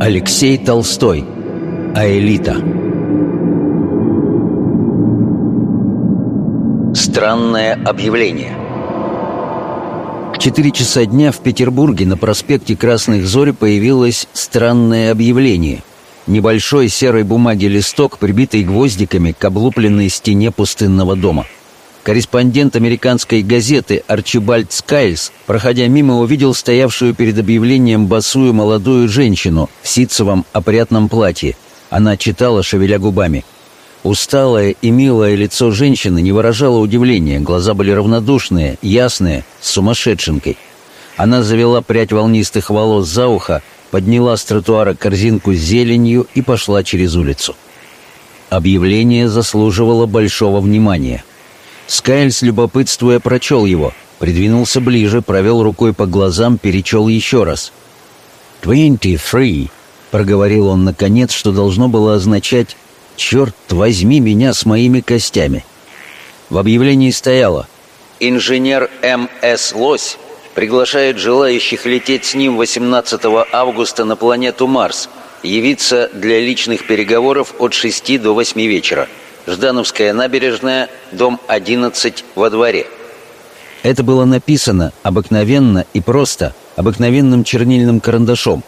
Алексей Толстой. Аэлита. Странное объявление. В 4 часа дня в Петербурге на проспекте Красных Зорь появилось странное объявление. Небольшой серой бумаги листок, прибитый гвоздиками к облупленной стене пустынного дома – Корреспондент американской газеты Арчибальд Скайльс, проходя мимо, увидел стоявшую перед объявлением босую молодую женщину в ситцевом опрятном платье. Она читала, шевеля губами. Усталое и милое лицо женщины не выражало удивления, глаза были равнодушные, ясные, с сумасшедшенкой. Она завела прядь волнистых волос за ухо, подняла с тротуара корзинку с зеленью и пошла через улицу. Объявление заслуживало большого внимания. Скайльс, любопытствуя, прочел его, придвинулся ближе, провел рукой по глазам, перечел еще раз. «Twenty three», — проговорил он наконец, что должно было означать «Черт возьми меня с моими костями». В объявлении стояло «Инженер М.С. Лось приглашает желающих лететь с ним 18 августа на планету Марс, явиться для личных переговоров от 6 до 8 вечера». Ждановская набережная, дом 11 во дворе. Это было написано обыкновенно и просто, обыкновенным чернильным карандашом.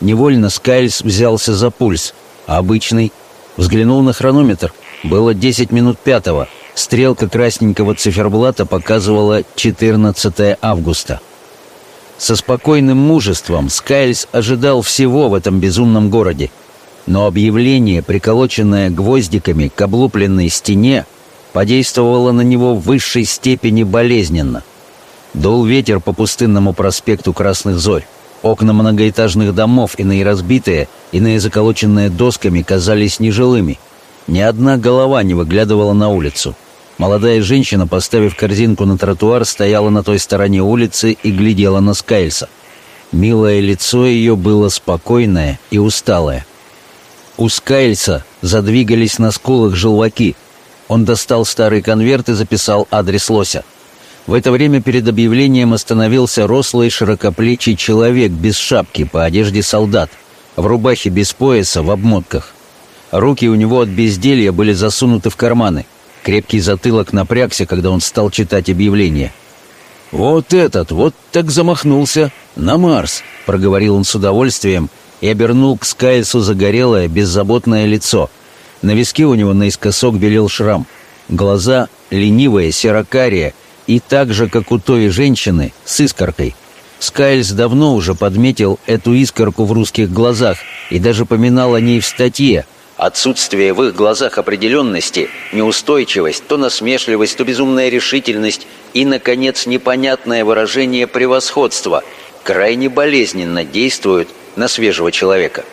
Невольно Скайльс взялся за пульс, а обычный взглянул на хронометр. Было 10 минут пятого. Стрелка красненького циферблата показывала 14 августа. Со спокойным мужеством Скайльс ожидал всего в этом безумном городе – но объявление, приколоченное гвоздиками к облупленной стене, подействовало на него в высшей степени болезненно. Дул ветер по пустынному проспекту Красных Зорь. Окна многоэтажных домов, иные разбитые, иные заколоченные досками, казались нежилыми. Ни одна голова не выглядывала на улицу. Молодая женщина, поставив корзинку на тротуар, стояла на той стороне улицы и глядела на Скайльса. Милое лицо ее было спокойное и усталое. У Скайльса задвигались на скулах желваки. Он достал старый конверт и записал адрес лося. В это время перед объявлением остановился рослый широкоплечий человек без шапки по одежде солдат, в рубахе без пояса, в обмотках. Руки у него от безделья были засунуты в карманы. Крепкий затылок напрягся, когда он стал читать объявление. «Вот этот, вот так замахнулся! На Марс!» — проговорил он с удовольствием — и обернул к Скайльсу загорелое, беззаботное лицо. На виске у него наискосок белел шрам. Глаза ленивые, серокарие, и так же, как у той женщины, с искоркой. Скайльс давно уже подметил эту искорку в русских глазах и даже поминал о ней в статье. Отсутствие в их глазах определенности, неустойчивость, то насмешливость, то безумная решительность и, наконец, непонятное выражение превосходства крайне болезненно действуют на свежего человека.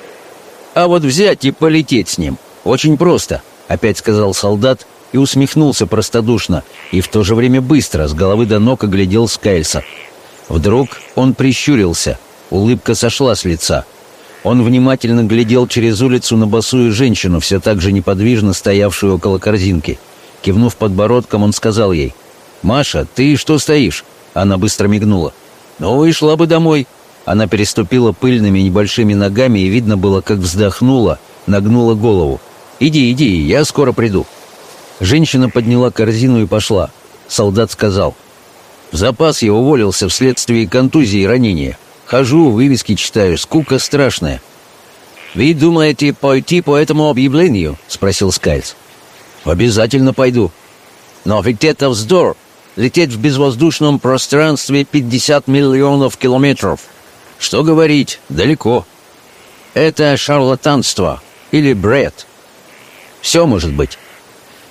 «А вот взять и полететь с ним. Очень просто», — опять сказал солдат и усмехнулся простодушно, и в то же время быстро, с головы до ног оглядел Скайльса. Вдруг он прищурился, улыбка сошла с лица. Он внимательно глядел через улицу на босую женщину, все так же неподвижно стоявшую около корзинки. Кивнув подбородком, он сказал ей, «Маша, ты что стоишь?» Она быстро мигнула. «Ну и шла бы домой», она переступила пыльными небольшими ногами, и видно было, как вздохнула, нагнула голову. «Иди, иди, я скоро приду». Женщина подняла корзину и пошла. Солдат сказал. «В запас я уволился вследствие контузии и ранения. Хожу, вывески читаю, скука страшная». «Вы думаете пойти по этому объявлению?» — спросил Скайльс. «Обязательно пойду». «Но ведь это вздор. Лететь в безвоздушном пространстве 50 миллионов километров. Что говорить, далеко. Это шарлатанство или бред. Все может быть.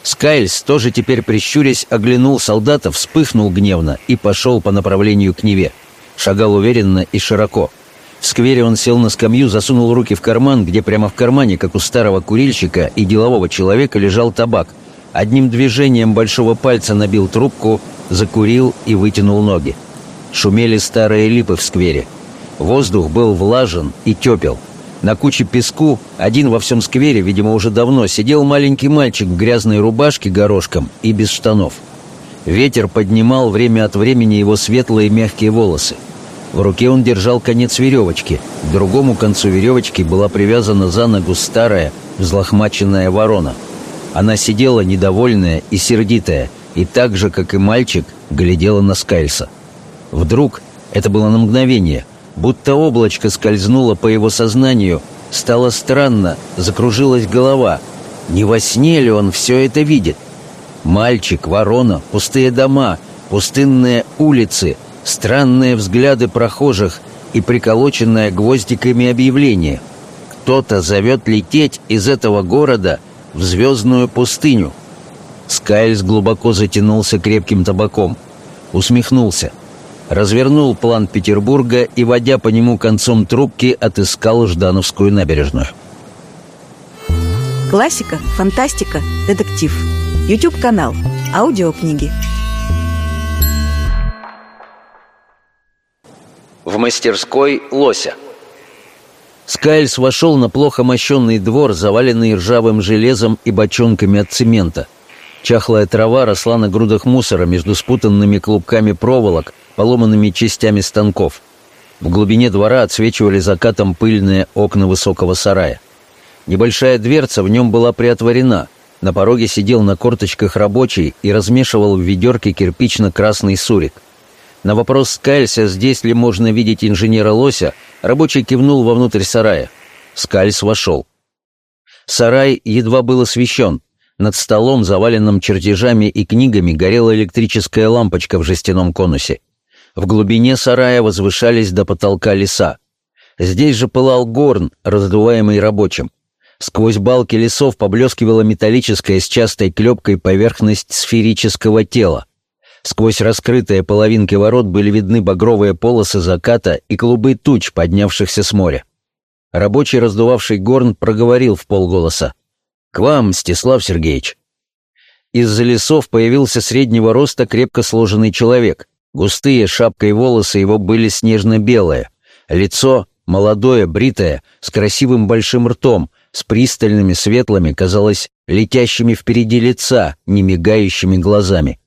Скайльс, тоже теперь прищурясь, оглянул солдата, вспыхнул гневно и пошел по направлению к Неве. Шагал уверенно и широко. В сквере он сел на скамью, засунул руки в карман, где прямо в кармане, как у старого курильщика и делового человека, лежал табак. Одним движением большого пальца набил трубку, закурил и вытянул ноги. Шумели старые липы в сквере. Воздух был влажен и тепел. На куче песку, один во всем сквере, видимо, уже давно, сидел маленький мальчик в грязной рубашке горошком и без штанов. Ветер поднимал время от времени его светлые мягкие волосы. В руке он держал конец веревочки. К другому концу веревочки была привязана за ногу старая, взлохмаченная ворона. Она сидела недовольная и сердитая, и так же, как и мальчик, глядела на Скайльса. Вдруг, это было на мгновение, будто облачко скользнуло по его сознанию, стало странно, закружилась голова. Не во сне ли он все это видит? Мальчик, ворона, пустые дома, пустынные улицы, странные взгляды прохожих и приколоченное гвоздиками объявление. Кто-то зовет лететь из этого города в звездную пустыню. Скайльс глубоко затянулся крепким табаком. Усмехнулся. Развернул план Петербурга и, водя по нему концом трубки, отыскал Ждановскую набережную. Классика, фантастика, детектив. YouTube-канал. Аудиокниги. В мастерской Лося. Скайльс вошел на плохо мощенный двор, заваленный ржавым железом и бочонками от цемента. Чахлая трава росла на грудах мусора между спутанными клубками проволок, поломанными частями станков. В глубине двора отсвечивали закатом пыльные окна высокого сарая. Небольшая дверца в нем была приотворена — на пороге сидел на корточках рабочий и размешивал в ведерке кирпично-красный сурик. На вопрос Скальса, здесь ли можно видеть инженера Лося, рабочий кивнул вовнутрь сарая. Скальс вошел. Сарай едва был освещен. Над столом, заваленным чертежами и книгами, горела электрическая лампочка в жестяном конусе. В глубине сарая возвышались до потолка леса. Здесь же пылал горн, раздуваемый рабочим. Сквозь балки лесов поблескивала металлическая с частой клепкой поверхность сферического тела. Сквозь раскрытые половинки ворот были видны багровые полосы заката и клубы туч, поднявшихся с моря. Рабочий, раздувавший горн, проговорил в полголоса. «К вам, Стеслав Сергеевич!» Из-за лесов появился среднего роста крепко сложенный человек. Густые шапкой волосы его были снежно-белые. Лицо молодое, бритое, с красивым большим ртом, с пристальными светлыми, казалось, летящими впереди лица, не мигающими глазами.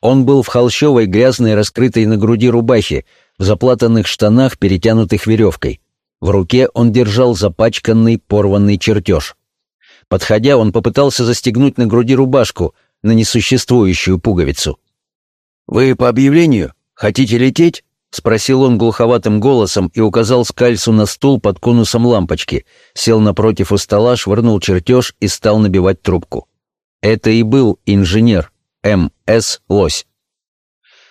Он был в холщовой грязной, раскрытой на груди рубахе, в заплатанных штанах, перетянутых веревкой. В руке он держал запачканный, порванный чертеж. Подходя, он попытался застегнуть на груди рубашку, на несуществующую пуговицу. «Вы по объявлению? Хотите лететь?» — спросил он глуховатым голосом и указал скальцу на стул под конусом лампочки, сел напротив у стола, швырнул чертеж и стал набивать трубку. Это и был инженер М.С. Лось.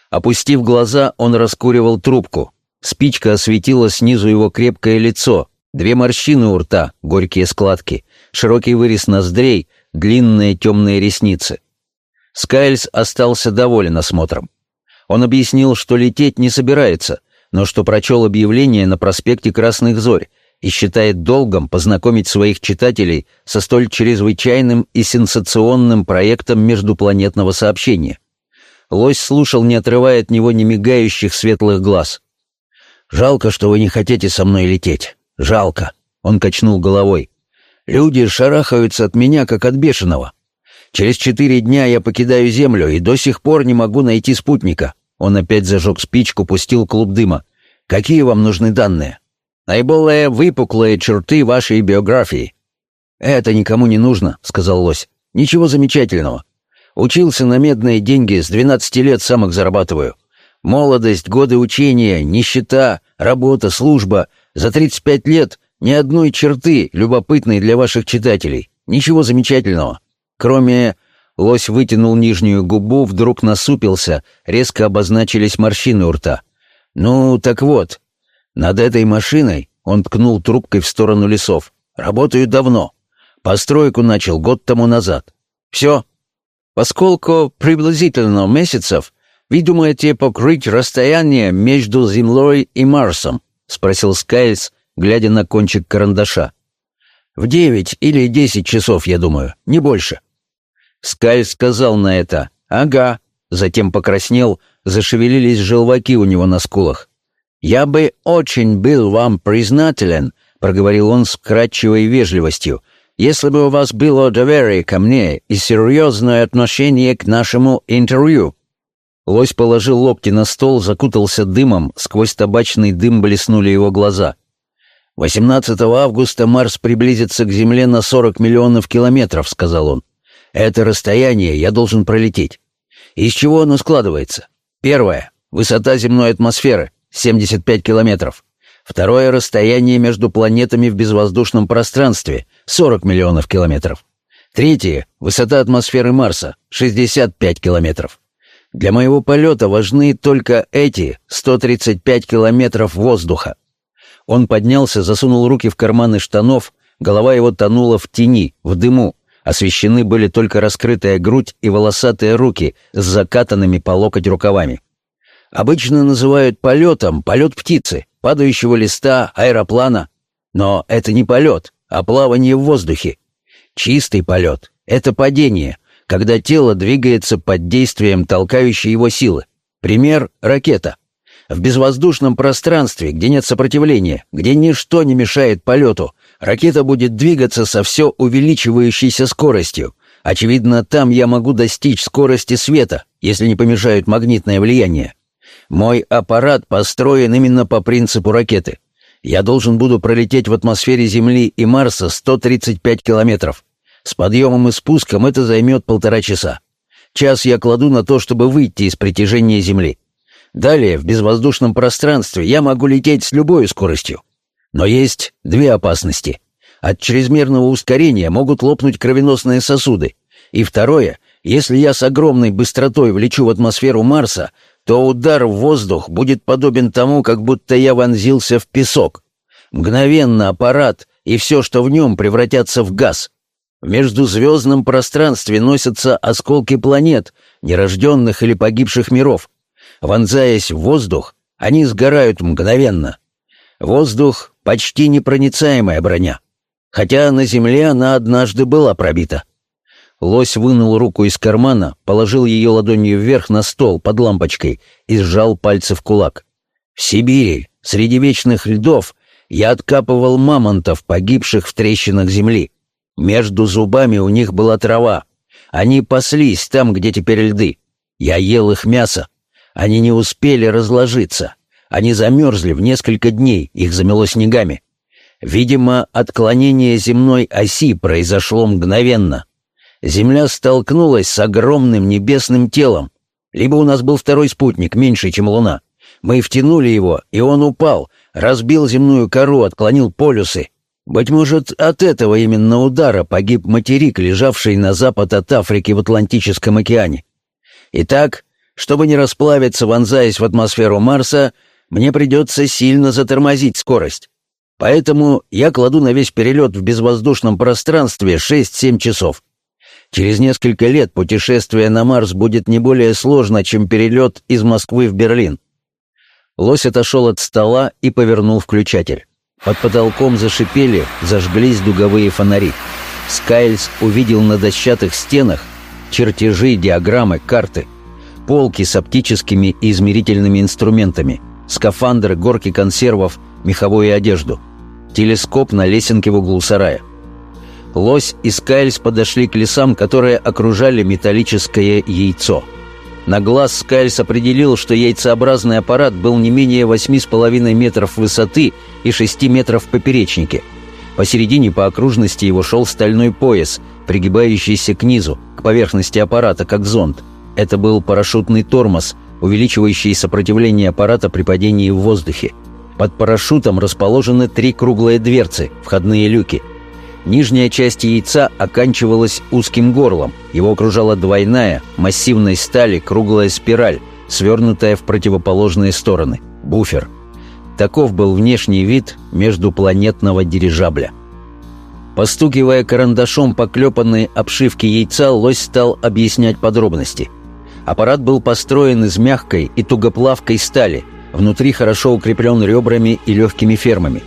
Опустив глаза, он раскуривал трубку. Спичка осветила снизу его крепкое лицо, две морщины у рта, горькие складки, широкий вырез ноздрей, длинные темные ресницы. Скайльс остался доволен осмотром. Он объяснил, что лететь не собирается, но что прочел объявление на проспекте Красных Зорь и считает долгом познакомить своих читателей со столь чрезвычайным и сенсационным проектом междупланетного сообщения. Лось слушал, не отрывая от него немигающих светлых глаз. «Жалко, что вы не хотите со мной лететь. Жалко», — он качнул головой. «Люди шарахаются от меня, как от бешеного. Через четыре дня я покидаю Землю и до сих пор не могу найти спутника. Он опять зажег спичку, пустил клуб дыма. Какие вам нужны данные? Наиболее выпуклые черты вашей биографии. Это никому не нужно, сказал лось. Ничего замечательного. Учился на медные деньги, с двенадцати лет сам их зарабатываю. Молодость, годы учения, нищета, работа, служба. За тридцать пять лет ни одной черты, любопытной для ваших читателей. Ничего замечательного. Кроме... Лось вытянул нижнюю губу, вдруг насупился, резко обозначились морщины у рта. «Ну, так вот, над этой машиной...» Он ткнул трубкой в сторону лесов. «Работаю давно. Постройку начал год тому назад. Все. Поскольку приблизительно месяцев, вы думаете покрыть расстояние между Землей и Марсом?» — спросил Скайльс, глядя на кончик карандаша. «В девять или десять часов, я думаю, не больше». Скаль сказал на это «Ага», затем покраснел, зашевелились желваки у него на скулах. «Я бы очень был вам признателен», — проговорил он с кратчевой вежливостью, «если бы у вас было доверие ко мне и серьезное отношение к нашему интервью». Лось положил локти на стол, закутался дымом, сквозь табачный дым блеснули его глаза. 18 августа Марс приблизится к Земле на 40 миллионов километров», — сказал он. «Это расстояние я должен пролететь. Из чего оно складывается? Первое. Высота земной атмосферы — 75 километров. Второе — расстояние между планетами в безвоздушном пространстве — 40 миллионов километров. Третье — высота атмосферы Марса — 65 километров. Для моего полета важны только эти 135 километров воздуха. Он поднялся, засунул руки в карманы штанов, голова его тонула в тени, в дыму. Освещены были только раскрытая грудь и волосатые руки с закатанными по локоть рукавами. Обычно называют полетом полет птицы, падающего листа, аэроплана. Но это не полет, а плавание в воздухе. Чистый полет — это падение, когда тело двигается под действием толкающей его силы. Пример — ракета — в безвоздушном пространстве, где нет сопротивления, где ничто не мешает полету, ракета будет двигаться со все увеличивающейся скоростью. Очевидно, там я могу достичь скорости света, если не помешают магнитное влияние. Мой аппарат построен именно по принципу ракеты. Я должен буду пролететь в атмосфере Земли и Марса 135 километров. С подъемом и спуском это займет полтора часа. Час я кладу на то, чтобы выйти из притяжения Земли. Далее, в безвоздушном пространстве я могу лететь с любой скоростью. Но есть две опасности. От чрезмерного ускорения могут лопнуть кровеносные сосуды. И второе, если я с огромной быстротой влечу в атмосферу Марса, то удар в воздух будет подобен тому, как будто я вонзился в песок. Мгновенно аппарат и все, что в нем, превратятся в газ. В междузвездном пространстве носятся осколки планет, нерожденных или погибших миров. Вонзаясь в воздух, они сгорают мгновенно. Воздух — почти непроницаемая броня. Хотя на земле она однажды была пробита. Лось вынул руку из кармана, положил ее ладонью вверх на стол под лампочкой и сжал пальцы в кулак. В Сибири, среди вечных льдов, я откапывал мамонтов, погибших в трещинах земли. Между зубами у них была трава. Они паслись там, где теперь льды. Я ел их мясо. Они не успели разложиться. Они замерзли в несколько дней, их замело снегами. Видимо, отклонение земной оси произошло мгновенно. Земля столкнулась с огромным небесным телом. Либо у нас был второй спутник, меньше, чем Луна. Мы втянули его, и он упал, разбил земную кору, отклонил полюсы. Быть может, от этого именно удара погиб материк, лежавший на запад от Африки в Атлантическом океане. Итак, чтобы не расплавиться, вонзаясь в атмосферу Марса, мне придется сильно затормозить скорость. Поэтому я кладу на весь перелет в безвоздушном пространстве 6-7 часов. Через несколько лет путешествие на Марс будет не более сложно, чем перелет из Москвы в Берлин. Лось отошел от стола и повернул включатель. Под потолком зашипели, зажглись дуговые фонари. Скайльс увидел на дощатых стенах чертежи, диаграммы, карты — полки с оптическими и измерительными инструментами, скафандры, горки консервов, меховую одежду, телескоп на лесенке в углу сарая. Лось и Скайльс подошли к лесам, которые окружали металлическое яйцо. На глаз Скайльс определил, что яйцеобразный аппарат был не менее 8,5 метров высоты и 6 метров в поперечнике. Посередине по окружности его шел стальной пояс, пригибающийся к низу, к поверхности аппарата, как зонд – это был парашютный тормоз, увеличивающий сопротивление аппарата при падении в воздухе. Под парашютом расположены три круглые дверцы, входные люки. Нижняя часть яйца оканчивалась узким горлом. Его окружала двойная, массивной стали круглая спираль, свернутая в противоположные стороны. Буфер. Таков был внешний вид междупланетного дирижабля. Постукивая карандашом по клепанной обшивке яйца, лось стал объяснять подробности – Аппарат был построен из мягкой и тугоплавкой стали, внутри хорошо укреплен ребрами и легкими фермами.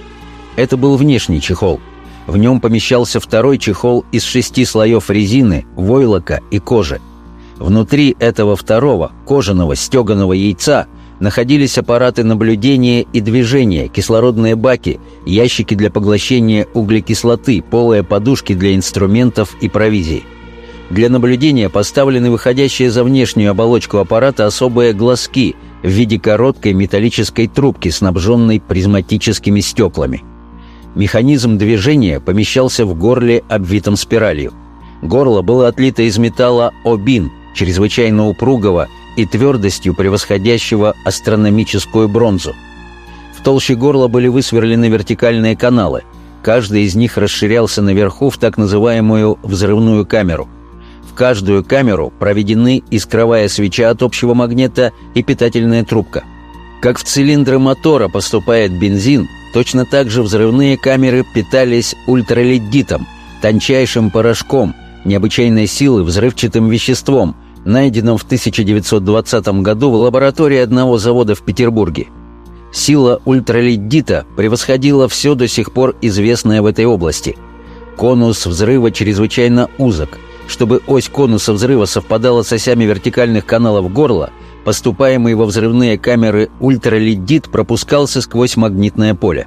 Это был внешний чехол. В нем помещался второй чехол из шести слоев резины, войлока и кожи. Внутри этого второго, кожаного, стеганого яйца находились аппараты наблюдения и движения, кислородные баки, ящики для поглощения углекислоты, полые подушки для инструментов и провизии. Для наблюдения поставлены выходящие за внешнюю оболочку аппарата особые глазки в виде короткой металлической трубки, снабженной призматическими стеклами. Механизм движения помещался в горле, обвитом спиралью. Горло было отлито из металла обин, чрезвычайно упругого и твердостью превосходящего астрономическую бронзу. В толще горла были высверлены вертикальные каналы. Каждый из них расширялся наверху в так называемую взрывную камеру – каждую камеру проведены искровая свеча от общего магнита и питательная трубка. Как в цилиндры мотора поступает бензин, точно так же взрывные камеры питались ультраледдитом, тончайшим порошком, необычайной силы взрывчатым веществом, найденным в 1920 году в лаборатории одного завода в Петербурге. Сила ультраледдита превосходила все до сих пор известное в этой области. Конус взрыва чрезвычайно узок – чтобы ось конуса взрыва совпадала с осями вертикальных каналов горла, поступаемый во взрывные камеры ультраледит пропускался сквозь магнитное поле.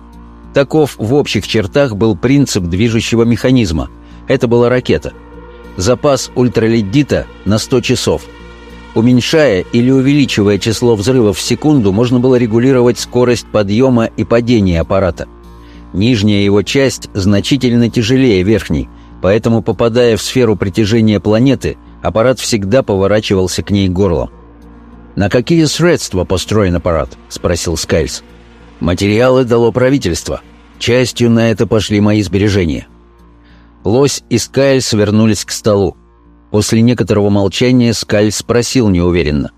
Таков в общих чертах был принцип движущего механизма. Это была ракета. Запас ультраледита на 100 часов. Уменьшая или увеличивая число взрывов в секунду, можно было регулировать скорость подъема и падения аппарата. Нижняя его часть значительно тяжелее верхней – Поэтому, попадая в сферу притяжения планеты, аппарат всегда поворачивался к ней горлом. «На какие средства построен аппарат?» — спросил Скайльс. «Материалы дало правительство. Частью на это пошли мои сбережения». Лось и Скайльс вернулись к столу. После некоторого молчания Скайльс спросил неуверенно.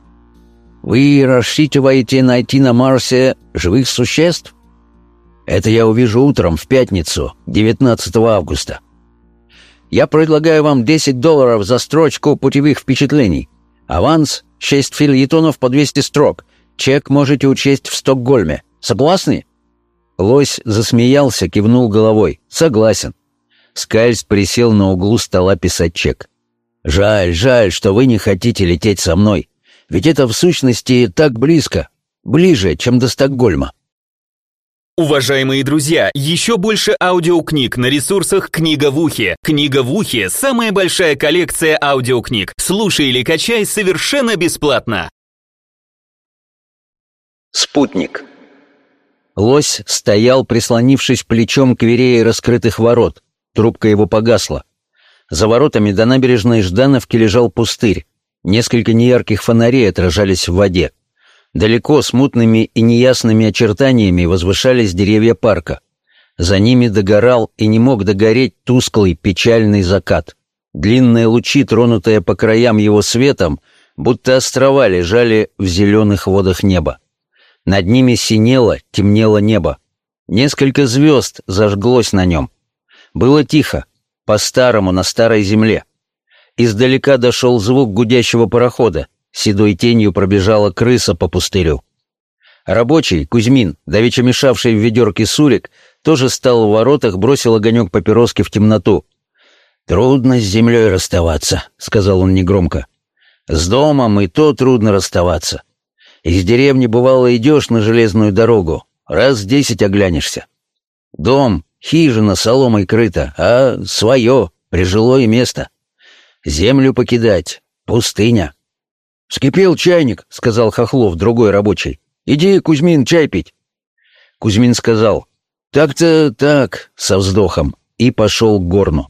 «Вы рассчитываете найти на Марсе живых существ?» «Это я увижу утром, в пятницу, 19 августа. Я предлагаю вам 10 долларов за строчку путевых впечатлений. Аванс — 6 фильетонов по 200 строк. Чек можете учесть в Стокгольме. Согласны?» Лось засмеялся, кивнул головой. «Согласен». Скальс присел на углу стола писать чек. «Жаль, жаль, что вы не хотите лететь со мной. Ведь это в сущности так близко. Ближе, чем до Стокгольма». Уважаемые друзья, еще больше аудиокниг на ресурсах «Книга в ухе». «Книга в ухе» — самая большая коллекция аудиокниг. Слушай или качай совершенно бесплатно. Спутник Лось стоял, прислонившись плечом к верее раскрытых ворот. Трубка его погасла. За воротами до набережной Ждановки лежал пустырь. Несколько неярких фонарей отражались в воде. Далеко смутными и неясными очертаниями возвышались деревья парка. За ними догорал и не мог догореть тусклый печальный закат. Длинные лучи, тронутые по краям его светом, будто острова лежали в зеленых водах неба. Над ними синело, темнело небо. Несколько звезд зажглось на нем. Было тихо, по-старому, на старой земле. Издалека дошел звук гудящего парохода. Седой тенью пробежала крыса по пустырю. Рабочий, Кузьмин, давеча мешавший в ведерке сурик, тоже стал в воротах, бросил огонек папироски в темноту. «Трудно с землей расставаться», — сказал он негромко. «С домом и то трудно расставаться. Из деревни, бывало, идешь на железную дорогу, раз десять оглянешься. Дом, хижина соломой крыта, а свое, прижилое место. Землю покидать, пустыня». «Вскипел чайник», — сказал Хохлов, другой рабочий. «Иди, Кузьмин, чай пить». Кузьмин сказал, «Так-то так», со вздохом, и пошел к горну.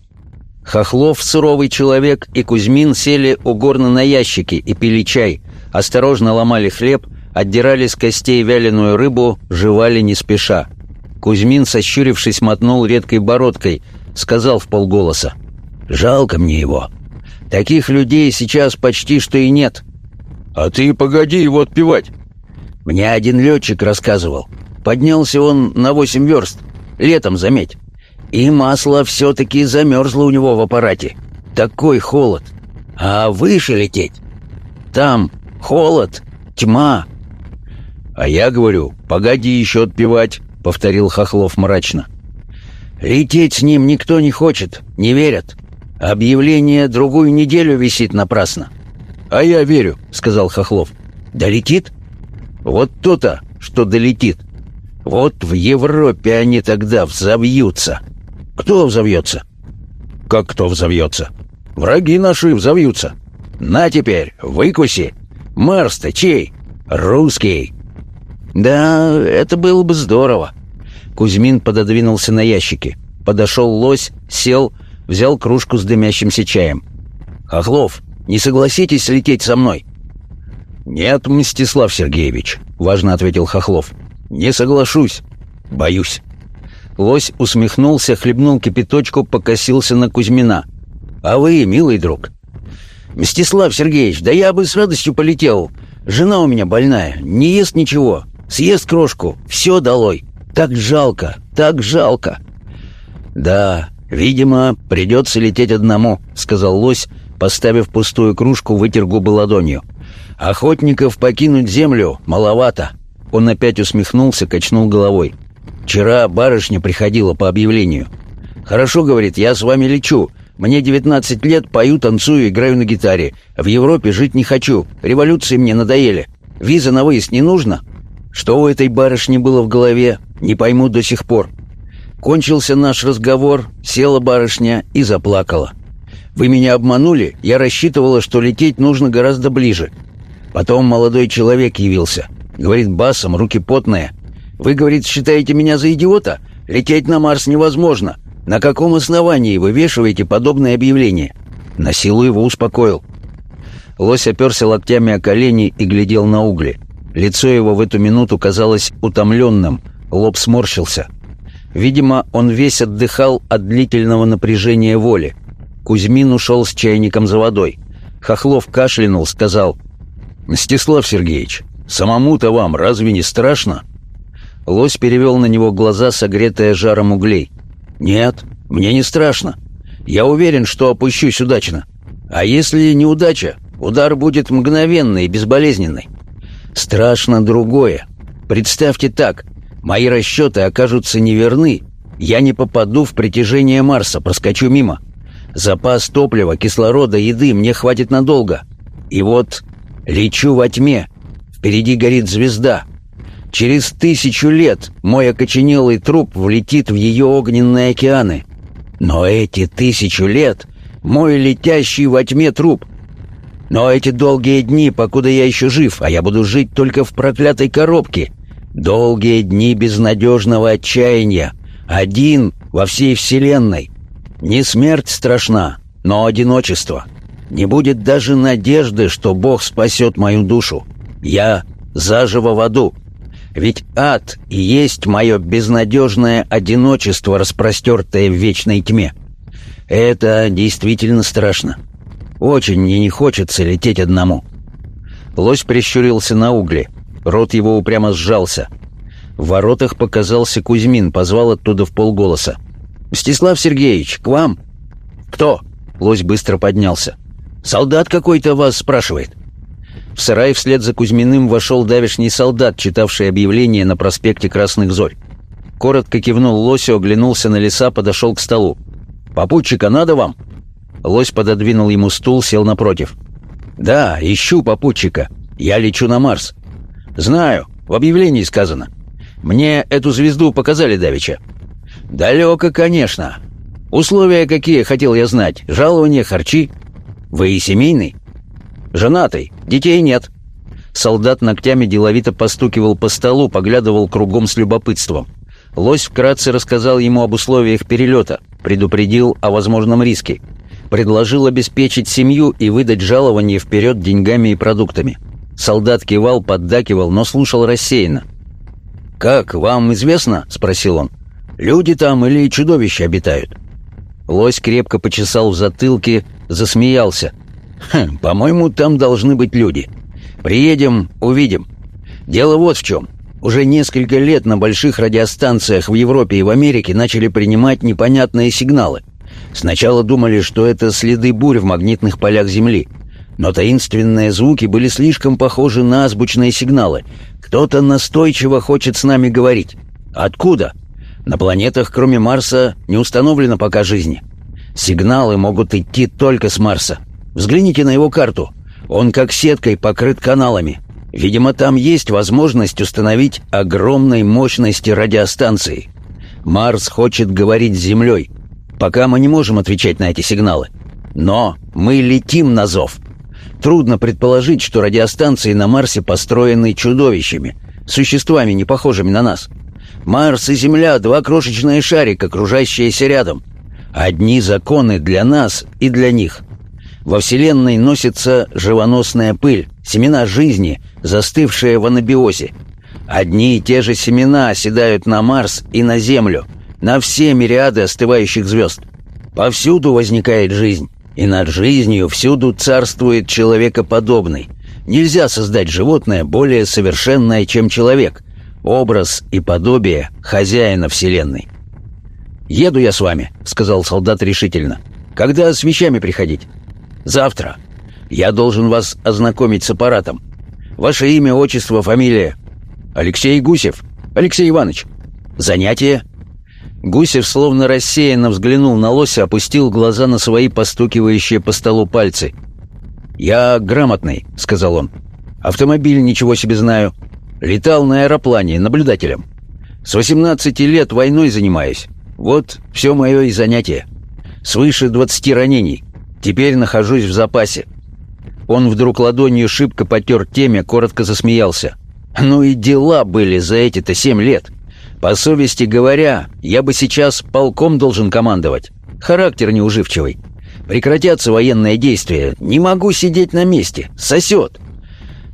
Хохлов, суровый человек, и Кузьмин сели у горна на ящики и пили чай, осторожно ломали хлеб, отдирали с костей вяленую рыбу, жевали не спеша. Кузьмин, сощурившись, мотнул редкой бородкой, сказал в полголоса, «Жалко мне его. Таких людей сейчас почти что и нет. «А ты погоди его отпевать!» Мне один летчик рассказывал. Поднялся он на восемь верст. Летом, заметь. И масло все-таки замерзло у него в аппарате. Такой холод. А выше лететь? Там холод, тьма. А я говорю, погоди еще отпевать, повторил Хохлов мрачно. Лететь с ним никто не хочет, не верят. Объявление другую неделю висит напрасно. «А я верю», — сказал Хохлов. «Долетит?» «Вот то-то, что долетит. Вот в Европе они тогда взовьются». «Кто взовьется?» «Как кто взовьется?» Враги наши взовьются. На теперь, выкуси. Марс-то чей? Русский. Да, это было бы здорово. Кузьмин пододвинулся на ящики. Подошел лось, сел, взял кружку с дымящимся чаем. «Хохлов, не согласитесь лететь со мной?» «Нет, Мстислав Сергеевич», — важно ответил Хохлов. «Не соглашусь. Боюсь». Лось усмехнулся, хлебнул кипяточку, покосился на Кузьмина. «А вы, милый друг?» «Мстислав Сергеевич, да я бы с радостью полетел. Жена у меня больная, не ест ничего. Съест крошку, все долой. Так жалко, так жалко». «Да, видимо, придется лететь одному», — сказал лось, поставив пустую кружку, вытер губы ладонью. «Охотников покинуть землю маловато». Он опять усмехнулся, качнул головой. «Вчера барышня приходила по объявлению. Хорошо, — говорит, — я с вами лечу. Мне 19 лет, пою, танцую, играю на гитаре. В Европе жить не хочу. Революции мне надоели. Виза на выезд не нужно?» Что у этой барышни было в голове, не пойму до сих пор. Кончился наш разговор, села барышня и заплакала. «Вы меня обманули, я рассчитывала, что лететь нужно гораздо ближе. Потом молодой человек явился. Говорит басом, руки потные. Вы, говорит, считаете меня за идиота? Лететь на Марс невозможно. На каком основании вы вешиваете подобное объявление? На силу его успокоил. Лось оперся локтями о колени и глядел на угли. Лицо его в эту минуту казалось утомленным, лоб сморщился. Видимо, он весь отдыхал от длительного напряжения воли. Кузьмин ушел с чайником за водой. Хохлов кашлянул, сказал «Мстислав Сергеевич, самому-то вам разве не страшно?» Лось перевел на него глаза, согретые жаром углей. «Нет, мне не страшно. Я уверен, что опущусь удачно. А если неудача, удар будет мгновенный и безболезненный. Страшно другое. Представьте так, мои расчеты окажутся неверны, я не попаду в притяжение Марса, проскочу мимо. Запас топлива, кислорода, еды мне хватит надолго. И вот Лечу во тьме. Впереди горит звезда. Через тысячу лет мой окоченелый труп влетит в ее огненные океаны. Но эти тысячу лет — мой летящий во тьме труп. Но эти долгие дни, покуда я еще жив, а я буду жить только в проклятой коробке. Долгие дни безнадежного отчаяния. Один во всей вселенной. Не смерть страшна, но одиночество. Не будет даже надежды, что Бог спасет мою душу. Я заживо в аду. Ведь ад и есть мое безнадежное одиночество, распростертое в вечной тьме. Это действительно страшно. Очень мне не хочется лететь одному. Лось прищурился на угли. Рот его упрямо сжался. В воротах показался Кузьмин, позвал оттуда в полголоса. «Мстислав Сергеевич, к вам?» «Кто?» Лось быстро поднялся. «Солдат какой-то вас спрашивает». В сарай вслед за Кузьминым вошел давишний солдат, читавший объявление на проспекте Красных Зорь. Коротко кивнул Лосю, оглянулся на леса, подошел к столу. «Попутчика надо вам?» Лось пододвинул ему стул, сел напротив. «Да, ищу попутчика. Я лечу на Марс». «Знаю, в объявлении сказано. Мне эту звезду показали давеча». «Далеко, конечно. Условия какие, хотел я знать. Жалование, харчи?» «Вы и семейный?» «Женатый. Детей нет». Солдат ногтями деловито постукивал по столу, поглядывал кругом с любопытством. Лось вкратце рассказал ему об условиях перелета, предупредил о возможном риске. Предложил обеспечить семью и выдать жалование вперед деньгами и продуктами. Солдат кивал, поддакивал, но слушал рассеянно. «Как, вам известно?» — спросил он. «Люди там или чудовища обитают?» Лось крепко почесал в затылке, засмеялся. «Хм, «По-моему, там должны быть люди. Приедем, увидим. Дело вот в чем. Уже несколько лет на больших радиостанциях в Европе и в Америке начали принимать непонятные сигналы. Сначала думали, что это следы бурь в магнитных полях Земли. Но таинственные звуки были слишком похожи на азбучные сигналы. Кто-то настойчиво хочет с нами говорить. Откуда? На планетах, кроме Марса, не установлено пока жизни. Сигналы могут идти только с Марса. Взгляните на его карту. Он как сеткой покрыт каналами. Видимо, там есть возможность установить огромной мощности радиостанции. Марс хочет говорить с Землей. Пока мы не можем отвечать на эти сигналы. Но мы летим на зов. Трудно предположить, что радиостанции на Марсе построены чудовищами, существами, не похожими на нас. Марс и Земля — два крошечные шарика, окружающиеся рядом. Одни законы для нас и для них. Во Вселенной носится живоносная пыль, семена жизни, застывшие в анабиозе. Одни и те же семена оседают на Марс и на Землю, на все мириады остывающих звезд. Повсюду возникает жизнь, и над жизнью всюду царствует человекоподобный. Нельзя создать животное более совершенное, чем человек. Образ и подобие хозяина Вселенной. «Еду я с вами», — сказал солдат решительно. «Когда с вещами приходить?» «Завтра. Я должен вас ознакомить с аппаратом. Ваше имя, отчество, фамилия?» «Алексей Гусев. Алексей Иванович. Занятие?» Гусев словно рассеянно взглянул на лося, опустил глаза на свои постукивающие по столу пальцы. «Я грамотный», — сказал он. «Автомобиль ничего себе знаю. Летал на аэроплане наблюдателем. С 18 лет войной занимаюсь. Вот все мое и занятие. Свыше 20 ранений. Теперь нахожусь в запасе». Он вдруг ладонью шибко потер теме, коротко засмеялся. «Ну и дела были за эти-то семь лет». По совести говоря, я бы сейчас полком должен командовать. Характер неуживчивый. Прекратятся военные действия. Не могу сидеть на месте. Сосет.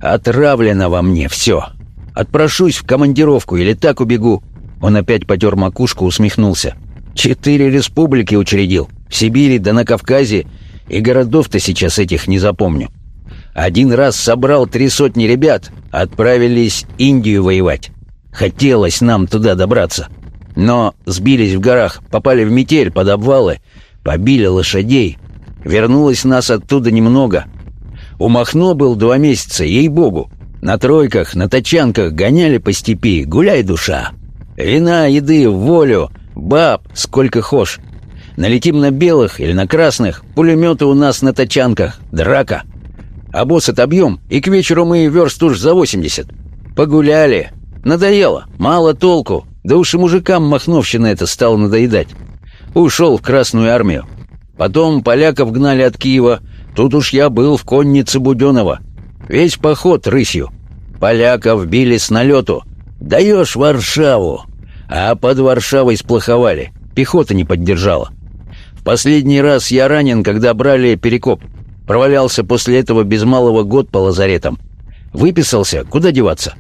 Отравлено во мне все. Отпрошусь в командировку или так убегу. Он опять потер макушку, усмехнулся. Четыре республики учредил. В Сибири да на Кавказе. И городов-то сейчас этих не запомню. Один раз собрал три сотни ребят. Отправились Индию воевать. Хотелось нам туда добраться. Но сбились в горах, попали в метель под обвалы, побили лошадей. Вернулось нас оттуда немного. У Махно был два месяца, ей-богу. На тройках, на тачанках гоняли по степи, гуляй душа. Вина, еды, волю, баб, сколько хошь. Налетим на белых или на красных, пулеметы у нас на тачанках, драка. А босс отобьем, и к вечеру мы верст уж за восемьдесят. Погуляли, Надоело, мало толку, да уж и мужикам махновщина это стало надоедать. Ушел в Красную армию. Потом поляков гнали от Киева, тут уж я был в коннице Буденова. Весь поход рысью. Поляков били с налету. Даешь Варшаву. А под Варшавой сплоховали. Пехота не поддержала. В последний раз я ранен, когда брали Перекоп. Провалялся после этого без малого год по лазаретам. Выписался, куда деваться?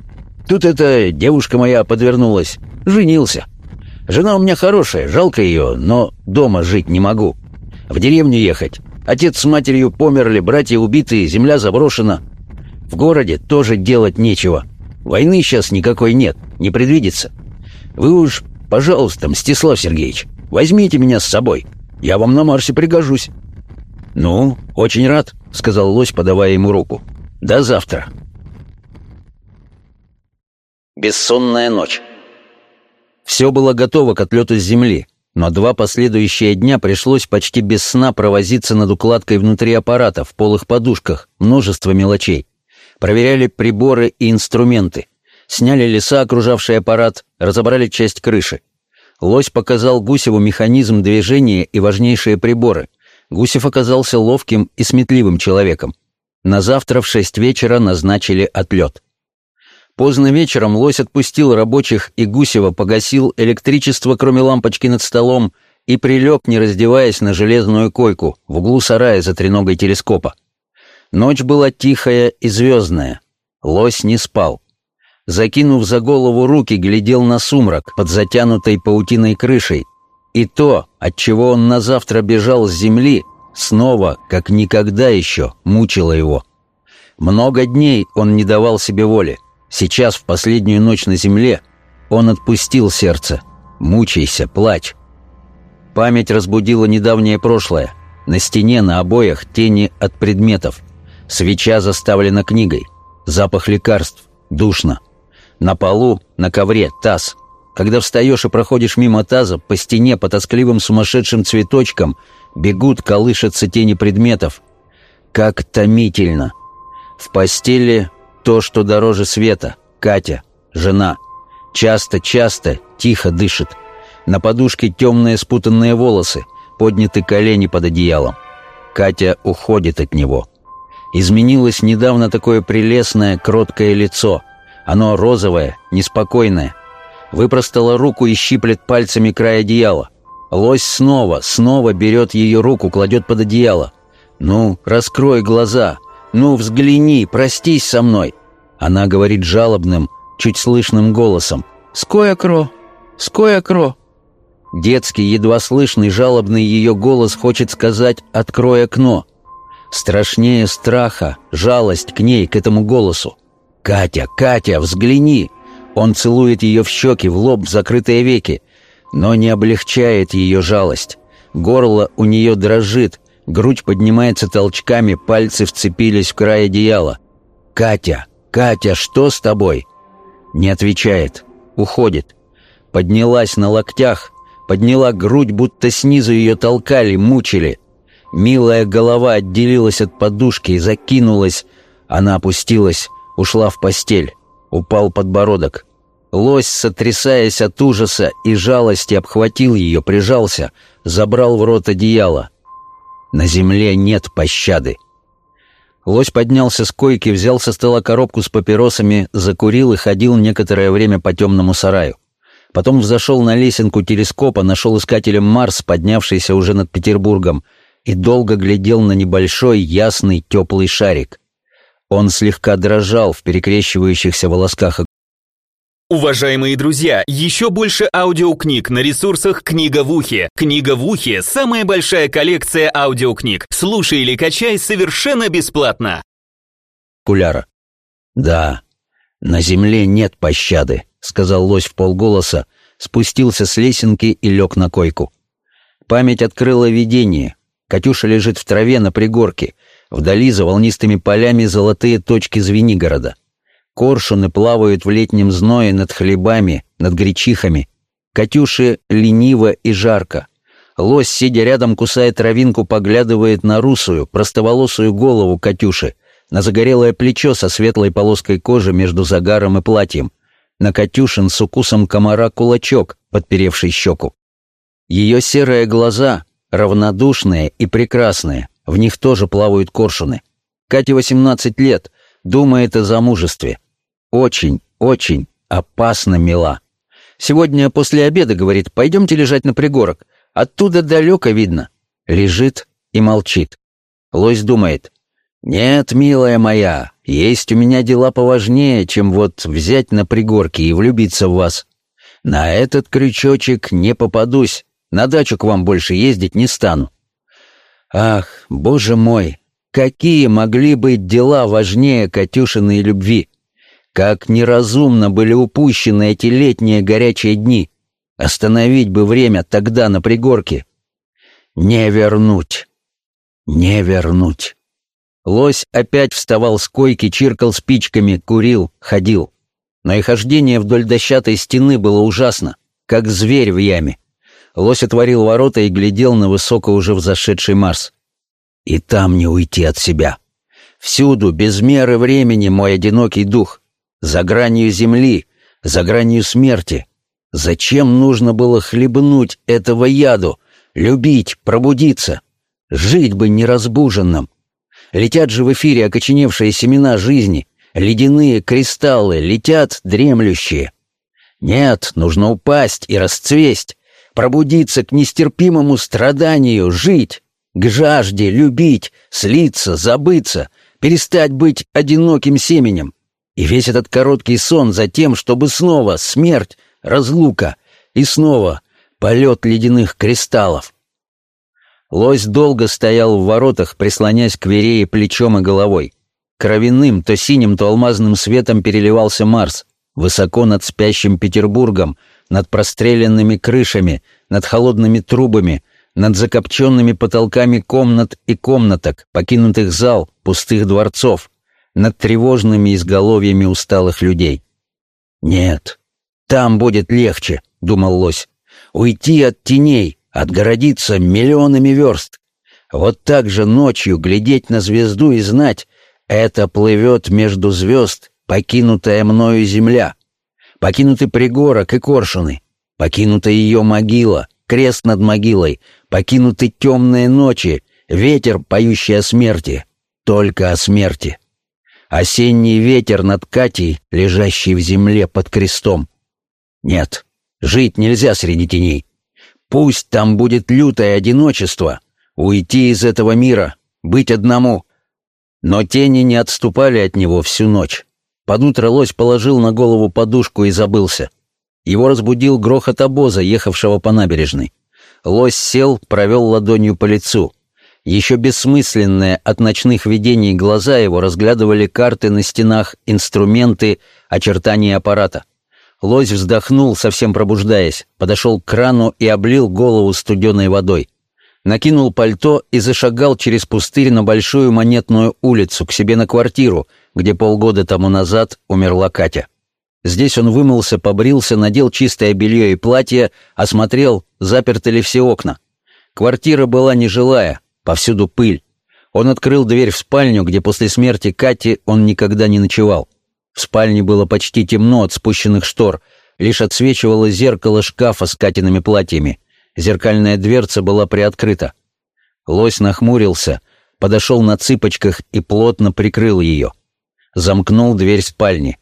Тут эта девушка моя подвернулась. Женился. Жена у меня хорошая, жалко ее, но дома жить не могу. В деревню ехать. Отец с матерью померли, братья убиты, земля заброшена. В городе тоже делать нечего. Войны сейчас никакой нет, не предвидится. Вы уж, пожалуйста, Мстислав Сергеевич, возьмите меня с собой. Я вам на Марсе пригожусь». «Ну, очень рад», — сказал лось, подавая ему руку. «До завтра». Бессонная ночь. Все было готово к отлету с земли, но два последующие дня пришлось почти без сна провозиться над укладкой внутри аппарата в полых подушках, множество мелочей. Проверяли приборы и инструменты. Сняли леса, окружавшие аппарат, разобрали часть крыши. Лось показал Гусеву механизм движения и важнейшие приборы. Гусев оказался ловким и сметливым человеком. На завтра в шесть вечера назначили отлет. Поздно вечером лось отпустил рабочих, и Гусева погасил электричество, кроме лампочки над столом, и прилег, не раздеваясь, на железную койку в углу сарая за треногой телескопа. Ночь была тихая и звездная. Лось не спал. Закинув за голову руки, глядел на сумрак под затянутой паутиной крышей. И то, от чего он на завтра бежал с земли, снова, как никогда еще, мучило его. Много дней он не давал себе воли. Сейчас, в последнюю ночь на земле, он отпустил сердце. Мучайся, плачь. Память разбудила недавнее прошлое. На стене, на обоях тени от предметов. Свеча заставлена книгой. Запах лекарств. Душно. На полу, на ковре, таз. Когда встаешь и проходишь мимо таза, по стене, по тоскливым сумасшедшим цветочкам, бегут, колышутся тени предметов. Как томительно. В постели то, что дороже света. Катя, жена. Часто-часто, тихо дышит. На подушке темные спутанные волосы, подняты колени под одеялом. Катя уходит от него. Изменилось недавно такое прелестное, кроткое лицо. Оно розовое, неспокойное. Выпростала руку и щиплет пальцами край одеяла. Лось снова, снова берет ее руку, кладет под одеяло. «Ну, раскрой глаза! Ну, взгляни, простись со мной!» Она говорит жалобным, чуть слышным голосом. «Скоя-кро! Скоя-кро!» Детский, едва слышный, жалобный ее голос хочет сказать «открой окно». Страшнее страха, жалость к ней, к этому голосу. «Катя, Катя, взгляни!» Он целует ее в щеки, в лоб, в закрытые веки, но не облегчает ее жалость. Горло у нее дрожит, грудь поднимается толчками, пальцы вцепились в край одеяла. «Катя, Катя, что с тобой?» Не отвечает, уходит. Поднялась на локтях, подняла грудь, будто снизу ее толкали, мучили. Милая голова отделилась от подушки и закинулась. Она опустилась, ушла в постель. Упал подбородок. Лось, сотрясаясь от ужаса и жалости, обхватил ее, прижался, забрал в рот одеяло. На земле нет пощады. Лось поднялся с койки, взял со стола коробку с папиросами, закурил и ходил некоторое время по темному сараю. Потом взошел на лесенку телескопа, нашел искателем Марс, поднявшийся уже над Петербургом, и долго глядел на небольшой, ясный, теплый шарик. Он слегка дрожал в перекрещивающихся волосках Уважаемые друзья, еще больше аудиокниг на ресурсах «Книга в ухе». «Книга в ухе» — самая большая коллекция аудиокниг. Слушай или качай совершенно бесплатно. Куляра. «Да, на земле нет пощады», — сказал лось в полголоса, спустился с лесенки и лег на койку. Память открыла видение. Катюша лежит в траве на пригорке. Вдали за волнистыми полями золотые точки Звенигорода. Коршуны плавают в летнем зное над хлебами, над гречихами. Катюше лениво и жарко. Лось, сидя рядом, кусает травинку, поглядывает на русую, простоволосую голову Катюши, на загорелое плечо со светлой полоской кожи между загаром и платьем, на Катюшин с укусом комара кулачок, подперевший щеку. Ее серые глаза, равнодушные и прекрасные, в них тоже плавают коршуны. Кате 18 лет, думает о замужестве. Очень, очень опасно мила. Сегодня после обеда, говорит, пойдемте лежать на пригорок. Оттуда далеко видно. Лежит и молчит. Лось думает, «Нет, милая моя, есть у меня дела поважнее, чем вот взять на пригорке и влюбиться в вас. На этот крючочек не попадусь, на дачу к вам больше ездить не стану». Ах, боже мой, какие могли быть дела важнее Катюшиной любви? Как неразумно были упущены эти летние горячие дни. Остановить бы время тогда на пригорке. Не вернуть. Не вернуть. Лось опять вставал с койки, чиркал спичками, курил, ходил. Но и хождение вдоль дощатой стены было ужасно, как зверь в яме. Лось отворил ворота и глядел на высоко уже взошедший Марс. И там не уйти от себя. Всюду, без меры времени, мой одинокий дух за гранью земли, за гранью смерти. Зачем нужно было хлебнуть этого яду, любить, пробудиться? Жить бы неразбуженным. Летят же в эфире окоченевшие семена жизни, ледяные кристаллы, летят дремлющие. Нет, нужно упасть и расцвесть, пробудиться к нестерпимому страданию, жить, к жажде, любить, слиться, забыться, перестать быть одиноким семенем. И весь этот короткий сон за тем, чтобы снова смерть, разлука и снова полет ледяных кристаллов. Лось долго стоял в воротах, прислонясь к верее плечом и головой. Кровяным, то синим, то алмазным светом переливался Марс, высоко над спящим Петербургом, над простреленными крышами, над холодными трубами, над закопченными потолками комнат и комнаток, покинутых зал, пустых дворцов, над тревожными изголовьями усталых людей. «Нет, там будет легче», — думал лось. «Уйти от теней, отгородиться миллионами верст. Вот так же ночью глядеть на звезду и знать, это плывет между звезд покинутая мною земля. Покинуты пригорок и коршуны, покинута ее могила, крест над могилой, покинуты темные ночи, Ветер, поющий о смерти, только о смерти. Осенний ветер над Катей, лежащий в земле под крестом. Нет, жить нельзя среди теней. Пусть там будет лютое одиночество, уйти из этого мира, быть одному. Но тени не отступали от него всю ночь. Под утро лось положил на голову подушку и забылся. Его разбудил грохот обоза, ехавшего по набережной. Лось сел, провел ладонью по лицу. Еще бессмысленные от ночных видений глаза его разглядывали карты на стенах, инструменты, очертания аппарата. Лось вздохнул, совсем пробуждаясь, подошел к крану и облил голову студеной водой. Накинул пальто и зашагал через пустырь на Большую Монетную улицу, к себе на квартиру, где полгода тому назад умерла Катя. Здесь он вымылся, побрился, надел чистое белье и платье, осмотрел, заперты ли все окна. Квартира была нежилая, повсюду пыль. Он открыл дверь в спальню, где после смерти Кати он никогда не ночевал. В спальне было почти темно от спущенных штор, лишь отсвечивало зеркало шкафа с Катиными платьями. Зеркальная дверца была приоткрыта. Лось нахмурился, подошел на цыпочках и плотно прикрыл ее. Замкнул дверь спальни.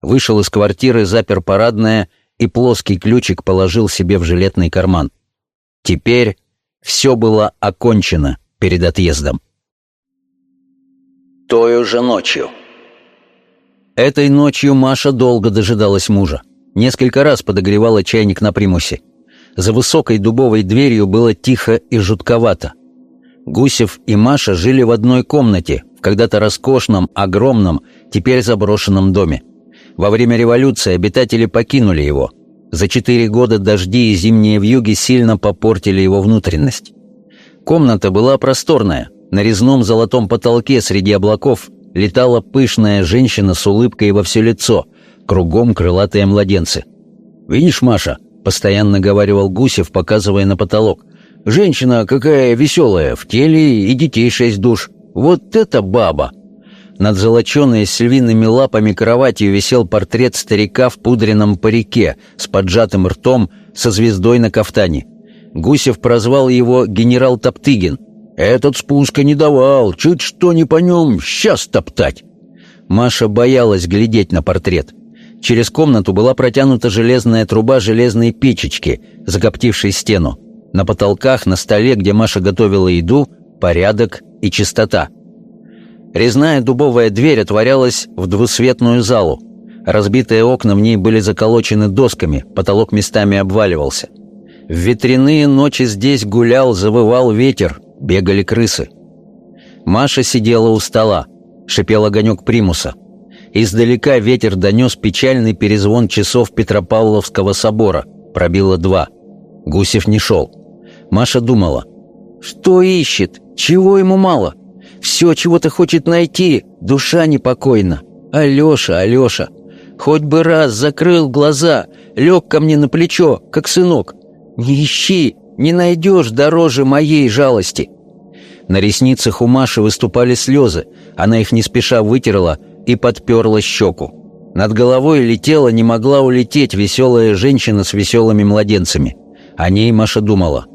Вышел из квартиры, запер парадное и плоский ключик положил себе в жилетный карман. Теперь все было окончено перед отъездом. Той же ночью. Этой ночью Маша долго дожидалась мужа. Несколько раз подогревала чайник на примусе. За высокой дубовой дверью было тихо и жутковато. Гусев и Маша жили в одной комнате, в когда-то роскошном, огромном, теперь заброшенном доме. Во время революции обитатели покинули его. За четыре года дожди и зимние вьюги сильно попортили его внутренность. Комната была просторная. На резном золотом потолке среди облаков летала пышная женщина с улыбкой во все лицо, кругом крылатые младенцы. «Видишь, Маша?» — постоянно говаривал Гусев, показывая на потолок. «Женщина какая веселая, в теле и детей шесть душ. Вот это баба!» Над золоченной с львиными лапами кроватью висел портрет старика в пудренном парике с поджатым ртом, со звездой на кафтане. Гусев прозвал его генерал Топтыгин — этот спуска не давал, чуть что не по нем, сейчас топтать. Маша боялась глядеть на портрет. Через комнату была протянута железная труба железной печечки, закоптившей стену. На потолках, на столе, где Маша готовила еду, порядок и чистота. Резная дубовая дверь отворялась в двусветную залу. Разбитые окна в ней были заколочены досками, потолок местами обваливался. В ветряные ночи здесь гулял, завывал ветер, бегали крысы. Маша сидела у стола, шипел огонек примуса. Издалека ветер донес печальный перезвон часов Петропавловского собора. Пробило два. Гусев не шел. Маша думала. «Что ищет? Чего ему мало? Все чего-то хочет найти, душа непокойна. Алеша, Алеша, хоть бы раз закрыл глаза, лег ко мне на плечо, как сынок. Не ищи, не найдешь дороже моей жалости». На ресницах у Маши выступали слезы. Она их не спеша вытерла и подперла щеку. Над головой летела, не могла улететь веселая женщина с веселыми младенцами. О ней Маша думала.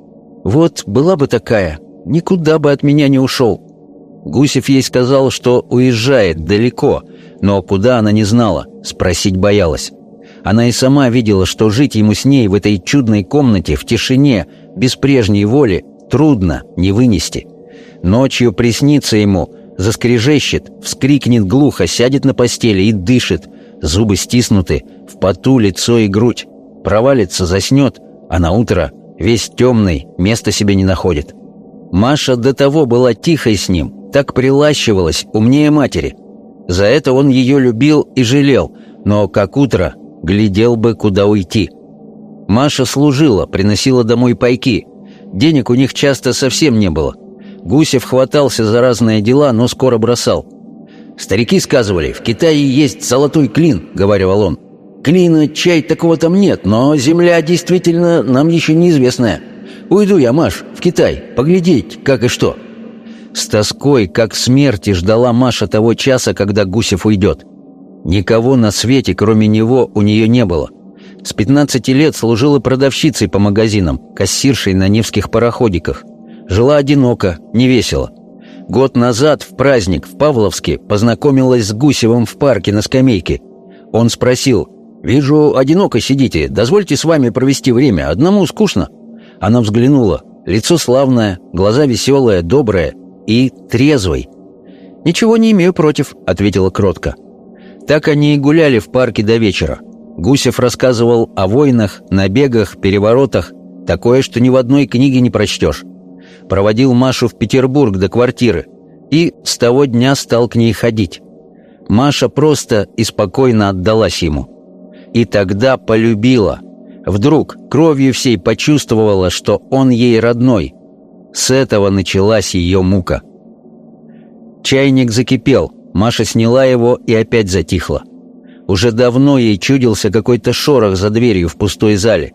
«Вот, была бы такая, никуда бы от меня не ушел». Гусев ей сказал, что уезжает далеко, но куда она не знала, спросить боялась. Она и сама видела, что жить ему с ней в этой чудной комнате, в тишине, без прежней воли, трудно, не вынести. Ночью приснится ему, заскрежещет, вскрикнет глухо, сядет на постели и дышит, зубы стиснуты, в поту лицо и грудь. Провалится, заснет, а на утро весь темный, места себе не находит. Маша до того была тихой с ним, так прилащивалась, умнее матери. За это он ее любил и жалел, но как утро глядел бы, куда уйти. Маша служила, приносила домой пайки. Денег у них часто совсем не было. Гусев хватался за разные дела, но скоро бросал. «Старики сказывали, в Китае есть золотой клин», — говорил он. «Клина, чай такого там нет, но земля действительно нам еще неизвестная. Уйду я, Маш, в Китай, поглядеть, как и что». С тоской, как смерти, ждала Маша того часа, когда Гусев уйдет. Никого на свете, кроме него, у нее не было. С 15 лет служила продавщицей по магазинам, кассиршей на невских пароходиках. Жила одиноко, невесело. Год назад, в праздник, в Павловске, познакомилась с Гусевым в парке на скамейке. Он спросил, «Вижу, одиноко сидите, дозвольте с вами провести время, одному скучно». Она взглянула, лицо славное, глаза веселые, добрые и трезвый. «Ничего не имею против», — ответила кротко. Так они и гуляли в парке до вечера. Гусев рассказывал о войнах, набегах, переворотах, такое, что ни в одной книге не прочтешь. Проводил Машу в Петербург до квартиры и с того дня стал к ней ходить. Маша просто и спокойно отдалась ему. И тогда полюбила. Вдруг кровью всей почувствовала, что он ей родной. С этого началась ее мука. Чайник закипел, Маша сняла его и опять затихла. Уже давно ей чудился какой-то шорох за дверью в пустой зале.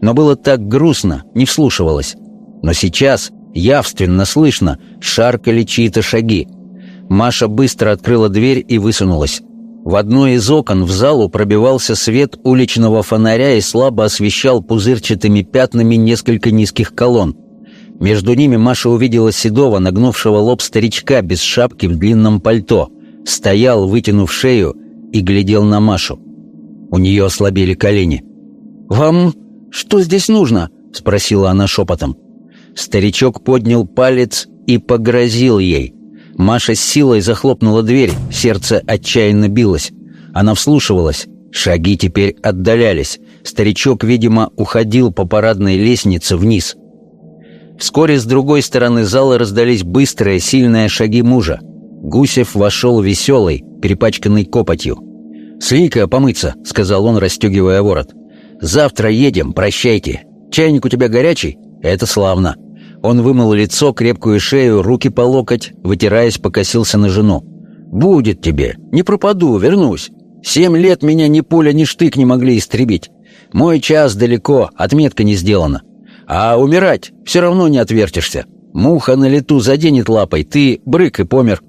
Но было так грустно, не вслушивалась. Но сейчас явственно слышно, шаркали чьи-то шаги. Маша быстро открыла дверь и высунулась. В одно из окон в залу пробивался свет уличного фонаря и слабо освещал пузырчатыми пятнами несколько низких колонн. Между ними Маша увидела седого, нагнувшего лоб старичка без шапки в длинном пальто. Стоял, вытянув шею, и глядел на Машу. У нее ослабели колени. «Вам что здесь нужно?» — спросила она шепотом. Старичок поднял палец и погрозил ей. Маша с силой захлопнула дверь, сердце отчаянно билось. Она вслушивалась. Шаги теперь отдалялись. Старичок, видимо, уходил по парадной лестнице вниз. Вскоре с другой стороны зала раздались быстрые, сильные шаги мужа. Гусев вошел веселый, перепачканный копотью. «Слика, помыться», — сказал он, расстегивая ворот. «Завтра едем, прощайте. Чайник у тебя горячий? Это славно». Он вымыл лицо, крепкую шею, руки по локоть, вытираясь, покосился на жену. «Будет тебе. Не пропаду, вернусь. Семь лет меня ни пуля, ни штык не могли истребить. Мой час далеко, отметка не сделана. А умирать все равно не отвертишься. Муха на лету заденет лапой, ты брык и помер.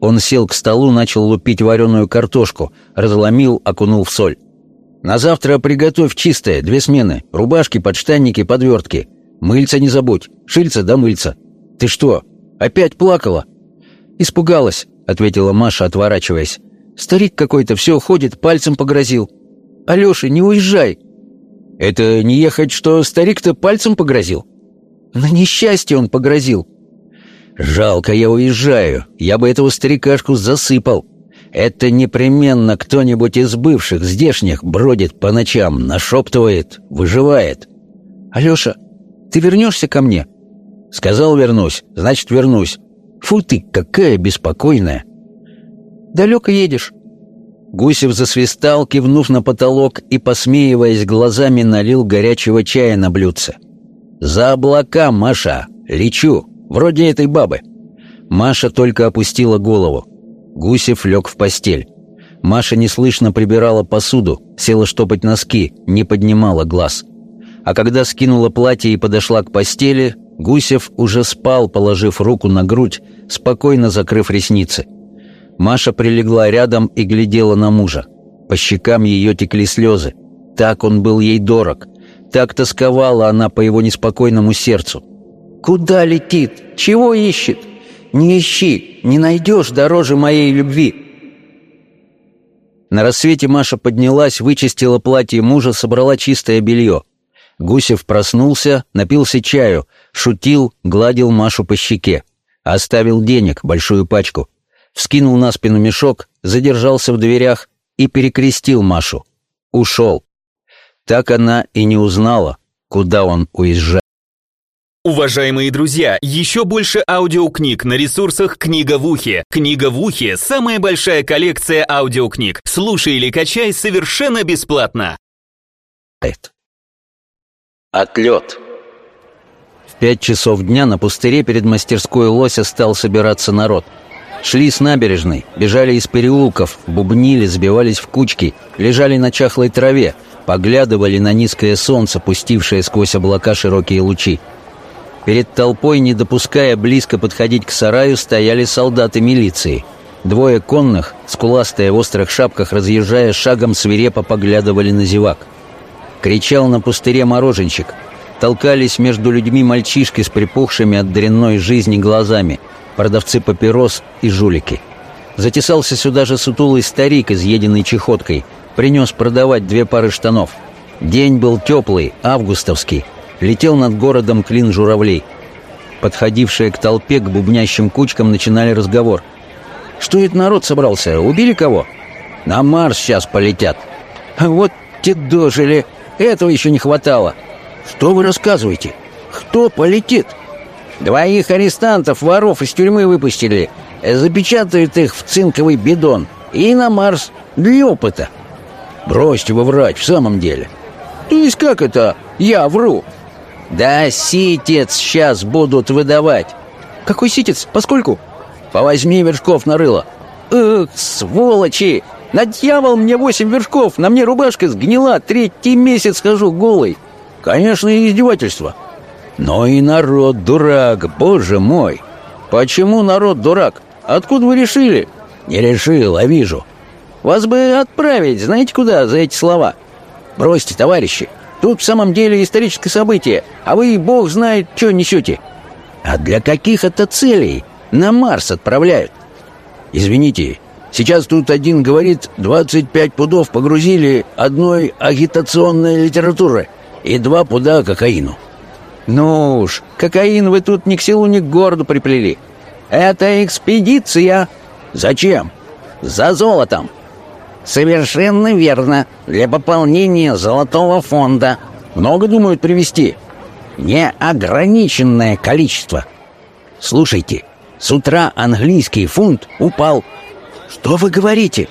Он сел к столу, начал лупить вареную картошку, разломил, окунул в соль. «На завтра приготовь чистое, две смены, рубашки, подштанники, подвертки. Мыльца не забудь, шильца да мыльца. Ты что, опять плакала?» «Испугалась», — ответила Маша, отворачиваясь. «Старик какой-то все ходит, пальцем погрозил. Алеша, не уезжай!» «Это не ехать, что старик-то пальцем погрозил?» «На несчастье он погрозил», «Жалко, я уезжаю. Я бы этого старикашку засыпал. Это непременно кто-нибудь из бывших, здешних, бродит по ночам, нашептывает, выживает». «Алеша, ты вернешься ко мне?» «Сказал вернусь, значит вернусь. Фу ты, какая беспокойная!» «Далеко едешь?» Гусев засвистал, кивнув на потолок и, посмеиваясь глазами, налил горячего чая на блюдце. «За облака, Маша! Лечу! Вроде этой бабы». Маша только опустила голову. Гусев лег в постель. Маша неслышно прибирала посуду, села штопать носки, не поднимала глаз. А когда скинула платье и подошла к постели, Гусев уже спал, положив руку на грудь, спокойно закрыв ресницы. Маша прилегла рядом и глядела на мужа. По щекам ее текли слезы. Так он был ей дорог. Так тосковала она по его неспокойному сердцу. Куда летит? Чего ищет? Не ищи, не найдешь дороже моей любви. На рассвете Маша поднялась, вычистила платье мужа, собрала чистое белье. Гусев проснулся, напился чаю, шутил, гладил Машу по щеке. Оставил денег, большую пачку. Вскинул на спину мешок, задержался в дверях и перекрестил Машу. Ушел. Так она и не узнала, куда он уезжает. Уважаемые друзья, еще больше аудиокниг на ресурсах «Книга в ухе». «Книга в ухе» — самая большая коллекция аудиокниг. Слушай или качай совершенно бесплатно. Отлет. В пять часов дня на пустыре перед мастерской лося стал собираться народ. Шли с набережной, бежали из переулков, бубнили, сбивались в кучки, лежали на чахлой траве, поглядывали на низкое солнце, пустившее сквозь облака широкие лучи. Перед толпой, не допуская близко подходить к сараю, стояли солдаты милиции. Двое конных, скуластые в острых шапках, разъезжая шагом, свирепо поглядывали на зевак. Кричал на пустыре мороженщик. толкались между людьми мальчишки с припухшими от дрянной жизни глазами, продавцы папирос и жулики. Затесался сюда же сутулый старик, изъеденный чехоткой, принес продавать две пары штанов. День был теплый, августовский, летел над городом клин журавлей. Подходившие к толпе, к бубнящим кучкам начинали разговор. «Что это народ собрался? Убили кого?» «На Марс сейчас полетят». «А вот те дожили! Этого еще не хватало!» «Что вы рассказываете? Кто полетит?» «Двоих арестантов, воров из тюрьмы выпустили. Запечатают их в цинковый бидон. И на Марс для опыта». «Бросьте вы врать, в самом деле». «То есть как это? Я вру?» «Да ситец сейчас будут выдавать». «Какой ситец? Поскольку?» «По восьми вершков нарыло». «Эх, сволочи! На дьявол мне восемь вершков, на мне рубашка сгнила, третий месяц хожу голый». «Конечно, издевательство». «Но и народ дурак, боже мой!» «Почему народ дурак? Откуда вы решили?» «Не решил, а вижу». «Вас бы отправить, знаете куда, за эти слова?» «Бросьте, товарищи, тут в самом деле историческое событие, а вы, бог знает, что несете». «А для каких это целей на Марс отправляют?» «Извините, сейчас тут один говорит, 25 пудов погрузили одной агитационной литературы и два пуда кокаину». «Ну уж, кокаин вы тут ни к селу, ни к городу приплели. Это экспедиция». «Зачем?» «За золотом». «Совершенно верно. Для пополнения золотого фонда». «Много думают привезти?» «Неограниченное количество». «Слушайте, с утра английский фунт упал». «Что вы говорите?»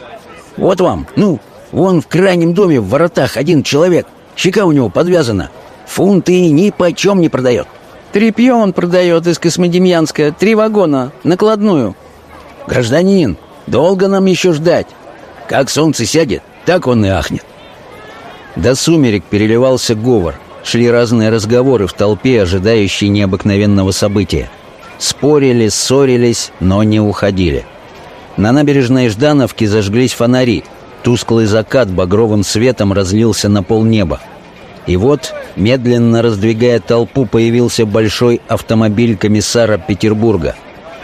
«Вот вам, ну, вон в крайнем доме в воротах один человек. Щека у него подвязана. Фунты ни почем не продает». «Трепье он продает из Космодемьянска. Три вагона, накладную». «Гражданин, долго нам еще ждать? Как солнце сядет, так он и ахнет». До сумерек переливался говор. Шли разные разговоры в толпе, ожидающей необыкновенного события. Спорили, ссорились, но не уходили. На набережной Ждановки зажглись фонари. Тусклый закат багровым светом разлился на полнеба. И вот, медленно раздвигая толпу, появился большой автомобиль комиссара Петербурга.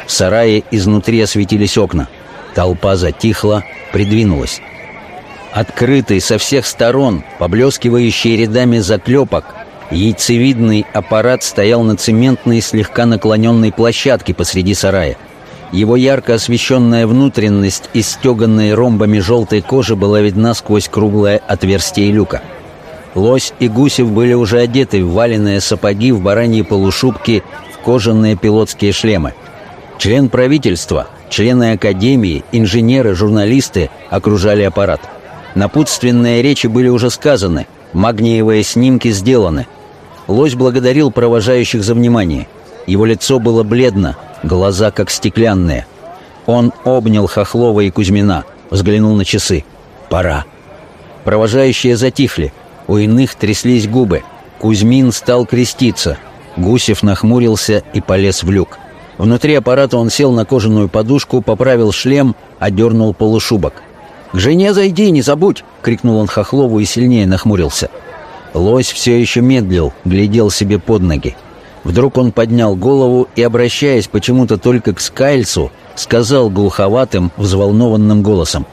В сарае изнутри осветились окна. Толпа затихла, придвинулась. Открытый со всех сторон, поблескивающий рядами заклепок, яйцевидный аппарат стоял на цементной, слегка наклоненной площадке посреди сарая. Его ярко освещенная внутренность, истеганная ромбами желтой кожи, была видна сквозь круглое отверстие люка. Лось и Гусев были уже одеты в валенные сапоги, в бараньи полушубки, в кожаные пилотские шлемы. Член правительства, члены академии, инженеры, журналисты окружали аппарат. Напутственные речи были уже сказаны, магниевые снимки сделаны. Лось благодарил провожающих за внимание. Его лицо было бледно, глаза как стеклянные. Он обнял Хохлова и Кузьмина, взглянул на часы. «Пора». Провожающие затихли. У иных тряслись губы. Кузьмин стал креститься. Гусев нахмурился и полез в люк. Внутри аппарата он сел на кожаную подушку, поправил шлем, одернул полушубок. «К жене зайди, не забудь!» — крикнул он Хохлову и сильнее нахмурился. Лось все еще медлил, глядел себе под ноги. Вдруг он поднял голову и, обращаясь почему-то только к Скайльсу, сказал глуховатым, взволнованным голосом.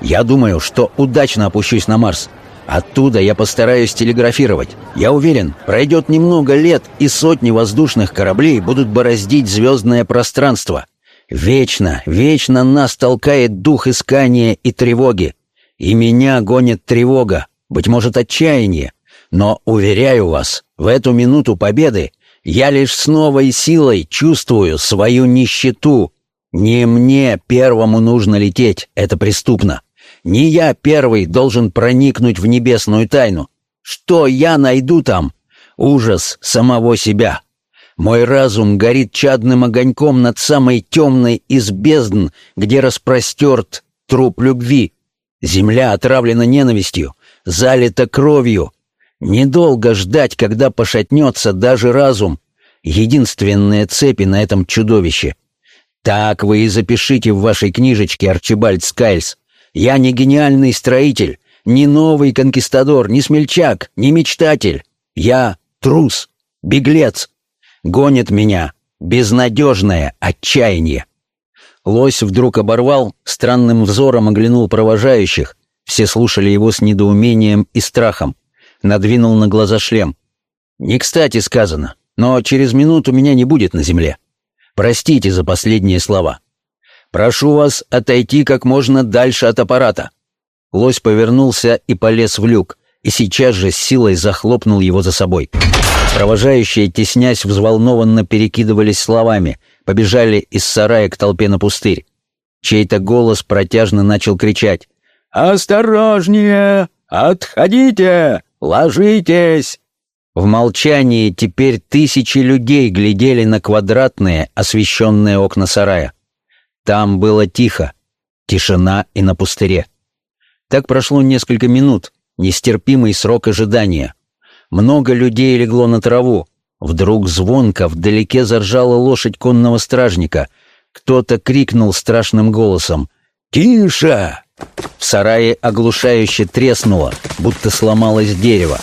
«Я думаю, что удачно опущусь на Марс. Оттуда я постараюсь телеграфировать. Я уверен, пройдет немного лет, и сотни воздушных кораблей будут бороздить звездное пространство. Вечно, вечно нас толкает дух искания и тревоги. И меня гонит тревога, быть может, отчаяние. Но, уверяю вас, в эту минуту победы я лишь с новой силой чувствую свою нищету. Не мне первому нужно лететь, это преступно. Не я первый должен проникнуть в небесную тайну. Что я найду там? Ужас самого себя. Мой разум горит чадным огоньком над самой темной из бездн, где распростерт труп любви. Земля отравлена ненавистью, залита кровью. Недолго ждать, когда пошатнется даже разум. Единственные цепи на этом чудовище. Так вы и запишите в вашей книжечке, Арчибальд Скайльс. Я не гениальный строитель, не новый конкистадор, не смельчак, не мечтатель. Я трус, беглец. Гонит меня безнадежное отчаяние. Лось вдруг оборвал, странным взором оглянул провожающих. Все слушали его с недоумением и страхом. Надвинул на глаза шлем. «Не кстати сказано, но через минуту меня не будет на земле. Простите за последние слова. Прошу вас отойти как можно дальше от аппарата». Лось повернулся и полез в люк, и сейчас же с силой захлопнул его за собой. Провожающие, теснясь, взволнованно перекидывались словами, побежали из сарая к толпе на пустырь. Чей-то голос протяжно начал кричать «Осторожнее! Отходите! Ложитесь!» В молчании теперь тысячи людей глядели на квадратные, освещенные окна сарая. Там было тихо, тишина и на пустыре. Так прошло несколько минут, нестерпимый срок ожидания. Много людей легло на траву. Вдруг звонко вдалеке заржала лошадь конного стражника. Кто-то крикнул страшным голосом «Тише!» В сарае оглушающе треснуло, будто сломалось дерево.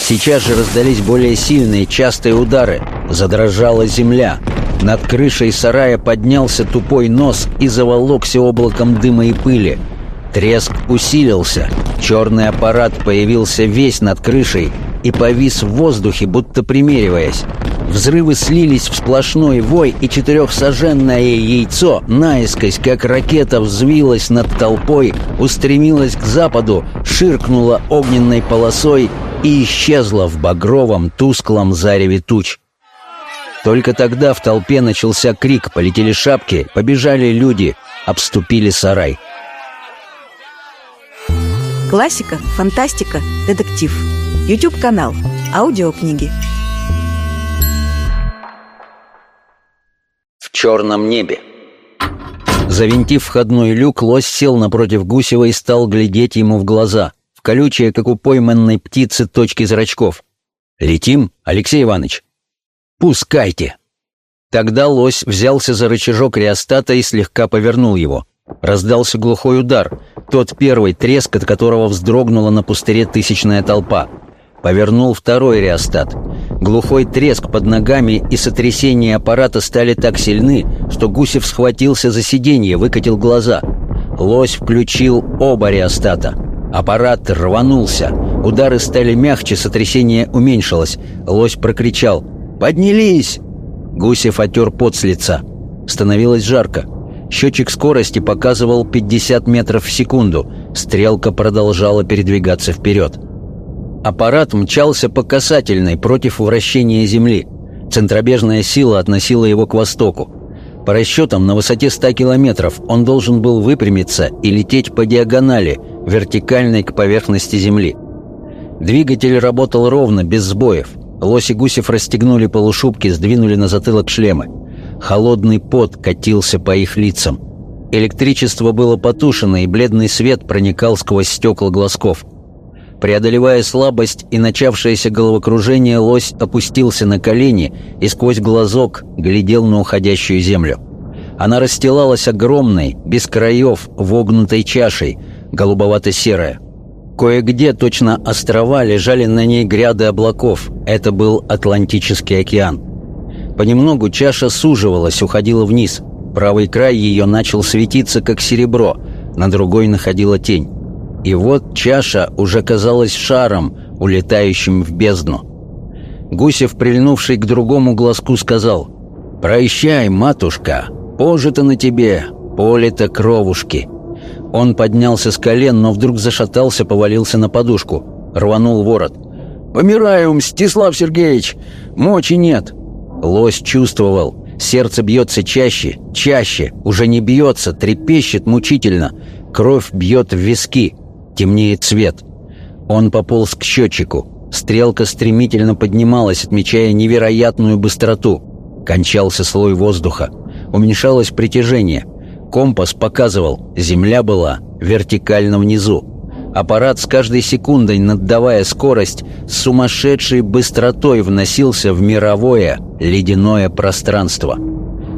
Сейчас же раздались более сильные, частые удары. Задрожала земля. Над крышей сарая поднялся тупой нос и заволокся облаком дыма и пыли. Треск усилился. Черный аппарат появился весь над крышей и повис в воздухе, будто примериваясь. Взрывы слились в сплошной вой, и четырехсоженное яйцо, наискось, как ракета, взвилось над толпой, устремилось к западу, ширкнуло огненной полосой и исчезло в багровом, тусклом зареве туч. Только тогда в толпе начался крик, полетели шапки, побежали люди, обступили сарай. Классика, фантастика, детектив. YouTube канал. Аудиокниги. В черном небе. Завинтив входной люк, лось сел напротив Гусева и стал глядеть ему в глаза, в колючие, как у пойманной птицы, точки зрачков. «Летим, Алексей Иванович?» «Пускайте!» Тогда лось взялся за рычажок реостата и слегка повернул его. Раздался глухой удар, тот первый треск, от которого вздрогнула на пустыре тысячная толпа. Повернул второй реостат. Глухой треск под ногами и сотрясение аппарата стали так сильны, что Гусев схватился за сиденье, выкатил глаза. Лось включил оба реостата. Аппарат рванулся. Удары стали мягче, сотрясение уменьшилось. Лось прокричал «Поднялись!» Гусев отер пот с лица. Становилось жарко. Счетчик скорости показывал 50 метров в секунду. Стрелка продолжала передвигаться вперед. Аппарат мчался по касательной против вращения Земли. Центробежная сила относила его к востоку. По расчетам, на высоте 100 километров он должен был выпрямиться и лететь по диагонали, вертикальной к поверхности Земли. Двигатель работал ровно, без сбоев. Лось и Гусев расстегнули полушубки, сдвинули на затылок шлемы. Холодный пот катился по их лицам. Электричество было потушено, и бледный свет проникал сквозь стекла глазков. Преодолевая слабость и начавшееся головокружение, лось опустился на колени и сквозь глазок глядел на уходящую землю. Она расстилалась огромной, без краев, вогнутой чашей, голубовато-серая. Кое-где точно острова лежали на ней гряды облаков. Это был Атлантический океан. Понемногу чаша суживалась, уходила вниз. Правый край ее начал светиться, как серебро, на другой находила тень. И вот чаша уже казалась шаром, улетающим в бездну. Гусев, прильнувший к другому глазку, сказал «Прощай, матушка, пожито на тебе, поле-то кровушки». Он поднялся с колен, но вдруг зашатался, повалился на подушку, рванул ворот. «Помираю, Мстислав Сергеевич! Мочи нет!» Лось чувствовал, сердце бьется чаще, чаще, уже не бьется, трепещет мучительно. Кровь бьет в виски, темнеет цвет. Он пополз к счетчику. Стрелка стремительно поднималась, отмечая невероятную быстроту. Кончался слой воздуха. Уменьшалось притяжение. Компас показывал, земля была вертикально внизу. Аппарат с каждой секундой, наддавая скорость, с сумасшедшей быстротой вносился в мировое ледяное пространство.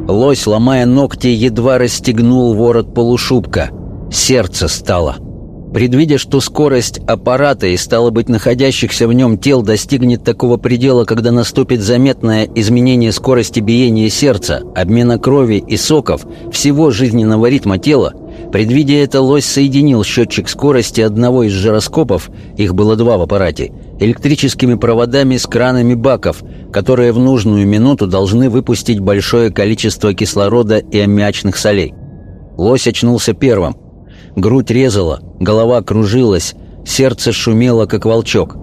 Лось, ломая ногти, едва расстегнул ворот полушубка. Сердце стало. Предвидя, что скорость аппарата и, стало быть, находящихся в нем тел достигнет такого предела, когда наступит заметное изменение скорости биения сердца, обмена крови и соков, всего жизненного ритма тела, предвидя это, лось соединил счетчик скорости одного из жироскопов, их было два в аппарате, электрическими проводами с кранами баков, которые в нужную минуту должны выпустить большое количество кислорода и аммиачных солей. Лось очнулся первым, Грудь резала, голова кружилась, сердце шумело, как волчок.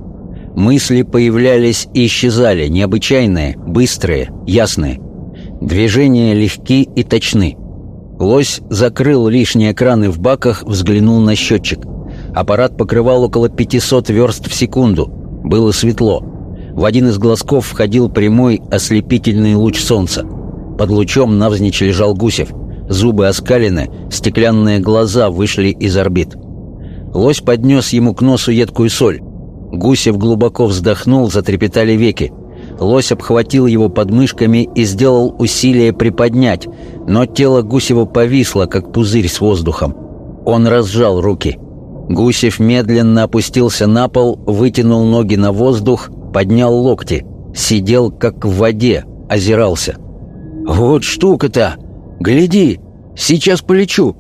Мысли появлялись и исчезали, необычайные, быстрые, ясные. Движения легки и точны. Лось закрыл лишние экраны в баках, взглянул на счетчик. Аппарат покрывал около 500 верст в секунду. Было светло. В один из глазков входил прямой ослепительный луч солнца. Под лучом навзничь лежал Гусев — Зубы оскалены, стеклянные глаза вышли из орбит. Лось поднес ему к носу едкую соль. Гусев глубоко вздохнул, затрепетали веки. Лось обхватил его подмышками и сделал усилие приподнять, но тело Гусева повисло, как пузырь с воздухом. Он разжал руки. Гусев медленно опустился на пол, вытянул ноги на воздух, поднял локти. Сидел, как в воде, озирался. «Вот штука-то!» «Гляди! Сейчас полечу!»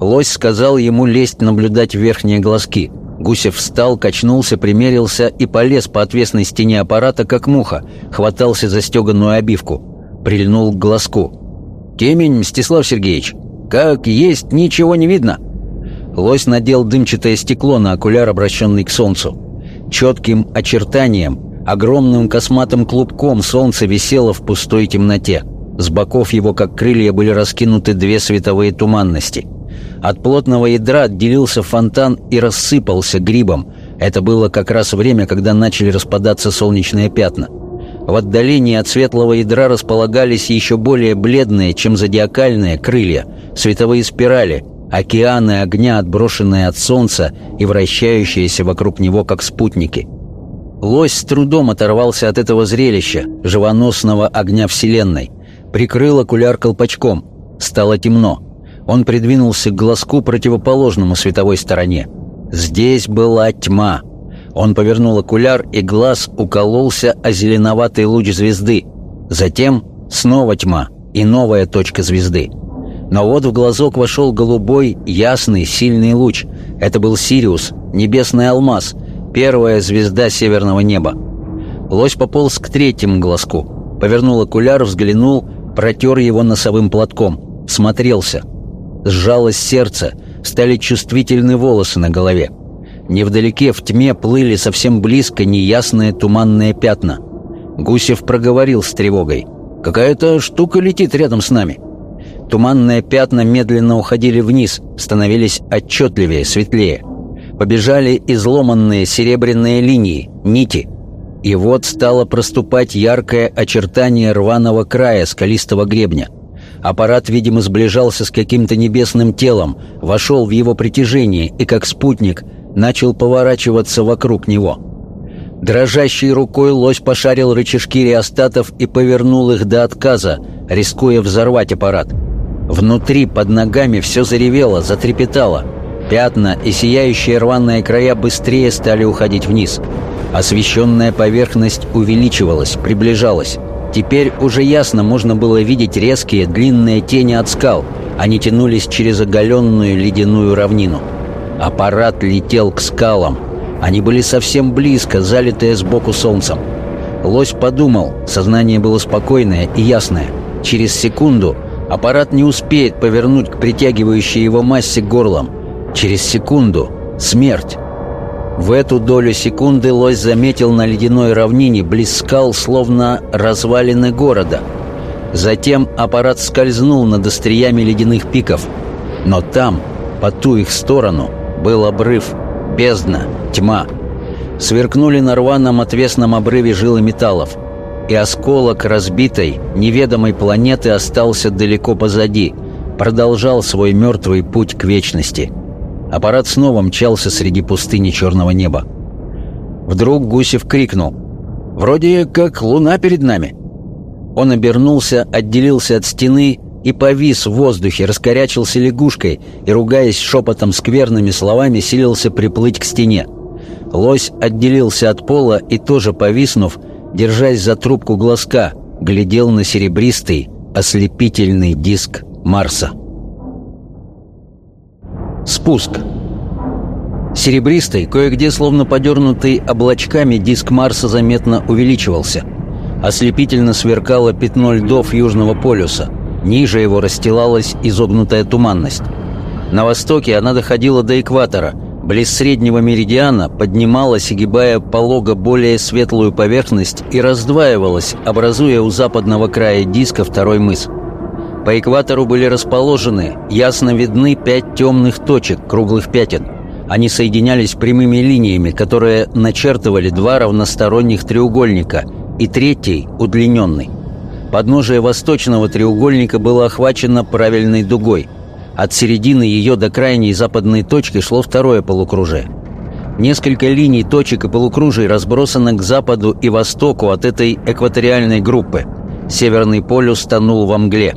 Лось сказал ему лезть наблюдать верхние глазки. Гусев встал, качнулся, примерился и полез по отвесной стене аппарата, как муха, хватался за стеганую обивку. Прильнул к глазку. «Темень, Мстислав Сергеевич! Как есть, ничего не видно!» Лось надел дымчатое стекло на окуляр, обращенный к солнцу. Четким очертанием, огромным косматым клубком солнце висело в пустой темноте. С боков его, как крылья, были раскинуты две световые туманности. От плотного ядра отделился фонтан и рассыпался грибом. Это было как раз время, когда начали распадаться солнечные пятна. В отдалении от светлого ядра располагались еще более бледные, чем зодиакальные, крылья, световые спирали, океаны огня, отброшенные от солнца и вращающиеся вокруг него, как спутники. Лось с трудом оторвался от этого зрелища, живоносного огня Вселенной прикрыл окуляр колпачком. Стало темно. Он придвинулся к глазку противоположному световой стороне. Здесь была тьма. Он повернул окуляр, и глаз укололся о зеленоватый луч звезды. Затем снова тьма и новая точка звезды. Но вот в глазок вошел голубой, ясный, сильный луч. Это был Сириус, небесный алмаз, первая звезда северного неба. Лось пополз к третьему глазку. Повернул окуляр, взглянул протер его носовым платком, смотрелся. Сжалось сердце, стали чувствительны волосы на голове. Невдалеке в тьме плыли совсем близко неясные туманные пятна. Гусев проговорил с тревогой. «Какая-то штука летит рядом с нами». Туманные пятна медленно уходили вниз, становились отчетливее, светлее. Побежали изломанные серебряные линии, нити — и вот стало проступать яркое очертание рваного края скалистого гребня. Аппарат, видимо, сближался с каким-то небесным телом, вошел в его притяжение и, как спутник, начал поворачиваться вокруг него. Дрожащей рукой лось пошарил рычажки реостатов и повернул их до отказа, рискуя взорвать аппарат. Внутри, под ногами, все заревело, затрепетало. Пятна и сияющие рваные края быстрее стали уходить вниз — Освещенная поверхность увеличивалась, приближалась. Теперь уже ясно можно было видеть резкие длинные тени от скал. Они тянулись через оголенную ледяную равнину. Аппарат летел к скалам. Они были совсем близко, залитые сбоку солнцем. Лось подумал, сознание было спокойное и ясное. Через секунду аппарат не успеет повернуть к притягивающей его массе горлом. Через секунду — смерть. В эту долю секунды лось заметил на ледяной равнине близ скал, словно развалины города. Затем аппарат скользнул над остриями ледяных пиков. Но там, по ту их сторону, был обрыв, бездна, тьма. Сверкнули на рваном отвесном обрыве жилы металлов. И осколок разбитой, неведомой планеты остался далеко позади, продолжал свой мертвый путь к вечности — Аппарат снова мчался среди пустыни черного неба. Вдруг Гусев крикнул. «Вроде как луна перед нами». Он обернулся, отделился от стены, и повис в воздухе, раскорячился лягушкой и, ругаясь шепотом скверными словами, силился приплыть к стене. Лось отделился от пола и, тоже повиснув, держась за трубку глазка, глядел на серебристый, ослепительный диск Марса. Спуск. Серебристый, кое-где словно подернутый облачками, диск Марса заметно увеличивался. Ослепительно сверкало пятно льдов Южного полюса. Ниже его расстилалась изогнутая туманность. На востоке она доходила до экватора – близ среднего меридиана поднималась, огибая полого более светлую поверхность и раздваивалась, образуя у западного края диска второй мыс. По экватору были расположены, ясно видны пять темных точек, круглых пятен. Они соединялись прямыми линиями, которые начертывали два равносторонних треугольника, и третий — удлиненный. Подножие восточного треугольника было охвачено правильной дугой — от середины ее до крайней западной точки шло второе полукружие. Несколько линий точек и полукружий разбросаны к западу и востоку от этой экваториальной группы. Северный полюс тонул во мгле.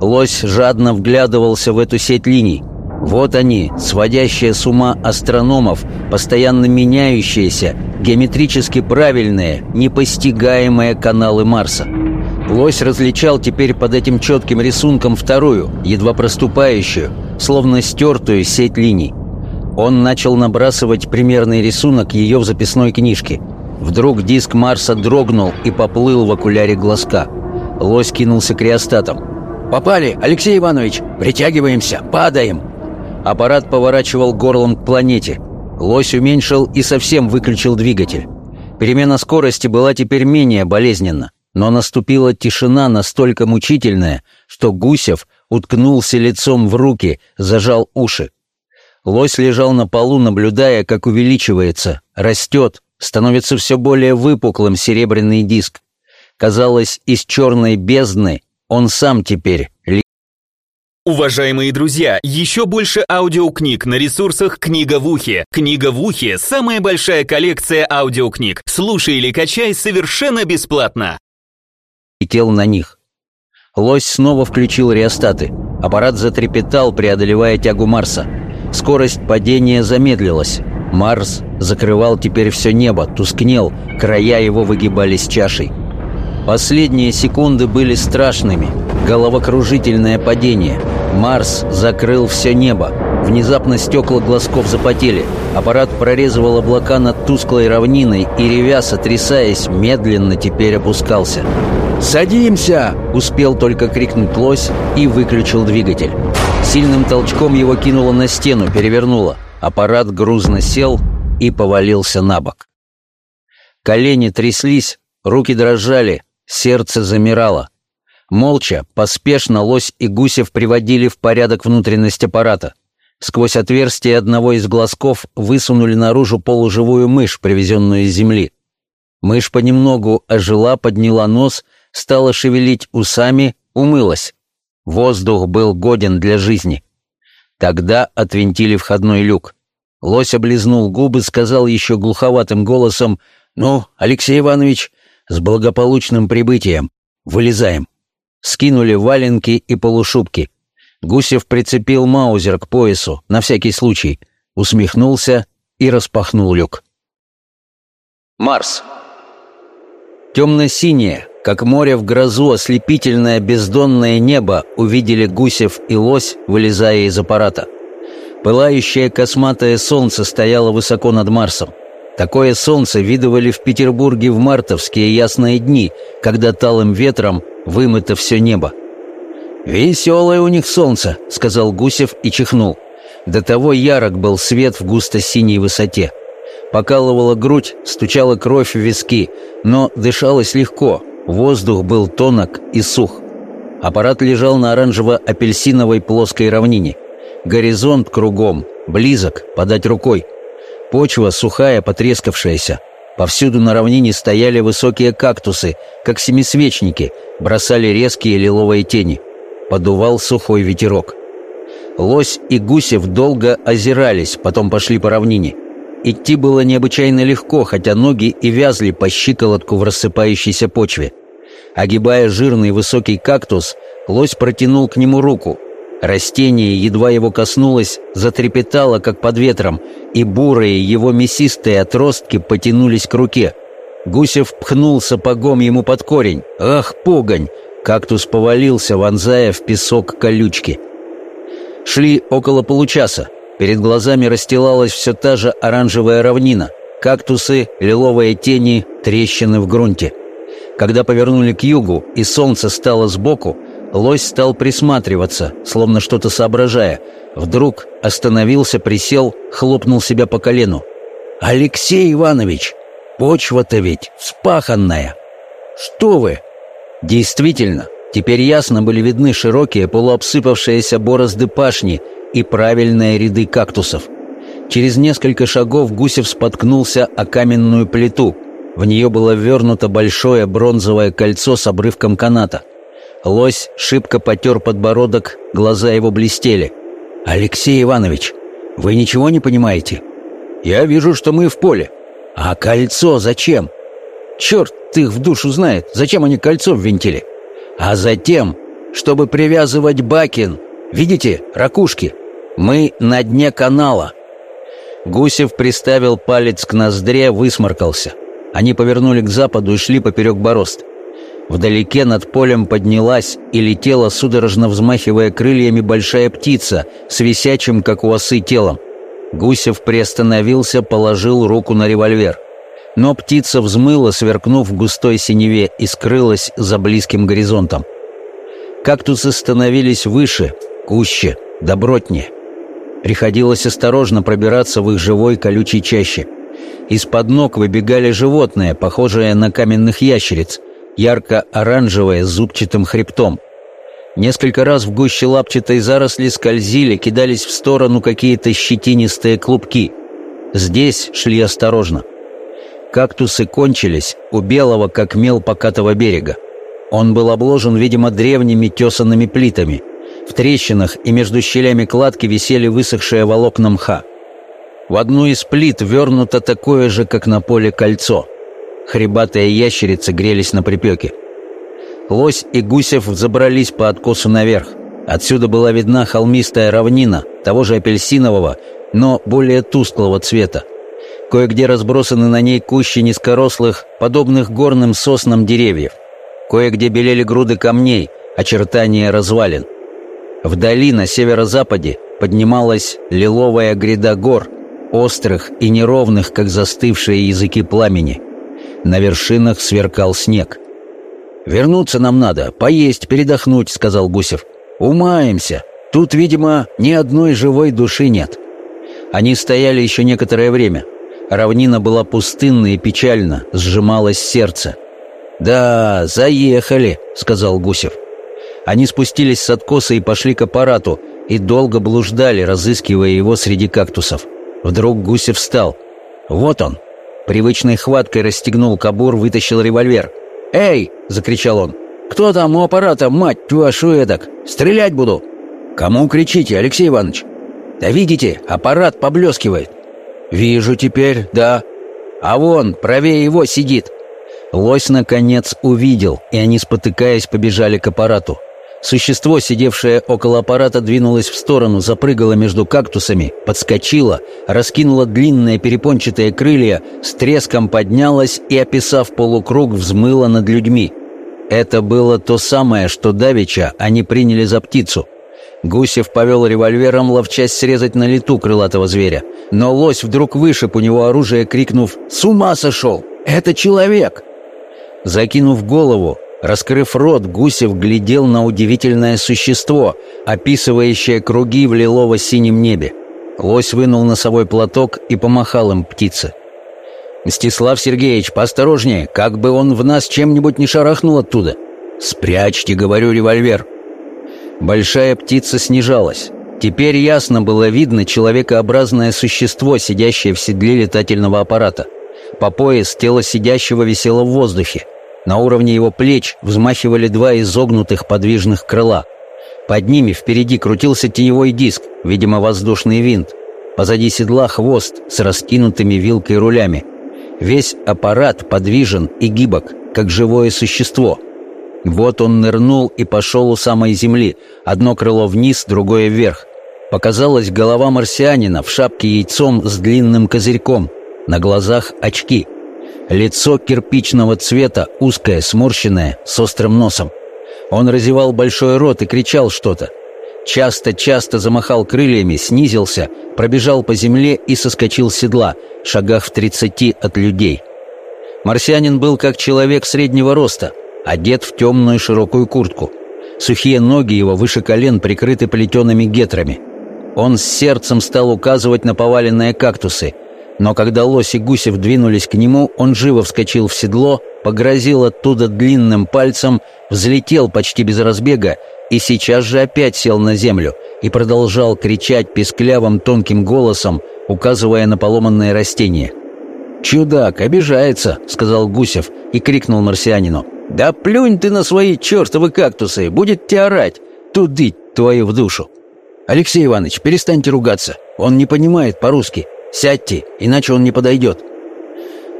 Лось жадно вглядывался в эту сеть линий. Вот они, сводящие с ума астрономов, постоянно меняющиеся, геометрически правильные, непостигаемые каналы Марса. Лось различал теперь под этим четким рисунком вторую, едва проступающую, словно стертую сеть линий. Он начал набрасывать примерный рисунок ее в записной книжке. Вдруг диск Марса дрогнул и поплыл в окуляре глазка. Лось кинулся к реостатам. «Попали, Алексей Иванович! Притягиваемся! Падаем!» Аппарат поворачивал горлом к планете. Лось уменьшил и совсем выключил двигатель. Перемена скорости была теперь менее болезненна. Но наступила тишина настолько мучительная, что Гусев уткнулся лицом в руки, зажал уши. Лось лежал на полу, наблюдая, как увеличивается, растет, становится все более выпуклым серебряный диск. Казалось, из черной бездны он сам теперь Уважаемые друзья, еще больше аудиокниг на ресурсах «Книга в ухе». «Книга в ухе» — самая большая коллекция аудиокниг. Слушай или качай совершенно бесплатно летел на них. Лось снова включил реостаты. Аппарат затрепетал, преодолевая тягу Марса. Скорость падения замедлилась. Марс закрывал теперь все небо, тускнел, края его выгибались чашей. Последние секунды были страшными. Головокружительное падение. Марс закрыл все небо. Внезапно стекла глазков запотели. Аппарат прорезывал облака над тусклой равниной и, ревя, сотрясаясь, медленно теперь опускался. «Садимся!» — успел только крикнуть лось и выключил двигатель. Сильным толчком его кинуло на стену, перевернуло. Аппарат грузно сел и повалился на бок. Колени тряслись, руки дрожали, сердце замирало. Молча, поспешно лось и Гусев приводили в порядок внутренность аппарата. Сквозь отверстие одного из глазков высунули наружу полуживую мышь, привезенную из земли. Мышь понемногу ожила, подняла нос, стала шевелить усами, умылась. Воздух был годен для жизни. Тогда отвинтили входной люк. Лось облизнул губы, сказал еще глуховатым голосом, «Ну, Алексей Иванович, с благополучным прибытием. Вылезаем». Скинули валенки и полушубки. Гусев прицепил маузер к поясу, на всякий случай, усмехнулся и распахнул люк. Марс. Темно-синее, как море в грозу, ослепительное бездонное небо увидели Гусев и Лось, вылезая из аппарата. Пылающее косматое солнце стояло высоко над Марсом. Такое солнце видывали в Петербурге в мартовские ясные дни, когда талым ветром вымыто все небо. «Веселое у них солнце», — сказал Гусев и чихнул. До того ярок был свет в густо-синей высоте. Покалывала грудь, стучала кровь в виски, но дышалось легко, воздух был тонок и сух. Аппарат лежал на оранжево-апельсиновой плоской равнине. Горизонт кругом, близок, подать рукой. Почва сухая, потрескавшаяся. Повсюду на равнине стояли высокие кактусы, как семисвечники, бросали резкие лиловые тени подувал сухой ветерок. Лось и Гусев долго озирались, потом пошли по равнине. Идти было необычайно легко, хотя ноги и вязли по щиколотку в рассыпающейся почве. Огибая жирный высокий кактус, лось протянул к нему руку. Растение, едва его коснулось, затрепетало, как под ветром, и бурые его мясистые отростки потянулись к руке. Гусев пхнул сапогом ему под корень. «Ах, погонь!» Кактус повалился, вонзая в песок колючки. Шли около получаса. Перед глазами расстилалась все та же оранжевая равнина. Кактусы, лиловые тени, трещины в грунте. Когда повернули к югу и солнце стало сбоку, лось стал присматриваться, словно что-то соображая. Вдруг остановился, присел, хлопнул себя по колену. «Алексей Иванович, почва-то ведь вспаханная!» «Что вы?» Действительно, теперь ясно были видны широкие полуобсыпавшиеся борозды пашни и правильные ряды кактусов. Через несколько шагов Гусев споткнулся о каменную плиту. В нее было ввернуто большое бронзовое кольцо с обрывком каната. Лось шибко потер подбородок, глаза его блестели. «Алексей Иванович, вы ничего не понимаете? Я вижу, что мы в поле. А кольцо зачем? Черт их в душу знает, зачем они кольцо ввинтили. А затем, чтобы привязывать бакин. Видите, ракушки? Мы на дне канала». Гусев приставил палец к ноздре, высморкался. Они повернули к западу и шли поперек борозд. Вдалеке над полем поднялась и летела, судорожно взмахивая крыльями, большая птица с висячим, как у осы, телом. Гусев приостановился, положил руку на револьвер. Но птица взмыла, сверкнув в густой синеве, и скрылась за близким горизонтом. Кактусы становились выше, гуще, добротнее. Приходилось осторожно пробираться в их живой колючей чаще. Из-под ног выбегали животные, похожие на каменных ящериц, ярко-оранжевые с зубчатым хребтом. Несколько раз в гуще лапчатой заросли скользили, кидались в сторону какие-то щетинистые клубки. Здесь шли осторожно. Кактусы кончились у белого, как мел покатого берега. Он был обложен, видимо, древними тесанными плитами. В трещинах и между щелями кладки висели высохшие волокна мха. В одну из плит вернуто такое же, как на поле, кольцо — Хребатые ящерицы грелись на припеке. Лось и Гусев забрались по откосу наверх. Отсюда была видна холмистая равнина, того же апельсинового, но более тусклого цвета. Кое-где разбросаны на ней кущи низкорослых, подобных горным соснам деревьев. Кое-где белели груды камней, очертания развалин. Вдали, на северо-западе, поднималась лиловая гряда гор, острых и неровных, как застывшие языки пламени. На вершинах сверкал снег. «Вернуться нам надо, поесть, передохнуть», — сказал Гусев. «Умаемся. Тут, видимо, ни одной живой души нет». Они стояли еще некоторое время. Равнина была пустынна и печальна, сжималось сердце. «Да, заехали», — сказал Гусев. Они спустились с откоса и пошли к аппарату, и долго блуждали, разыскивая его среди кактусов. Вдруг Гусев встал. «Вот он, Привычной хваткой расстегнул кобур, вытащил револьвер. «Эй!» — закричал он. «Кто там у аппарата, мать вашу эдак? Стрелять буду!» «Кому кричите, Алексей Иванович?» «Да видите, аппарат поблескивает». «Вижу теперь, да. А вон, правее его сидит». Лось, наконец, увидел, и они, спотыкаясь, побежали к аппарату. Существо, сидевшее около аппарата, двинулось в сторону, запрыгало между кактусами, подскочило, раскинуло длинные перепончатые крылья, с треском поднялось и, описав полукруг, взмыло над людьми. Это было то самое, что Давича они приняли за птицу. Гусев повел револьвером, ловчась срезать на лету крылатого зверя. Но лось вдруг вышиб у него оружие, крикнув «С ума сошел! Это человек!» Закинув голову, Раскрыв рот, Гусев глядел на удивительное существо, описывающее круги в лилово-синем небе. Лось вынул носовой платок и помахал им птице. «Мстислав Сергеевич, поосторожнее, как бы он в нас чем-нибудь не шарахнул оттуда!» «Спрячьте, — говорю, — револьвер!» Большая птица снижалась. Теперь ясно было видно человекообразное существо, сидящее в седле летательного аппарата. По пояс тело сидящего висело в воздухе. На уровне его плеч взмахивали два изогнутых подвижных крыла. Под ними впереди крутился теневой диск, видимо, воздушный винт. Позади седла хвост с раскинутыми вилкой рулями. Весь аппарат подвижен и гибок, как живое существо. Вот он нырнул и пошел у самой земли, одно крыло вниз, другое вверх. Показалась голова марсианина в шапке яйцом с длинным козырьком, на глазах очки. Лицо кирпичного цвета, узкое, сморщенное, с острым носом. Он разевал большой рот и кричал что-то. Часто-часто замахал крыльями, снизился, пробежал по земле и соскочил с седла, шагах в тридцати от людей. Марсианин был как человек среднего роста, одет в темную широкую куртку. Сухие ноги его выше колен прикрыты плетеными гетрами. Он с сердцем стал указывать на поваленные кактусы, но когда лось и гусев двинулись к нему, он живо вскочил в седло, погрозил оттуда длинным пальцем, взлетел почти без разбега и сейчас же опять сел на землю и продолжал кричать песклявым тонким голосом, указывая на поломанное растение. «Чудак, обижается», — сказал Гусев и крикнул марсианину. «Да плюнь ты на свои чертовы кактусы, будет тебя орать, туды твою в душу». «Алексей Иванович, перестаньте ругаться, он не понимает по-русски. Сядьте, иначе он не подойдет».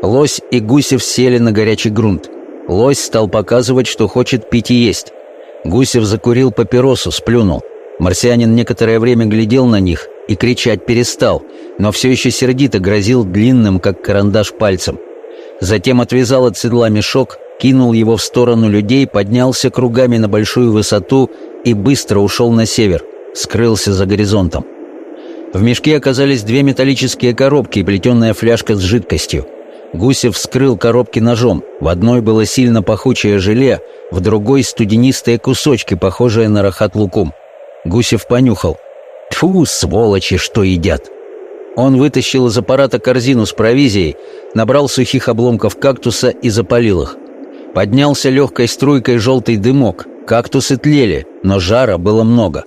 Лось и Гусев сели на горячий грунт. Лось стал показывать, что хочет пить и есть. Гусев закурил папиросу, сплюнул. Марсианин некоторое время глядел на них и кричать перестал, но все еще сердито грозил длинным, как карандаш, пальцем. Затем отвязал от седла мешок, кинул его в сторону людей, поднялся кругами на большую высоту и быстро ушел на север, скрылся за горизонтом. В мешке оказались две металлические коробки и плетеная фляжка с жидкостью. Гусев вскрыл коробки ножом. В одной было сильно пахучее желе, в другой — студенистые кусочки, похожие на рахат-лукум. Гусев понюхал. Тьфу, сволочи, что едят! Он вытащил из аппарата корзину с провизией, набрал сухих обломков кактуса и запалил их. Поднялся легкой струйкой желтый дымок. Кактусы тлели, но жара было много.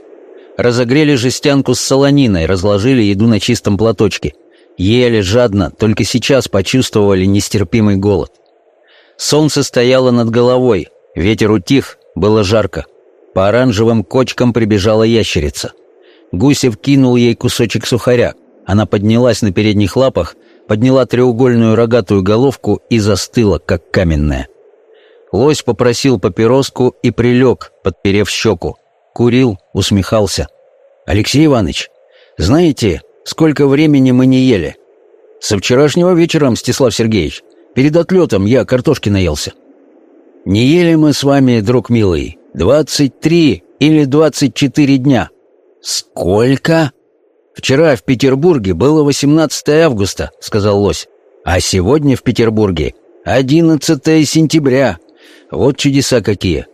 Разогрели жестянку с солониной, разложили еду на чистом платочке. Ели жадно, только сейчас почувствовали нестерпимый голод. Солнце стояло над головой, ветер утих, было жарко. По оранжевым кочкам прибежала ящерица. Гусев кинул ей кусочек сухаря. Она поднялась на передних лапах, подняла треугольную рогатую головку и застыла, как каменная. Лось попросил папироску и прилег, подперев щеку. Курил, усмехался. «Алексей Иванович, знаете, сколько времени мы не ели?» «Со вчерашнего вечера, Мстислав Сергеевич. Перед отлетом я картошки наелся». «Не ели мы с вами, друг милый, двадцать три или двадцать четыре дня». «Сколько?» «Вчера в Петербурге было 18 августа», — сказал Лось. «А сегодня в Петербурге 11 сентября. Вот чудеса какие.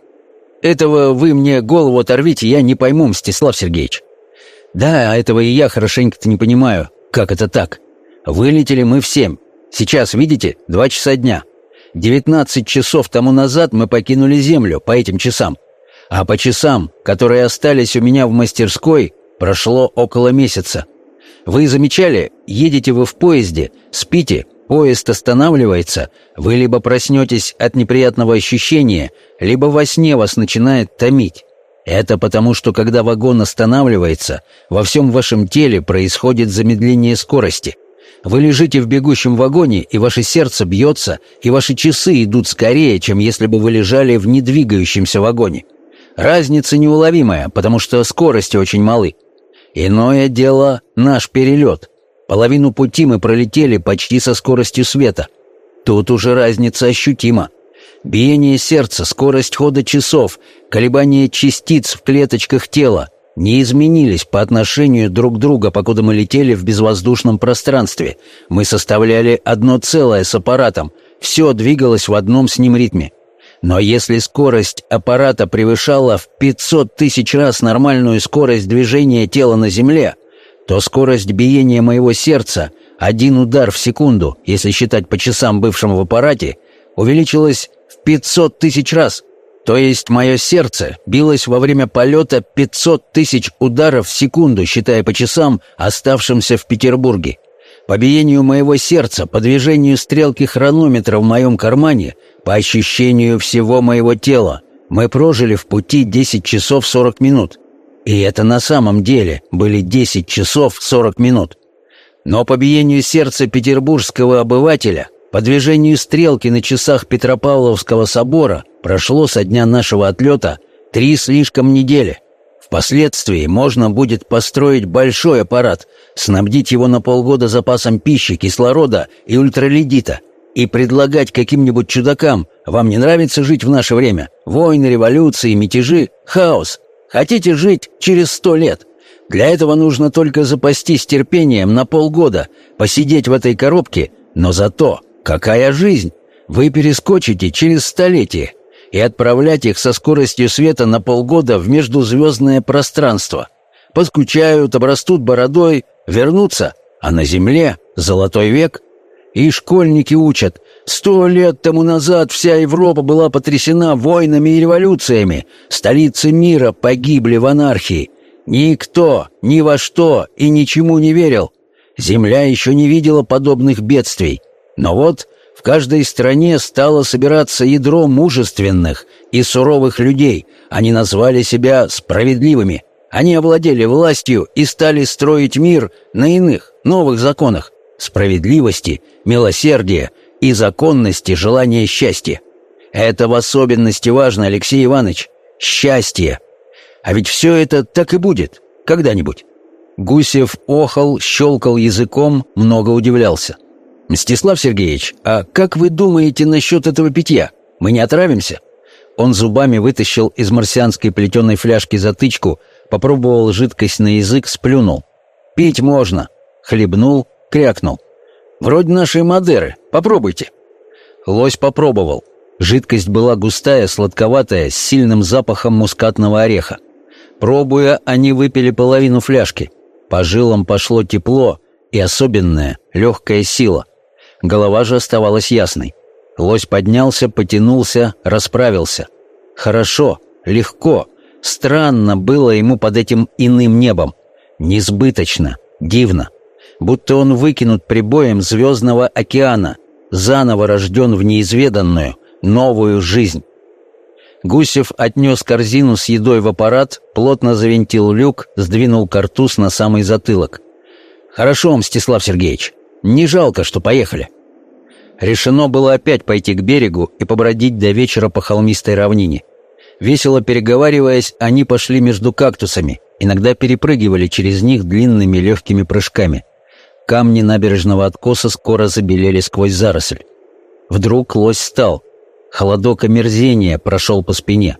Этого вы мне голову оторвите, я не пойму, Мстислав Сергеевич. Да, этого и я хорошенько-то не понимаю. Как это так? Вылетели мы в семь. Сейчас, видите, два часа дня. Девятнадцать часов тому назад мы покинули Землю по этим часам. А по часам, которые остались у меня в мастерской, прошло около месяца. Вы замечали, едете вы в поезде, спите, Поезд останавливается, вы либо проснетесь от неприятного ощущения, либо во сне вас начинает томить. Это потому, что когда вагон останавливается, во всем вашем теле происходит замедление скорости. Вы лежите в бегущем вагоне, и ваше сердце бьется, и ваши часы идут скорее, чем если бы вы лежали в недвигающемся вагоне. Разница неуловимая, потому что скорости очень малы. Иное дело — наш перелет — Половину пути мы пролетели почти со скоростью света. Тут уже разница ощутима. Биение сердца, скорость хода часов, колебания частиц в клеточках тела не изменились по отношению друг к другу, покуда мы летели в безвоздушном пространстве. Мы составляли одно целое с аппаратом, все двигалось в одном с ним ритме. Но если скорость аппарата превышала в 500 тысяч раз нормальную скорость движения тела на Земле – то скорость биения моего сердца, один удар в секунду, если считать по часам бывшим в аппарате, увеличилась в 500 тысяч раз. То есть мое сердце билось во время полета 500 тысяч ударов в секунду, считая по часам, оставшимся в Петербурге. По биению моего сердца, по движению стрелки хронометра в моем кармане, по ощущению всего моего тела, мы прожили в пути 10 часов 40 минут. И это на самом деле были 10 часов 40 минут. Но по биению сердца петербургского обывателя, по движению стрелки на часах Петропавловского собора, Прошло со дня нашего отлета три слишком недели. Впоследствии можно будет построить большой аппарат, снабдить его на полгода запасом пищи, кислорода и ультраледита и предлагать каким-нибудь чудакам «Вам не нравится жить в наше время? Войны, революции, мятежи, хаос. Хотите жить через сто лет? Для этого нужно только запастись терпением на полгода, посидеть в этой коробке, но зато какая жизнь! Вы перескочите через столетие и отправлять их со скоростью света на полгода в междузвездное пространство. Поскучают, обрастут бородой, вернутся, а на Земле золотой век. И школьники учат. Сто лет тому назад вся Европа была потрясена войнами и революциями. Столицы мира погибли в анархии. Никто ни во что и ничему не верил. Земля еще не видела подобных бедствий. Но вот в каждой стране стало собираться ядро мужественных и суровых людей. Они назвали себя справедливыми. Они овладели властью и стали строить мир на иных, новых законах. Справедливости, милосердия и законности желания счастья. Это в особенности важно, Алексей Иванович. Счастье. А ведь все это так и будет. Когда-нибудь. Гусев охал, щелкал языком, много удивлялся. «Мстислав Сергеевич, а как вы думаете насчет этого питья? Мы не отравимся?» Он зубами вытащил из марсианской плетеной фляжки затычку, попробовал жидкость на язык, сплюнул. «Пить можно!» Хлебнул, крякнул. «Вроде нашей Мадеры. Попробуйте!» Лось попробовал. Жидкость была густая, сладковатая, с сильным запахом мускатного ореха. Пробуя, они выпили половину фляжки. По жилам пошло тепло и особенная, легкая сила. Голова же оставалась ясной. Лось поднялся, потянулся, расправился. Хорошо, легко, странно было ему под этим иным небом. Несбыточно, дивно. Будто он выкинут прибоем звездного океана, заново рожден в неизведанную, новую жизнь. Гусев отнес корзину с едой в аппарат, плотно завинтил люк, сдвинул картуз на самый затылок. «Хорошо, Мстислав Сергеевич. Не жалко, что поехали». Решено было опять пойти к берегу и побродить до вечера по холмистой равнине. Весело переговариваясь, они пошли между кактусами, иногда перепрыгивали через них длинными легкими прыжками. Камни набережного откоса скоро забелели сквозь заросль. Вдруг лось стал. Холодок омерзения прошел по спине.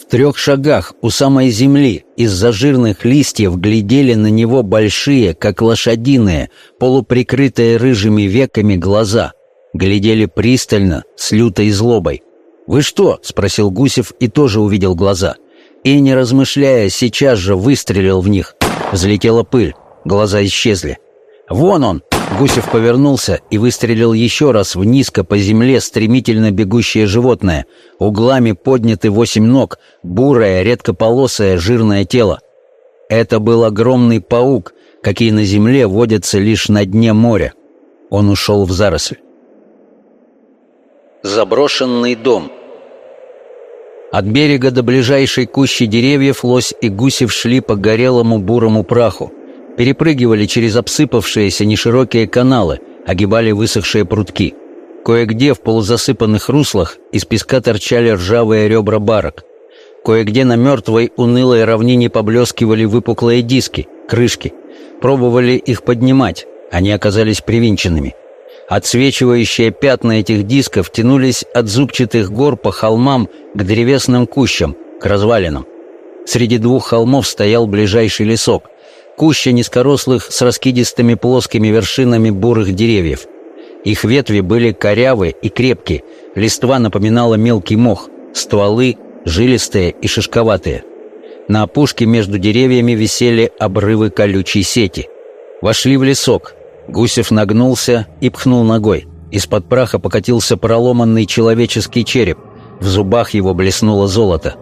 В трех шагах у самой земли из-за жирных листьев глядели на него большие, как лошадиные, полуприкрытые рыжими веками глаза. Глядели пристально, с лютой злобой. «Вы что?» — спросил Гусев и тоже увидел глаза. И, не размышляя, сейчас же выстрелил в них. Взлетела пыль, глаза исчезли. «Вон он!» Гусев повернулся и выстрелил еще раз в низко по земле стремительно бегущее животное. Углами подняты восемь ног, бурое, редкополосое, жирное тело. Это был огромный паук, какие на земле водятся лишь на дне моря. Он ушел в заросль. Заброшенный дом От берега до ближайшей кущи деревьев лось и Гусев шли по горелому бурому праху перепрыгивали через обсыпавшиеся неширокие каналы, огибали высохшие прутки. Кое-где в полузасыпанных руслах из песка торчали ржавые ребра барок. Кое-где на мертвой унылой равнине поблескивали выпуклые диски, крышки. Пробовали их поднимать, они оказались привинченными. Отсвечивающие пятна этих дисков тянулись от зубчатых гор по холмам к древесным кущам, к развалинам. Среди двух холмов стоял ближайший лесок — куща низкорослых с раскидистыми плоскими вершинами бурых деревьев. Их ветви были корявы и крепкие, листва напоминала мелкий мох, стволы жилистые и шишковатые. На опушке между деревьями висели обрывы колючей сети. Вошли в лесок. Гусев нагнулся и пхнул ногой. Из-под праха покатился проломанный человеческий череп. В зубах его блеснуло золото.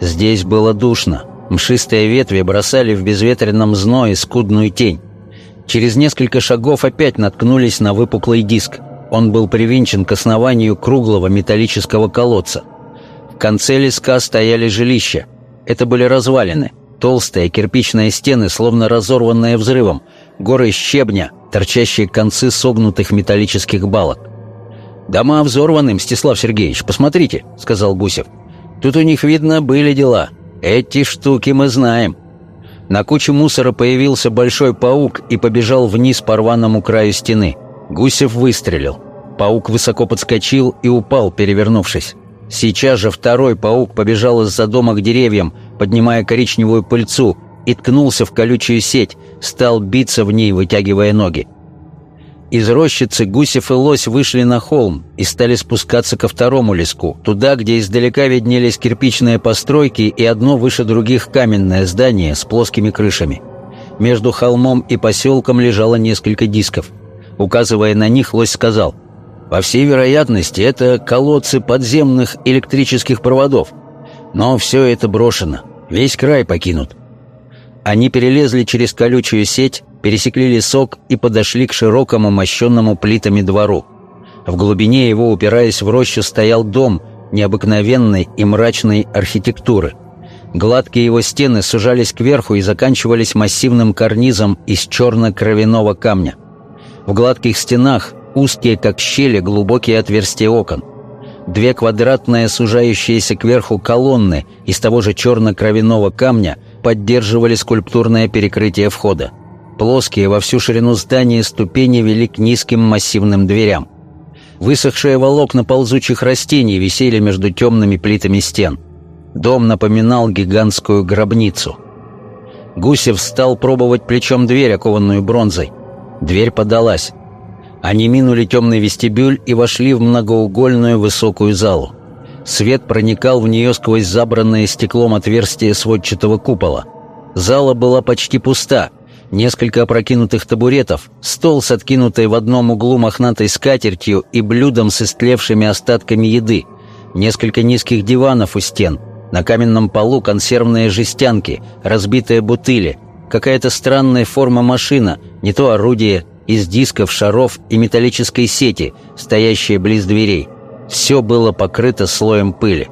Здесь было душно. Мшистые ветви бросали в безветренном зное скудную тень. Через несколько шагов опять наткнулись на выпуклый диск. Он был привинчен к основанию круглого металлического колодца. В конце леска стояли жилища. Это были развалины. Толстые кирпичные стены, словно разорванные взрывом. Горы щебня, торчащие концы согнутых металлических балок. «Дома взорваны, Мстислав Сергеевич, посмотрите», — сказал Гусев. «Тут у них, видно, были дела. Эти штуки мы знаем». На куче мусора появился большой паук и побежал вниз по рваному краю стены. Гусев выстрелил. Паук высоко подскочил и упал, перевернувшись. Сейчас же второй паук побежал из-за дома к деревьям, поднимая коричневую пыльцу, и ткнулся в колючую сеть, стал биться в ней, вытягивая ноги. Из рощицы Гусев и Лось вышли на холм и стали спускаться ко второму леску, туда, где издалека виднелись кирпичные постройки и одно выше других каменное здание с плоскими крышами. Между холмом и поселком лежало несколько дисков. Указывая на них, Лось сказал, «По всей вероятности, это колодцы подземных электрических проводов. Но все это брошено, весь край покинут. Они перелезли через колючую сеть, пересекли лесок и подошли к широкому мощенному плитами двору. В глубине его, упираясь в рощу, стоял дом необыкновенной и мрачной архитектуры. Гладкие его стены сужались кверху и заканчивались массивным карнизом из черно-кровяного камня. В гладких стенах узкие, как щели, глубокие отверстия окон. Две квадратные, сужающиеся кверху колонны из того же черно-кровяного камня – поддерживали скульптурное перекрытие входа. Плоские во всю ширину здания ступени вели к низким массивным дверям. Высохшие волокна ползучих растений висели между темными плитами стен. Дом напоминал гигантскую гробницу. Гусев стал пробовать плечом дверь, окованную бронзой. Дверь подалась. Они минули темный вестибюль и вошли в многоугольную высокую залу. Свет проникал в нее сквозь забранное стеклом отверстие сводчатого купола. Зала была почти пуста. Несколько опрокинутых табуретов, стол с откинутой в одном углу мохнатой скатертью и блюдом с истлевшими остатками еды, несколько низких диванов у стен, на каменном полу консервные жестянки, разбитые бутыли, какая-то странная форма машина, не то орудие, из дисков, шаров и металлической сети, стоящие близ дверей – все было покрыто слоем пыли.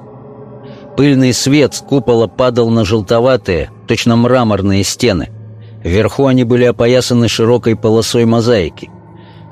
Пыльный свет с купола падал на желтоватые, точно мраморные стены. Вверху они были опоясаны широкой полосой мозаики.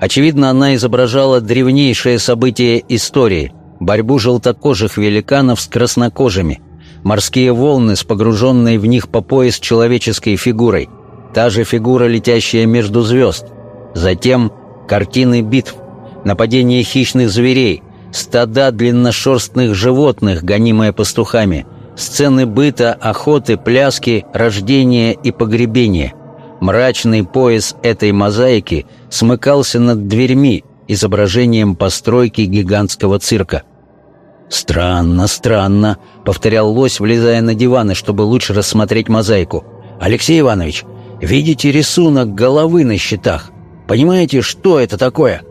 Очевидно, она изображала древнейшее событие истории – борьбу желтокожих великанов с краснокожими, морские волны с погруженной в них по пояс человеческой фигурой, та же фигура, летящая между звезд. Затем картины битв, нападение хищных зверей – стада длинношерстных животных, гонимые пастухами, сцены быта, охоты, пляски, рождения и погребения. Мрачный пояс этой мозаики смыкался над дверьми, изображением постройки гигантского цирка. «Странно, странно», — повторял лось, влезая на диваны, чтобы лучше рассмотреть мозаику. «Алексей Иванович, видите рисунок головы на щитах? Понимаете, что это такое?»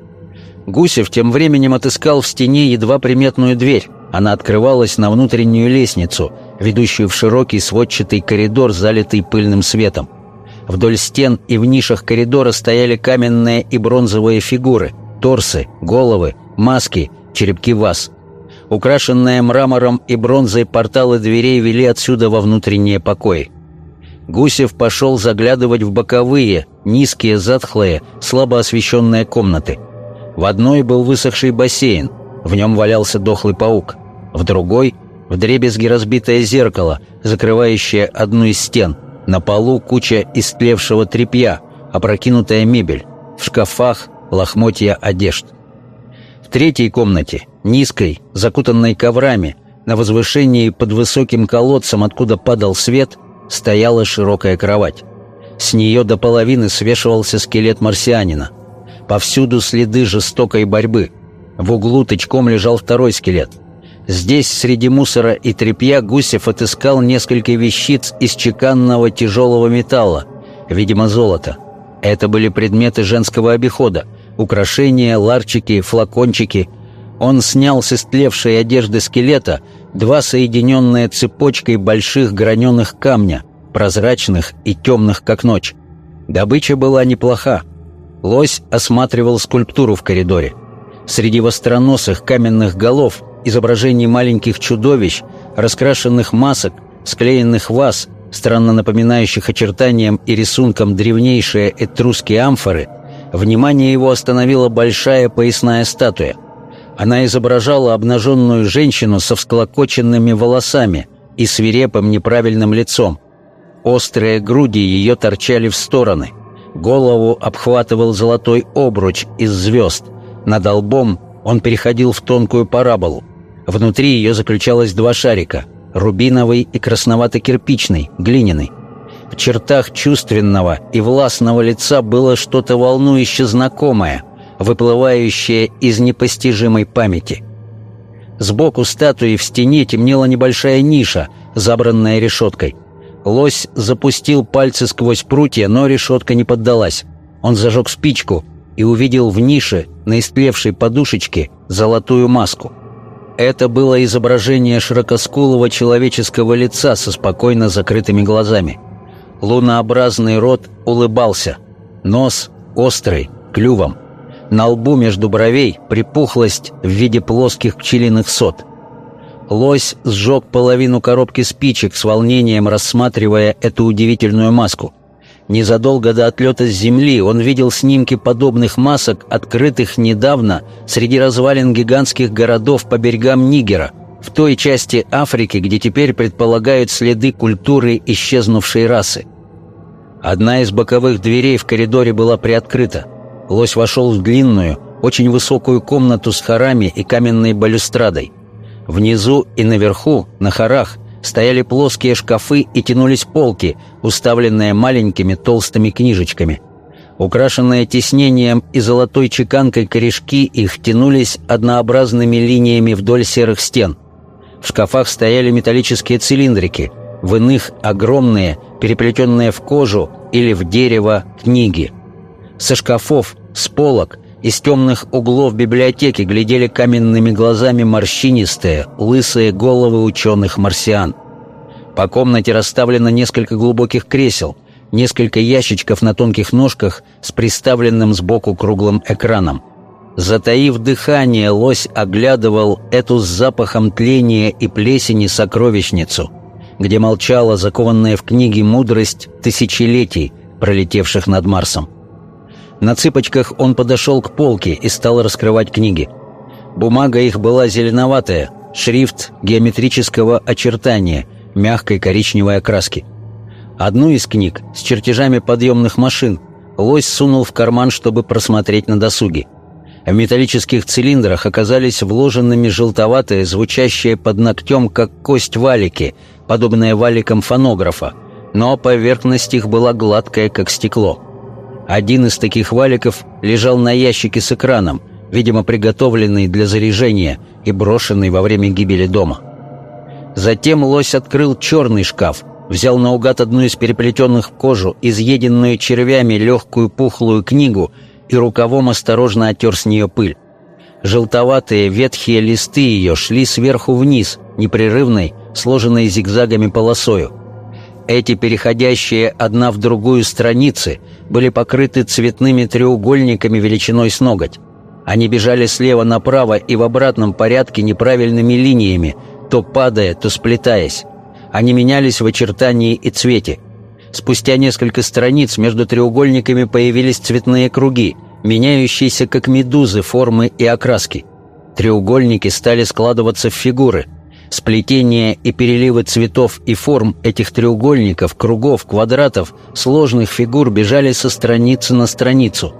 Гусев тем временем отыскал в стене едва приметную дверь. Она открывалась на внутреннюю лестницу, ведущую в широкий сводчатый коридор, залитый пыльным светом. Вдоль стен и в нишах коридора стояли каменные и бронзовые фигуры, торсы, головы, маски, черепки ваз. Украшенные мрамором и бронзой порталы дверей вели отсюда во внутренние покои. Гусев пошел заглядывать в боковые, низкие, затхлые, слабо освещенные комнаты – в одной был высохший бассейн, в нем валялся дохлый паук. В другой — вдребезги разбитое зеркало, закрывающее одну из стен. На полу куча истлевшего тряпья, опрокинутая мебель. В шкафах лохмотья одежд. В третьей комнате, низкой, закутанной коврами, на возвышении под высоким колодцем, откуда падал свет, стояла широкая кровать. С нее до половины свешивался скелет марсианина — Повсюду следы жестокой борьбы. В углу тычком лежал второй скелет. Здесь, среди мусора и тряпья, Гусев отыскал несколько вещиц из чеканного тяжелого металла, видимо, золота. Это были предметы женского обихода, украшения, ларчики, флакончики. Он снял с истлевшей одежды скелета два соединенные цепочкой больших граненых камня, прозрачных и темных, как ночь. Добыча была неплоха. Лось осматривал скульптуру в коридоре. Среди востроносых каменных голов, изображений маленьких чудовищ, раскрашенных масок, склеенных ваз, странно напоминающих очертанием и рисунком древнейшие этрусские амфоры, внимание его остановила большая поясная статуя. Она изображала обнаженную женщину со всклокоченными волосами и свирепым неправильным лицом. Острые груди ее торчали в стороны. Голову обхватывал золотой обруч из звезд. Над лбом он переходил в тонкую параболу. Внутри ее заключалось два шарика — рубиновый и красновато-кирпичный, глиняный. В чертах чувственного и властного лица было что-то волнующе знакомое, выплывающее из непостижимой памяти. Сбоку статуи в стене темнела небольшая ниша, забранная решеткой. Лось запустил пальцы сквозь прутья, но решетка не поддалась. Он зажег спичку и увидел в нише, на истлевшей подушечке, золотую маску. Это было изображение широкоскулого человеческого лица со спокойно закрытыми глазами. Лунообразный рот улыбался. Нос острый, клювом. На лбу между бровей припухлость в виде плоских пчелиных сот – Лось сжег половину коробки спичек с волнением, рассматривая эту удивительную маску. Незадолго до отлета с Земли он видел снимки подобных масок, открытых недавно среди развалин гигантских городов по берегам Нигера, в той части Африки, где теперь предполагают следы культуры исчезнувшей расы. Одна из боковых дверей в коридоре была приоткрыта. Лось вошел в длинную, очень высокую комнату с хорами и каменной балюстрадой – Внизу и наверху, на хорах, стояли плоские шкафы и тянулись полки, уставленные маленькими толстыми книжечками. Украшенные тиснением и золотой чеканкой корешки их тянулись однообразными линиями вдоль серых стен. В шкафах стояли металлические цилиндрики, в иных — огромные, переплетенные в кожу или в дерево книги. Со шкафов, с полок из темных углов библиотеки глядели каменными глазами морщинистые, лысые головы ученых-марсиан. По комнате расставлено несколько глубоких кресел, несколько ящичков на тонких ножках с приставленным сбоку круглым экраном. Затаив дыхание, лось оглядывал эту с запахом тления и плесени сокровищницу, где молчала закованная в книги мудрость тысячелетий, пролетевших над Марсом. На цыпочках он подошел к полке и стал раскрывать книги. Бумага их была зеленоватая, шрифт геометрического очертания, мягкой коричневой окраски. Одну из книг с чертежами подъемных машин лось сунул в карман, чтобы просмотреть на досуге. В металлических цилиндрах оказались вложенными желтоватые, звучащие под ногтем, как кость валики, подобные валикам фонографа, но поверхность их была гладкая, как стекло. Один из таких валиков лежал на ящике с экраном, видимо, приготовленный для заряжения и брошенный во время гибели дома. Затем лось открыл черный шкаф, взял наугад одну из переплетенных в кожу, изъеденную червями легкую пухлую книгу и рукавом осторожно оттер с нее пыль. Желтоватые ветхие листы ее шли сверху вниз, непрерывной, сложенной зигзагами полосою. Эти переходящие одна в другую страницы были покрыты цветными треугольниками величиной с ноготь. Они бежали слева направо и в обратном порядке неправильными линиями, то падая, то сплетаясь. Они менялись в очертании и цвете. Спустя несколько страниц между треугольниками появились цветные круги, меняющиеся как медузы формы и окраски. Треугольники стали складываться в фигуры – Сплетение и переливы цветов и форм этих треугольников, кругов, квадратов, сложных фигур бежали со страницы на страницу.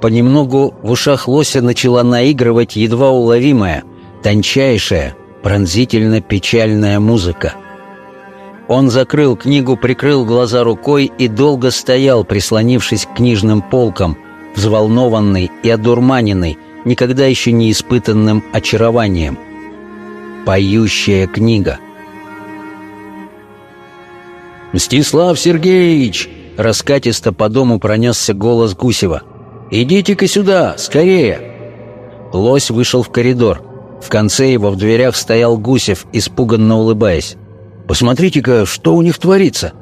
Понемногу в ушах лося начала наигрывать едва уловимая, тончайшая, пронзительно-печальная музыка. Он закрыл книгу, прикрыл глаза рукой и долго стоял, прислонившись к книжным полкам, взволнованный и одурманенный, никогда еще не испытанным очарованием – Поющая книга. «Мстислав Сергеевич!» — раскатисто по дому пронесся голос Гусева. «Идите-ка сюда, скорее!» Лось вышел в коридор. В конце его в дверях стоял Гусев, испуганно улыбаясь. «Посмотрите-ка, что у них творится!»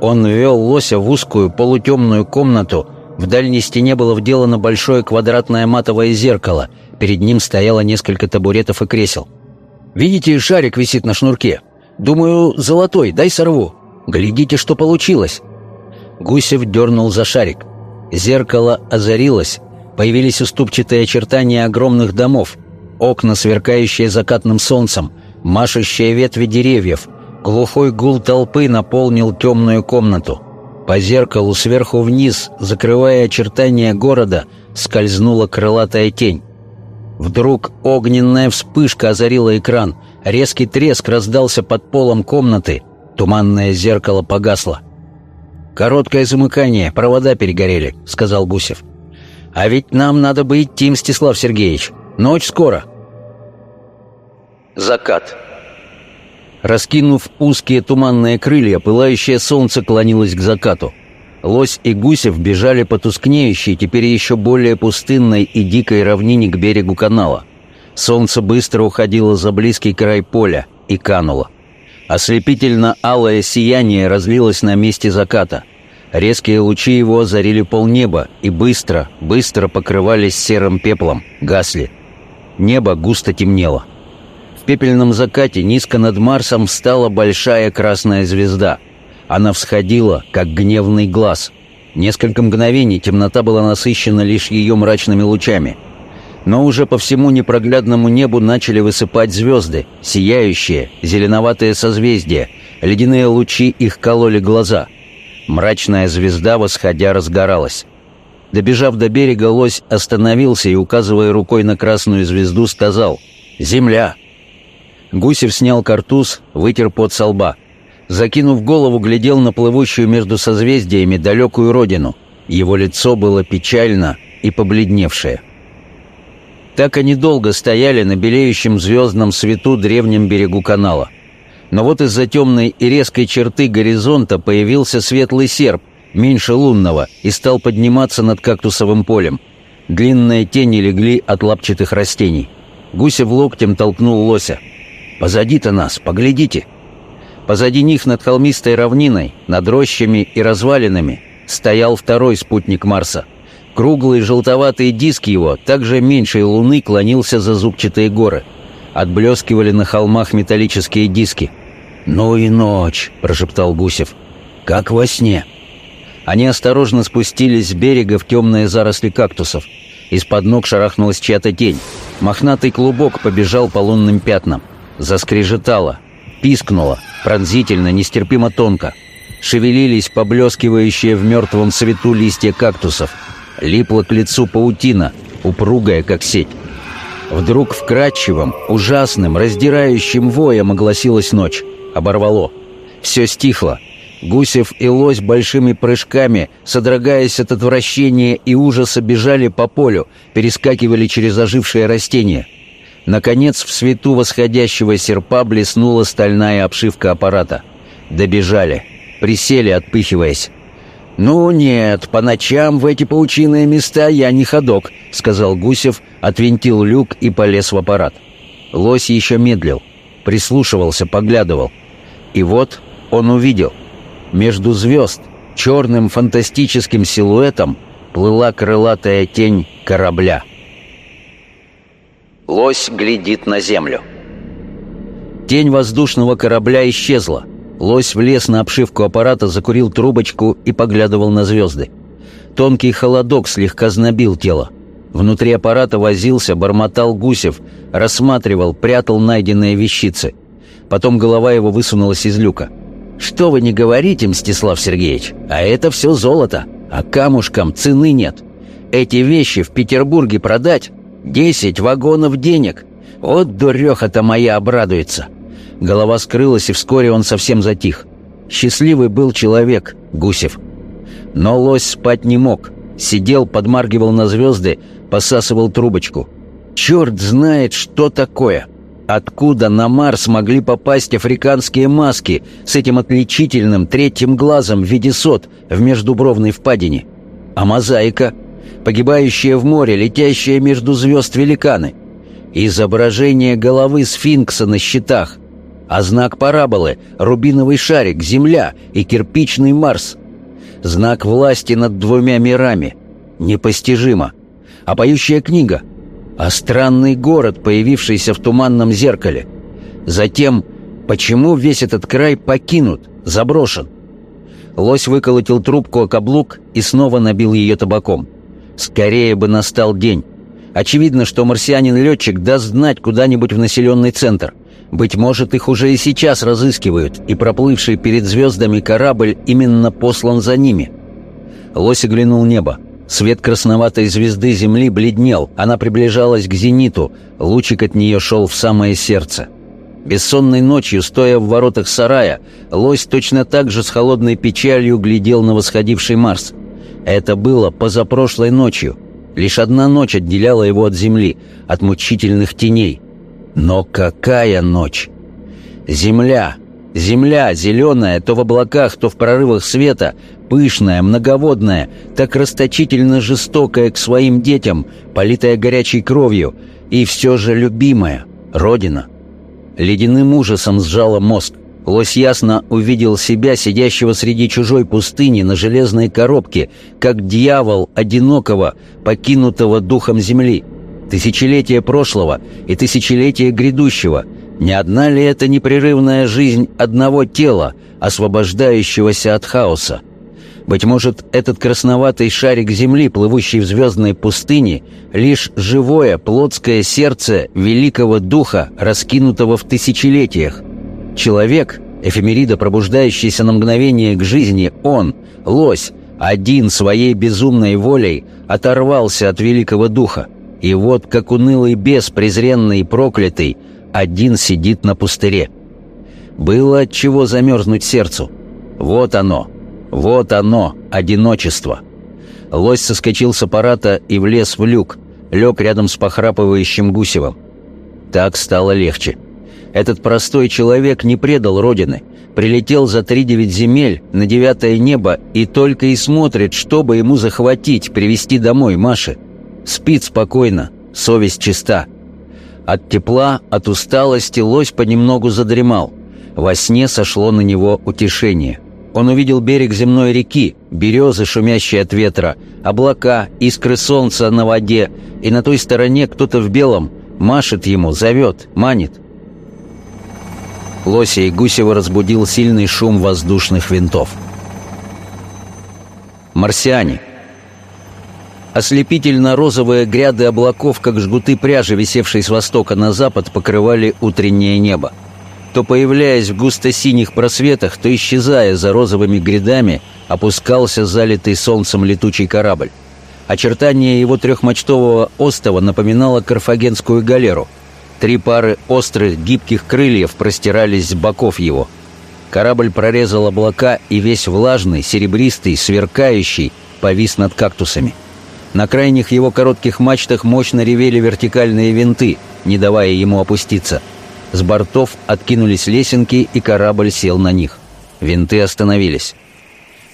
Он ввел лося в узкую полутемную комнату. В дальней стене было вделано большое квадратное матовое зеркало. Перед ним стояло несколько табуретов и кресел. Видите, шарик висит на шнурке? Думаю, золотой, дай сорву. Глядите, что получилось». Гусев дернул за шарик. Зеркало озарилось, появились уступчатые очертания огромных домов. Окна, сверкающие закатным солнцем, машущие ветви деревьев. Глухой гул толпы наполнил темную комнату. По зеркалу сверху вниз, закрывая очертания города, скользнула крылатая тень. Вдруг огненная вспышка озарила экран. Резкий треск раздался под полом комнаты. Туманное зеркало погасло. «Короткое замыкание, провода перегорели», — сказал Гусев. «А ведь нам надо бы идти, Мстислав Сергеевич. Ночь скоро». Закат. Раскинув узкие туманные крылья, пылающее солнце клонилось к закату. Лось и Гусев бежали по тускнеющей, теперь еще более пустынной и дикой равнине к берегу канала. Солнце быстро уходило за близкий край поля и кануло. Ослепительно-алое сияние разлилось на месте заката. Резкие лучи его озарили полнеба и быстро, быстро покрывались серым пеплом, гасли. Небо густо темнело. В пепельном закате низко над Марсом встала большая красная звезда. Она всходила, как гневный глаз. Несколько мгновений темнота была насыщена лишь ее мрачными лучами — но уже по всему непроглядному небу начали высыпать звезды, сияющие, зеленоватые созвездия, ледяные лучи их кололи глаза. Мрачная звезда, восходя, разгоралась. Добежав до берега, лось остановился и, указывая рукой на красную звезду, сказал «Земля!». Гусев снял картуз, вытер пот со лба. Закинув голову, глядел на плывущую между созвездиями далекую родину. Его лицо было печально и побледневшее. Так они долго стояли на белеющем звездном свету древнем берегу канала. Но вот из-за темной и резкой черты горизонта появился светлый серп, меньше лунного, и стал подниматься над кактусовым полем. Длинные тени легли от лапчатых растений. Гусев локтем толкнул лося. «Позади-то нас, поглядите!» Позади них над холмистой равниной, над рощами и развалинами, стоял второй спутник Марса — Круглый желтоватый диск его, также меньшей луны, клонился за зубчатые горы. Отблескивали на холмах металлические диски. «Ну и ночь!» — прошептал Гусев. «Как во сне!» Они осторожно спустились с берега в темные заросли кактусов. Из-под ног шарахнулась чья-то тень. Мохнатый клубок побежал по лунным пятнам. Заскрежетало, пискнуло, пронзительно, нестерпимо тонко. Шевелились поблескивающие в мертвом свету листья кактусов — липла к лицу паутина, упругая, как сеть. Вдруг вкрадчивым, ужасным, раздирающим воем огласилась ночь. Оборвало. Все стихло. Гусев и лось большими прыжками, содрогаясь от отвращения и ужаса, бежали по полю, перескакивали через ожившие растения. Наконец, в свету восходящего серпа блеснула стальная обшивка аппарата. Добежали. Присели, отпыхиваясь. «Ну нет, по ночам в эти паучиные места я не ходок», — сказал Гусев, отвинтил люк и полез в аппарат. Лось еще медлил, прислушивался, поглядывал. И вот он увидел. Между звезд, черным фантастическим силуэтом, плыла крылатая тень корабля. Лось глядит на землю. Тень воздушного корабля исчезла — Лось влез на обшивку аппарата, закурил трубочку и поглядывал на звезды. Тонкий холодок слегка знобил тело. Внутри аппарата возился, бормотал Гусев, рассматривал, прятал найденные вещицы. Потом голова его высунулась из люка. «Что вы не говорите, Мстислав Сергеевич? А это все золото, а камушкам цены нет. Эти вещи в Петербурге продать? Десять вагонов денег. Вот дуреха-то моя обрадуется. Голова скрылась, и вскоре он совсем затих. Счастливый был человек, Гусев. Но лось спать не мог. Сидел, подмаргивал на звезды, посасывал трубочку. Черт знает, что такое. Откуда на Марс могли попасть африканские маски с этим отличительным третьим глазом в виде сот в междубровной впадине? А мозаика? Погибающие в море, летящие между звезд великаны? Изображение головы сфинкса на щитах – а знак параболы — рубиновый шарик, земля и кирпичный Марс. Знак власти над двумя мирами. Непостижимо. А поющая книга? А странный город, появившийся в туманном зеркале. Затем, почему весь этот край покинут, заброшен? Лось выколотил трубку о каблук и снова набил ее табаком. Скорее бы настал день. Очевидно, что марсианин-летчик даст знать куда-нибудь в населенный центр. Быть может, их уже и сейчас разыскивают, и проплывший перед звездами корабль именно послан за ними. Лось оглянул небо. Свет красноватой звезды Земли бледнел, она приближалась к зениту, лучик от нее шел в самое сердце. Бессонной ночью, стоя в воротах сарая, лось точно так же с холодной печалью глядел на восходивший Марс. Это было позапрошлой ночью. Лишь одна ночь отделяла его от земли, от мучительных теней. Но какая ночь! Земля! Земля, зеленая, то в облаках, то в прорывах света, пышная, многоводная, так расточительно жестокая к своим детям, политая горячей кровью, и все же любимая, Родина — Ледяным ужасом сжало мозг. Лось ясно увидел себя, сидящего среди чужой пустыни на железной коробке, как дьявол одинокого, покинутого духом земли. Тысячелетия прошлого и тысячелетия грядущего. Не одна ли это непрерывная жизнь одного тела, освобождающегося от хаоса? Быть может, этот красноватый шарик Земли, плывущий в звездной пустыне, лишь живое плотское сердце великого духа, раскинутого в тысячелетиях. Человек, эфемерида, пробуждающийся на мгновение к жизни, он, лось, один своей безумной волей оторвался от великого духа. И вот, как унылый бес, презренный и проклятый, один сидит на пустыре. Было от чего замерзнуть сердцу. Вот оно, вот оно, одиночество. Лось соскочил с аппарата и влез в люк, лег рядом с похрапывающим Гусевым. Так стало легче. Этот простой человек не предал Родины, прилетел за три девять земель на девятое небо и только и смотрит, чтобы ему захватить, привести домой Маше. Спит спокойно, совесть чиста. От тепла, от усталости лось понемногу задремал. Во сне сошло на него утешение. Он увидел берег земной реки, березы, шумящие от ветра, облака, искры солнца на воде, и на той стороне кто-то в белом машет ему, зовет, манит. Лося и Гусева разбудил сильный шум воздушных винтов. Марсиане. Ослепительно-розовые гряды облаков, как жгуты пряжи, висевшие с востока на запад, покрывали утреннее небо то появляясь в густо-синих просветах, то исчезая за розовыми грядами, опускался залитый солнцем летучий корабль. Очертание его трехмачтового остова напоминало карфагенскую галеру. Три пары острых гибких крыльев простирались с боков его. Корабль прорезал облака и весь влажный, серебристый, сверкающий, повис над кактусами. На крайних его коротких мачтах мощно ревели вертикальные винты, не давая ему опуститься — с бортов откинулись лесенки, и корабль сел на них. Винты остановились.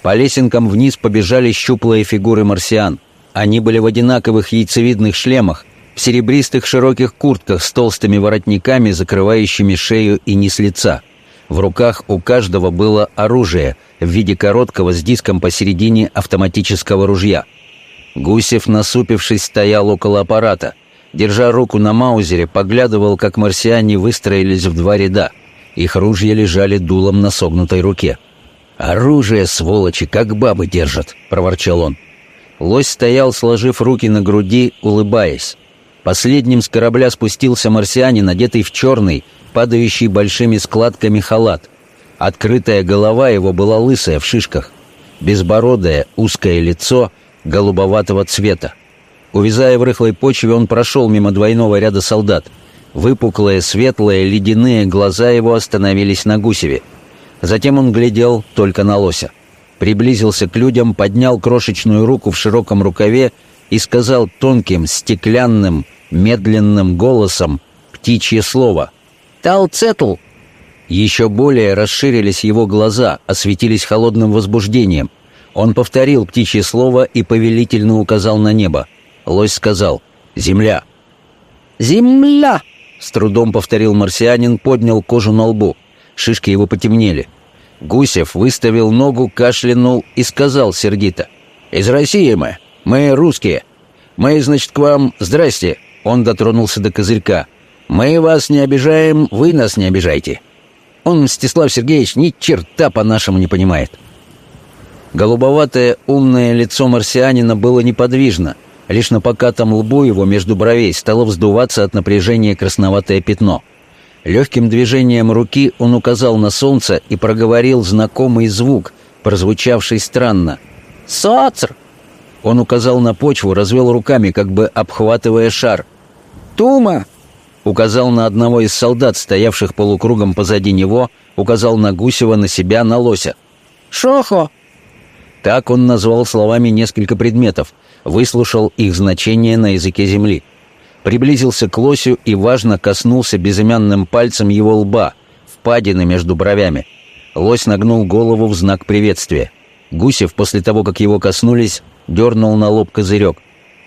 По лесенкам вниз побежали щуплые фигуры марсиан. Они были в одинаковых яйцевидных шлемах, в серебристых широких куртках с толстыми воротниками, закрывающими шею и низ лица. В руках у каждого было оружие в виде короткого с диском посередине автоматического ружья. Гусев, насупившись, стоял около аппарата держа руку на маузере, поглядывал, как марсиане выстроились в два ряда. Их ружья лежали дулом на согнутой руке. «Оружие, сволочи, как бабы держат!» — проворчал он. Лось стоял, сложив руки на груди, улыбаясь. Последним с корабля спустился марсианин, одетый в черный, падающий большими складками халат. Открытая голова его была лысая в шишках. Безбородое, узкое лицо голубоватого цвета. Увязая в рыхлой почве, он прошел мимо двойного ряда солдат. Выпуклые, светлые, ледяные глаза его остановились на Гусеве. Затем он глядел только на лося. Приблизился к людям, поднял крошечную руку в широком рукаве и сказал тонким, стеклянным, медленным голосом птичье слово «Талцетл!». Еще более расширились его глаза, осветились холодным возбуждением. Он повторил птичье слово и повелительно указал на небо. Лось сказал «Земля». «Земля!» — с трудом повторил марсианин, поднял кожу на лбу. Шишки его потемнели. Гусев выставил ногу, кашлянул и сказал сердито. «Из России мы. Мы русские. Мы, значит, к вам... Здрасте!» Он дотронулся до козырька. «Мы вас не обижаем, вы нас не обижайте». Он, Мстислав Сергеевич, ни черта по-нашему не понимает. Голубоватое умное лицо марсианина было неподвижно — Лишь на покатом лбу его между бровей стало вздуваться от напряжения красноватое пятно. Легким движением руки он указал на солнце и проговорил знакомый звук, прозвучавший странно. «Соцр!» Он указал на почву, развел руками, как бы обхватывая шар. «Тума!» Указал на одного из солдат, стоявших полукругом позади него, указал на Гусева, на себя, на лося. «Шохо!» Так он назвал словами несколько предметов, выслушал их значение на языке земли. Приблизился к лосю и, важно, коснулся безымянным пальцем его лба, впадины между бровями. Лось нагнул голову в знак приветствия. Гусев, после того, как его коснулись, дернул на лоб козырек.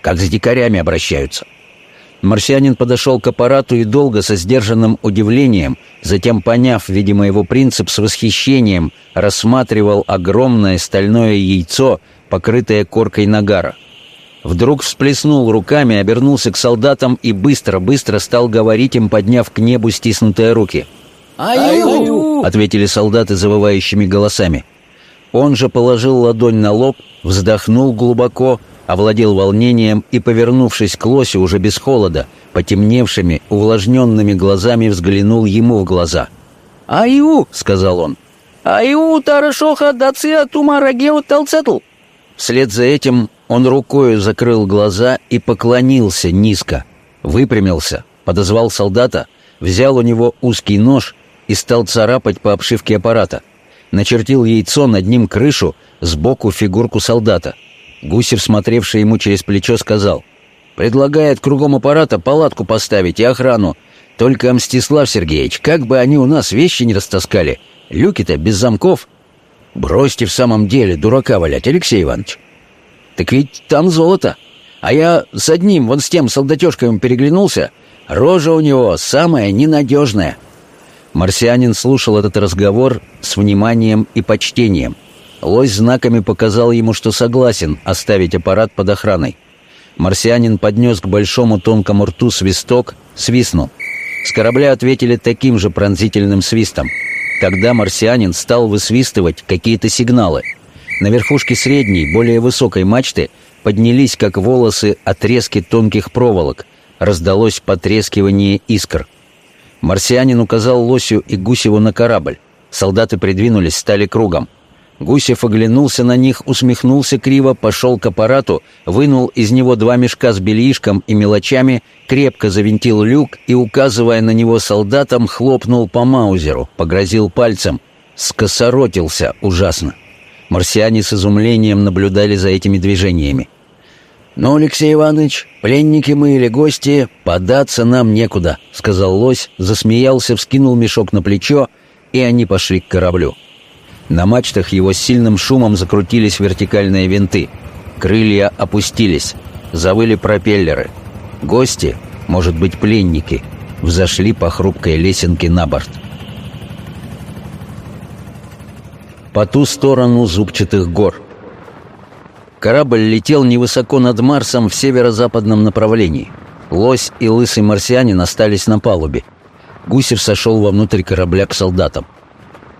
Как с дикарями обращаются. Марсианин подошел к аппарату и долго, со сдержанным удивлением, затем, поняв, видимо, его принцип, с восхищением рассматривал огромное стальное яйцо, покрытое коркой нагара. Вдруг всплеснул руками, обернулся к солдатам и быстро-быстро стал говорить им, подняв к небу стиснутые руки. «Аю!» — ответили солдаты завывающими голосами. Он же положил ладонь на лоб, вздохнул глубоко, овладел волнением и, повернувшись к лосю уже без холода, потемневшими, увлажненными глазами взглянул ему в глаза. «Аю!» — сказал он. «Аю тарашоха дация тумарагеу талцетл!» Вслед за этим он рукою закрыл глаза и поклонился низко, выпрямился, подозвал солдата, взял у него узкий нож и стал царапать по обшивке аппарата. Начертил яйцо, над ним крышу, сбоку фигурку солдата — Гусев, смотревший ему через плечо, сказал, «Предлагает кругом аппарата палатку поставить и охрану. Только, Мстислав Сергеевич, как бы они у нас вещи не растаскали. Люки-то без замков». «Бросьте в самом деле дурака валять, Алексей Иванович». «Так ведь там золото. А я с одним, вон с тем солдатешком переглянулся. Рожа у него самая ненадежная». Марсианин слушал этот разговор с вниманием и почтением – Лось знаками показал ему, что согласен оставить аппарат под охраной. Марсианин поднес к большому тонкому рту свисток, свистнул. С корабля ответили таким же пронзительным свистом. Тогда марсианин стал высвистывать какие-то сигналы. На верхушке средней, более высокой мачты поднялись, как волосы, отрезки тонких проволок. Раздалось потрескивание искр. Марсианин указал Лосю и Гусеву на корабль. Солдаты придвинулись, стали кругом. Гусев оглянулся на них, усмехнулся криво, пошел к аппарату, вынул из него два мешка с бельишком и мелочами, крепко завинтил люк и, указывая на него солдатам, хлопнул по маузеру, погрозил пальцем. Скосоротился ужасно. Марсиане с изумлением наблюдали за этими движениями. «Ну, Алексей Иванович, пленники мы или гости, податься нам некуда», — сказал лось, засмеялся, вскинул мешок на плечо, и они пошли к кораблю. На мачтах его с сильным шумом закрутились вертикальные винты. Крылья опустились. Завыли пропеллеры. Гости, может быть, пленники, взошли по хрупкой лесенке на борт. По ту сторону зубчатых гор. Корабль летел невысоко над Марсом в северо-западном направлении. Лось и лысый марсианин остались на палубе. Гусев сошел вовнутрь корабля к солдатам.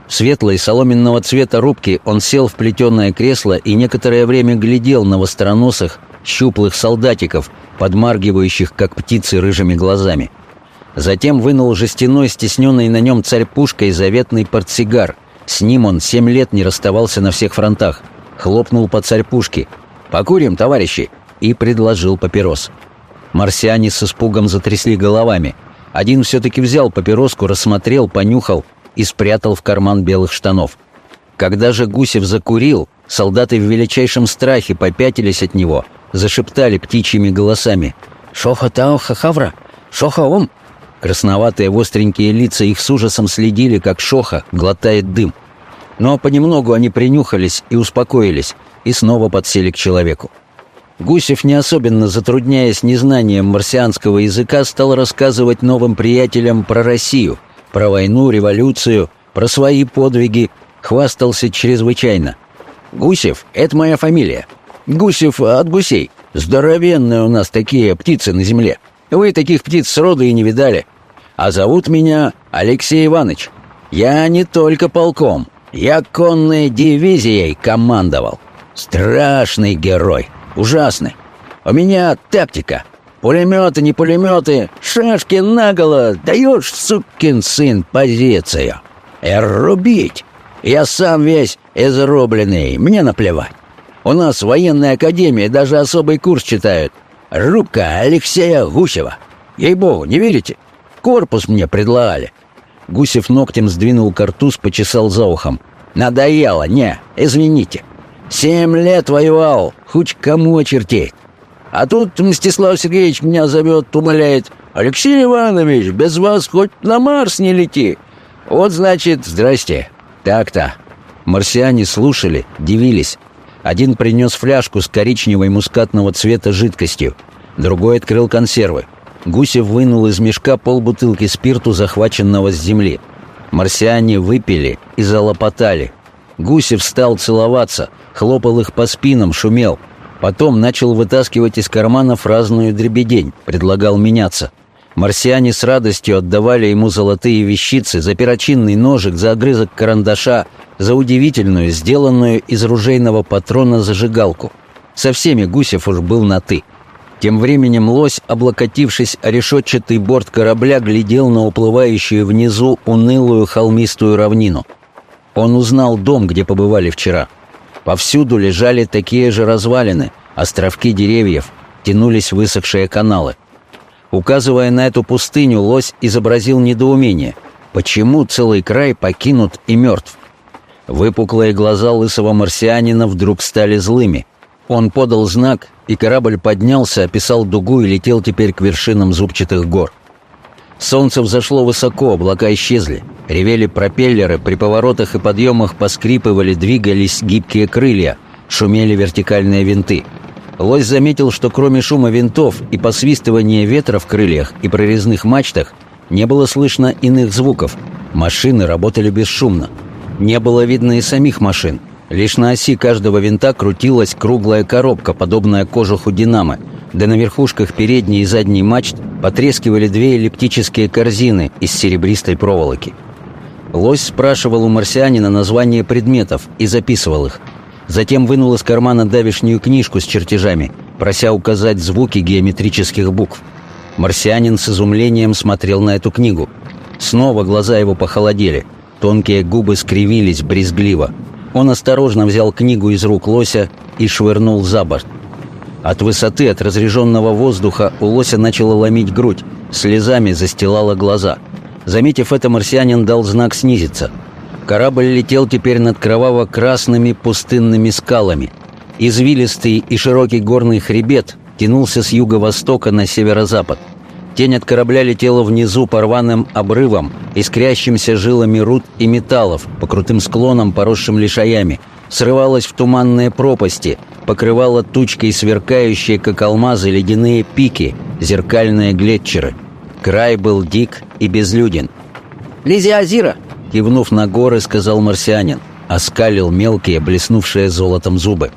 В светлой соломенного цвета рубки он сел в плетеное кресло и некоторое время глядел на востроносых, щуплых солдатиков, подмаргивающих, как птицы, рыжими глазами. Затем вынул жестяной, стесненный на нем царь пушкой заветный портсигар. С ним он семь лет не расставался на всех фронтах. Хлопнул по царь пушки. «Покурим, товарищи!» и предложил папирос. Марсиане с испугом затрясли головами. Один все-таки взял папироску, рассмотрел, понюхал и спрятал в карман белых штанов. Когда же Гусев закурил, солдаты в величайшем страхе попятились от него, зашептали птичьими голосами «Шоха тао хахавра! Шоха ом!» Красноватые остренькие лица их с ужасом следили, как Шоха глотает дым. Но понемногу они принюхались и успокоились, и снова подсели к человеку. Гусев, не особенно затрудняясь незнанием марсианского языка, стал рассказывать новым приятелям про Россию, про войну, революцию, про свои подвиги, хвастался чрезвычайно. «Гусев — это моя фамилия. Гусев от гусей. Здоровенные у нас такие птицы на земле. Вы таких птиц сроду и не видали. А зовут меня Алексей Иванович. Я не только полком, я конной дивизией командовал. Страшный герой, ужасный. У меня тактика. Пулеметы, не пулеметы, шашки наголо, даешь, сукин сын, позицию. И рубить. Я сам весь изрубленный, мне наплевать. У нас в военной академии даже особый курс читают. Рубка Алексея Гусева. Ей-богу, не верите? Корпус мне предлагали. Гусев ногтем сдвинул картуз, почесал за ухом. «Надоело, не, извините. Семь лет воевал, хоть кому очертеть. А тут Мстислав Сергеевич меня зовет, умоляет. «Алексей Иванович, без вас хоть на Марс не лети». Вот, значит, здрасте. Так-то. Марсиане слушали, дивились. Один принес фляжку с коричневой мускатного цвета жидкостью. Другой открыл консервы. Гусев вынул из мешка полбутылки спирту, захваченного с земли. Марсиане выпили и залопотали. Гусев стал целоваться, хлопал их по спинам, шумел. Потом начал вытаскивать из карманов разную дребедень, предлагал меняться. Марсиане с радостью отдавали ему золотые вещицы за перочинный ножик, за огрызок карандаша, за удивительную, сделанную из ружейного патрона зажигалку. Со всеми Гусев уж был на «ты». Тем временем лось, облокотившись о решетчатый борт корабля, глядел на уплывающую внизу унылую холмистую равнину. Он узнал дом, где побывали вчера. Повсюду лежали такие же развалины, островки деревьев, тянулись высохшие каналы. Указывая на эту пустыню, лось изобразил недоумение. Почему целый край покинут и мертв? Выпуклые глаза лысого марсианина вдруг стали злыми. Он подал знак, и корабль поднялся, описал дугу и летел теперь к вершинам зубчатых гор. Солнце взошло высоко, облака исчезли. Ревели пропеллеры, при поворотах и подъемах поскрипывали, двигались гибкие крылья, шумели вертикальные винты. Лось заметил, что кроме шума винтов и посвистывания ветра в крыльях и прорезных мачтах не было слышно иных звуков. Машины работали бесшумно. Не было видно и самих машин. Лишь на оси каждого винта крутилась круглая коробка, подобная кожуху «Динамо», да на верхушках передней и задней мачт потрескивали две эллиптические корзины из серебристой проволоки. Лось спрашивал у марсианина название предметов и записывал их. Затем вынул из кармана давишнюю книжку с чертежами, прося указать звуки геометрических букв. Марсианин с изумлением смотрел на эту книгу. Снова глаза его похолодели, тонкие губы скривились брезгливо. Он осторожно взял книгу из рук лося и швырнул за борт. От высоты, от разреженного воздуха у лося начало ломить грудь, слезами застилало глаза. Заметив это, марсианин дал знак снизиться. Корабль летел теперь над кроваво-красными пустынными скалами. Извилистый и широкий горный хребет тянулся с юго-востока на северо-запад. Тень от корабля летела внизу по рваным обрывам, искрящимся жилами руд и металлов, по крутым склонам, поросшим лишаями, срывалась в туманные пропасти, покрывала тучкой сверкающие, как алмазы, ледяные пики, зеркальные глетчеры. Край был дик и безлюден. Лизи Азира, Кивнув на горы, сказал марсианин, оскалил мелкие, блеснувшие золотом зубы.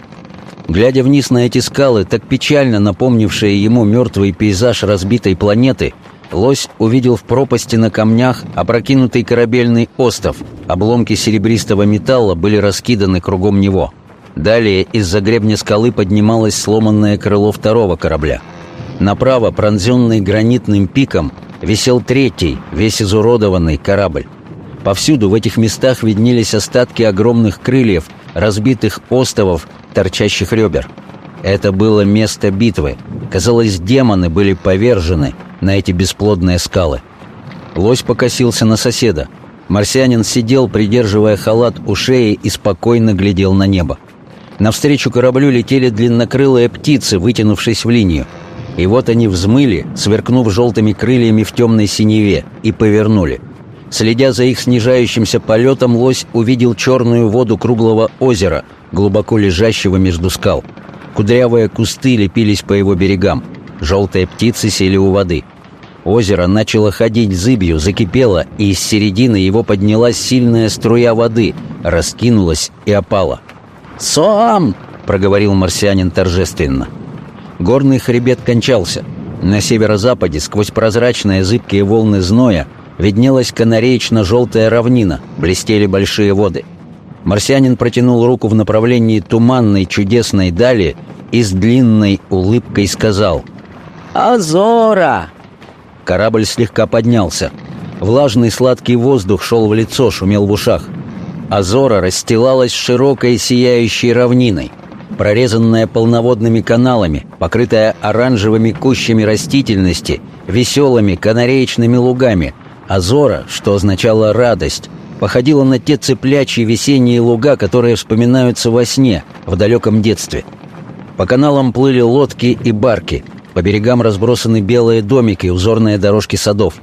Глядя вниз на эти скалы, так печально напомнившие ему мертвый пейзаж разбитой планеты, лось увидел в пропасти на камнях опрокинутый корабельный остов. Обломки серебристого металла были раскиданы кругом него. Далее из-за гребня скалы поднималось сломанное крыло второго корабля. Направо, пронзенный гранитным пиком, висел третий, весь изуродованный корабль. Повсюду в этих местах виднелись остатки огромных крыльев, разбитых остовов, торчащих ребер. Это было место битвы. Казалось, демоны были повержены на эти бесплодные скалы. Лось покосился на соседа. Марсианин сидел, придерживая халат у шеи и спокойно глядел на небо. Навстречу кораблю летели длиннокрылые птицы, вытянувшись в линию. И вот они взмыли, сверкнув желтыми крыльями в темной синеве, и повернули. Следя за их снижающимся полетом, лось увидел черную воду круглого озера, глубоко лежащего между скал. Кудрявые кусты лепились по его берегам. Желтые птицы сели у воды. Озеро начало ходить зыбью, закипело, и из середины его поднялась сильная струя воды, раскинулась и опала. Сам! проговорил марсианин торжественно. Горный хребет кончался. На северо-западе, сквозь прозрачные зыбкие волны зноя, виднелась канареечно-желтая равнина, блестели большие воды. Марсианин протянул руку в направлении туманной чудесной дали и с длинной улыбкой сказал «Азора!» Корабль слегка поднялся. Влажный сладкий воздух шел в лицо, шумел в ушах. Азора расстилалась широкой сияющей равниной, прорезанная полноводными каналами, покрытая оранжевыми кущами растительности, веселыми канареечными лугами. Азора, что означало «радость», походила на те цыплячьи весенние луга, которые вспоминаются во сне, в далеком детстве. По каналам плыли лодки и барки, по берегам разбросаны белые домики, узорные дорожки садов.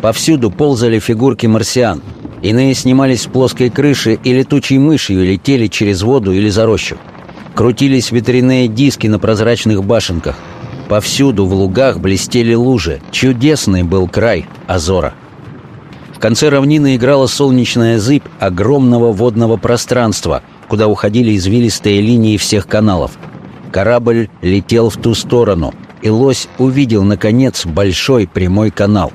Повсюду ползали фигурки марсиан. Иные снимались с плоской крыши и летучей мышью летели через воду или за рощу. Крутились ветряные диски на прозрачных башенках. Повсюду в лугах блестели лужи. Чудесный был край Азора. В конце равнины играла солнечная зыбь огромного водного пространства, куда уходили извилистые линии всех каналов. Корабль летел в ту сторону, и лось увидел, наконец, большой прямой канал.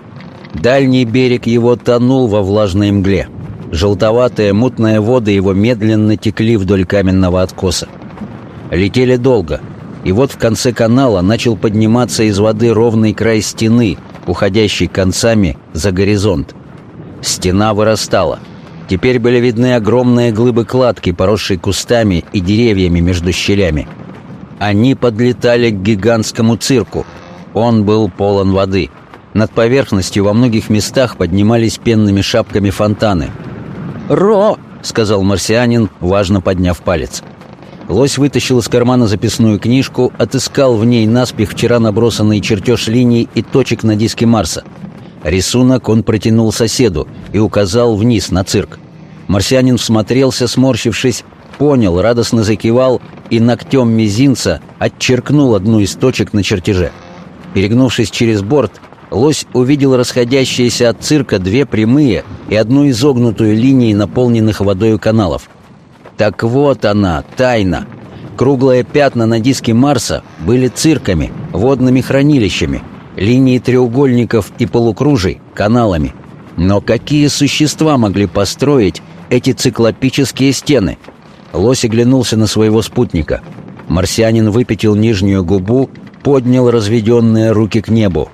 Дальний берег его тонул во влажной мгле. Желтоватые мутные воды его медленно текли вдоль каменного откоса. Летели долго, и вот в конце канала начал подниматься из воды ровный край стены, уходящий концами за горизонт. Стена вырастала. Теперь были видны огромные глыбы кладки, поросшие кустами и деревьями между щелями. Они подлетали к гигантскому цирку. Он был полон воды. Над поверхностью во многих местах поднимались пенными шапками фонтаны. «Ро!» — сказал марсианин, важно подняв палец. Лось вытащил из кармана записную книжку, отыскал в ней наспех вчера набросанный чертеж линий и точек на диске Марса — Рисунок он протянул соседу и указал вниз на цирк. Марсианин всмотрелся, сморщившись, понял, радостно закивал и ногтем мизинца отчеркнул одну из точек на чертеже. Перегнувшись через борт, лось увидел расходящиеся от цирка две прямые и одну изогнутую линии наполненных водою каналов. Так вот она, тайна. Круглые пятна на диске Марса были цирками, водными хранилищами — линии треугольников и полукружий — каналами. Но какие существа могли построить эти циклопические стены? Лось оглянулся на своего спутника. Марсианин выпятил нижнюю губу, поднял разведенные руки к небу.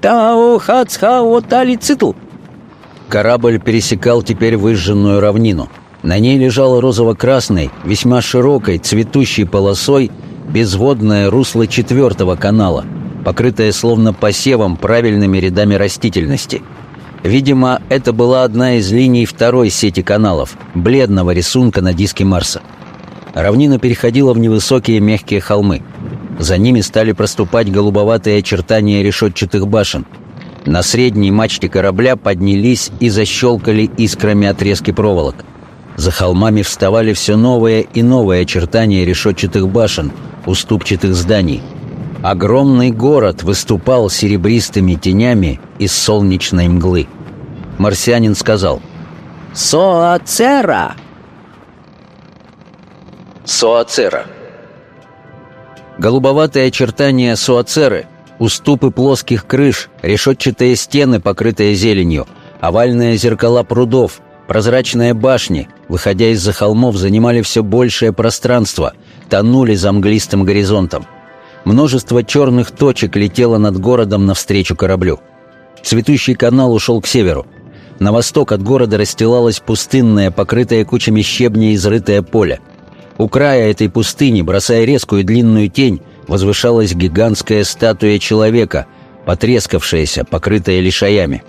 «Тау хацхаотали цитл!» Корабль пересекал теперь выжженную равнину. На ней лежало розово-красной, весьма широкой, цветущей полосой безводное русло четвертого канала — покрытая словно посевом правильными рядами растительности. Видимо, это была одна из линий второй сети каналов, бледного рисунка на диске Марса. Равнина переходила в невысокие мягкие холмы. За ними стали проступать голубоватые очертания решетчатых башен. На средней мачте корабля поднялись и защелкали искрами отрезки проволок. За холмами вставали все новые и новые очертания решетчатых башен, уступчатых зданий — Огромный город выступал серебристыми тенями из солнечной мглы. Марсианин сказал «Соацера!» Соацера Голубоватые очертания суацеры, уступы плоских крыш, решетчатые стены, покрытые зеленью, овальные зеркала прудов, прозрачные башни, выходя из-за холмов, занимали все большее пространство, тонули за мглистым горизонтом. Множество черных точек летело над городом навстречу кораблю. Цветущий канал ушел к северу. На восток от города расстилалось пустынное, покрытое кучами щебня изрытое поле. У края этой пустыни, бросая резкую длинную тень, возвышалась гигантская статуя человека, потрескавшаяся, покрытая лишаями.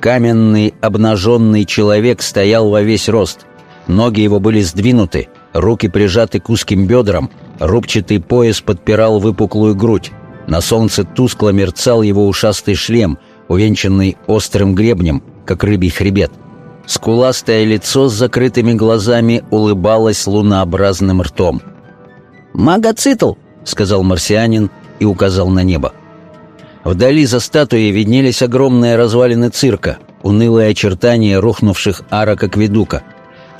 Каменный, обнаженный человек стоял во весь рост. Ноги его были сдвинуты, руки прижаты к узким бедрам, Рубчатый пояс подпирал выпуклую грудь. На солнце тускло мерцал его ушастый шлем, увенчанный острым гребнем, как рыбий хребет. Скуластое лицо с закрытыми глазами улыбалось лунообразным ртом. «Магоцитл!» — сказал марсианин и указал на небо. Вдали за статуей виднелись огромные развалины цирка, унылые очертания рухнувших арок акведука —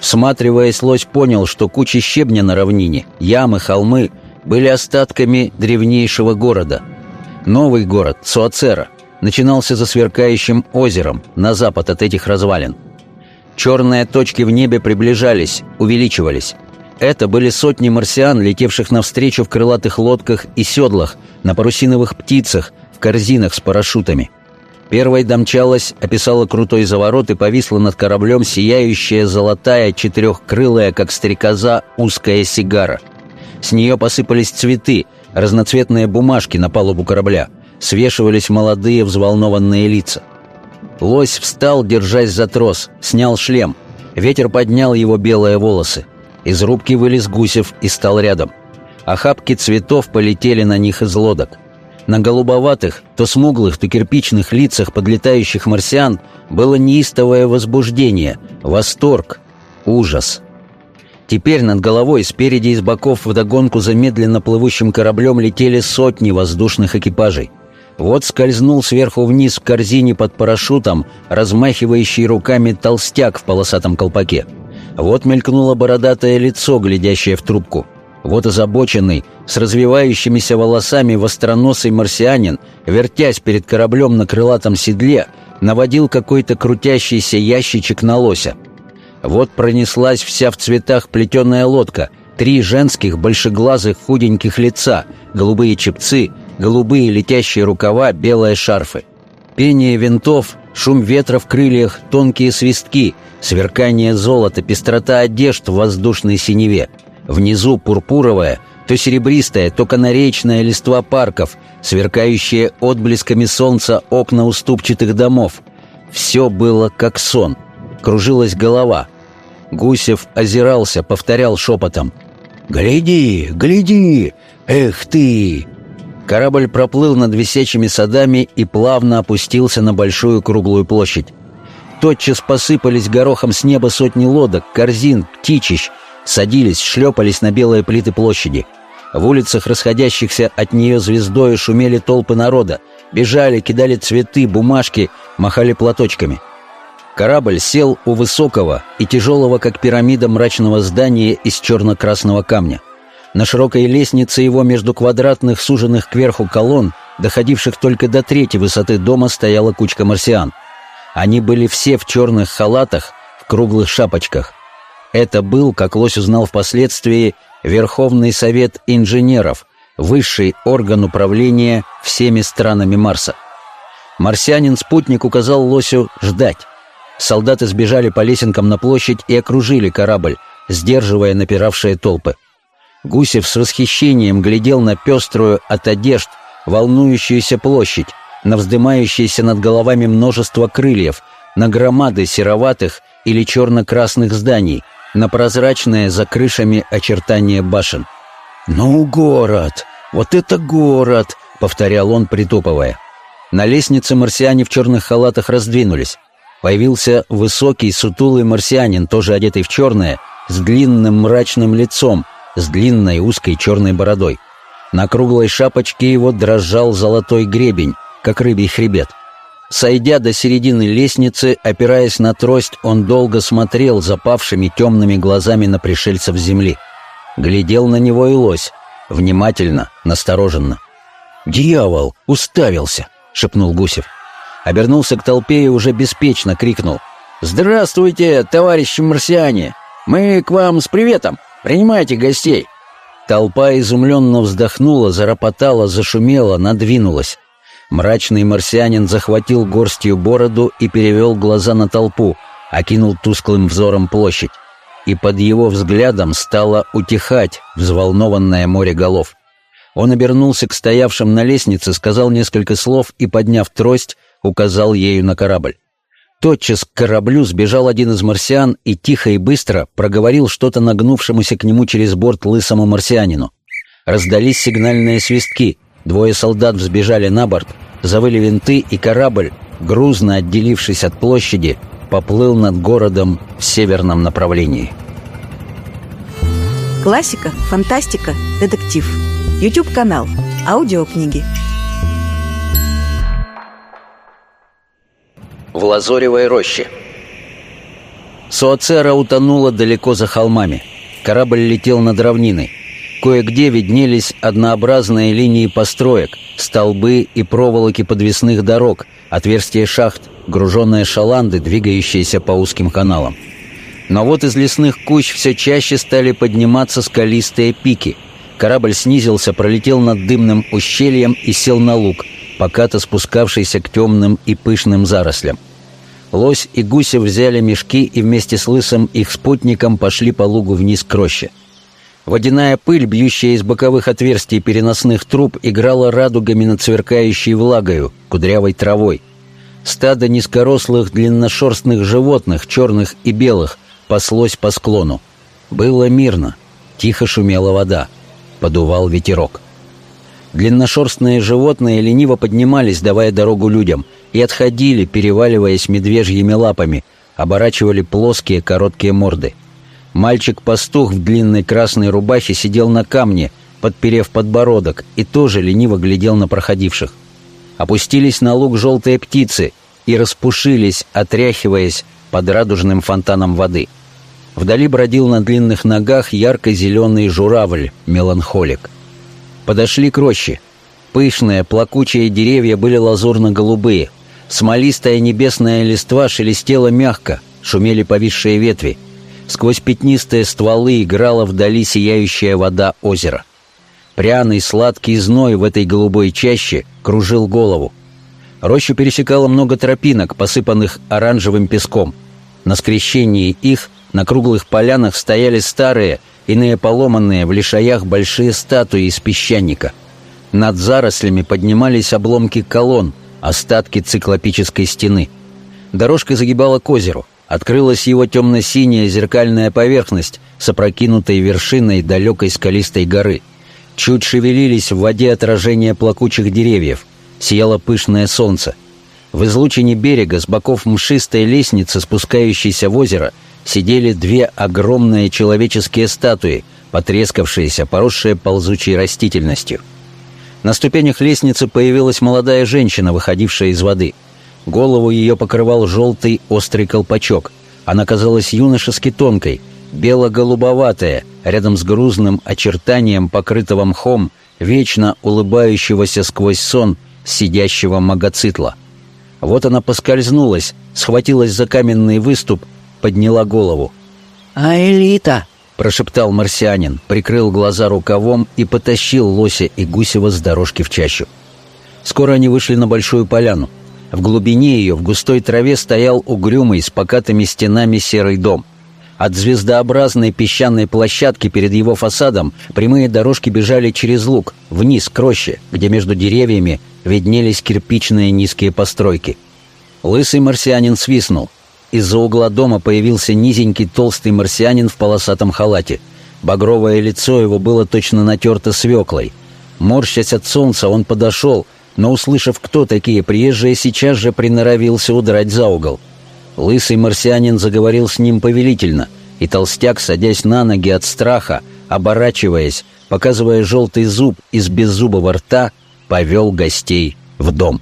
Всматриваясь, лось понял, что куча щебня на равнине, ямы, холмы были остатками древнейшего города. Новый город, Суацера, начинался за сверкающим озером на запад от этих развалин. Черные точки в небе приближались, увеличивались. Это были сотни марсиан, летевших навстречу в крылатых лодках и седлах, на парусиновых птицах, в корзинах с парашютами. Первой домчалась, описала крутой заворот и повисла над кораблем сияющая золотая четырехкрылая, как стрекоза, узкая сигара. С нее посыпались цветы, разноцветные бумажки на палубу корабля, свешивались молодые взволнованные лица. Лось встал, держась за трос, снял шлем. Ветер поднял его белые волосы. Из рубки вылез Гусев и стал рядом. Охапки цветов полетели на них из лодок. На голубоватых, то смуглых, то кирпичных лицах подлетающих марсиан было неистовое возбуждение, восторг, ужас. Теперь над головой, спереди и с боков вдогонку за медленно плывущим кораблем летели сотни воздушных экипажей. Вот скользнул сверху вниз в корзине под парашютом, размахивающий руками толстяк в полосатом колпаке. Вот мелькнуло бородатое лицо, глядящее в трубку. Вот озабоченный, с развивающимися волосами востроносый марсианин, вертясь перед кораблем на крылатом седле, наводил какой-то крутящийся ящичек на лося. Вот пронеслась вся в цветах плетеная лодка, три женских большеглазых худеньких лица, голубые чепцы, голубые летящие рукава, белые шарфы. Пение винтов, шум ветра в крыльях, тонкие свистки, сверкание золота, пестрота одежд в воздушной синеве. Внизу пурпуровая, то серебристая, то канаречная листва парков, сверкающие отблесками солнца окна уступчатых домов. Все было как сон. Кружилась голова. Гусев озирался, повторял шепотом. «Гляди, гляди! Эх ты!» Корабль проплыл над висячими садами и плавно опустился на большую круглую площадь. Тотчас посыпались горохом с неба сотни лодок, корзин, птичищ, садились, шлепались на белые плиты площади. В улицах, расходящихся от нее звездою, шумели толпы народа, бежали, кидали цветы, бумажки, махали платочками. Корабль сел у высокого и тяжелого, как пирамида, мрачного здания из черно-красного камня. На широкой лестнице его между квадратных, суженных кверху колонн, доходивших только до третьей высоты дома, стояла кучка марсиан. Они были все в черных халатах, в круглых шапочках. Это был, как Лось узнал впоследствии, Верховный Совет Инженеров, высший орган управления всеми странами Марса. Марсианин-спутник указал Лосю ждать. Солдаты сбежали по лесенкам на площадь и окружили корабль, сдерживая напиравшие толпы. Гусев с восхищением глядел на пеструю от одежд волнующуюся площадь, на вздымающееся над головами множество крыльев, на громады сероватых или черно-красных зданий, на прозрачное за крышами очертания башен. «Ну, город! Вот это город!» — повторял он, притопывая. На лестнице марсиане в черных халатах раздвинулись. Появился высокий, сутулый марсианин, тоже одетый в черное, с длинным мрачным лицом, с длинной узкой черной бородой. На круглой шапочке его дрожал золотой гребень, как рыбий хребет. Сойдя до середины лестницы, опираясь на трость, он долго смотрел запавшими темными глазами на пришельцев земли. Глядел на него и лось, внимательно, настороженно. «Дьявол! Уставился!» — шепнул Гусев. Обернулся к толпе и уже беспечно крикнул. «Здравствуйте, товарищи марсиане! Мы к вам с приветом!» Принимайте гостей!» Толпа изумленно вздохнула, заропотала, зашумела, надвинулась. Мрачный марсианин захватил горстью бороду и перевел глаза на толпу, окинул тусклым взором площадь. И под его взглядом стало утихать взволнованное море голов. Он обернулся к стоявшим на лестнице, сказал несколько слов и, подняв трость, указал ею на корабль. Тотчас к кораблю сбежал один из марсиан и тихо и быстро проговорил что-то нагнувшемуся к нему через борт лысому марсианину. Раздались сигнальные свистки, двое солдат взбежали на борт, завыли винты, и корабль, грузно отделившись от площади, поплыл над городом в северном направлении. Классика, фантастика, детектив. YouTube-канал. Аудиокниги. в Лазоревой роще. Суацера утонула далеко за холмами. Корабль летел над равниной. Кое-где виднелись однообразные линии построек, столбы и проволоки подвесных дорог, отверстия шахт, груженные шаланды, двигающиеся по узким каналам. Но вот из лесных кущ все чаще стали подниматься скалистые пики. Корабль снизился, пролетел над дымным ущельем и сел на луг, покато спускавшийся к темным и пышным зарослям. Лось и Гусев взяли мешки и вместе с Лысым их спутником пошли по лугу вниз к роще. Водяная пыль, бьющая из боковых отверстий переносных труб, играла радугами над сверкающей влагою, кудрявой травой. Стадо низкорослых длинношерстных животных, черных и белых, паслось по склону. Было мирно. Тихо шумела вода. Подувал ветерок. Длинношерстные животные лениво поднимались, давая дорогу людям, и отходили, переваливаясь медвежьими лапами, оборачивали плоские короткие морды. Мальчик-пастух в длинной красной рубахе сидел на камне, подперев подбородок, и тоже лениво глядел на проходивших. Опустились на луг желтые птицы и распушились, отряхиваясь под радужным фонтаном воды. Вдали бродил на длинных ногах ярко-зеленый журавль, меланхолик. Подошли к роще. Пышные, плакучие деревья были лазурно-голубые. Смолистая небесная листва шелестела мягко, шумели повисшие ветви. Сквозь пятнистые стволы играла вдали сияющая вода озера. Пряный сладкий зной в этой голубой чаще кружил голову. Рощу пересекало много тропинок, посыпанных оранжевым песком. На скрещении их на круглых полянах стояли старые, иные поломанные в лишаях большие статуи из песчаника. Над зарослями поднимались обломки колонн, остатки циклопической стены. Дорожка загибала к озеру. Открылась его темно-синяя зеркальная поверхность с опрокинутой вершиной далекой скалистой горы. Чуть шевелились в воде отражения плакучих деревьев. Сияло пышное солнце. В излучине берега с боков мшистой лестницы, спускающейся в озеро, сидели две огромные человеческие статуи, потрескавшиеся, поросшие ползучей растительностью. На ступенях лестницы появилась молодая женщина, выходившая из воды. Голову ее покрывал желтый острый колпачок. Она казалась юношески тонкой, бело-голубоватая, рядом с грузным очертанием, покрытого мхом, вечно улыбающегося сквозь сон сидящего магоцитла. Вот она поскользнулась, схватилась за каменный выступ подняла голову. «Аэлита!» — прошептал марсианин, прикрыл глаза рукавом и потащил лося и гусева с дорожки в чащу. Скоро они вышли на большую поляну. В глубине ее, в густой траве, стоял угрюмый с покатыми стенами серый дом. От звездообразной песчаной площадки перед его фасадом прямые дорожки бежали через луг, вниз, к роще, где между деревьями виднелись кирпичные низкие постройки. Лысый марсианин свистнул. Из-за угла дома появился низенький толстый марсианин в полосатом халате. Багровое лицо его было точно натерто свеклой. Морщась от солнца, он подошел, но, услышав, кто такие приезжие, сейчас же приноровился удрать за угол. Лысый марсианин заговорил с ним повелительно, и толстяк, садясь на ноги от страха, оборачиваясь, показывая желтый зуб из беззубого рта, повел гостей в дом.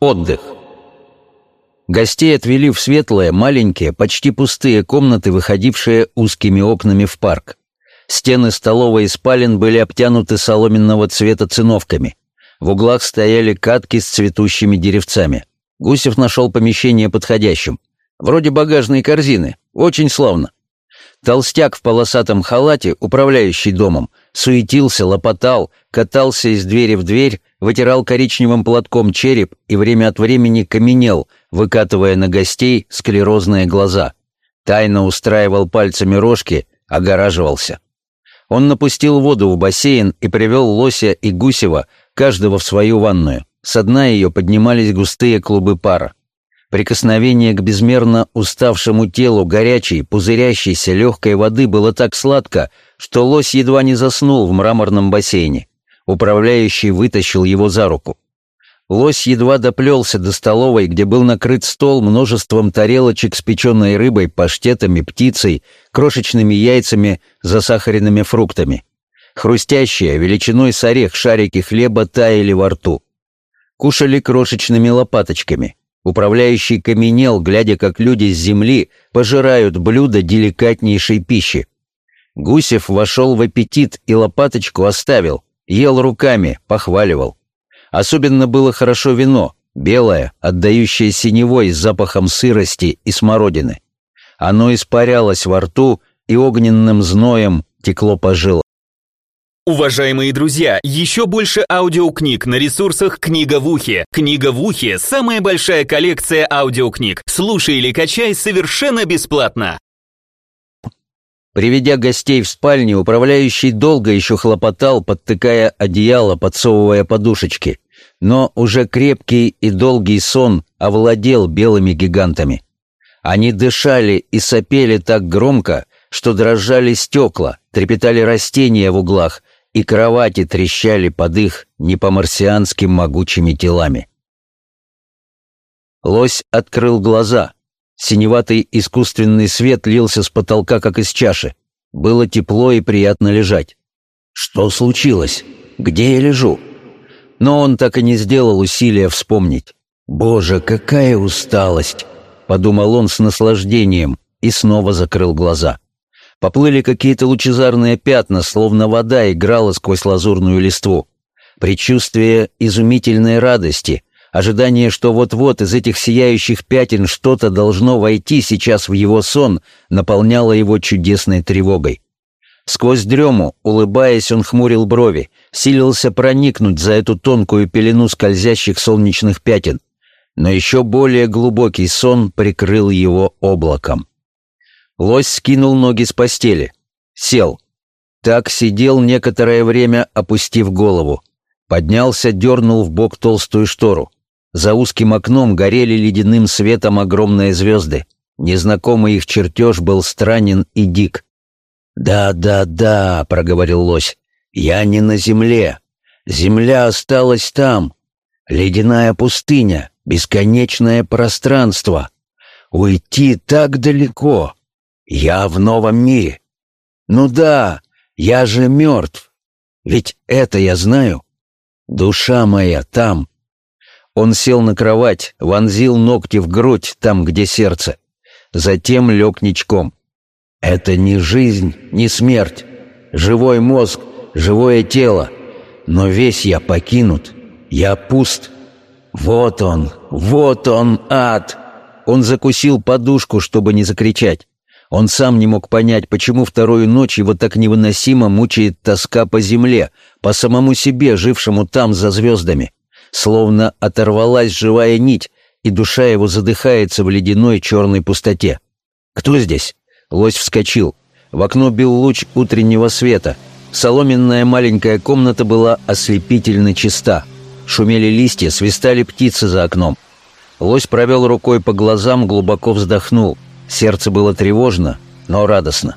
Отдых. Гостей отвели в светлые, маленькие, почти пустые комнаты, выходившие узкими окнами в парк. Стены столовой и спален были обтянуты соломенного цвета циновками. В углах стояли катки с цветущими деревцами. Гусев нашел помещение подходящим. Вроде багажной корзины. Очень славно. Толстяк в полосатом халате, управляющий домом, суетился, лопотал, катался из двери в дверь, вытирал коричневым платком череп и время от времени каменел, выкатывая на гостей склерозные глаза. Тайно устраивал пальцами рожки, огораживался. Он напустил воду в бассейн и привел лося и гусева, каждого в свою ванную. С дна ее поднимались густые клубы пара. Прикосновение к безмерно уставшему телу горячей, пузырящейся легкой воды было так сладко, что лось едва не заснул в мраморном бассейне. Управляющий вытащил его за руку. Лось едва доплелся до столовой, где был накрыт стол множеством тарелочек с печеной рыбой, паштетами, птицей, крошечными яйцами, засахаренными фруктами. Хрустящие, величиной с орех шарики хлеба таяли во рту. Кушали крошечными лопаточками. Управляющий каменел, глядя, как люди с земли пожирают блюда деликатнейшей пищи. Гусев вошел в аппетит и лопаточку оставил, ел руками, похваливал. Особенно было хорошо вино, белое, отдающее синевой с запахом сырости и смородины. Оно испарялось во рту и огненным зноем текло по жилам. Уважаемые друзья, еще больше аудиокниг на ресурсах «Книга в ухе». «Книга в ухе» — самая большая коллекция аудиокниг. Слушай или качай совершенно бесплатно. Приведя гостей в спальню, управляющий долго еще хлопотал, подтыкая одеяло, подсовывая подушечки. Но уже крепкий и долгий сон овладел белыми гигантами. Они дышали и сопели так громко, что дрожали стекла, трепетали растения в углах, и кровати трещали под их не могучими телами. Лось открыл глаза. Синеватый искусственный свет лился с потолка, как из чаши. Было тепло и приятно лежать. Что случилось? Где я лежу? Но он так и не сделал усилия вспомнить. «Боже, какая усталость!» — подумал он с наслаждением и снова закрыл глаза. Поплыли какие-то лучезарные пятна, словно вода играла сквозь лазурную листву. Предчувствие изумительной радости, ожидание, что вот-вот из этих сияющих пятен что-то должно войти сейчас в его сон, наполняло его чудесной тревогой. Сквозь дрему, улыбаясь, он хмурил брови, силился проникнуть за эту тонкую пелену скользящих солнечных пятен. Но еще более глубокий сон прикрыл его облаком. Лось скинул ноги с постели. Сел. Так сидел некоторое время, опустив голову. Поднялся, дернул в бок толстую штору. За узким окном горели ледяным светом огромные звезды. Незнакомый их чертеж был странен и дик. «Да, да, да», — проговорил лось, — «я не на земле. Земля осталась там. Ледяная пустыня, бесконечное пространство. Уйти так далеко. Я в новом мире. Ну да, я же мертв. Ведь это я знаю. Душа моя там. Он сел на кровать, вонзил ногти в грудь, там, где сердце. Затем лег ничком. Это не жизнь, не смерть. Живой мозг, живое тело. Но весь я покинут. Я пуст. Вот он, вот он, ад. Он закусил подушку, чтобы не закричать. Он сам не мог понять, почему вторую ночь его так невыносимо мучает тоска по земле, по самому себе, жившему там за звездами. Словно оторвалась живая нить, и душа его задыхается в ледяной черной пустоте. «Кто здесь?» Лось вскочил. В окно бил луч утреннего света. Соломенная маленькая комната была ослепительно чиста. Шумели листья, свистали птицы за окном. Лось провел рукой по глазам, глубоко вздохнул — Сердце было тревожно, но радостно.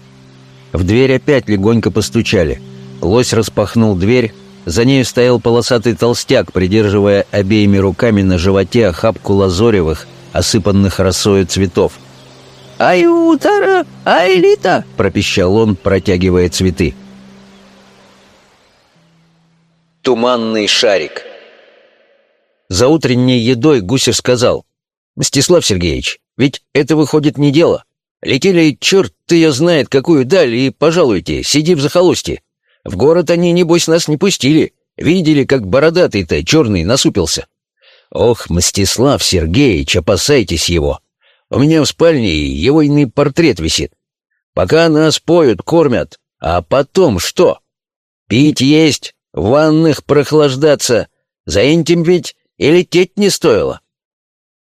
В дверь опять легонько постучали. Лось распахнул дверь. За нею стоял полосатый толстяк, придерживая обеими руками на животе охапку лазоревых, осыпанных росою цветов. «Ай-утара! Ай-лита!» — пропищал он, протягивая цветы. Туманный шарик За утренней едой Гусев сказал, «Мстислав Сергеевич, ведь это выходит не дело. Летели черт ты ее знает какую даль, и, пожалуйте, сиди в захолустье. В город они, небось, нас не пустили. Видели, как бородатый-то черный насупился. Ох, Мстислав Сергеевич, опасайтесь его. У меня в спальне его иный портрет висит. Пока нас поют, кормят, а потом что? Пить есть, в ванных прохлаждаться. За этим ведь и лететь не стоило.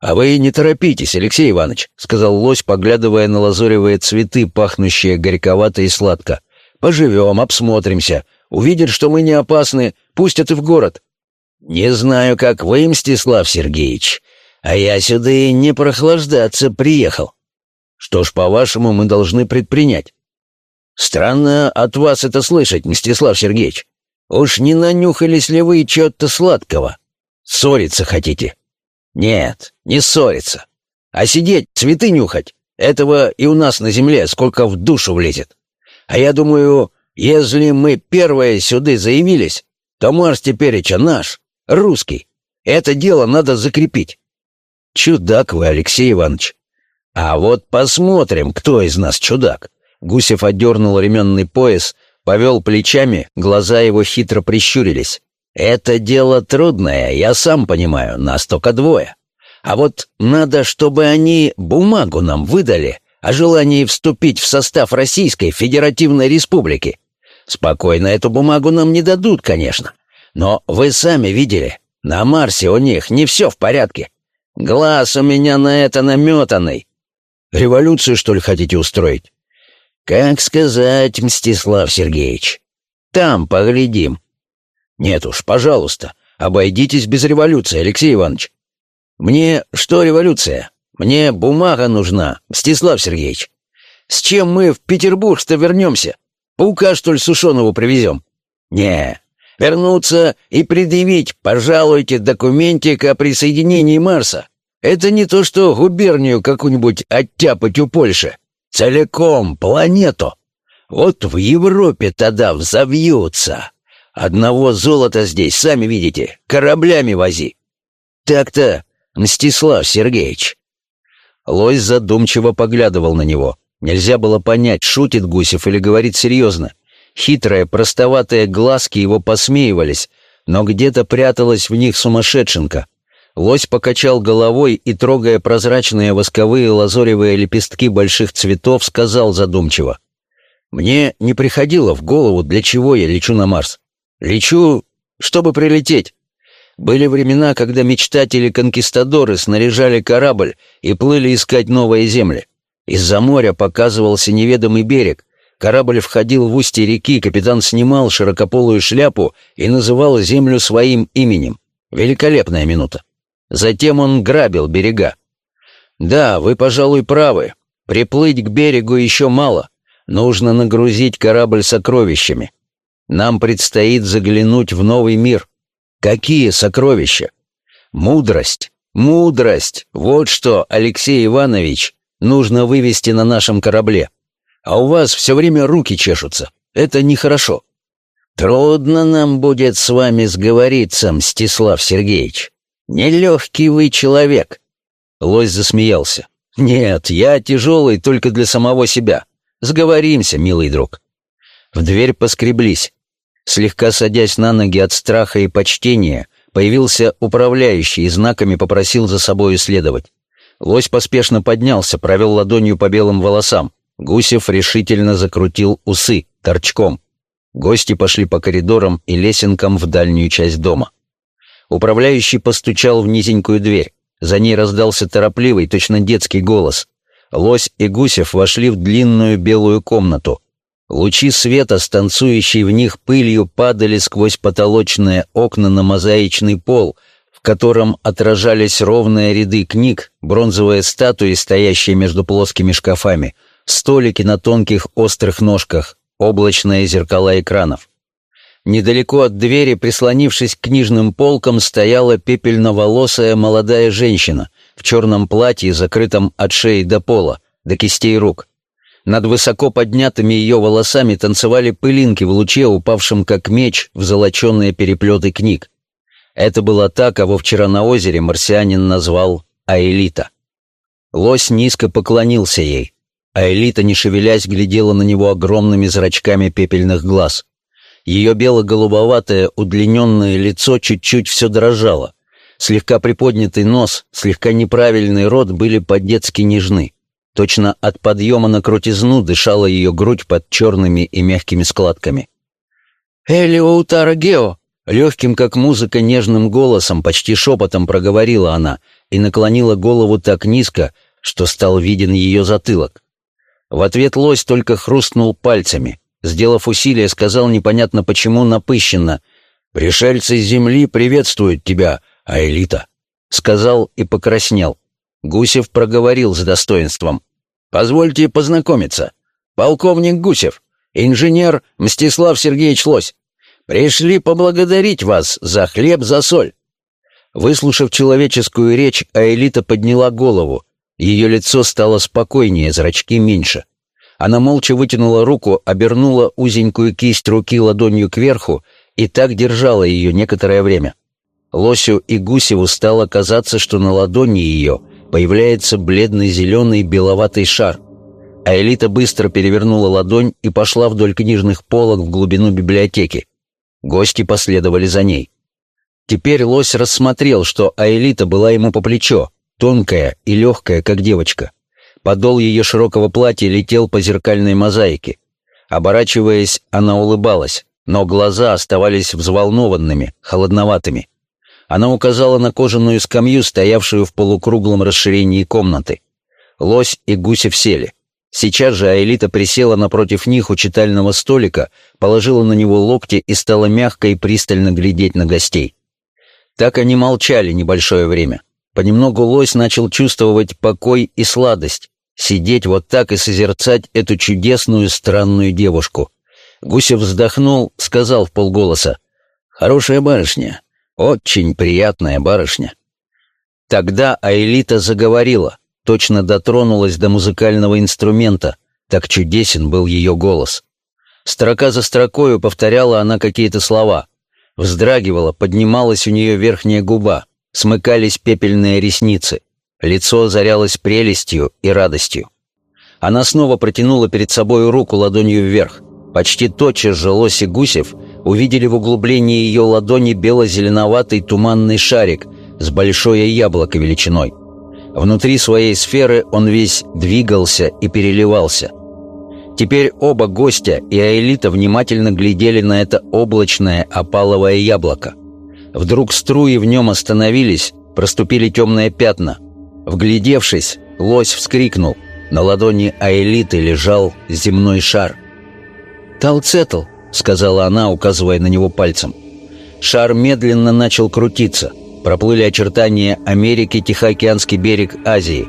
«А вы не торопитесь, Алексей Иванович», — сказал лось, поглядывая на лазоревые цветы, пахнущие горьковато и сладко. «Поживем, обсмотримся. Увидят, что мы не опасны, пустят и в город». «Не знаю, как вы, Мстислав Сергеевич, а я сюда и не прохлаждаться приехал». «Что ж, по-вашему, мы должны предпринять?» «Странно от вас это слышать, Мстислав Сергеевич. Уж не нанюхались ли вы чего-то сладкого? Ссориться хотите?» Нет, не ссориться. А сидеть, цветы нюхать, этого и у нас на земле сколько в душу влезет. А я думаю, если мы первые сюда заявились, то Марс тепереча наш, русский. Это дело надо закрепить. Чудак вы, Алексей Иванович. А вот посмотрим, кто из нас чудак. Гусев одернул ременный пояс, повел плечами, глаза его хитро прищурились. Это дело трудное, я сам понимаю, нас только двое. А вот надо, чтобы они бумагу нам выдали, о желании вступить в состав Российской Федеративной Республики. Спокойно эту бумагу нам не дадут, конечно. Но вы сами видели, на Марсе у них не все в порядке. Глаз у меня на это наметанный. Революцию, что ли, хотите устроить? Как сказать, Мстислав Сергеевич? Там поглядим. Нет уж, пожалуйста, обойдитесь без революции, Алексей Иванович. Мне что революция? Мне бумага нужна, Мстислав Сергеевич. С чем мы в Петербург-то вернемся? Паука, что ли, сушеного привезем? Не, вернуться и предъявить, пожалуйте, документик о присоединении Марса. Это не то, что губернию какую-нибудь оттяпать у Польши. Целиком планету. Вот в Европе тогда взовьются. Одного золота здесь, сами видите, кораблями вози. Так-то, Мстислав Сергеевич. Лось задумчиво поглядывал на него. Нельзя было понять, шутит Гусев или говорит серьезно. Хитрые, простоватые глазки его посмеивались, но где-то пряталась в них сумасшедшенка. Лось покачал головой и, трогая прозрачные восковые лазоревые лепестки больших цветов, сказал задумчиво. «Мне не приходило в голову, для чего я лечу на Марс. Лечу, чтобы прилететь. Были времена, когда мечтатели-конкистадоры снаряжали корабль и плыли искать новые земли. Из-за моря показывался неведомый берег. Корабль входил в устье реки, капитан снимал широкополую шляпу и называл землю своим именем. Великолепная минута. Затем он грабил берега. Да, вы, пожалуй, правы. Приплыть к берегу еще мало. Нужно нагрузить корабль сокровищами. Нам предстоит заглянуть в новый мир. Какие сокровища? Мудрость. Мудрость. Вот что, Алексей Иванович, нужно вывести на нашем корабле. А у вас все время руки чешутся. Это нехорошо. Трудно нам будет с вами сговориться, Мстислав Сергеевич. Нелегкий вы человек. Лось засмеялся. Нет, я тяжелый только для самого себя. Сговоримся, милый друг. В дверь поскреблись. Слегка садясь на ноги от страха и почтения, появился управляющий и знаками попросил за собой следовать. Лось поспешно поднялся, провел ладонью по белым волосам. Гусев решительно закрутил усы торчком. Гости пошли по коридорам и лесенкам в дальнюю часть дома. Управляющий постучал в низенькую дверь. За ней раздался торопливый, точно детский голос. Лось и Гусев вошли в длинную белую комнату. Лучи света, станцующие в них пылью, падали сквозь потолочные окна на мозаичный пол — котором отражались ровные ряды книг, бронзовые статуи, стоящие между плоскими шкафами, столики на тонких острых ножках, облачные зеркала экранов. Недалеко от двери, прислонившись к книжным полкам, стояла пепельноволосая молодая женщина в черном платье, закрытом от шеи до пола, до кистей рук. Над высоко поднятыми ее волосами танцевали пылинки в луче, упавшем как меч в золоченные переплеты книг. Это была та, кого вчера на озере марсианин назвал Аэлита. Лось низко поклонился ей. Аэлита, не шевелясь, глядела на него огромными зрачками пепельных глаз. Ее бело-голубоватое удлиненное лицо чуть-чуть все дрожало. Слегка приподнятый нос, слегка неправильный рот были по-детски нежны. Точно от подъема на крутизну дышала ее грудь под черными и мягкими складками. «Элиоутара Гео!» Легким, как музыка, нежным голосом, почти шепотом проговорила она и наклонила голову так низко, что стал виден ее затылок. В ответ лось только хрустнул пальцами. Сделав усилие, сказал непонятно почему напыщенно «Пришельцы земли приветствуют тебя, Аэлита», сказал и покраснел. Гусев проговорил с достоинством. «Позвольте познакомиться. Полковник Гусев, инженер Мстислав Сергеевич Лось. Пришли поблагодарить вас за хлеб, за соль». Выслушав человеческую речь, Аэлита подняла голову. Ее лицо стало спокойнее, зрачки меньше. Она молча вытянула руку, обернула узенькую кисть руки ладонью кверху и так держала ее некоторое время. Лосю и Гусеву стало казаться, что на ладони ее появляется бледный зеленый беловатый шар. А Элита быстро перевернула ладонь и пошла вдоль книжных полок в глубину библиотеки. Гости последовали за ней. Теперь лось рассмотрел, что Аэлита была ему по плечо, тонкая и легкая, как девочка. Подол ее широкого платья летел по зеркальной мозаике. Оборачиваясь, она улыбалась, но глаза оставались взволнованными, холодноватыми. Она указала на кожаную скамью, стоявшую в полукруглом расширении комнаты. Лось и Гусев сели. Сейчас же Аэлита присела напротив них у читального столика, положила на него локти и стала мягко и пристально глядеть на гостей. Так они молчали небольшое время. Понемногу лось начал чувствовать покой и сладость, сидеть вот так и созерцать эту чудесную странную девушку. Гусев вздохнул, сказал в полголоса, «Хорошая барышня, очень приятная барышня». Тогда Аэлита заговорила точно дотронулась до музыкального инструмента, так чудесен был ее голос. Строка за строкою повторяла она какие-то слова. Вздрагивала, поднималась у нее верхняя губа, смыкались пепельные ресницы. Лицо озарялось прелестью и радостью. Она снова протянула перед собой руку ладонью вверх. Почти тотчас же Лось и Гусев увидели в углублении ее ладони бело-зеленоватый туманный шарик с большое яблоко величиной. Внутри своей сферы он весь двигался и переливался. Теперь оба гостя и Аэлита внимательно глядели на это облачное опаловое яблоко. Вдруг струи в нем остановились, проступили темные пятна. Вглядевшись, лось вскрикнул. На ладони Аэлиты лежал земной шар. «Талцетл», — сказала она, указывая на него пальцем. Шар медленно начал крутиться — Проплыли очертания Америки, Тихоокеанский берег Азии.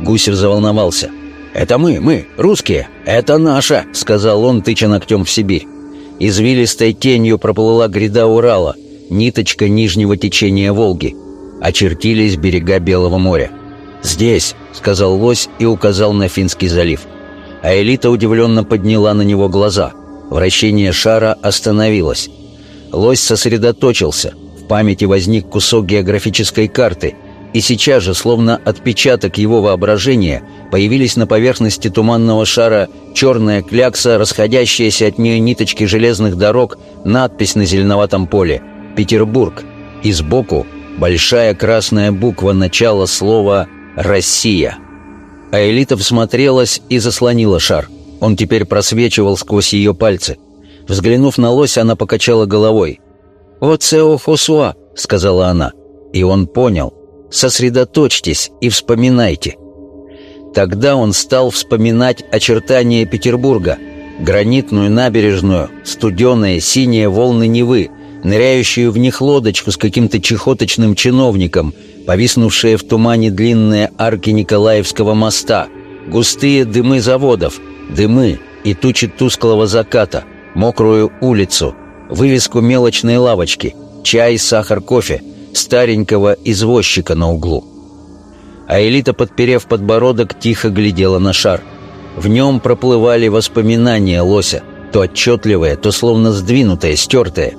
Гусев заволновался. «Это мы, мы, русские! Это наша!» — сказал он, тыча ногтем в Сибирь. Извилистой тенью проплыла гряда Урала, ниточка нижнего течения Волги. Очертились берега Белого моря. «Здесь!» — сказал лось и указал на Финский залив. А элита удивленно подняла на него глаза. Вращение шара остановилось. Лось сосредоточился — памяти возник кусок географической карты, и сейчас же, словно отпечаток его воображения, появились на поверхности туманного шара черная клякса, расходящаяся от нее ниточки железных дорог, надпись на зеленоватом поле «Петербург», и сбоку большая красная буква начала слова «Россия». А Элита всмотрелась и заслонила шар. Он теперь просвечивал сквозь ее пальцы. Взглянув на лось, она покачала головой. «О, Цео Хосуа», — сказала она. И он понял. «Сосредоточьтесь и вспоминайте». Тогда он стал вспоминать очертания Петербурга, гранитную набережную, студеные синие волны Невы, ныряющую в них лодочку с каким-то чехоточным чиновником, повиснувшие в тумане длинные арки Николаевского моста, густые дымы заводов, дымы и тучи тусклого заката, мокрую улицу, вывеску мелочной лавочки, чай, сахар, кофе, старенького извозчика на углу. А Элита, подперев подбородок, тихо глядела на шар. В нем проплывали воспоминания лося, то отчетливые, то словно сдвинутые, стертые.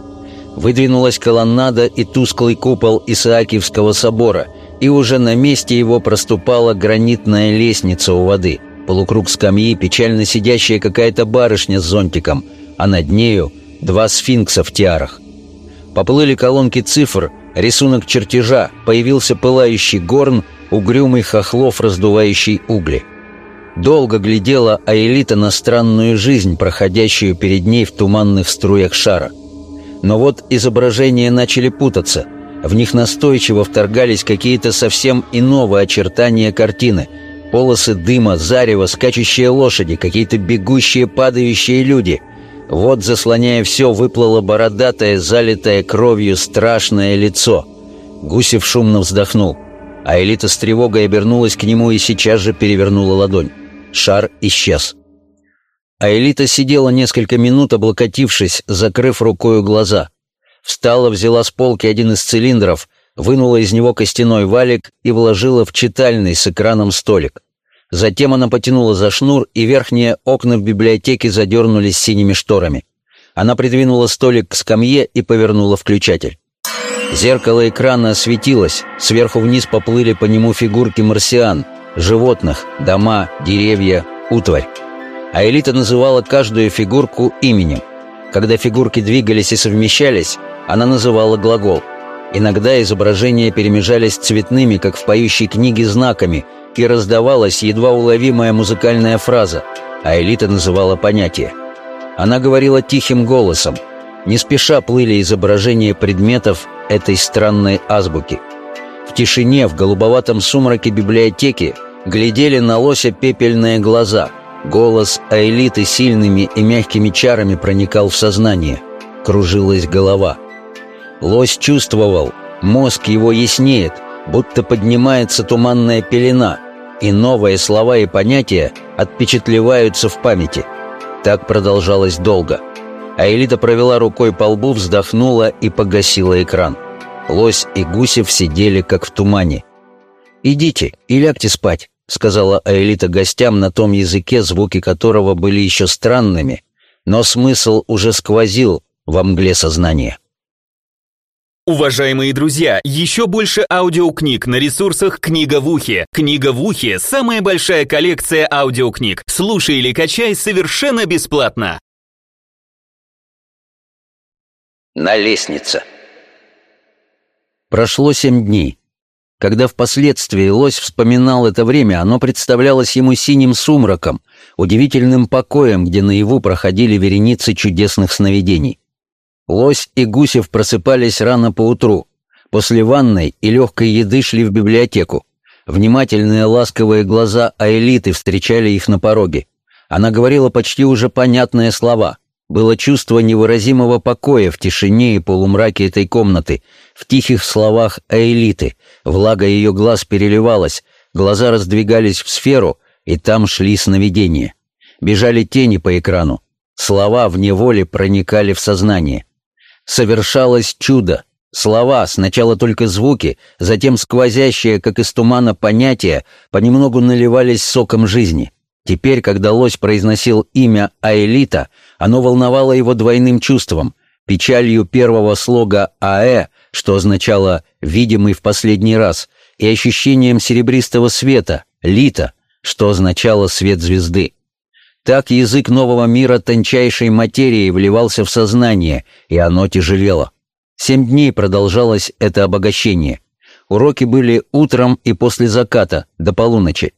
Выдвинулась колоннада и тусклый купол Исаакиевского собора, и уже на месте его проступала гранитная лестница у воды, полукруг скамьи, печально сидящая какая-то барышня с зонтиком, а над нею — два сфинкса в тиарах. Поплыли колонки цифр, рисунок чертежа, появился пылающий горн, угрюмый хохлов, раздувающий угли. Долго глядела Аэлита на странную жизнь, проходящую перед ней в туманных струях шара. Но вот изображения начали путаться. В них настойчиво вторгались какие-то совсем иного очертания картины. Полосы дыма, зарево, скачущие лошади, какие-то бегущие, падающие люди — вот, заслоняя все, выплыло бородатое, залитое кровью страшное лицо. Гусев шумно вздохнул, а Элита с тревогой обернулась к нему и сейчас же перевернула ладонь. Шар исчез. А Элита сидела несколько минут, облокотившись, закрыв рукою глаза. Встала, взяла с полки один из цилиндров, вынула из него костяной валик и вложила в читальный с экраном столик. Затем она потянула за шнур, и верхние окна в библиотеке задернулись синими шторами. Она придвинула столик к скамье и повернула включатель. Зеркало экрана осветилось, сверху вниз поплыли по нему фигурки марсиан, животных, дома, деревья, утварь. А Элита называла каждую фигурку именем. Когда фигурки двигались и совмещались, она называла глагол. Иногда изображения перемежались цветными, как в поющей книге, знаками – и раздавалась едва уловимая музыкальная фраза, а элита называла понятие. Она говорила тихим голосом. Не спеша плыли изображения предметов этой странной азбуки. В тишине, в голубоватом сумраке библиотеки глядели на лося пепельные глаза. Голос Аэлиты сильными и мягкими чарами проникал в сознание. Кружилась голова. Лось чувствовал, мозг его яснеет, будто поднимается туманная пелена, и новые слова и понятия отпечатлеваются в памяти. Так продолжалось долго. А Элита провела рукой по лбу, вздохнула и погасила экран. Лось и Гусев сидели как в тумане. «Идите и лягте спать», — сказала Аэлита гостям на том языке, звуки которого были еще странными, но смысл уже сквозил во мгле сознания. Уважаемые друзья, еще больше аудиокниг на ресурсах «Книга в ухе». «Книга в ухе» — самая большая коллекция аудиокниг. Слушай или качай совершенно бесплатно. На лестнице. Прошло семь дней. Когда впоследствии лось вспоминал это время, оно представлялось ему синим сумраком, удивительным покоем, где наяву проходили вереницы чудесных сновидений. Лось и Гусев просыпались рано поутру. После ванной и легкой еды шли в библиотеку. Внимательные ласковые глаза Аэлиты встречали их на пороге. Она говорила почти уже понятные слова. Было чувство невыразимого покоя в тишине и полумраке этой комнаты, в тихих словах Аэлиты. Влага ее глаз переливалась, глаза раздвигались в сферу, и там шли сновидения. Бежали тени по экрану. Слова в неволе проникали в сознание. Совершалось чудо. Слова, сначала только звуки, затем сквозящие, как из тумана, понятия, понемногу наливались соком жизни. Теперь, когда лось произносил имя Аэлита, оно волновало его двойным чувством — печалью первого слога «аэ», что означало «видимый в последний раз», и ощущением серебристого света «лита», что означало «свет звезды». Так язык нового мира тончайшей материи вливался в сознание, и оно тяжелело. Семь дней продолжалось это обогащение. Уроки были утром и после заката, до полуночи.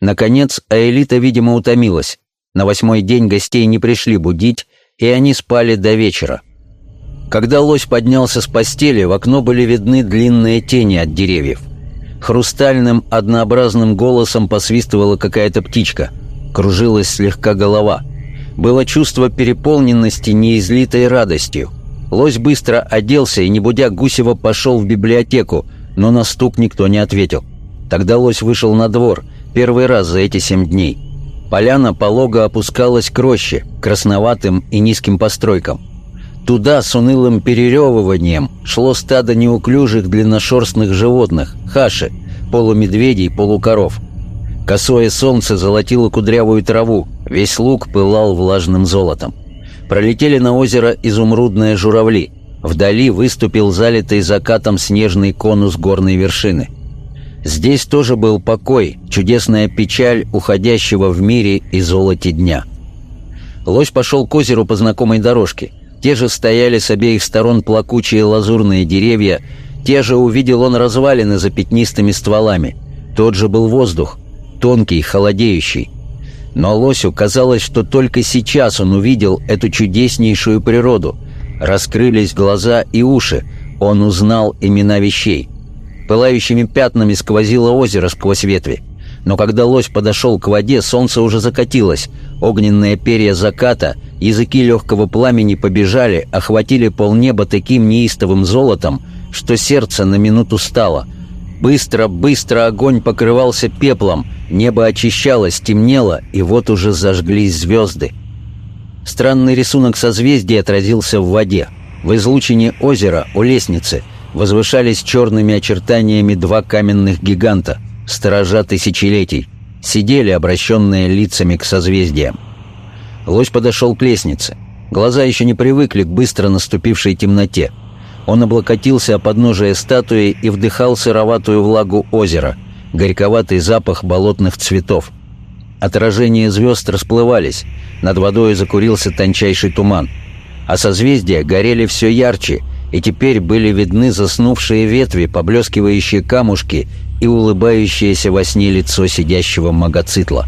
Наконец, Аэлита, видимо, утомилась. На восьмой день гостей не пришли будить, и они спали до вечера. Когда лось поднялся с постели, в окно были видны длинные тени от деревьев. Хрустальным, однообразным голосом посвистывала какая-то птичка — Кружилась слегка голова. Было чувство переполненности неизлитой радостью. Лось быстро оделся и, не будя Гусева, пошел в библиотеку, но на стук никто не ответил. Тогда лось вышел на двор, первый раз за эти семь дней. Поляна полого опускалась к роще, красноватым и низким постройкам. Туда с унылым переревыванием шло стадо неуклюжих длинношерстных животных, хаши, полумедведей, полукоров. Косое солнце золотило кудрявую траву, весь луг пылал влажным золотом. Пролетели на озеро изумрудные журавли. Вдали выступил залитый закатом снежный конус горной вершины. Здесь тоже был покой, чудесная печаль уходящего в мире и золоте дня. Лось пошел к озеру по знакомой дорожке. Те же стояли с обеих сторон плакучие лазурные деревья, те же увидел он развалины за пятнистыми стволами. Тот же был воздух, тонкий, холодеющий. Но Лосю казалось, что только сейчас он увидел эту чудеснейшую природу. Раскрылись глаза и уши, он узнал имена вещей. Пылающими пятнами сквозило озеро сквозь ветви. Но когда лось подошел к воде, солнце уже закатилось. Огненные перья заката, языки легкого пламени побежали, охватили полнеба таким неистовым золотом, что сердце на минуту стало — Быстро-быстро огонь покрывался пеплом, небо очищалось, темнело, и вот уже зажглись звезды. Странный рисунок созвездий отразился в воде. В излучине озера, у лестницы, возвышались черными очертаниями два каменных гиганта, сторожа тысячелетий, сидели, обращенные лицами к созвездиям. Лось подошел к лестнице. Глаза еще не привыкли к быстро наступившей темноте — он облокотился о подножие статуи и вдыхал сыроватую влагу озера, горьковатый запах болотных цветов. Отражения звезд расплывались, над водой закурился тончайший туман, а созвездия горели все ярче, и теперь были видны заснувшие ветви, поблескивающие камушки и улыбающееся во сне лицо сидящего магоцитла.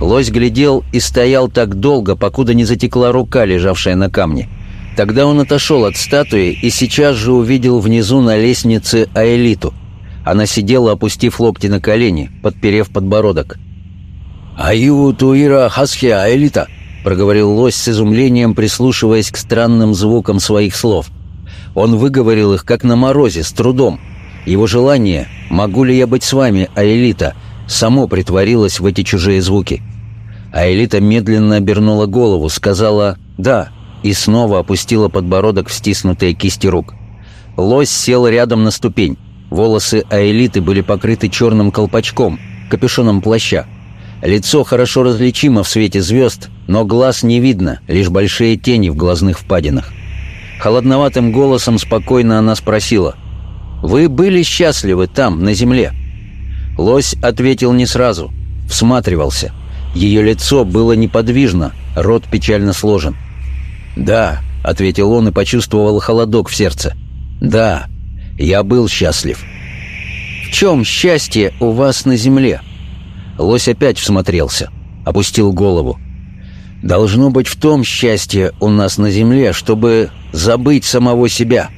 Лось глядел и стоял так долго, покуда не затекла рука, лежавшая на камне. Тогда он отошел от статуи и сейчас же увидел внизу на лестнице Аэлиту. Она сидела, опустив локти на колени, подперев подбородок. «Аю туира хасхе Аэлита», — проговорил лось с изумлением, прислушиваясь к странным звукам своих слов. Он выговорил их, как на морозе, с трудом. Его желание «Могу ли я быть с вами, Аэлита?» Само притворилось в эти чужие звуки. Аэлита медленно обернула голову, сказала «да» и снова опустила подбородок в стиснутые кисти рук. Лось сел рядом на ступень. Волосы Аэлиты были покрыты черным колпачком, капюшоном плаща. Лицо хорошо различимо в свете звезд, но глаз не видно, лишь большие тени в глазных впадинах. Холодноватым голосом спокойно она спросила «Вы были счастливы там, на земле?» Лось ответил не сразу, всматривался. Ее лицо было неподвижно, рот печально сложен. «Да», — ответил он и почувствовал холодок в сердце. «Да, я был счастлив». «В чем счастье у вас на земле?» Лось опять всмотрелся, опустил голову. «Должно быть в том счастье у нас на земле, чтобы забыть самого себя.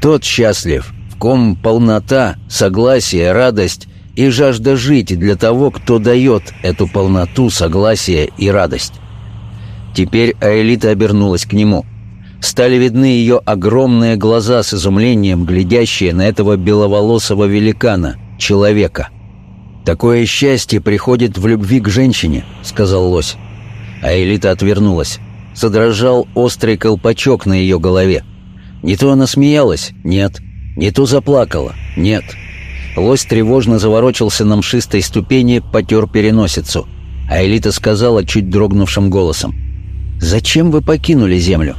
Тот счастлив, в ком полнота, согласие, радость и жажда жить для того, кто дает эту полноту, согласие и радость. Теперь Аэлита обернулась к нему. Стали видны ее огромные глаза с изумлением, глядящие на этого беловолосого великана, человека. «Такое счастье приходит в любви к женщине», — сказал лось. Аэлита отвернулась. Содрожал острый колпачок на ее голове. Не то она смеялась, нет. Не то заплакала, нет. Лось тревожно заворочился на мшистой ступени, потер переносицу. А Элита сказала чуть дрогнувшим голосом. «Зачем вы покинули землю?»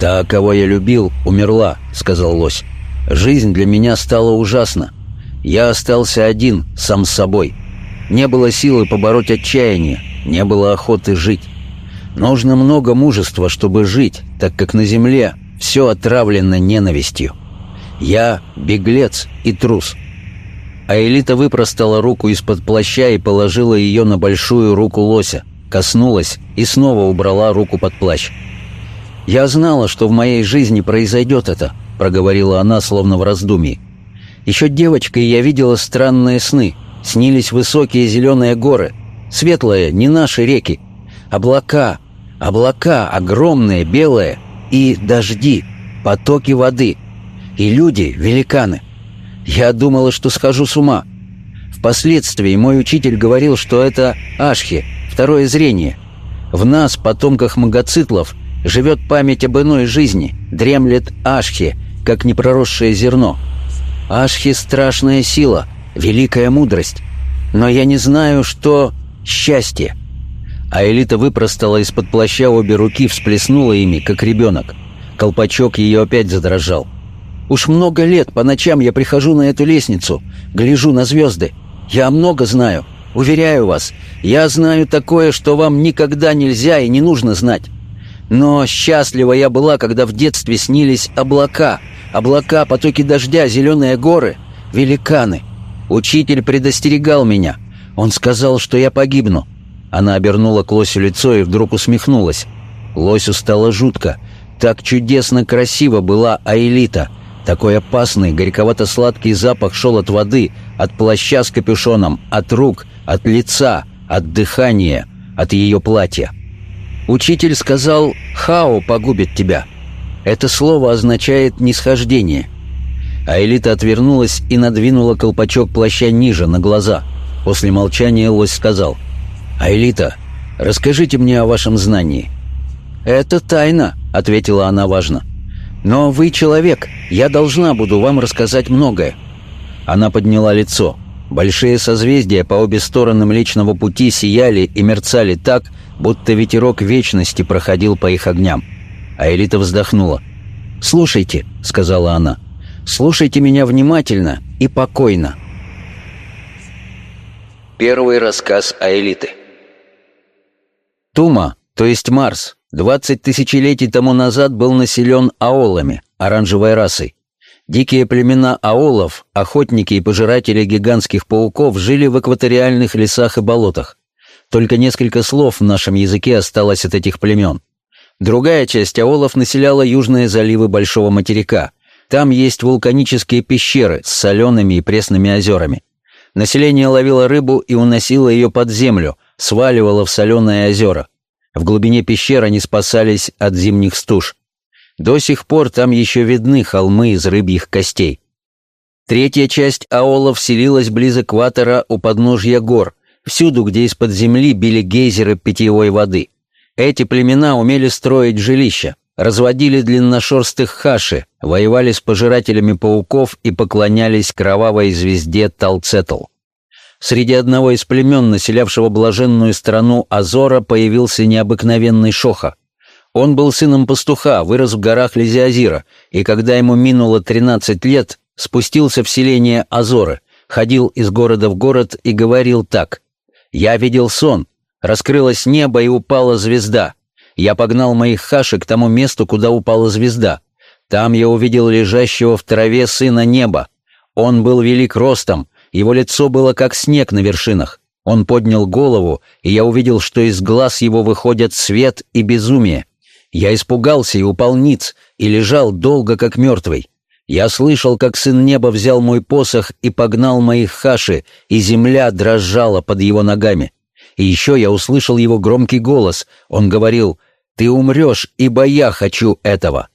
«Та, кого я любил, умерла», — сказал лось. «Жизнь для меня стала ужасна. Я остался один, сам с собой. Не было силы побороть отчаяние, не было охоты жить. Нужно много мужества, чтобы жить, так как на земле все отравлено ненавистью. Я беглец и трус. А Элита выпростала руку из-под плаща и положила ее на большую руку лося, коснулась и снова убрала руку под плащ. «Я знала, что в моей жизни произойдет это», — проговорила она, словно в раздумье. «Еще девочкой я видела странные сны. Снились высокие зеленые горы, светлые, не наши реки, облака, облака огромные, белые, и дожди, потоки воды — и люди — великаны. Я думала, что схожу с ума. Впоследствии мой учитель говорил, что это ашхи, второе зрение. В нас, потомках магоцитлов, живет память об иной жизни, дремлет ашхи, как непроросшее зерно. Ашхи — страшная сила, великая мудрость. Но я не знаю, что счастье. А Элита выпростала из-под плаща обе руки, всплеснула ими, как ребенок. Колпачок ее опять задрожал. Уж много лет по ночам я прихожу на эту лестницу, гляжу на звезды. Я много знаю, уверяю вас. Я знаю такое, что вам никогда нельзя и не нужно знать. Но счастлива я была, когда в детстве снились облака. Облака, потоки дождя, зеленые горы, великаны. Учитель предостерегал меня. Он сказал, что я погибну. Она обернула к лосю лицо и вдруг усмехнулась. Лосю стало жутко. Так чудесно красиво была Аэлита — такой опасный, горьковато-сладкий запах шел от воды, от плаща с капюшоном, от рук, от лица, от дыхания, от ее платья. Учитель сказал «Хао погубит тебя». Это слово означает «нисхождение». А Элита отвернулась и надвинула колпачок плаща ниже, на глаза. После молчания лось сказал «А Элита, расскажите мне о вашем знании». «Это тайна», — ответила она важно. «Но вы человек, я должна буду вам рассказать многое». Она подняла лицо. Большие созвездия по обе стороны Млечного Пути сияли и мерцали так, будто ветерок вечности проходил по их огням. А Элита вздохнула. «Слушайте», — сказала она, — «слушайте меня внимательно и покойно». Первый рассказ о Элиты. Тума, то есть Марс, Двадцать тысячелетий тому назад был населен аолами, оранжевой расой. Дикие племена аолов, охотники и пожиратели гигантских пауков жили в экваториальных лесах и болотах. Только несколько слов в нашем языке осталось от этих племен. Другая часть аолов населяла южные заливы Большого материка. Там есть вулканические пещеры с солеными и пресными озерами. Население ловило рыбу и уносило ее под землю, сваливало в соленые озера. В глубине пещер они спасались от зимних стуж. До сих пор там еще видны холмы из рыбьих костей. Третья часть аолов селилась близ экватора у подножья гор, всюду, где из-под земли били гейзеры питьевой воды. Эти племена умели строить жилища, разводили длинношерстых хаши, воевали с пожирателями пауков и поклонялись кровавой звезде Талцетл. Среди одного из племен, населявшего блаженную страну Азора, появился необыкновенный Шоха. Он был сыном пастуха, вырос в горах Лизиазира, и когда ему минуло 13 лет, спустился в селение Азоры, ходил из города в город и говорил так. «Я видел сон, раскрылось небо и упала звезда. Я погнал моих хаши к тому месту, куда упала звезда. Там я увидел лежащего в траве сына неба. Он был велик ростом, его лицо было как снег на вершинах. Он поднял голову, и я увидел, что из глаз его выходят свет и безумие. Я испугался и упал ниц, и лежал долго, как мертвый. Я слышал, как сын неба взял мой посох и погнал моих хаши, и земля дрожала под его ногами. И еще я услышал его громкий голос. Он говорил, «Ты умрешь, ибо я хочу этого».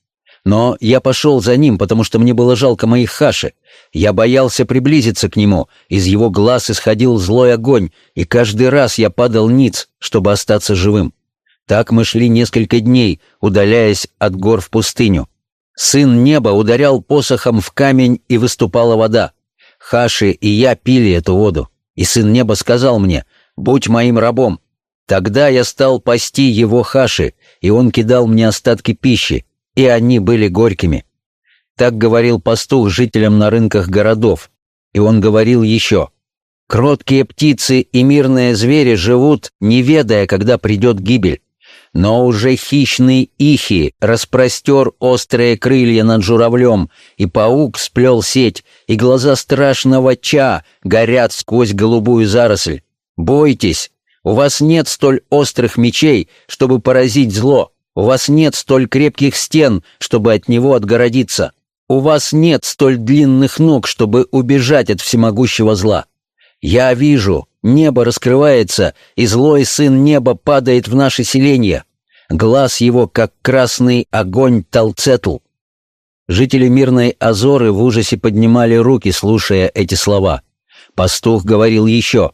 Но я пошел за ним, потому что мне было жалко моих хаши. Я боялся приблизиться к нему, из его глаз исходил злой огонь, и каждый раз я падал ниц, чтобы остаться живым. Так мы шли несколько дней, удаляясь от гор в пустыню. Сын неба ударял посохом в камень, и выступала вода. Хаши и я пили эту воду. И сын неба сказал мне, «Будь моим рабом». Тогда я стал пасти его хаши, и он кидал мне остатки пищи, и они были горькими. Так говорил пастух жителям на рынках городов. И он говорил еще, «Кроткие птицы и мирные звери живут, не ведая, когда придет гибель. Но уже хищный Ихи распростер острые крылья над журавлем, и паук сплел сеть, и глаза страшного Ча горят сквозь голубую заросль. Бойтесь, у вас нет столь острых мечей, чтобы поразить зло. У вас нет столь крепких стен, чтобы от него отгородиться. У вас нет столь длинных ног, чтобы убежать от всемогущего зла. Я вижу, небо раскрывается, и злой сын неба падает в наше селение. Глаз его, как красный огонь Талцетл. Жители мирной Азоры в ужасе поднимали руки, слушая эти слова. Пастух говорил еще,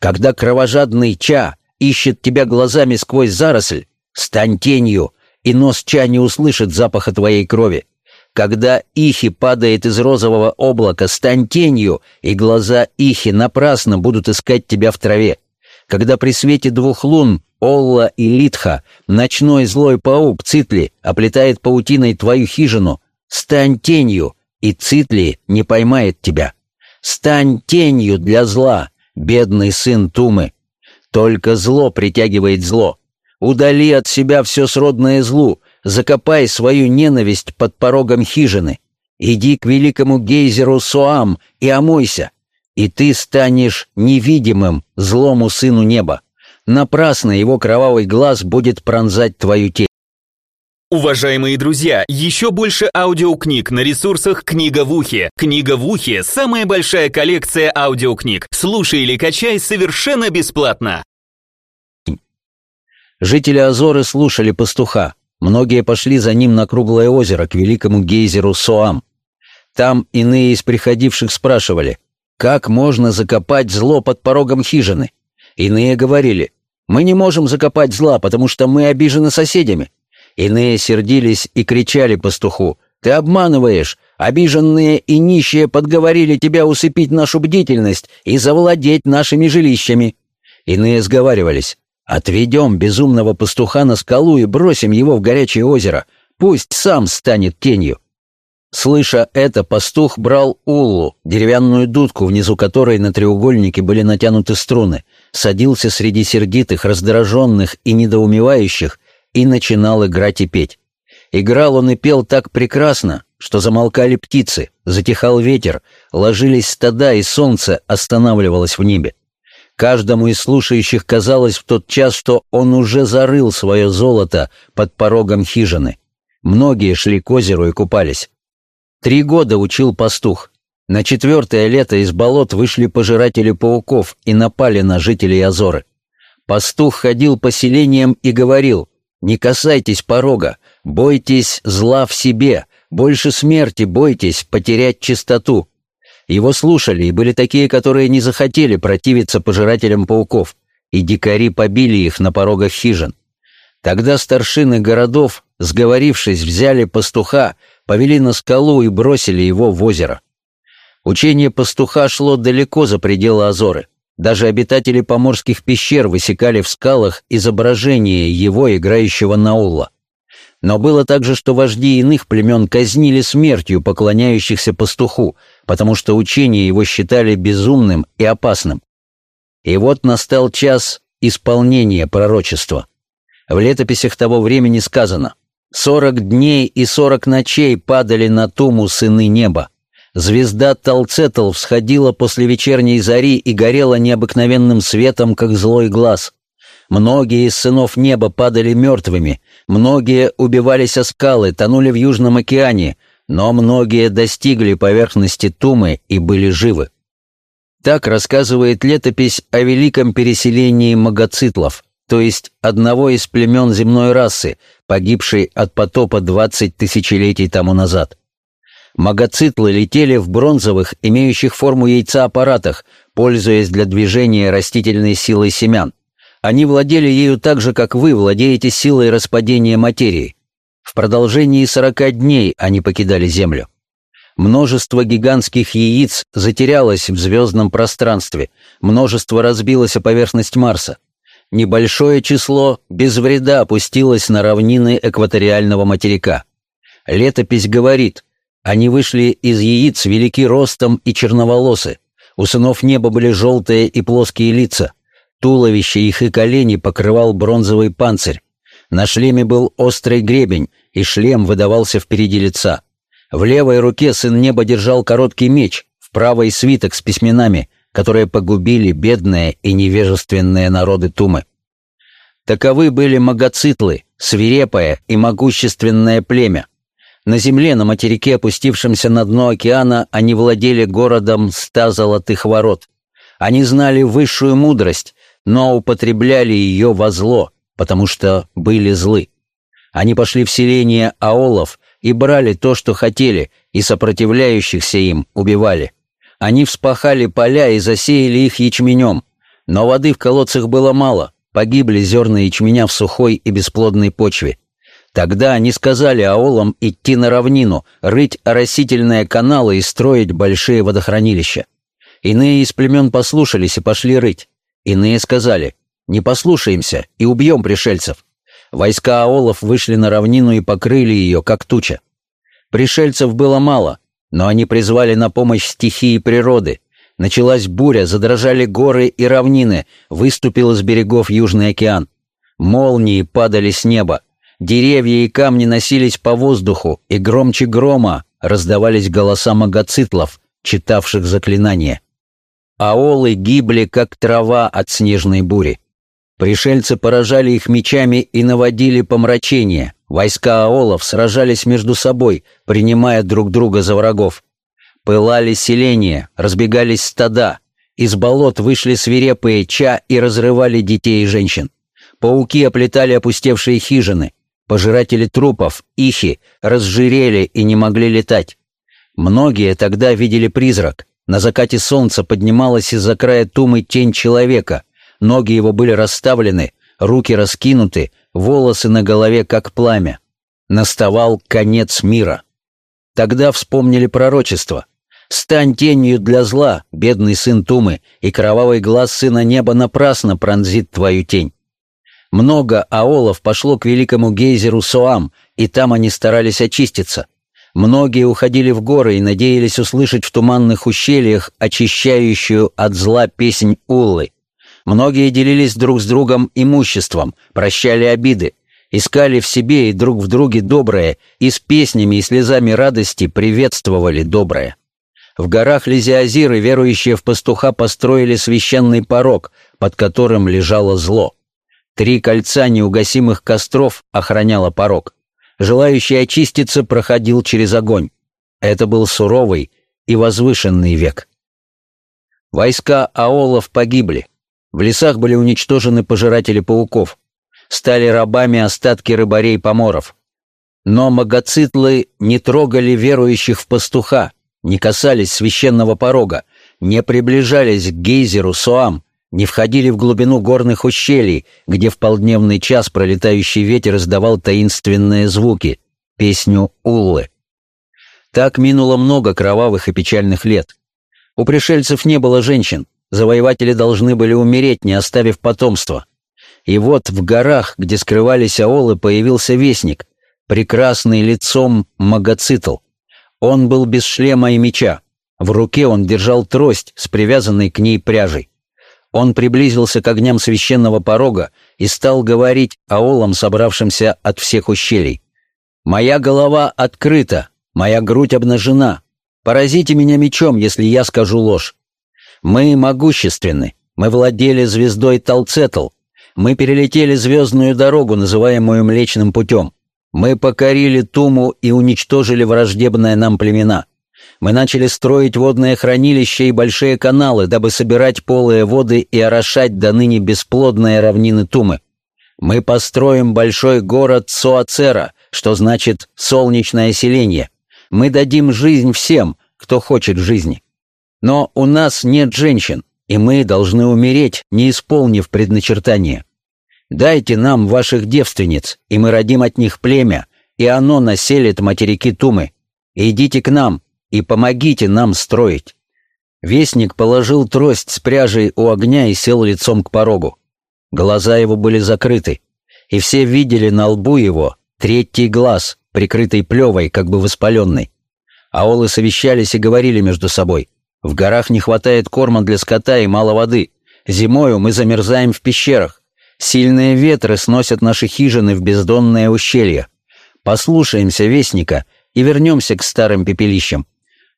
«Когда кровожадный Ча ищет тебя глазами сквозь заросль, Стань тенью, и нос Ча не услышит запаха твоей крови. Когда Ихи падает из розового облака, стань тенью, и глаза Ихи напрасно будут искать тебя в траве. Когда при свете двух лун Олла и Литха, ночной злой паук Цитли оплетает паутиной твою хижину, стань тенью, и Цитли не поймает тебя. Стань тенью для зла, бедный сын Тумы. Только зло притягивает зло. Удали от себя все сродное злу, закопай свою ненависть под порогом хижины. Иди к великому гейзеру Суам и омойся, и ты станешь невидимым злому сыну неба. Напрасно его кровавый глаз будет пронзать твою тень. Уважаемые друзья, еще больше аудиокниг на ресурсах «Книга в ухе». «Книга в ухе» — самая большая коллекция аудиокниг. Слушай или качай совершенно бесплатно. Жители Азоры слушали пастуха. Многие пошли за ним на круглое озеро, к великому гейзеру Соам. Там иные из приходивших спрашивали, как можно закопать зло под порогом хижины? Иные говорили, мы не можем закопать зла, потому что мы обижены соседями. Иные сердились и кричали пастуху, ты обманываешь, обиженные и нищие подговорили тебя усыпить нашу бдительность и завладеть нашими жилищами. Иные сговаривались, Отведем безумного пастуха на скалу и бросим его в горячее озеро. Пусть сам станет тенью. Слыша это, пастух брал уллу, деревянную дудку, внизу которой на треугольнике были натянуты струны, садился среди сердитых, раздраженных и недоумевающих и начинал играть и петь. Играл он и пел так прекрасно, что замолкали птицы, затихал ветер, ложились стада, и солнце останавливалось в небе. Каждому из слушающих казалось в тот час, что он уже зарыл свое золото под порогом хижины. Многие шли к озеру и купались. Три года учил пастух. На четвертое лето из болот вышли пожиратели пауков и напали на жителей Азоры. Пастух ходил по селениям и говорил, «Не касайтесь порога, бойтесь зла в себе, больше смерти бойтесь потерять чистоту». Его слушали, и были такие, которые не захотели противиться пожирателям пауков, и дикари побили их на порогах хижин. Тогда старшины городов, сговорившись, взяли пастуха, повели на скалу и бросили его в озеро. Учение пастуха шло далеко за пределы Азоры. Даже обитатели поморских пещер высекали в скалах изображение его, играющего на улла. Но было также, что вожди иных племен казнили смертью поклоняющихся пастуху, потому что учение его считали безумным и опасным. И вот настал час исполнения пророчества. В летописях того времени сказано «Сорок дней и сорок ночей падали на Туму сыны неба. Звезда Талцетл всходила после вечерней зари и горела необыкновенным светом, как злой глаз. Многие из сынов неба падали мертвыми, многие убивались о скалы, тонули в Южном океане, но многие достигли поверхности Тумы и были живы. Так рассказывает летопись о великом переселении магоцитлов, то есть одного из племен земной расы, погибшей от потопа 20 тысячелетий тому назад. Магоцитлы летели в бронзовых, имеющих форму яйца аппаратах, пользуясь для движения растительной силой семян. Они владели ею так же, как вы владеете силой распадения материи. В продолжении сорока дней они покидали Землю. Множество гигантских яиц затерялось в звездном пространстве, множество разбилось о поверхность Марса. Небольшое число без вреда опустилось на равнины экваториального материка. Летопись говорит, они вышли из яиц велики ростом и черноволосы. У сынов неба были желтые и плоские лица. Туловище их и колени покрывал бронзовый панцирь. На шлеме был острый гребень, и шлем выдавался впереди лица. В левой руке сын неба держал короткий меч, в правой свиток с письменами, которые погубили бедные и невежественные народы Тумы. Таковы были магоцитлы, свирепое и могущественное племя. На земле, на материке, опустившемся на дно океана, они владели городом ста золотых ворот. Они знали высшую мудрость, но употребляли ее во зло, потому что были злы. Они пошли в селение аолов и брали то, что хотели, и сопротивляющихся им убивали. Они вспахали поля и засеяли их ячменем, но воды в колодцах было мало, погибли зерна ячменя в сухой и бесплодной почве. Тогда они сказали аолам идти на равнину, рыть оросительные каналы и строить большие водохранилища. Иные из племен послушались и пошли рыть. Иные сказали, не послушаемся и убьем пришельцев. Войска аолов вышли на равнину и покрыли ее, как туча. Пришельцев было мало, но они призвали на помощь стихии природы. Началась буря, задрожали горы и равнины, выступил из берегов Южный океан. Молнии падали с неба, деревья и камни носились по воздуху, и громче грома раздавались голоса магоцитлов, читавших заклинания. Аолы гибли, как трава от снежной бури. Пришельцы поражали их мечами и наводили помрачение. Войска аолов сражались между собой, принимая друг друга за врагов. Пылали селения, разбегались стада. Из болот вышли свирепые ча и разрывали детей и женщин. Пауки оплетали опустевшие хижины. Пожиратели трупов, ихи, разжирели и не могли летать. Многие тогда видели призрак, на закате солнца поднималась из-за края тумы тень человека. Ноги его были расставлены, руки раскинуты, волосы на голове как пламя. Наставал конец мира. Тогда вспомнили пророчество. «Стань тенью для зла, бедный сын Тумы, и кровавый глаз сына неба напрасно пронзит твою тень». Много аолов пошло к великому гейзеру Соам, и там они старались очиститься. Многие уходили в горы и надеялись услышать в туманных ущельях очищающую от зла песнь Уллы. Многие делились друг с другом имуществом, прощали обиды. искали в себе и друг в друге доброе, и с песнями и слезами радости приветствовали доброе. В горах Лизиазиры верующие в пастуха построили священный порог, под которым лежало зло. Три кольца неугасимых костров охраняло порог. Желающий очиститься проходил через огонь. Это был суровый и возвышенный век. Войска аолов погибли. В лесах были уничтожены пожиратели пауков. Стали рабами остатки рыбарей-поморов. Но магоцитлы не трогали верующих в пастуха, не касались священного порога, не приближались к гейзеру Суам, не входили в глубину горных ущелий, где в полдневный час пролетающий ветер издавал таинственные звуки, песню Уллы. Так минуло много кровавых и печальных лет. У пришельцев не было женщин, завоеватели должны были умереть, не оставив потомства. И вот в горах, где скрывались аолы, появился вестник, прекрасный лицом Магоцитл. Он был без шлема и меча. В руке он держал трость с привязанной к ней пряжей. Он приблизился к огням священного порога и стал говорить аолам, собравшимся от всех ущелий. «Моя голова открыта, моя грудь обнажена. Поразите меня мечом, если я скажу ложь. Мы могущественны, мы владели звездой Талцетл, мы перелетели звездную дорогу, называемую Млечным путем. Мы покорили Туму и уничтожили враждебные нам племена. Мы начали строить водные хранилища и большие каналы, дабы собирать полые воды и орошать до ныне бесплодные равнины Тумы. Мы построим большой город Суацера, что значит «солнечное селение». Мы дадим жизнь всем, кто хочет жизни. Но у нас нет женщин, и мы должны умереть, не исполнив предначертание. Дайте нам ваших девственниц, и мы родим от них племя, и оно населит материки Тумы. Идите к нам, и помогите нам строить». Вестник положил трость с пряжей у огня и сел лицом к порогу. Глаза его были закрыты, и все видели на лбу его третий глаз, прикрытый плевой, как бы воспаленный. Аолы совещались и говорили между собой. «В горах не хватает корма для скота и мало воды. Зимою мы замерзаем в пещерах. Сильные ветры сносят наши хижины в бездонное ущелье. Послушаемся Вестника и вернемся к старым пепелищам.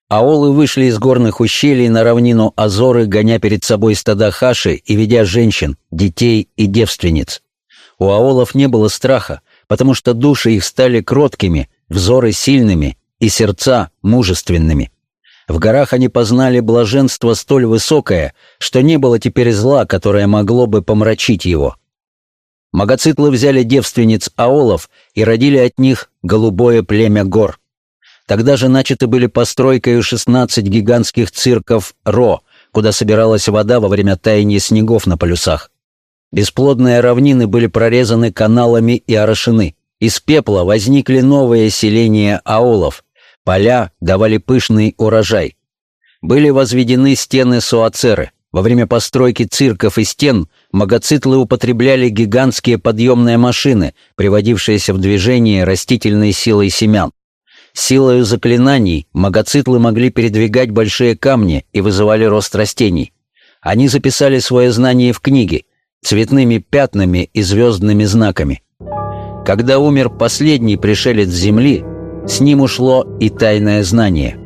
Аолы вышли из горных ущелий на равнину Азоры, гоня перед собой стада хаши и ведя женщин, детей и девственниц. У аолов не было страха, потому что души их стали кроткими, взоры сильными и сердца мужественными. В горах они познали блаженство столь высокое, что не было теперь зла, которое могло бы помрачить его. Магоцитлы взяли девственниц аолов и родили от них голубое племя гор. Тогда же начаты были постройкой 16 гигантских цирков Ро, куда собиралась вода во время таяния снегов на полюсах. Бесплодные равнины были прорезаны каналами и орошены. Из пепла возникли новые селения аолов. Поля давали пышный урожай. Были возведены стены суацеры. Во время постройки цирков и стен магоцитлы употребляли гигантские подъемные машины, приводившиеся в движение растительной силой семян. Силою заклинаний магоцитлы могли передвигать большие камни и вызывали рост растений. Они записали свое знание в книге, цветными пятнами и звездными знаками. Когда умер последний пришелец Земли, с ним ушло и тайное знание.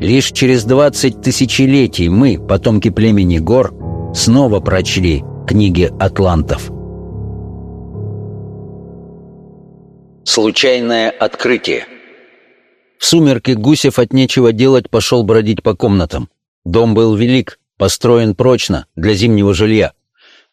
Лишь через двадцать тысячелетий мы, потомки племени гор, снова прочли книги атлантов. Случайное открытие в сумерки Гусев от нечего делать пошел бродить по комнатам. Дом был велик, построен прочно, для зимнего жилья.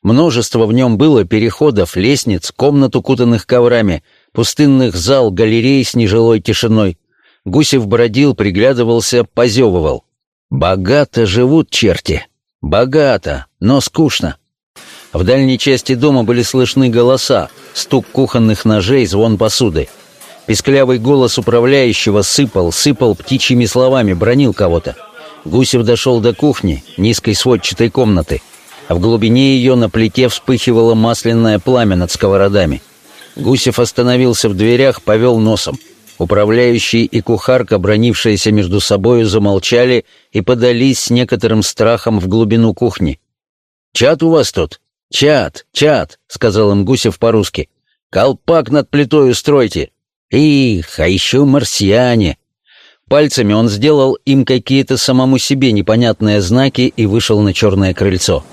Множество в нем было переходов, лестниц, комнат, укутанных коврами, пустынных зал, галерей с нежилой тишиной. Гусев бродил, приглядывался, позевывал. «Богато живут черти. Богато, но скучно». В дальней части дома были слышны голоса, стук кухонных ножей, звон посуды. Песклявый голос управляющего сыпал, сыпал птичьими словами, бронил кого-то. Гусев дошел до кухни, низкой сводчатой комнаты, а в глубине ее на плите вспыхивало масляное пламя над сковородами. Гусев остановился в дверях, повел носом. Управляющий и кухарка, бронившиеся между собою, замолчали и подались с некоторым страхом в глубину кухни. «Чат у вас тут?» «Чат, чат», — сказал им Гусев по-русски. Колпак над плитой устройте. Их, а еще марсиане. Пальцами он сделал им какие-то самому себе непонятные знаки и вышел на черное крыльцо.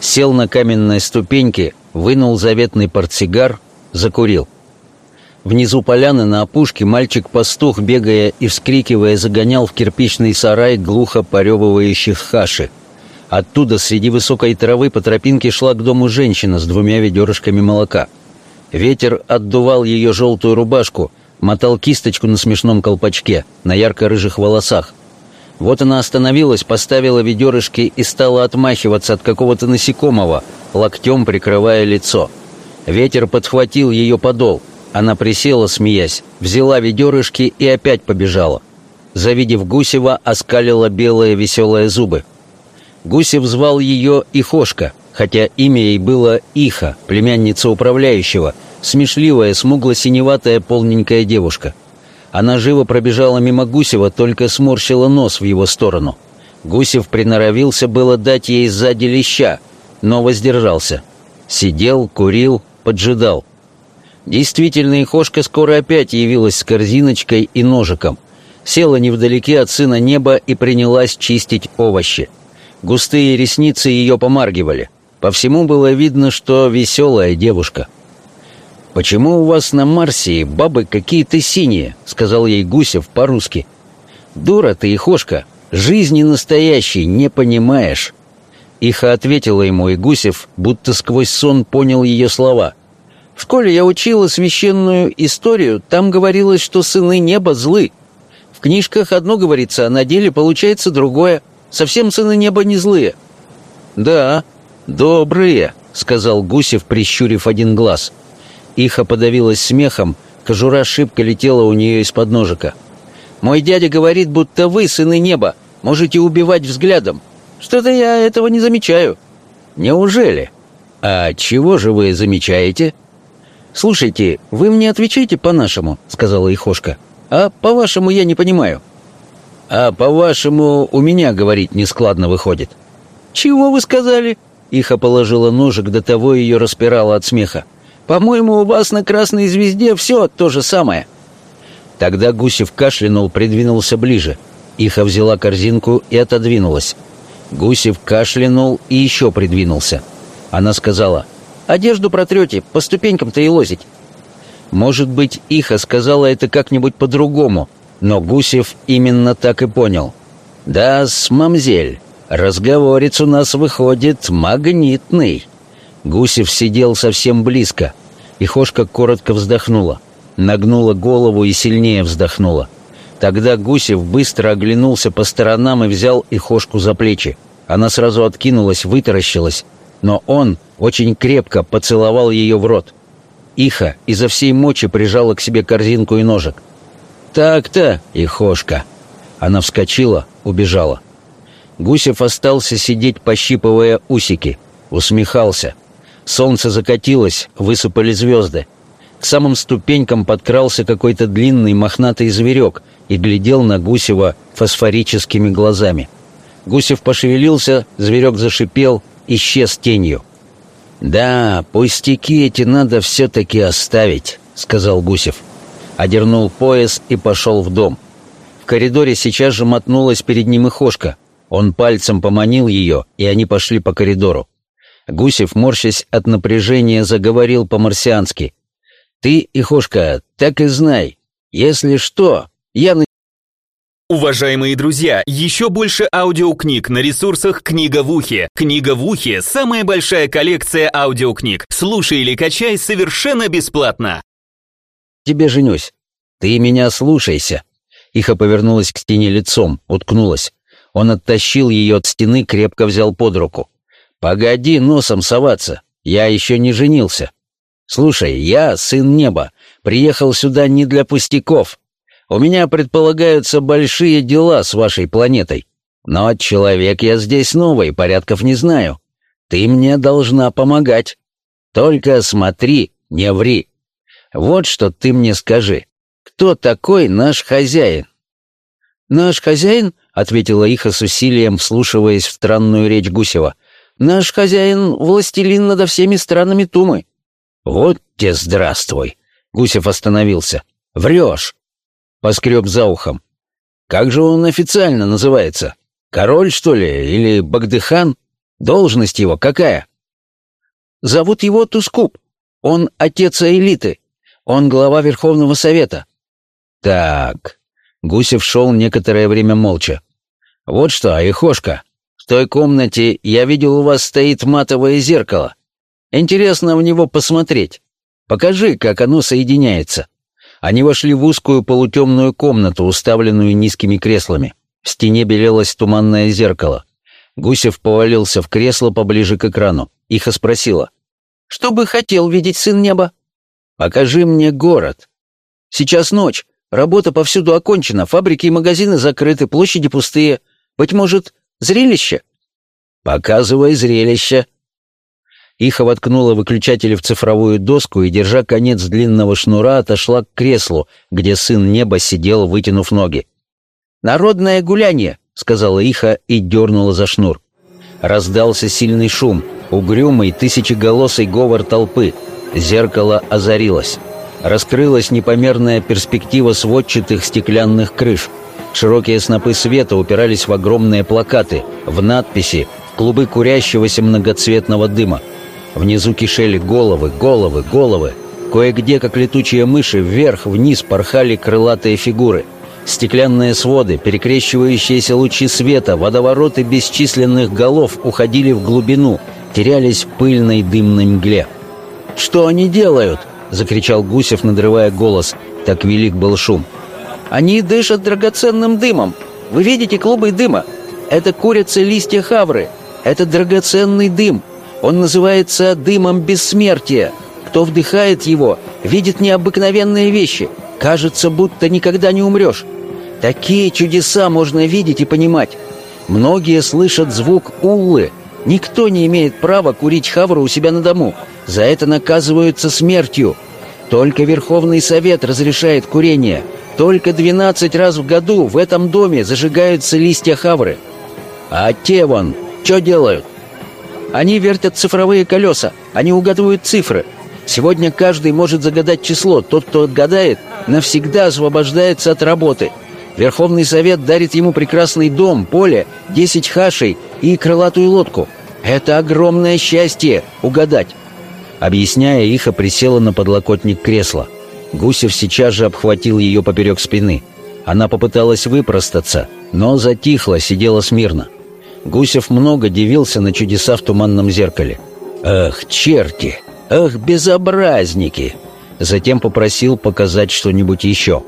Сел на каменной ступеньке, вынул заветный портсигар, закурил. Внизу поляны на опушке мальчик-пастух, бегая и вскрикивая, загонял в кирпичный сарай глухо поребывающих хаши. Оттуда среди высокой травы по тропинке шла к дому женщина с двумя ведерышками молока. Ветер отдувал ее желтую рубашку, мотал кисточку на смешном колпачке, на ярко-рыжих волосах. Вот она остановилась, поставила ведерышки и стала отмахиваться от какого-то насекомого, локтем прикрывая лицо. Ветер подхватил ее подол. Она присела, смеясь, взяла ведерышки и опять побежала. Завидев Гусева, оскалила белые веселые зубы. Гусев звал ее Ихошка, хотя имя ей было Иха, племянница управляющего — смешливая, смугло-синеватая полненькая девушка. Она живо пробежала мимо Гусева, только сморщила нос в его сторону. Гусев приноровился было дать ей сзади леща, но воздержался. Сидел, курил, поджидал. Действительно, Ихошка скоро опять явилась с корзиночкой и ножиком. Села невдалеке от сына неба и принялась чистить овощи. Густые ресницы ее помаргивали. По всему было видно, что веселая девушка — «Почему у вас на Марсе бабы какие-то синие?» — сказал ей Гусев по-русски. «Дура ты, Ихошка, жизни настоящей не понимаешь». Иха ответила ему, и Гусев, будто сквозь сон, понял ее слова. «В школе я учила священную историю, там говорилось, что сыны неба злы. В книжках одно говорится, а на деле получается другое. Совсем сыны неба не злые». «Да, добрые», — сказал Гусев, прищурив один глаз. Иха подавилась смехом, кожура шибко летела у нее из-под ножика. «Мой дядя говорит, будто вы, сыны неба, можете убивать взглядом. Что-то я этого не замечаю». «Неужели? А чего же вы замечаете?» «Слушайте, вы мне отвечайте по-нашему», — сказала Ихошка. «А по-вашему я не понимаю». «А по-вашему у меня, говорить, нескладно выходит». «Чего вы сказали?» Иха положила ножик, до того ее распирала от смеха. По-моему, у вас на красной звезде все то же самое». Тогда Гусев кашлянул, придвинулся ближе. Иха взяла корзинку и отодвинулась. Гусев кашлянул и еще придвинулся. Она сказала, «Одежду протрете, по ступенькам-то и лозить». Может быть, Иха сказала это как-нибудь по-другому, но Гусев именно так и понял. «Да, с мамзель, разговорец у нас выходит магнитный». Гусев сидел совсем близко. И Хошка коротко вздохнула. Нагнула голову и сильнее вздохнула. Тогда Гусев быстро оглянулся по сторонам и взял Ихошку за плечи. Она сразу откинулась, вытаращилась. Но он очень крепко поцеловал ее в рот. Иха изо всей мочи прижала к себе корзинку и ножик. «Так-то, Ихошка!» Она вскочила, убежала. Гусев остался сидеть, пощипывая усики. Усмехался — Солнце закатилось, высыпали звезды. К самым ступенькам подкрался какой-то длинный мохнатый зверек и глядел на Гусева фосфорическими глазами. Гусев пошевелился, зверек зашипел, исчез тенью. «Да, пустяки эти надо все-таки оставить», — сказал Гусев. Одернул пояс и пошел в дом. В коридоре сейчас же мотнулась перед ним и Хошка. Он пальцем поманил ее, и они пошли по коридору. Гусев, морщась от напряжения, заговорил по-марсиански. «Ты, Ихошка, так и знай. Если что, я на...» Уважаемые друзья, еще больше аудиокниг на ресурсах «Книга в ухе». «Книга в ухе» — самая большая коллекция аудиокниг. Слушай или качай совершенно бесплатно. «Тебе женюсь. Ты меня слушайся». Иха повернулась к стене лицом, уткнулась. Он оттащил ее от стены, крепко взял под руку. «Погоди носом соваться, я еще не женился. Слушай, я, сын неба, приехал сюда не для пустяков. У меня предполагаются большие дела с вашей планетой. Но человек я здесь новый, порядков не знаю. Ты мне должна помогать. Только смотри, не ври. Вот что ты мне скажи. Кто такой наш хозяин?» «Наш хозяин?» — ответила Иха с усилием, вслушиваясь в странную речь Гусева — Наш хозяин — властелин над всеми странами Тумы. «Вот те здравствуй!» Гусев остановился. «Врешь!» Поскреб за ухом. «Как же он официально называется? Король, что ли? Или Багдыхан? Должность его какая?» «Зовут его Тускуп. Он отец элиты. Он глава Верховного Совета». «Так...» Гусев шел некоторое время молча. «Вот что, Айхошка, в той комнате я видел у вас стоит матовое зеркало. Интересно в него посмотреть. Покажи, как оно соединяется». Они вошли в узкую полутемную комнату, уставленную низкими креслами. В стене белелось туманное зеркало. Гусев повалился в кресло поближе к экрану. Иха спросила. «Что бы хотел видеть сын неба?» «Покажи мне город». «Сейчас ночь. Работа повсюду окончена. Фабрики и магазины закрыты, площади пустые. Быть может, зрелище?» «Показывай зрелище», Иха воткнула выключатели в цифровую доску и, держа конец длинного шнура, отошла к креслу, где сын неба сидел, вытянув ноги. «Народное гуляние!» — сказала Иха и дернула за шнур. Раздался сильный шум, угрюмый, тысячеголосый говор толпы. Зеркало озарилось. Раскрылась непомерная перспектива сводчатых стеклянных крыш. Широкие снопы света упирались в огромные плакаты, в надписи, в клубы курящегося многоцветного дыма. Внизу кишели головы, головы, головы. Кое-где, как летучие мыши, вверх-вниз порхали крылатые фигуры. Стеклянные своды, перекрещивающиеся лучи света, водовороты бесчисленных голов уходили в глубину, терялись в пыльной дымной мгле. «Что они делают?» — закричал Гусев, надрывая голос. Так велик был шум. «Они дышат драгоценным дымом. Вы видите клубы дыма? Это курицы листья хавры. Это драгоценный дым. Он называется дымом бессмертия. Кто вдыхает его, видит необыкновенные вещи. Кажется, будто никогда не умрешь. Такие чудеса можно видеть и понимать. Многие слышат звук уллы. Никто не имеет права курить хавру у себя на дому. За это наказываются смертью. Только Верховный Совет разрешает курение. Только 12 раз в году в этом доме зажигаются листья хавры. А те вон, что делают? Они вертят цифровые колеса, они угадывают цифры. Сегодня каждый может загадать число. Тот, кто отгадает, навсегда освобождается от работы. Верховный Совет дарит ему прекрасный дом, поле, 10 хашей и крылатую лодку. Это огромное счастье — угадать. Объясняя, Иха присела на подлокотник кресла. Гусев сейчас же обхватил ее поперек спины. Она попыталась выпростаться, но затихла, сидела смирно. Гусев много дивился на чудеса в туманном зеркале. «Ах, черти! Ах, безобразники!» Затем попросил показать что-нибудь еще.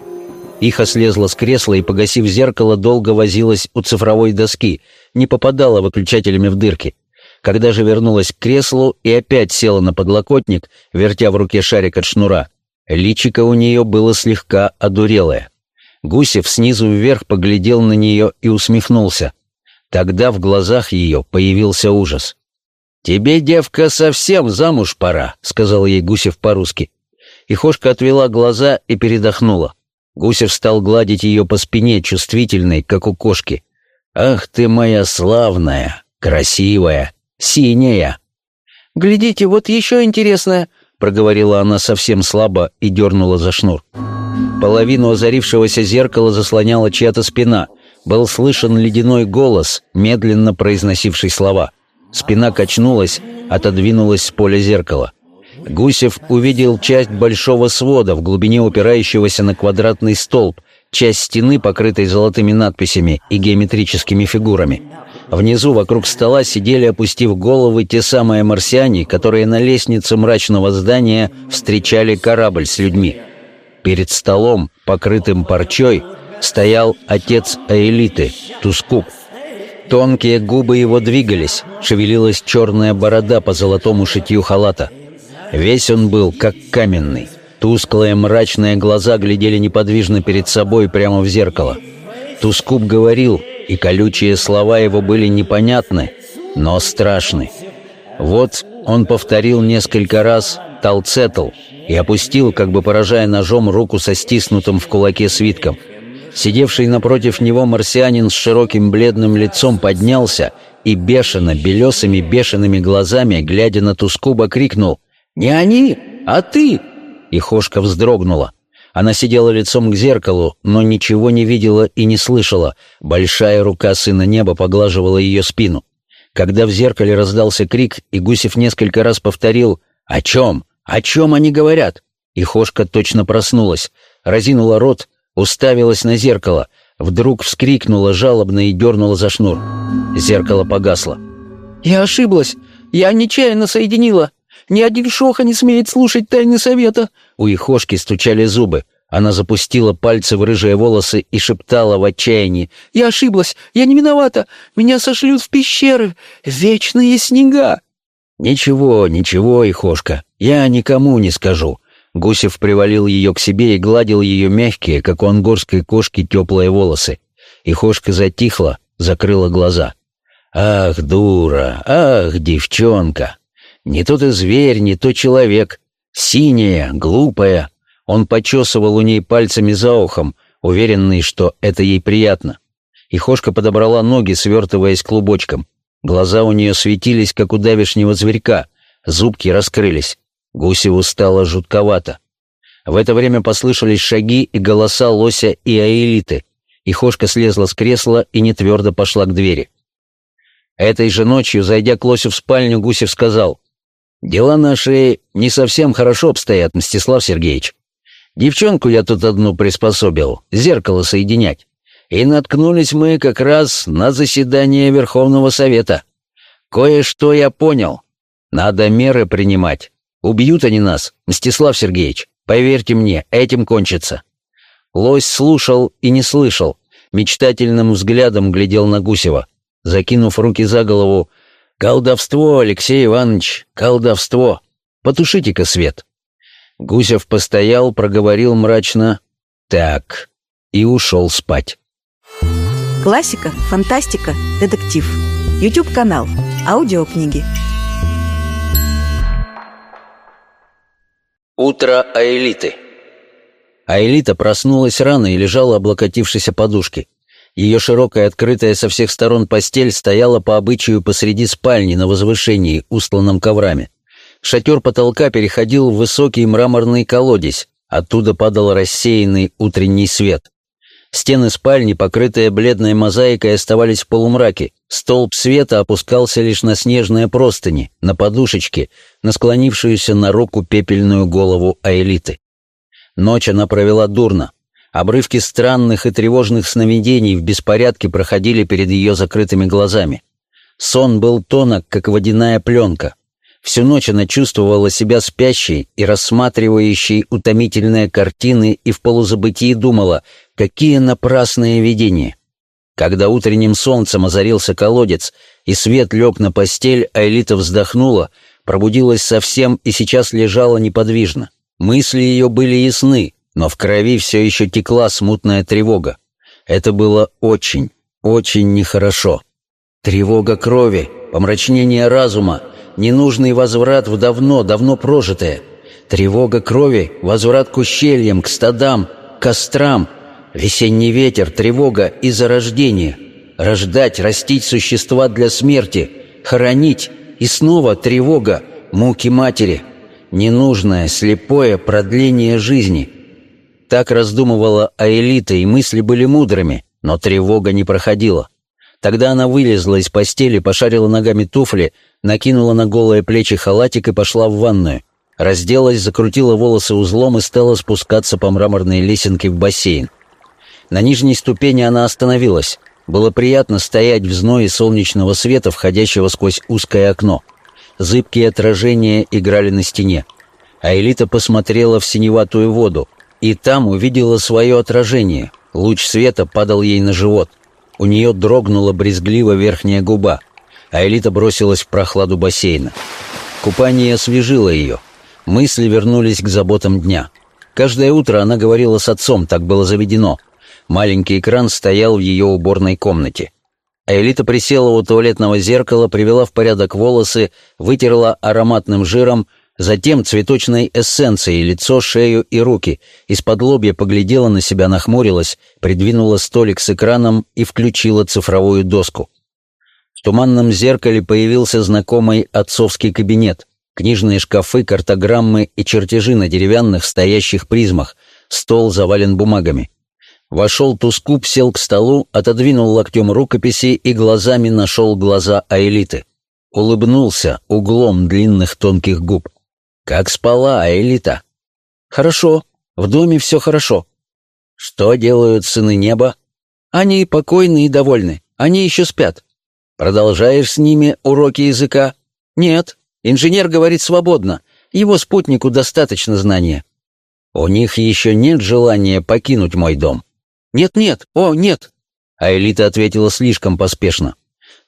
Иха слезла с кресла и, погасив зеркало, долго возилась у цифровой доски, не попадала выключателями в дырки. Когда же вернулась к креслу и опять села на подлокотник, вертя в руке шарик от шнура, личико у нее было слегка одурелое. Гусев снизу вверх поглядел на нее и усмехнулся. Тогда в глазах ее появился ужас. «Тебе, девка, совсем замуж пора», — сказал ей Гусев по-русски. И Хошка отвела глаза и передохнула. Гусев стал гладить ее по спине, чувствительной, как у кошки. «Ах ты моя славная, красивая, синяя!» «Глядите, вот еще интересное», — проговорила она совсем слабо и дернула за шнур. Половину озарившегося зеркала заслоняла чья-то спина — был слышен ледяной голос, медленно произносивший слова. Спина качнулась, отодвинулась с поля зеркала. Гусев увидел часть большого свода в глубине упирающегося на квадратный столб, часть стены, покрытой золотыми надписями и геометрическими фигурами. Внизу вокруг стола сидели, опустив головы, те самые марсиане, которые на лестнице мрачного здания встречали корабль с людьми. Перед столом, покрытым парчой, стоял отец Аэлиты, Тускуп. Тонкие губы его двигались, шевелилась черная борода по золотому шитью халата. Весь он был как каменный. Тусклые мрачные глаза глядели неподвижно перед собой прямо в зеркало. Тускуп говорил, и колючие слова его были непонятны, но страшны. Вот он повторил несколько раз «Талцетл» и опустил, как бы поражая ножом, руку со стиснутым в кулаке свитком — Сидевший напротив него марсианин с широким бледным лицом поднялся и бешено, белесыми бешеными глазами, глядя на Тускуба, крикнул «Не они! А ты?» И Хошка вздрогнула. Она сидела лицом к зеркалу, но ничего не видела и не слышала. Большая рука сына неба поглаживала ее спину. Когда в зеркале раздался крик, и Гусев несколько раз повторил «О чем? О чем они говорят?» И Хошка точно проснулась, разинула рот, уставилась на зеркало, вдруг вскрикнула жалобно и дернула за шнур. Зеркало погасло. «Я ошиблась! Я нечаянно соединила! Ни один шоха не смеет слушать тайны совета!» У Ихошки стучали зубы. Она запустила пальцы в рыжие волосы и шептала в отчаянии. «Я ошиблась! Я не виновата! Меня сошлют в пещеры! Вечные снега!» «Ничего, ничего, Ихошка, я никому не скажу». Гусев привалил ее к себе и гладил ее мягкие, как у ангорской кошки, теплые волосы. Ихошка затихла, закрыла глаза. «Ах, дура! Ах, девчонка! Не то ты зверь, не то человек. Синяя, глупая, он почесывал у ней пальцами за ухом, уверенный, что это ей приятно. И Хошка подобрала ноги, свертываясь клубочком. Глаза у нее светились, как у давешнего зверька, зубки раскрылись. Гусеву стало жутковато. В это время послышались шаги и голоса Лося и Аэлиты. И Хошка слезла с кресла и нетвердо пошла к двери. Этой же ночью, зайдя к Лосю в спальню, Гусев сказал, «Дела наши не совсем хорошо обстоят, Мстислав Сергеевич. Девчонку я тут одну приспособил, зеркало соединять. И наткнулись мы как раз на заседание Верховного Совета. Кое-что я понял. Надо меры принимать. Убьют они нас, Мстислав Сергеевич. Поверьте мне, этим кончится. Лось слушал и не слышал. Мечтательным взглядом глядел на Гусева. Закинув руки за голову, «Колдовство, Алексей Иванович, колдовство! Потушите-ка свет!» Гусев постоял, проговорил мрачно «Так» и ушел спать. Классика, фантастика, детектив. YouTube-канал. Аудиокниги. Утро Аэлиты Аэлита проснулась рано и лежала, облокотившись о подушке. Ее широкая, открытая со всех сторон постель стояла по обычаю посреди спальни на возвышении, устланном коврами. Шатер потолка переходил в высокий мраморный колодец, оттуда падал рассеянный утренний свет. Стены спальни, покрытые бледной мозаикой, оставались в полумраке. Столб света опускался лишь на снежные простыни, на подушечке, на склонившуюся на руку пепельную голову Аэлиты. Ночь она провела дурно. Обрывки странных и тревожных сновидений в беспорядке проходили перед ее закрытыми глазами. Сон был тонок, как водяная пленка. Всю ночь она чувствовала себя спящей и рассматривающей утомительные картины и в полузабытии думала, какие напрасные видения. Когда утренним солнцем озарился колодец и свет лег на постель, Айлита вздохнула, пробудилась совсем и сейчас лежала неподвижно. Мысли ее были ясны, но в крови все еще текла смутная тревога. Это было очень, очень нехорошо. Тревога крови, помрачнение разума, ненужный возврат в давно, давно прожитое. Тревога крови, возврат к ущельям, к стадам, к кострам. Весенний ветер, тревога и зарождение. Рождать, растить существа для смерти, хоронить. И снова тревога, муки матери. Ненужное, слепое продление жизни. Так раздумывала Аэлита, и мысли были мудрыми, но тревога не проходила. Тогда она вылезла из постели, пошарила ногами туфли, накинула на голые плечи халатик и пошла в ванную. Разделась, закрутила волосы узлом и стала спускаться по мраморной лесенке в бассейн. На нижней ступени она остановилась. Было приятно стоять в зное солнечного света, входящего сквозь узкое окно. Зыбкие отражения играли на стене. А Элита посмотрела в синеватую воду, и там увидела свое отражение. Луч света падал ей на живот. У нее дрогнула брезгливо верхняя губа, а Элита бросилась в прохладу бассейна. Купание освежило ее. Мысли вернулись к заботам дня. Каждое утро она говорила с отцом, так было заведено. Маленький экран стоял в ее уборной комнате. А Элита присела у туалетного зеркала, привела в порядок волосы, вытерла ароматным жиром, Затем цветочной эссенцией лицо, шею и руки. Из-под лобья поглядела на себя, нахмурилась, придвинула столик с экраном и включила цифровую доску. В туманном зеркале появился знакомый отцовский кабинет. Книжные шкафы, картограммы и чертежи на деревянных стоящих призмах. Стол завален бумагами. Вошел Тускуп, сел к столу, отодвинул локтем рукописи и глазами нашел глаза Аэлиты. Улыбнулся углом длинных тонких губ. «Как спала Аэлита?» «Хорошо. В доме все хорошо». «Что делают сыны неба?» «Они покойны и довольны. Они еще спят». «Продолжаешь с ними уроки языка?» «Нет. Инженер говорит свободно. Его спутнику достаточно знания». «У них еще нет желания покинуть мой дом?» «Нет-нет, о, нет!» А ответила слишком поспешно.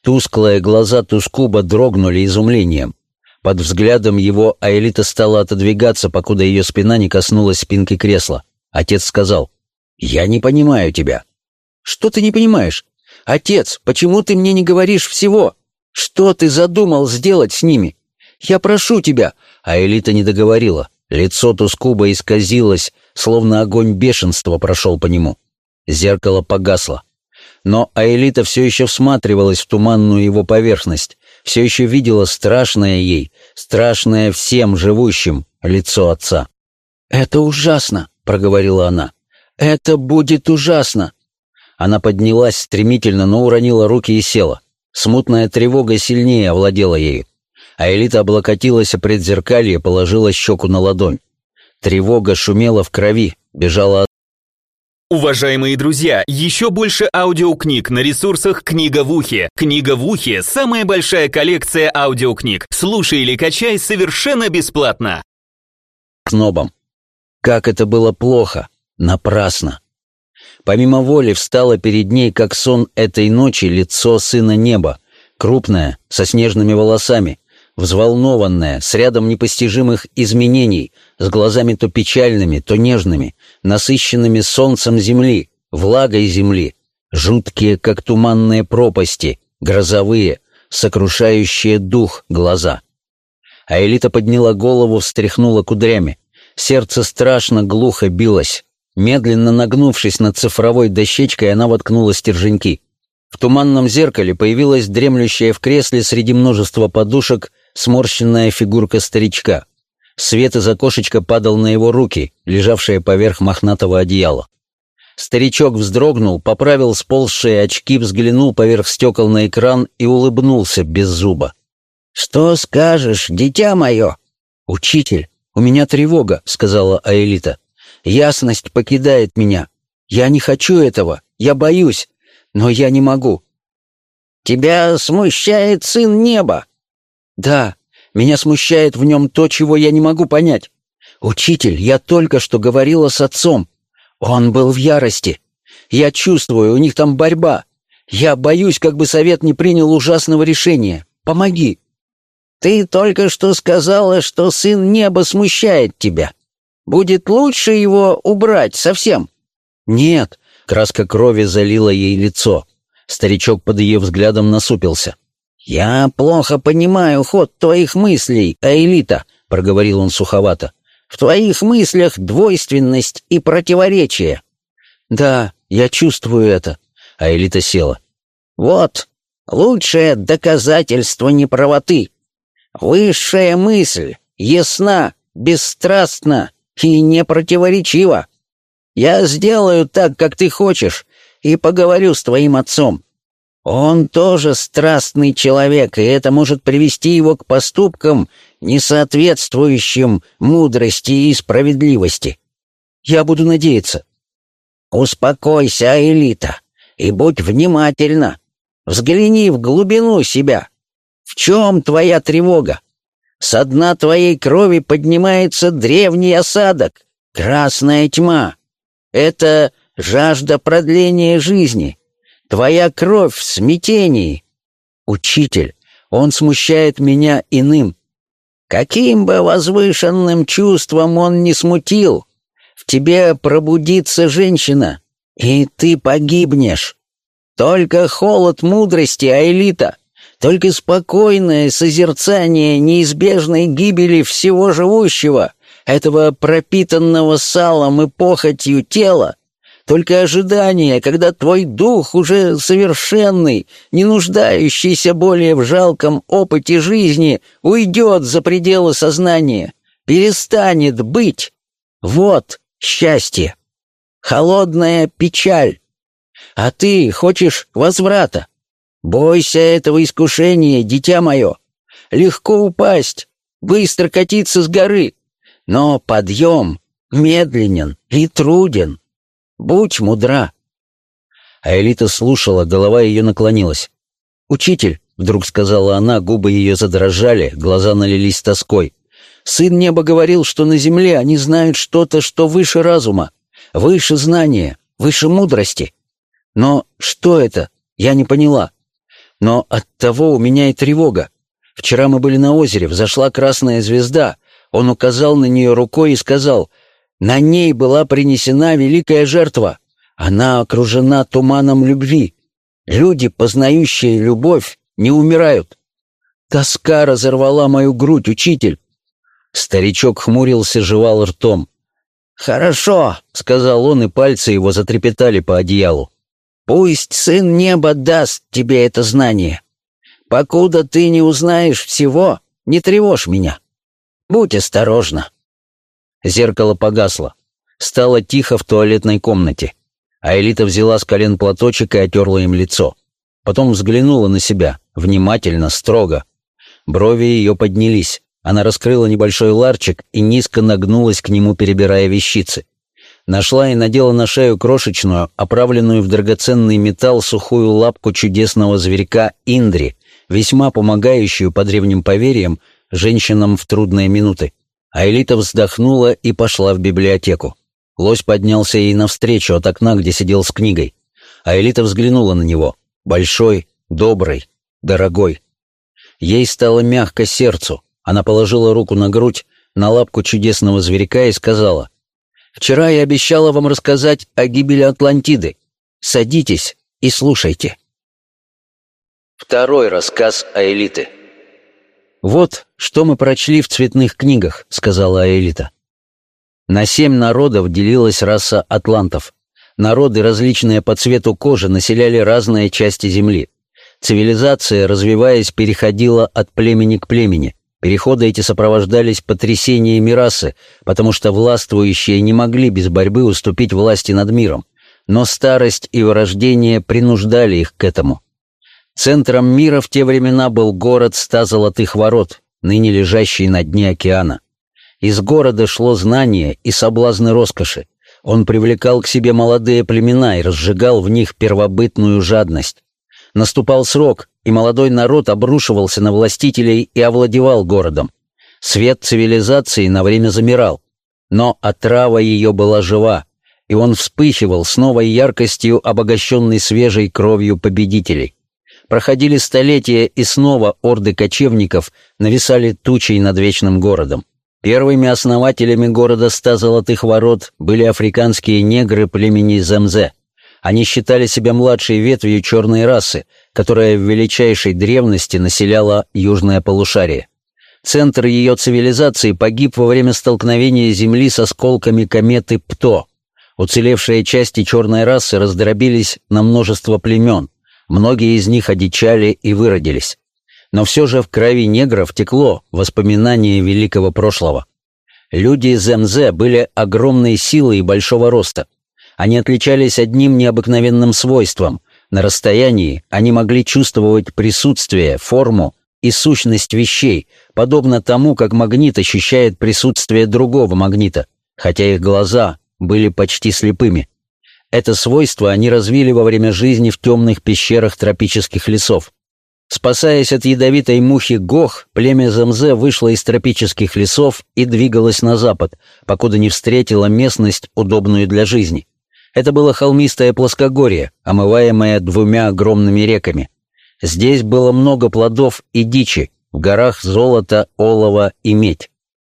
Тусклые глаза Тускуба дрогнули изумлением. Под взглядом его Аэлита стала отодвигаться, покуда ее спина не коснулась спинки кресла. Отец сказал, «Я не понимаю тебя». «Что ты не понимаешь? Отец, почему ты мне не говоришь всего? Что ты задумал сделать с ними? Я прошу тебя!» А Элита не договорила. Лицо Тускуба исказилось, словно огонь бешенства прошел по нему. Зеркало погасло. Но Аэлита все еще всматривалась в туманную его поверхность, все еще видела страшное ей, страшное всем живущим лицо отца. «Это ужасно», — проговорила она. «Это будет ужасно». Она поднялась стремительно, но уронила руки и села. Смутная тревога сильнее овладела ею. А Элита облокотилась о предзеркалье, положила щеку на ладонь. Тревога шумела в крови, бежала Уважаемые друзья, еще больше аудиокниг на ресурсах «Книга в ухе». «Книга в ухе» — самая большая коллекция аудиокниг. Слушай или качай совершенно бесплатно. Снобом. Как это было плохо, напрасно. Помимо воли встало перед ней, как сон этой ночи, лицо сына неба, крупное, со снежными волосами, взволнованная, с рядом непостижимых изменений, с глазами то печальными, то нежными, насыщенными солнцем земли, влагой земли, жуткие, как туманные пропасти, грозовые, сокрушающие дух глаза. А Элита подняла голову, встряхнула кудрями. Сердце страшно глухо билось. Медленно нагнувшись над цифровой дощечкой, она воткнула стерженьки. В туманном зеркале появилась дремлющая в кресле среди множества подушек сморщенная фигурка старичка. Свет из окошечка падал на его руки, лежавшие поверх мохнатого одеяла. Старичок вздрогнул, поправил сползшие очки, взглянул поверх стекол на экран и улыбнулся без зуба. «Что скажешь, дитя мое?» «Учитель, у меня тревога», — сказала Аэлита. «Ясность покидает меня. Я не хочу этого, я боюсь, но я не могу». «Тебя смущает сын неба», да, меня смущает в нем то, чего я не могу понять. Учитель, я только что говорила с отцом. Он был в ярости. Я чувствую, у них там борьба. Я боюсь, как бы совет не принял ужасного решения. Помоги. Ты только что сказала, что сын неба смущает тебя. Будет лучше его убрать совсем. Нет, краска крови залила ей лицо. Старичок под ее взглядом насупился. «Я плохо понимаю ход твоих мыслей, Аэлита», — проговорил он суховато. «В твоих мыслях двойственность и противоречие». «Да, я чувствую это», — Аэлита села. «Вот, лучшее доказательство неправоты. Высшая мысль, ясна, бесстрастна и непротиворечива. Я сделаю так, как ты хочешь, и поговорю с твоим отцом. Он тоже страстный человек, и это может привести его к поступкам, не соответствующим мудрости и справедливости. Я буду надеяться. Успокойся, Элита, и будь внимательна. Взгляни в глубину себя. В чем твоя тревога? Со дна твоей крови поднимается древний осадок, красная тьма. Это жажда продления жизни — Твоя кровь в смятении. Учитель, он смущает меня иным. Каким бы возвышенным чувством он не смутил, в тебе пробудится женщина, и ты погибнешь. Только холод мудрости, Аэлита, только спокойное созерцание неизбежной гибели всего живущего, этого пропитанного салом и похотью тела, Только ожидание, когда твой дух уже совершенный, не нуждающийся более в жалком опыте жизни, уйдет за пределы сознания, перестанет быть. Вот счастье. Холодная печаль. А ты хочешь возврата. Бойся этого искушения, дитя мое. Легко упасть, быстро катиться с горы, но подъем медленен и труден. Будь мудра. А Элита слушала, голова ее наклонилась. «Учитель», — вдруг сказала она, губы ее задрожали, глаза налились тоской. «Сын неба говорил, что на земле они знают что-то, что выше разума, выше знания, выше мудрости. Но что это? Я не поняла. Но от того у меня и тревога. Вчера мы были на озере, взошла красная звезда. Он указал на нее рукой и сказал, «На ней была принесена великая жертва. Она окружена туманом любви. Люди, познающие любовь, не умирают». Тоска разорвала мою грудь, учитель. Старичок хмурился, жевал ртом. «Хорошо», — сказал он, и пальцы его затрепетали по одеялу. «Пусть Сын Неба даст тебе это знание. Покуда ты не узнаешь всего, не тревожь меня. Будь осторожна». Зеркало погасло. Стало тихо в туалетной комнате. А Элита взяла с колен платочек и отерла им лицо. Потом взглянула на себя, внимательно, строго. Брови ее поднялись. Она раскрыла небольшой ларчик и низко нагнулась к нему, перебирая вещицы. Нашла и надела на шею крошечную, оправленную в драгоценный металл сухую лапку чудесного зверька Индри, весьма помогающую, по древним поверьям, женщинам в трудные минуты. А Элита вздохнула и пошла в библиотеку. Лось поднялся ей навстречу от окна, где сидел с книгой. А Элита взглянула на него. Большой, добрый, дорогой. Ей стало мягко сердцу. Она положила руку на грудь, на лапку чудесного зверька и сказала, «Вчера я обещала вам рассказать о гибели Атлантиды. Садитесь и слушайте». Второй рассказ Аэлиты. «Вот, что мы прочли в цветных книгах», — сказала Аэлита. На семь народов делилась раса атлантов. Народы, различные по цвету кожи, населяли разные части Земли. Цивилизация, развиваясь, переходила от племени к племени. Переходы эти сопровождались потрясениями расы, потому что властвующие не могли без борьбы уступить власти над миром. Но старость и вырождение принуждали их к этому. Центром мира в те времена был город ста золотых ворот, ныне лежащий на дне океана. Из города шло знание и соблазны роскоши. Он привлекал к себе молодые племена и разжигал в них первобытную жадность. Наступал срок, и молодой народ обрушивался на властителей и овладевал городом. Свет цивилизации на время замирал, но отрава ее была жива, и он вспыхивал с новой яркостью, обогащенной свежей кровью победителей. Проходили столетия, и снова орды кочевников нависали тучей над вечным городом. Первыми основателями города Ста Золотых Ворот были африканские негры племени Земзе. Они считали себя младшей ветвью черной расы, которая в величайшей древности населяла южное полушарие. Центр ее цивилизации погиб во время столкновения Земли с осколками кометы Пто. Уцелевшие части черной расы раздробились на множество племен, Многие из них одичали и выродились. Но все же в крови негров текло воспоминание великого прошлого. Люди из МЗ были огромной силой и большого роста. Они отличались одним необыкновенным свойством. На расстоянии они могли чувствовать присутствие, форму и сущность вещей, подобно тому, как магнит ощущает присутствие другого магнита, хотя их глаза были почти слепыми. Это свойство они развили во время жизни в темных пещерах тропических лесов. Спасаясь от ядовитой мухи Гох, племя Замзе вышло из тропических лесов и двигалось на запад, покуда не встретило местность, удобную для жизни. Это было холмистое плоскогорье, омываемое двумя огромными реками. Здесь было много плодов и дичи, в горах золото, олово и медь.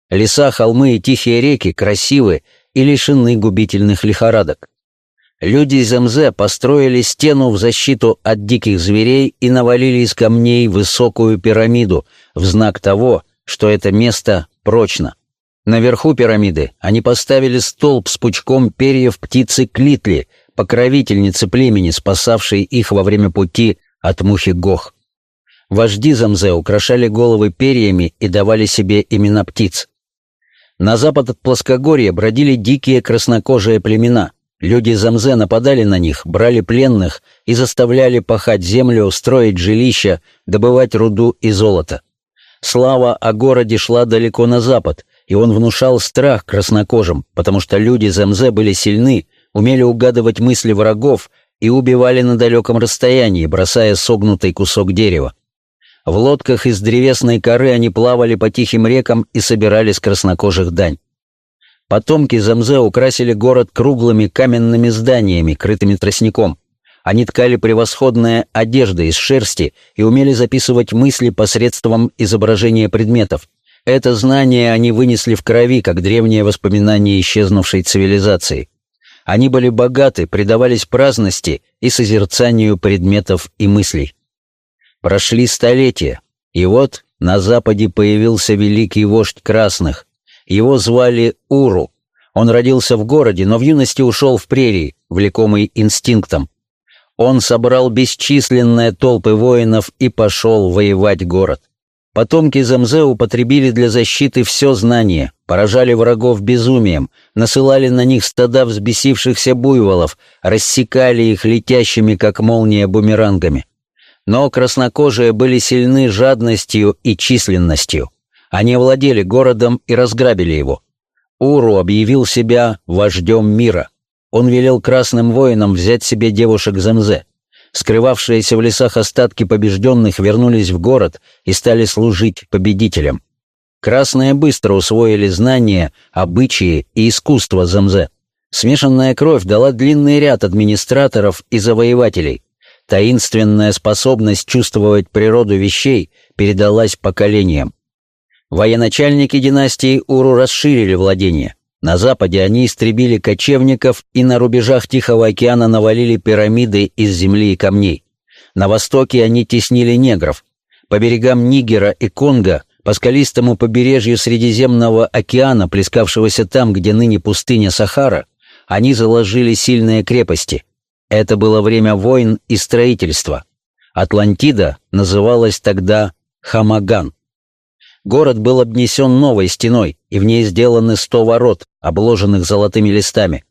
Леса, холмы и тихие реки красивы и лишены губительных лихорадок. Люди МЗ построили стену в защиту от диких зверей и навалили из камней высокую пирамиду в знак того, что это место прочно. Наверху пирамиды они поставили столб с пучком перьев птицы Клитли, покровительницы племени, спасавшей их во время пути от мухи Гох. Вожди Замзе украшали головы перьями и давали себе имена птиц. На запад от плоскогорья бродили дикие краснокожие племена. Люди Замзе нападали на них, брали пленных и заставляли пахать землю, строить жилища, добывать руду и золото. Слава о городе шла далеко на запад, и он внушал страх краснокожим, потому что люди Замзе были сильны, умели угадывать мысли врагов и убивали на далеком расстоянии, бросая согнутый кусок дерева. В лодках из древесной коры они плавали по тихим рекам и собирали с краснокожих дань. Потомки Замзе украсили город круглыми каменными зданиями, крытыми тростником. Они ткали превосходные одежды из шерсти и умели записывать мысли посредством изображения предметов. Это знание они вынесли в крови, как древнее воспоминание исчезнувшей цивилизации. Они были богаты, предавались праздности и созерцанию предметов и мыслей. Прошли столетия, и вот на западе появился великий вождь красных. Его звали Уру. Он родился в городе, но в юности ушел в прерии, влекомый инстинктом. Он собрал бесчисленные толпы воинов и пошел воевать город. Потомки Замзе употребили для защиты все знание, поражали врагов безумием, насылали на них стада взбесившихся буйволов, рассекали их летящими, как молния, бумерангами. Но краснокожие были сильны жадностью и численностью. Они владели городом и разграбили его. Уру объявил себя вождем мира. Он велел красным воинам взять себе девушек Замзе. Скрывавшиеся в лесах остатки побежденных вернулись в город и стали служить победителям. Красные быстро усвоили знания, обычаи и искусство Замзе. Смешанная кровь дала длинный ряд администраторов и завоевателей. Таинственная способность чувствовать природу вещей передалась поколениям. Военачальники династии Уру расширили владения. На западе они истребили кочевников и на рубежах Тихого океана навалили пирамиды из земли и камней. На востоке они теснили негров. По берегам Нигера и Конго, по скалистому побережью Средиземного океана, плескавшегося там, где ныне пустыня Сахара, они заложили сильные крепости. Это было время войн и строительства. Атлантида называлась тогда Хамаган. Город был обнесен новой стеной, и в ней сделаны сто ворот, обложенных золотыми листами.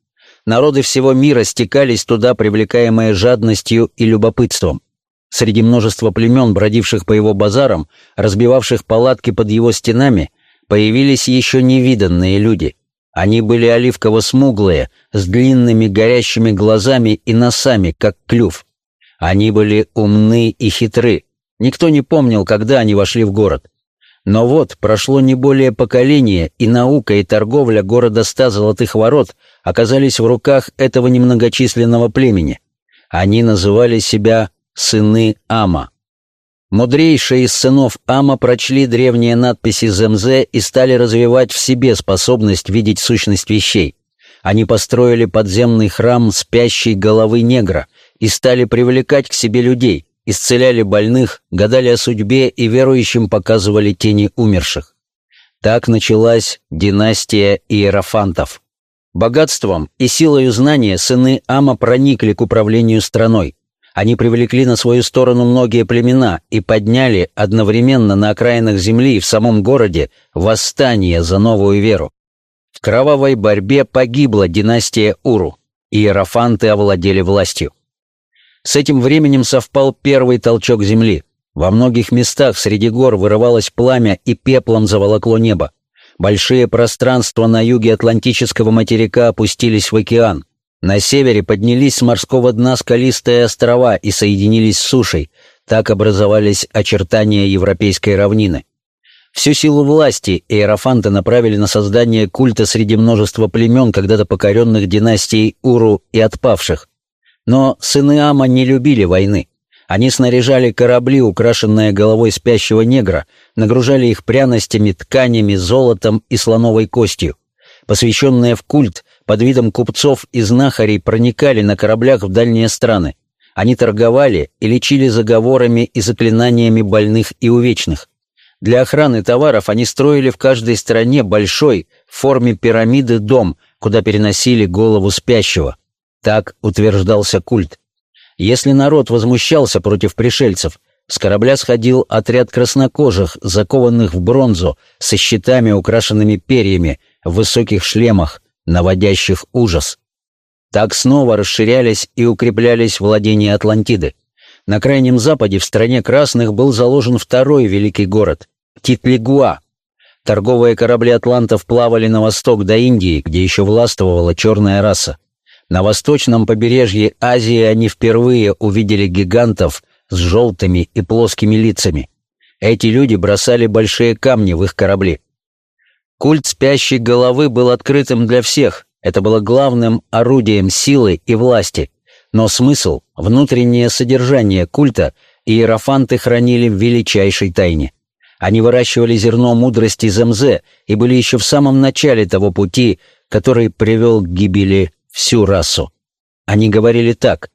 Народы всего мира стекались туда, привлекаемые жадностью и любопытством. Среди множества племен, бродивших по его базарам, разбивавших палатки под его стенами, появились еще невиданные люди. Они были оливково-смуглые, с длинными горящими глазами и носами, как клюв. Они были умны и хитры. Никто не помнил, когда они вошли в город. Но вот прошло не более поколения, и наука и торговля города ста золотых ворот оказались в руках этого немногочисленного племени. Они называли себя «сыны Ама». Мудрейшие из сынов Ама прочли древние надписи Земзе и стали развивать в себе способность видеть сущность вещей. Они построили подземный храм спящей головы негра и стали привлекать к себе людей, исцеляли больных, гадали о судьбе и верующим показывали тени умерших. Так началась династия иерофантов. Богатством и силою знания сыны Ама проникли к управлению страной. Они привлекли на свою сторону многие племена и подняли одновременно на окраинах земли и в самом городе восстание за новую веру. В кровавой борьбе погибла династия Уру. Иерофанты овладели властью. С этим временем совпал первый толчок земли. Во многих местах среди гор вырывалось пламя и пеплом заволокло небо. Большие пространства на юге Атлантического материка опустились в океан. На севере поднялись с морского дна скалистые острова и соединились с сушей. Так образовались очертания европейской равнины. Всю силу власти иерофанты направили на создание культа среди множества племен, когда-то покоренных династией Уру и отпавших. Но сыны Ама не любили войны. Они снаряжали корабли, украшенные головой спящего негра, нагружали их пряностями, тканями, золотом и слоновой костью. Посвященные в культ, под видом купцов и знахарей проникали на кораблях в дальние страны. Они торговали и лечили заговорами и заклинаниями больных и увечных. Для охраны товаров они строили в каждой стране большой, в форме пирамиды дом, куда переносили голову спящего. Так утверждался культ. Если народ возмущался против пришельцев, с корабля сходил отряд краснокожих, закованных в бронзу, со щитами, украшенными перьями, в высоких шлемах, наводящих ужас. Так снова расширялись и укреплялись владения Атлантиды. На крайнем западе, в стране красных, был заложен второй великий город — Титлигуа. Торговые корабли атлантов плавали на восток до Индии, где еще властвовала черная раса. На восточном побережье Азии они впервые увидели гигантов с желтыми и плоскими лицами. Эти люди бросали большие камни в их корабли. Культ спящей головы был открытым для всех. Это было главным орудием силы и власти. Но смысл, внутреннее содержание культа иерофанты хранили в величайшей тайне. Они выращивали зерно мудрости Земзе и были еще в самом начале того пути, который привел к гибели всю расу. Они говорили так.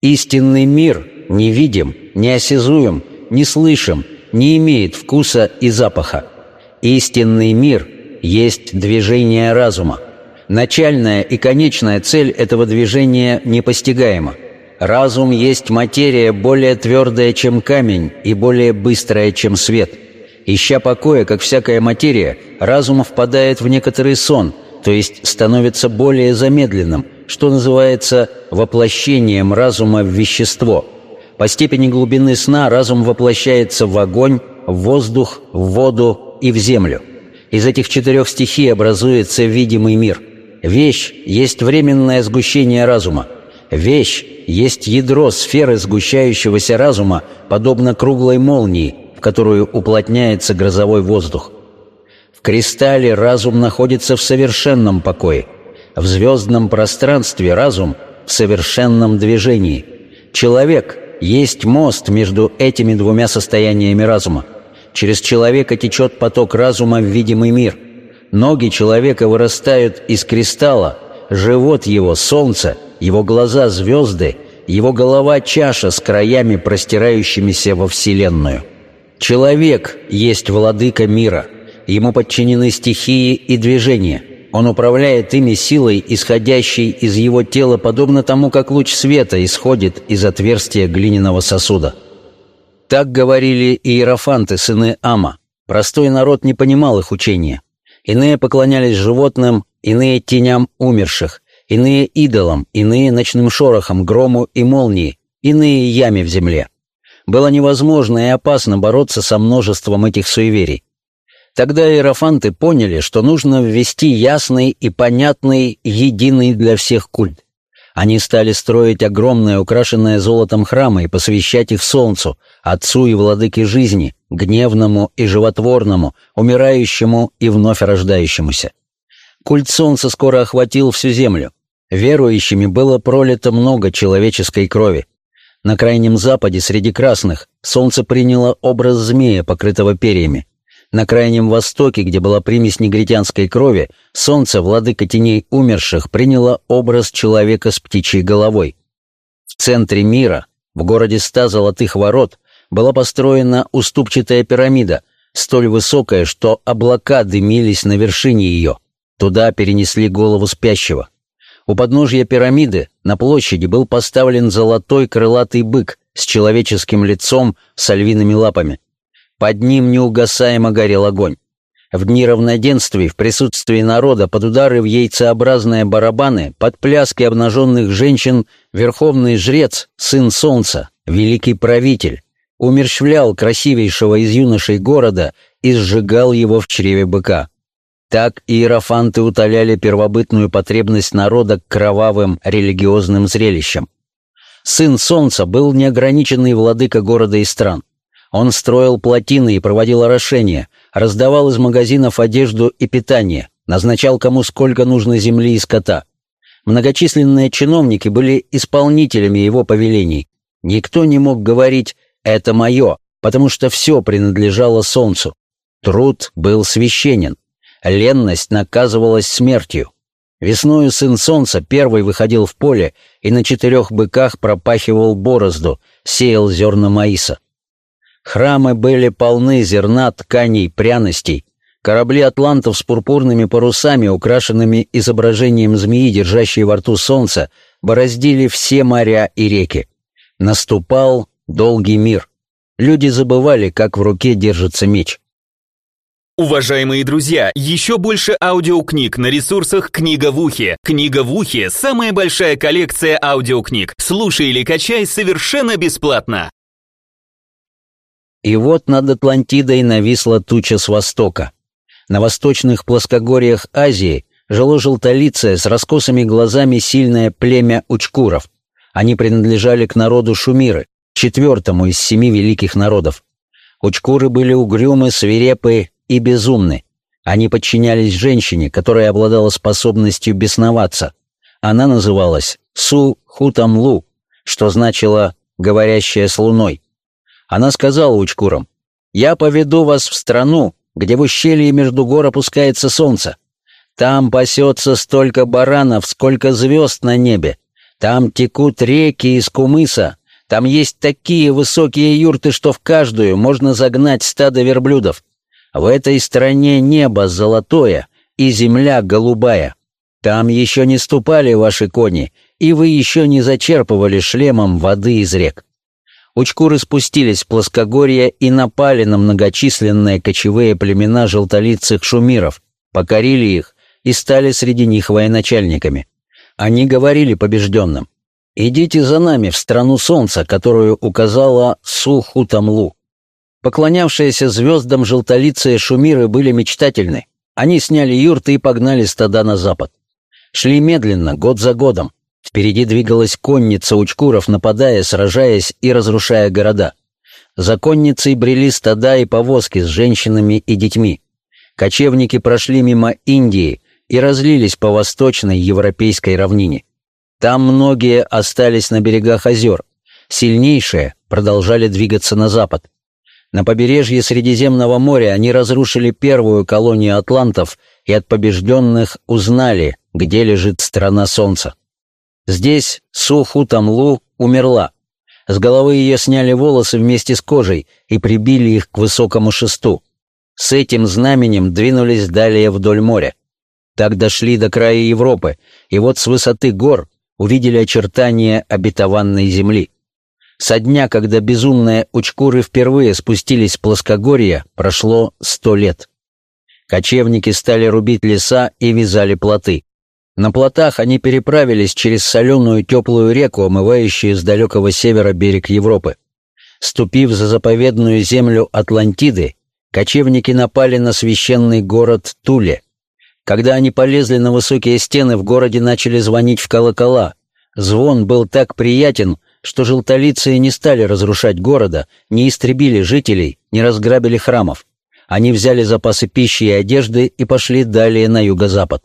«Истинный мир не видим, не осязуем, не слышим, не имеет вкуса и запаха. Истинный мир есть движение разума. Начальная и конечная цель этого движения непостигаема. Разум есть материя более твердая, чем камень, и более быстрая, чем свет. Ища покоя, как всякая материя, разум впадает в некоторый сон, то есть становится более замедленным, что называется воплощением разума в вещество. По степени глубины сна разум воплощается в огонь, в воздух, в воду и в землю. Из этих четырех стихий образуется видимый мир – Вещь есть временное сгущение разума. Вещь есть ядро сферы сгущающегося разума, подобно круглой молнии, в которую уплотняется грозовой воздух. Кристалле разум находится в совершенном покое. В звездном пространстве разум в совершенном движении. Человек есть мост между этими двумя состояниями разума. Через человека течет поток разума в видимый мир – Ноги человека вырастают из кристалла, живот его — солнце, его глаза — звезды, его голова — чаша с краями, простирающимися во Вселенную. Человек есть владыка мира. Ему подчинены стихии и движения. Он управляет ими силой, исходящей из его тела, подобно тому, как луч света исходит из отверстия глиняного сосуда. Так говорили иерофанты, сыны Ама. Простой народ не понимал их учения. Иные поклонялись животным, иные теням умерших, иные идолам, иные ночным шорохам, грому и молнии, иные яме в земле. Было невозможно и опасно бороться со множеством этих суеверий. Тогда иерофанты поняли, что нужно ввести ясный и понятный, единый для всех культ. Они стали строить огромные, украшенные золотом храмы и посвящать их солнцу, отцу и владыке жизни, гневному и животворному, умирающему и вновь рождающемуся. Культ солнца скоро охватил всю землю. Верующими было пролито много человеческой крови. На крайнем западе, среди красных, солнце приняло образ змея, покрытого перьями. На Крайнем Востоке, где была примесь негритянской крови, солнце, владыка теней умерших, приняло образ человека с птичьей головой. В центре мира, в городе ста золотых ворот, была построена уступчатая пирамида, столь высокая, что облака дымились на вершине ее. Туда перенесли голову спящего. У подножья пирамиды на площади был поставлен золотой крылатый бык с человеческим лицом с львиными лапами. Под ним неугасаемо горел огонь. В дни равноденствий, в присутствии народа, под удары в яйцеобразные барабаны, под пляски обнаженных женщин, верховный жрец, сын солнца, великий правитель, умерщвлял красивейшего из юношей города и сжигал его в чреве быка. Так иерофанты утоляли первобытную потребность народа к кровавым религиозным зрелищам. Сын солнца был неограниченный владыка города и стран. Он строил плотины и проводил орошения, раздавал из магазинов одежду и питание, назначал кому сколько нужно земли и скота. Многочисленные чиновники были исполнителями его повелений. Никто не мог говорить «это мое», потому что все принадлежало солнцу. Труд был священен. Ленность наказывалась смертью. Весною сын солнца первый выходил в поле и на четырех быках пропахивал борозду, сеял зерна маиса. Храмы были полны зерна, тканей, пряностей. Корабли атлантов с пурпурными парусами, украшенными изображением змеи, держащей во рту солнце, бороздили все моря и реки. Наступал долгий мир. Люди забывали, как в руке держится меч. Уважаемые друзья, еще больше аудиокниг на ресурсах «Книга в ухе». «Книга в ухе» — самая большая коллекция аудиокниг. Слушай или качай совершенно бесплатно. И вот над Атлантидой нависла туча с востока. На восточных плоскогорьях Азии жило желтолицее с раскосыми глазами сильное племя учкуров. Они принадлежали к народу Шумиры, четвертому из семи великих народов. Учкуры были угрюмы, свирепы и безумны. Они подчинялись женщине, которая обладала способностью бесноваться. Она называлась Су-Хутамлу, что значило «говорящая с луной». Она сказала учкурам, «Я поведу вас в страну, где в ущелье между гор опускается солнце. Там пасется столько баранов, сколько звезд на небе. Там текут реки из кумыса. Там есть такие высокие юрты, что в каждую можно загнать стадо верблюдов. В этой стране небо золотое и земля голубая. Там еще не ступали ваши кони, и вы еще не зачерпывали шлемом воды из рек. Учкуры спустились в плоскогорье и напали на многочисленные кочевые племена желтолицых шумиров, покорили их и стали среди них военачальниками. Они говорили побежденным, «Идите за нами в страну солнца, которую указала Сухутамлу». Поклонявшиеся звездам желтолицые шумиры были мечтательны. Они сняли юрты и погнали стада на запад. Шли медленно, год за годом, Впереди двигалась конница учкуров, нападая, сражаясь и разрушая города. За конницей брели стада и повозки с женщинами и детьми. Кочевники прошли мимо Индии и разлились по восточной европейской равнине. Там многие остались на берегах озер. Сильнейшие продолжали двигаться на запад. На побережье Средиземного моря они разрушили первую колонию атлантов и от побежденных узнали, где лежит страна солнца. Здесь Суху Тамлу умерла. С головы ее сняли волосы вместе с кожей и прибили их к высокому шесту. С этим знаменем двинулись далее вдоль моря. Так дошли до края Европы, и вот с высоты гор увидели очертания обетованной земли. Со дня, когда безумные учкуры впервые спустились с плоскогорья, прошло сто лет. Кочевники стали рубить леса и вязали плоты. На плотах они переправились через соленую теплую реку, омывающую с далекого севера берег Европы. Ступив за заповедную землю Атлантиды, кочевники напали на священный город Туле. Когда они полезли на высокие стены, в городе начали звонить в колокола. Звон был так приятен, что желтолицые не стали разрушать города, не истребили жителей, не разграбили храмов. Они взяли запасы пищи и одежды и пошли далее на юго-запад.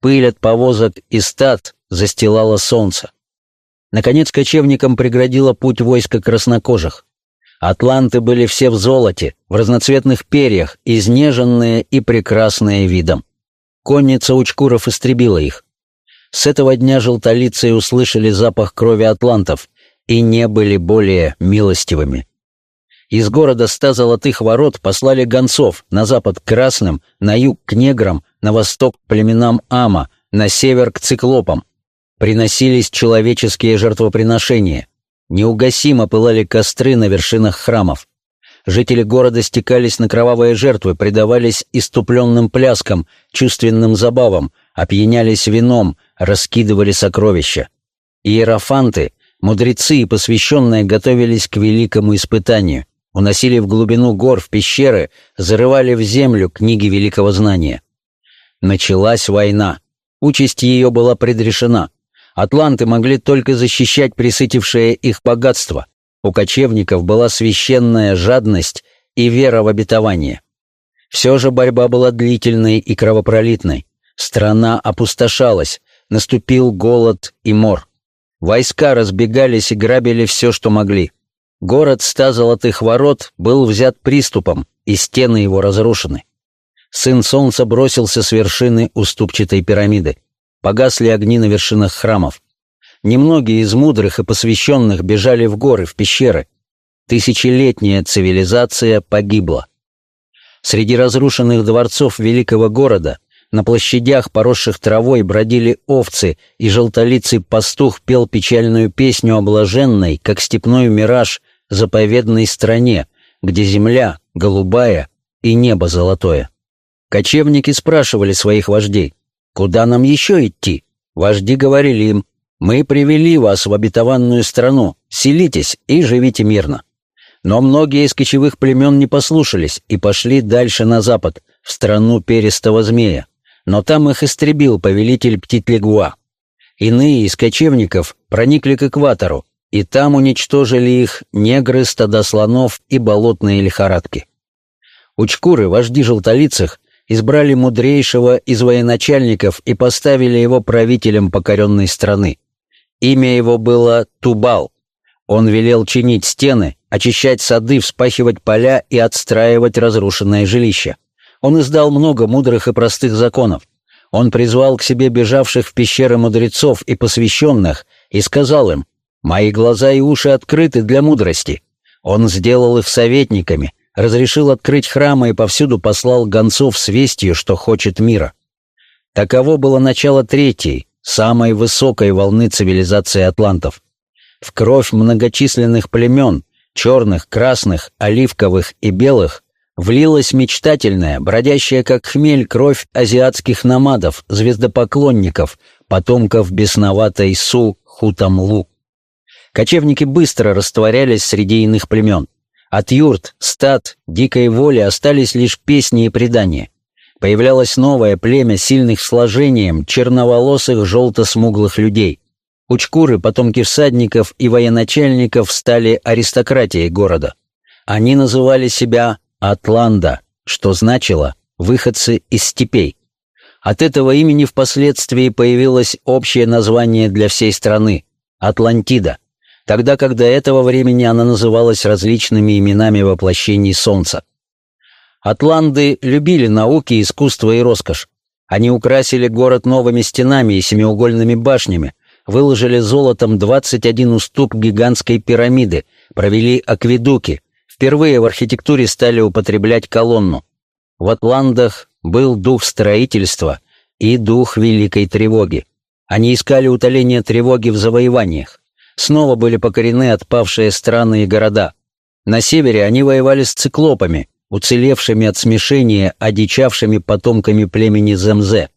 Пыль от повозок и стад застилала солнце. Наконец кочевникам преградило путь войска краснокожих. Атланты были все в золоте, в разноцветных перьях, изнеженные и прекрасные видом. Конница Учкуров истребила их. С этого дня желтолицы услышали запах крови атлантов и не были более милостивыми. Из города ста золотых ворот послали гонцов на запад к красным, на юг к неграм, на восток к племенам Ама, на север к циклопам. Приносились человеческие жертвоприношения. Неугасимо пылали костры на вершинах храмов. Жители города стекались на кровавые жертвы, предавались иступленным пляскам, чувственным забавам, опьянялись вином, раскидывали сокровища. Иерофанты, мудрецы и посвященные готовились к великому испытанию, уносили в глубину гор, в пещеры, зарывали в землю книги великого знания. Началась война. Участь ее была предрешена. Атланты могли только защищать присытившее их богатство. У кочевников была священная жадность и вера в обетование. Все же борьба была длительной и кровопролитной. Страна опустошалась, наступил голод и мор. Войска разбегались и грабили все, что могли. Город ста золотых ворот был взят приступом, и стены его разрушены. Сын солнца бросился с вершины уступчатой пирамиды. Погасли огни на вершинах храмов. Немногие из мудрых и посвященных бежали в горы, в пещеры. Тысячелетняя цивилизация погибла. Среди разрушенных дворцов великого города на площадях, поросших травой, бродили овцы, и желтолицый пастух пел печальную песню о блаженной, как степной мираж, заповедной стране, где земля голубая и небо золотое. Кочевники спрашивали своих вождей, куда нам еще идти? Вожди говорили им, мы привели вас в обетованную страну, селитесь и живите мирно. Но многие из кочевых племен не послушались и пошли дальше на запад, в страну перистого змея. Но там их истребил повелитель Птитлегуа. Иные из кочевников проникли к экватору, и там уничтожили их негры, стада слонов и болотные лихорадки. Учкуры, вожди желтолицых, избрали мудрейшего из военачальников и поставили его правителем покоренной страны. Имя его было Тубал. Он велел чинить стены, очищать сады, вспахивать поля и отстраивать разрушенное жилище. Он издал много мудрых и простых законов. Он призвал к себе бежавших в пещеры мудрецов и посвященных и сказал им, «Мои глаза и уши открыты для мудрости». Он сделал их советниками, разрешил открыть храмы и повсюду послал гонцов с вестью, что хочет мира. Таково было начало третьей, самой высокой волны цивилизации атлантов. В кровь многочисленных племен, черных, красных, оливковых и белых, влилась мечтательная, бродящая как хмель кровь азиатских намадов, звездопоклонников, потомков бесноватой Су Хутамлу. Кочевники быстро растворялись среди иных племен. От юрт, стад, дикой воли остались лишь песни и предания. Появлялось новое племя сильных сложением черноволосых желто-смуглых людей. Учкуры, потомки всадников и военачальников стали аристократией города. Они называли себя Атланда, что значило «выходцы из степей». От этого имени впоследствии появилось общее название для всей страны – Атлантида, тогда как до этого времени она называлась различными именами воплощений Солнца. Атланды любили науки, искусство и роскошь. Они украсили город новыми стенами и семиугольными башнями, выложили золотом 21 уступ гигантской пирамиды, провели акведуки, впервые в архитектуре стали употреблять колонну. В Атландах был дух строительства и дух великой тревоги. Они искали утоление тревоги в завоеваниях. Снова были покорены отпавшие страны и города. На севере они воевали с циклопами, уцелевшими от смешения, одичавшими потомками племени Земзе.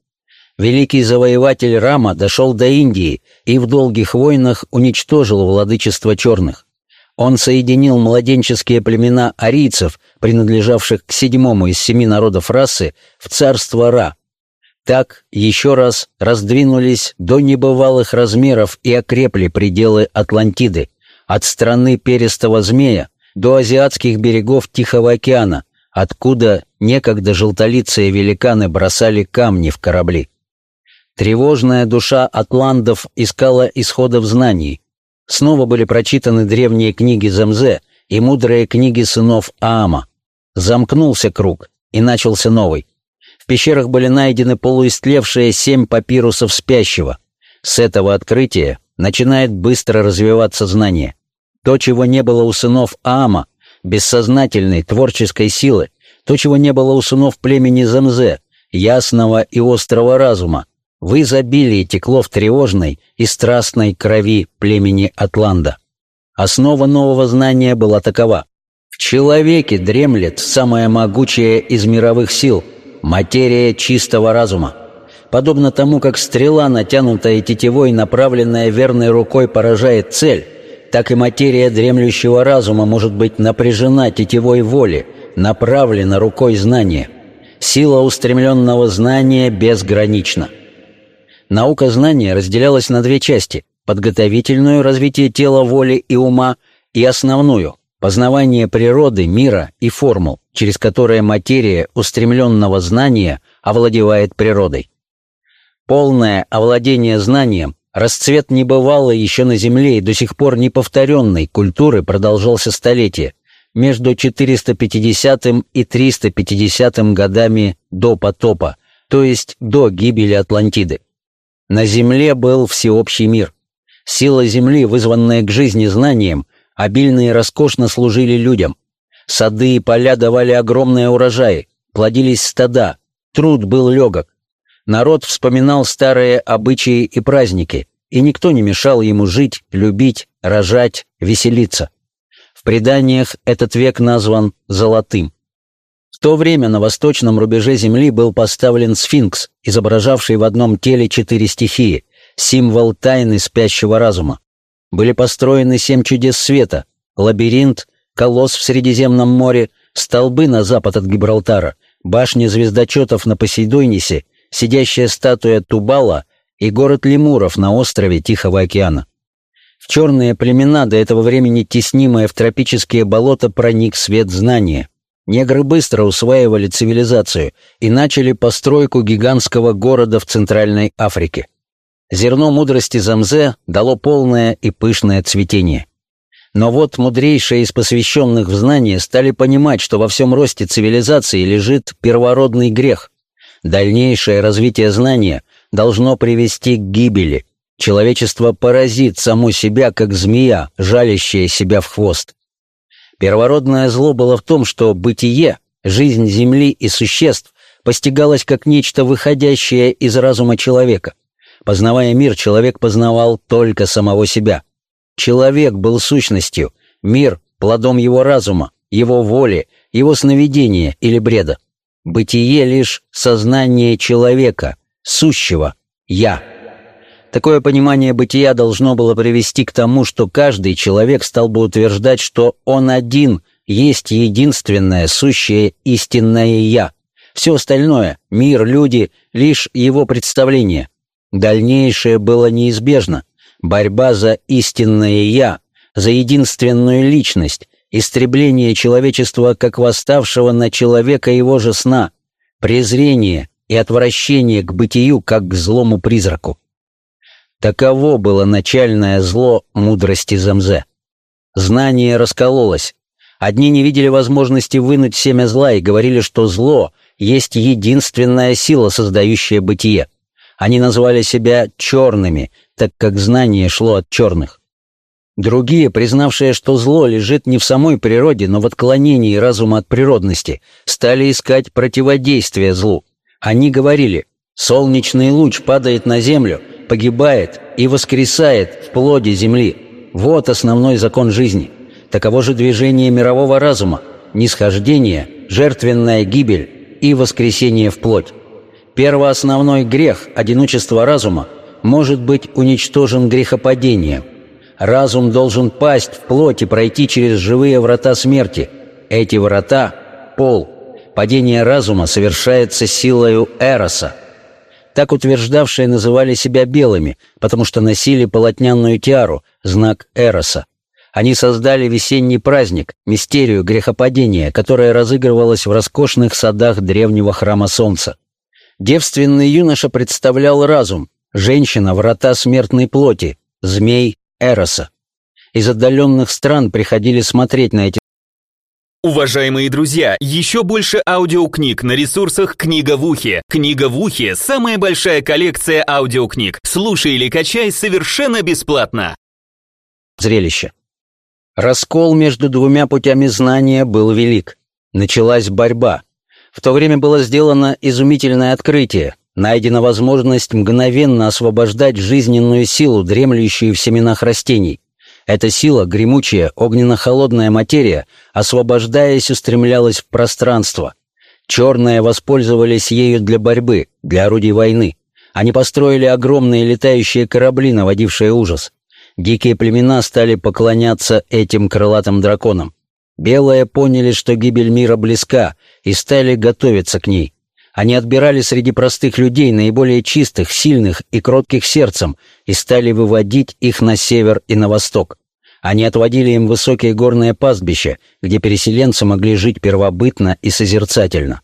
Великий завоеватель Рама дошел до Индии и в долгих войнах уничтожил владычество черных. Он соединил младенческие племена арийцев, принадлежавших к седьмому из семи народов расы, в царство Ра. Так еще раз раздвинулись до небывалых размеров и окрепли пределы Атлантиды, от страны перистого змея до азиатских берегов Тихого океана, откуда некогда желтолицые великаны бросали камни в корабли. Тревожная душа атландов искала исходов знаний. Снова были прочитаны древние книги Замзе и мудрые книги сынов Аама. Замкнулся круг, и начался новый. Пещерах были найдены полуистлевшие семь папирусов спящего. С этого открытия начинает быстро развиваться знание. То, чего не было у сынов Аама, бессознательной творческой силы, то, чего не было у сынов племени Замзе, ясного и острого разума, в изобилии текло в тревожной и страстной крови племени Атланда. Основа нового знания была такова. В человеке дремлет самая могучая из мировых сил – материя чистого разума. Подобно тому, как стрела, натянутая тетивой, направленная верной рукой, поражает цель, так и материя дремлющего разума может быть напряжена тетивой воли, направлена рукой знания. Сила устремленного знания безгранична. Наука знания разделялась на две части – подготовительную – развитие тела, воли и ума, и основную – познавание природы, мира и формул, через которые материя устремленного знания овладевает природой. Полное овладение знанием, расцвет небывалой еще на Земле и до сих пор неповторенной культуры продолжался столетия, между 450 и 350 годами до потопа, то есть до гибели Атлантиды. На Земле был всеобщий мир. Сила Земли, вызванная к жизни знанием, обильно и роскошно служили людям. Сады и поля давали огромные урожаи. плодились стада, труд был легок. Народ вспоминал старые обычаи и праздники, и никто не мешал ему жить, любить, рожать, веселиться. В преданиях этот век назван «золотым». В то время на восточном рубеже Земли был поставлен сфинкс, изображавший в одном теле четыре стихии, символ тайны спящего разума. Были построены семь чудес света, лабиринт, колосс в Средиземном море, столбы на запад от Гибралтара, башни звездочетов на Посейдойнисе, сидящая статуя Тубала и город Лемуров на острове Тихого океана. В черные племена, до этого времени теснимые в тропические болота, проник свет знания. Негры быстро усваивали цивилизацию и начали постройку гигантского города в Центральной Африке. Зерно мудрости Замзе дало полное и пышное цветение. Но вот мудрейшие из посвященных в знания стали понимать, что во всем росте цивилизации лежит первородный грех. Дальнейшее развитие знания должно привести к гибели. Человечество поразит само себя, как змея, жалящая себя в хвост. Первородное зло было в том, что бытие, жизнь Земли и существ постигалось как нечто выходящее из разума человека. Познавая мир, человек познавал только самого себя. Человек был сущностью, мир — плодом его разума, его воли, его сновидения или бреда. Бытие — лишь сознание человека, сущего «я». Такое понимание бытия должно было привести к тому, что каждый человек стал бы утверждать, что он один есть единственное сущее истинное «я». Все остальное — мир, люди — лишь его представление. Дальнейшее было неизбежно. Борьба за истинное «я», за единственную личность, истребление человечества как восставшего на человека его же сна, презрение и отвращение к бытию как к злому призраку. Таково было начальное зло мудрости Замзе. Знание раскололось. Одни не видели возможности вынуть семя зла и говорили, что зло есть единственная сила, создающая бытие. Они назвали себя черными, так как знание шло от черных. Другие, признавшие, что зло лежит не в самой природе, но в отклонении разума от природности, стали искать противодействие злу. Они говорили, солнечный луч падает на землю, погибает и воскресает в плоде земли. Вот основной закон жизни. Таково же движение мирового разума, нисхождение, жертвенная гибель и воскресение в плоть. Первоосновной грех, одиночество разума, может быть уничтожен грехопадением. Разум должен пасть в плоть и пройти через живые врата смерти. Эти врата — пол. Падение разума совершается силою Эроса — так утверждавшие называли себя белыми, потому что носили полотняную тиару, знак Эроса. Они создали весенний праздник, мистерию грехопадения, которая разыгрывалась в роскошных садах древнего храма Солнца. Девственный юноша представлял разум, женщина — врата смертной плоти, змей — Эроса. Из отдаленных стран приходили смотреть на эти Уважаемые друзья, еще больше аудиокниг на ресурсах «Книга в ухе». «Книга в ухе» — самая большая коллекция аудиокниг. Слушай или качай совершенно бесплатно. Зрелище. Раскол между двумя путями знания был велик. Началась борьба. В то время было сделано изумительное открытие. Найдена возможность мгновенно освобождать жизненную силу, дремлющую в семенах растений. Эта сила, гремучая, огненно-холодная материя, освобождаясь, устремлялась в пространство. Черные воспользовались ею для борьбы, для орудий войны. Они построили огромные летающие корабли, наводившие ужас. Дикие племена стали поклоняться этим крылатым драконам. Белые поняли, что гибель мира близка, и стали готовиться к ней. Они отбирали среди простых людей наиболее чистых, сильных и кротких сердцем и стали выводить их на север и на восток. Они отводили им высокие горные пастбища, где переселенцы могли жить первобытно и созерцательно.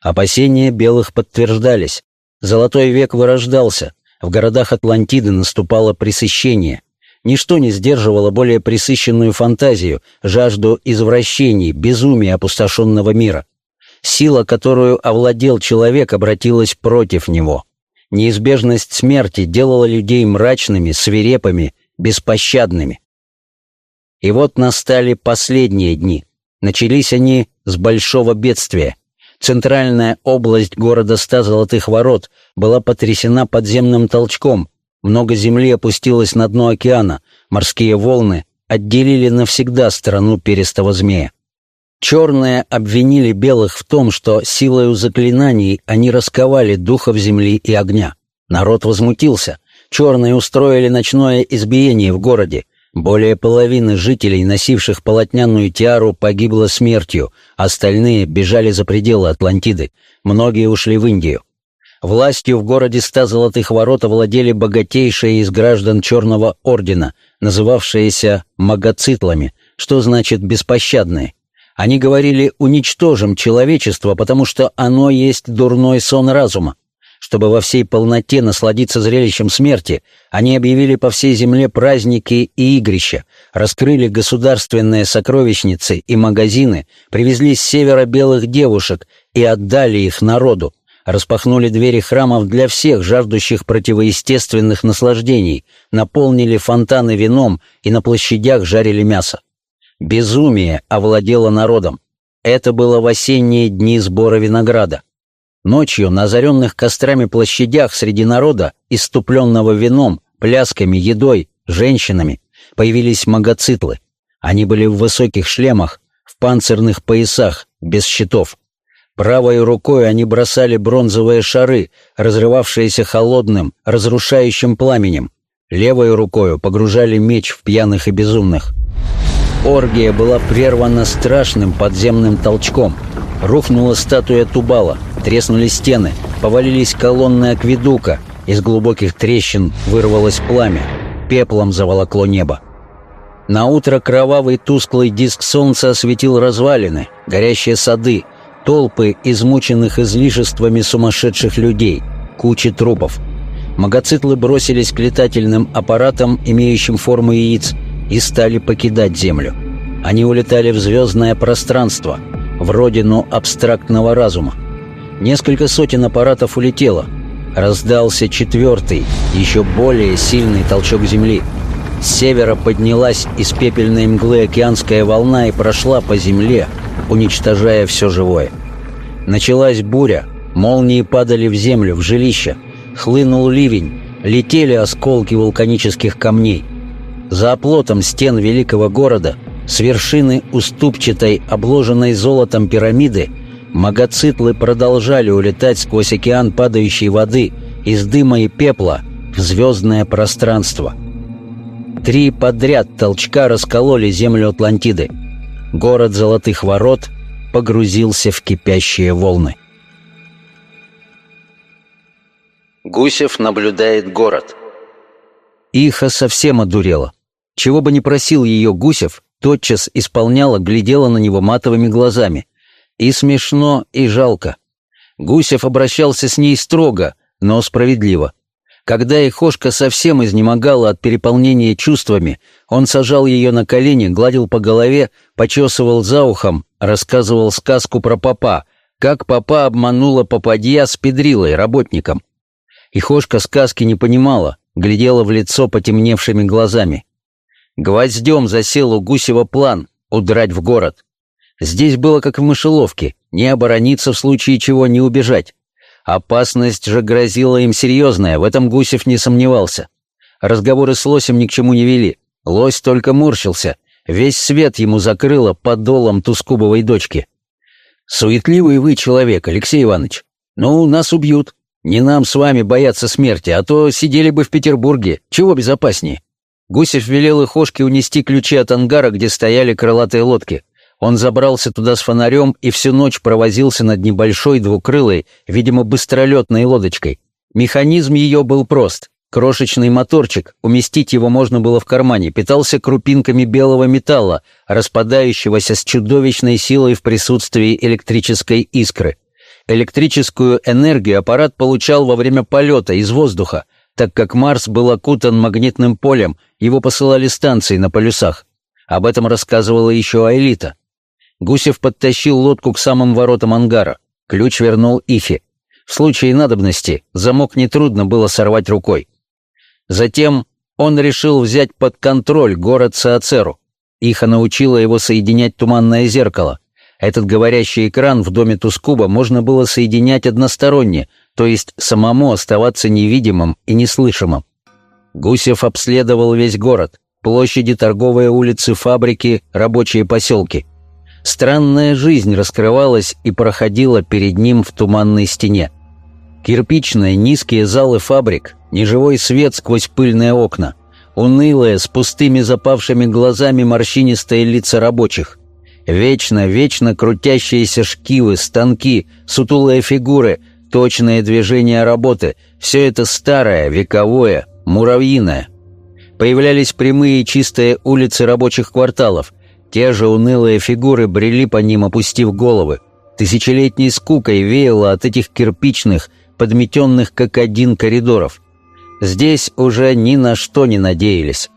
Опасения белых подтверждались. Золотой век вырождался. В городах Атлантиды наступало пресыщение. Ничто не сдерживало более пресыщенную фантазию, жажду извращений, безумия опустошенного мира. Сила, которую овладел человек, обратилась против него. Неизбежность смерти делала людей мрачными, свирепыми, беспощадными. И вот настали последние дни. Начались они с большого бедствия. Центральная область города Ста Золотых Ворот была потрясена подземным толчком. Много земли опустилось на дно океана, морские волны отделили навсегда страну перистого змея. Черные обвинили белых в том, что силою заклинаний они расковали духов земли и огня. Народ возмутился. Черные устроили ночное избиение в городе. Более половины жителей, носивших полотняную тиару, погибло смертью, остальные бежали за пределы Атлантиды, многие ушли в Индию. Властью в городе Ста Золотых Ворот овладели богатейшие из граждан Черного Ордена, называвшиеся магоцитлами, что значит «беспощадные». Они говорили «уничтожим человечество, потому что оно есть дурной сон разума». Чтобы во всей полноте насладиться зрелищем смерти, они объявили по всей земле праздники и игрища, раскрыли государственные сокровищницы и магазины, привезли с севера белых девушек и отдали их народу, распахнули двери храмов для всех жаждущих противоестественных наслаждений, наполнили фонтаны вином и на площадях жарили мясо. Безумие овладело народом. Это было в осенние дни сбора винограда. Ночью на озаренных кострами площадях среди народа, иступленного вином, плясками, едой, женщинами, появились магоцитлы. Они были в высоких шлемах, в панцирных поясах, без щитов. Правой рукой они бросали бронзовые шары, разрывавшиеся холодным, разрушающим пламенем. Левой рукой погружали меч в пьяных и безумных. Оргия была прервана страшным подземным толчком. Рухнула статуя Тубала — Треснули стены, повалились колонны акведука, из глубоких трещин вырвалось пламя, пеплом заволокло небо. На утро кровавый тусклый диск солнца осветил развалины, горящие сады, толпы измученных излишествами сумасшедших людей, кучи трупов. Магоцитлы бросились к летательным аппаратам, имеющим форму яиц, и стали покидать Землю. Они улетали в звездное пространство, в родину абстрактного разума. Несколько сотен аппаратов улетело. Раздался четвертый, еще более сильный толчок земли. С севера поднялась из пепельной мглы океанская волна и прошла по земле, уничтожая все живое. Началась буря, молнии падали в землю, в жилище. Хлынул ливень, летели осколки вулканических камней. За оплотом стен великого города, с вершины уступчатой, обложенной золотом пирамиды, Магоцитлы продолжали улетать сквозь океан падающей воды из дыма и пепла в звездное пространство. Три подряд толчка раскололи землю Атлантиды. Город Золотых Ворот погрузился в кипящие волны. Гусев наблюдает город. Иха совсем одурела. Чего бы ни просил ее Гусев, тотчас исполняла, глядела на него матовыми глазами – и смешно, и жалко. Гусев обращался с ней строго, но справедливо. Когда Ихошка совсем изнемогала от переполнения чувствами, он сажал ее на колени, гладил по голове, почесывал за ухом, рассказывал сказку про папа, как папа обманула попадья с педрилой, работником. Ихошка сказки не понимала, глядела в лицо потемневшими глазами. Гвоздем засел у Гусева план — удрать в город. Здесь было как в мышеловке, не оборониться в случае чего, не убежать. Опасность же грозила им серьезная, в этом Гусев не сомневался. Разговоры с лосем ни к чему не вели. Лось только морщился. Весь свет ему закрыло подолом Тускубовой дочки. «Суетливый вы человек, Алексей Иванович. Ну, нас убьют. Не нам с вами бояться смерти, а то сидели бы в Петербурге. Чего безопаснее?» Гусев велел Ихошке унести ключи от ангара, где стояли крылатые лодки. Он забрался туда с фонарем и всю ночь провозился над небольшой двукрылой, видимо, быстролетной лодочкой. Механизм ее был прост. Крошечный моторчик, уместить его можно было в кармане, питался крупинками белого металла, распадающегося с чудовищной силой в присутствии электрической искры. Электрическую энергию аппарат получал во время полета из воздуха, так как Марс был окутан магнитным полем, его посылали станции на полюсах. Об этом рассказывала еще Аэлита. Гусев подтащил лодку к самым воротам ангара. Ключ вернул Ифи. В случае надобности замок нетрудно было сорвать рукой. Затем он решил взять под контроль город Саацеру. Иха научила его соединять туманное зеркало. Этот говорящий экран в доме Тускуба можно было соединять односторонне, то есть самому оставаться невидимым и неслышимым. Гусев обследовал весь город, площади, торговые улицы, фабрики, рабочие поселки. Странная жизнь раскрывалась и проходила перед ним в туманной стене. Кирпичные низкие залы фабрик, неживой свет сквозь пыльные окна, унылые, с пустыми запавшими глазами морщинистые лица рабочих, вечно, вечно крутящиеся шкивы, станки, сутулые фигуры, точные движения работы — все это старое, вековое, муравьиное. Появлялись прямые чистые улицы рабочих кварталов, те же унылые фигуры брели по ним, опустив головы. Тысячелетней скукой веяло от этих кирпичных, подметенных как один коридоров. Здесь уже ни на что не надеялись.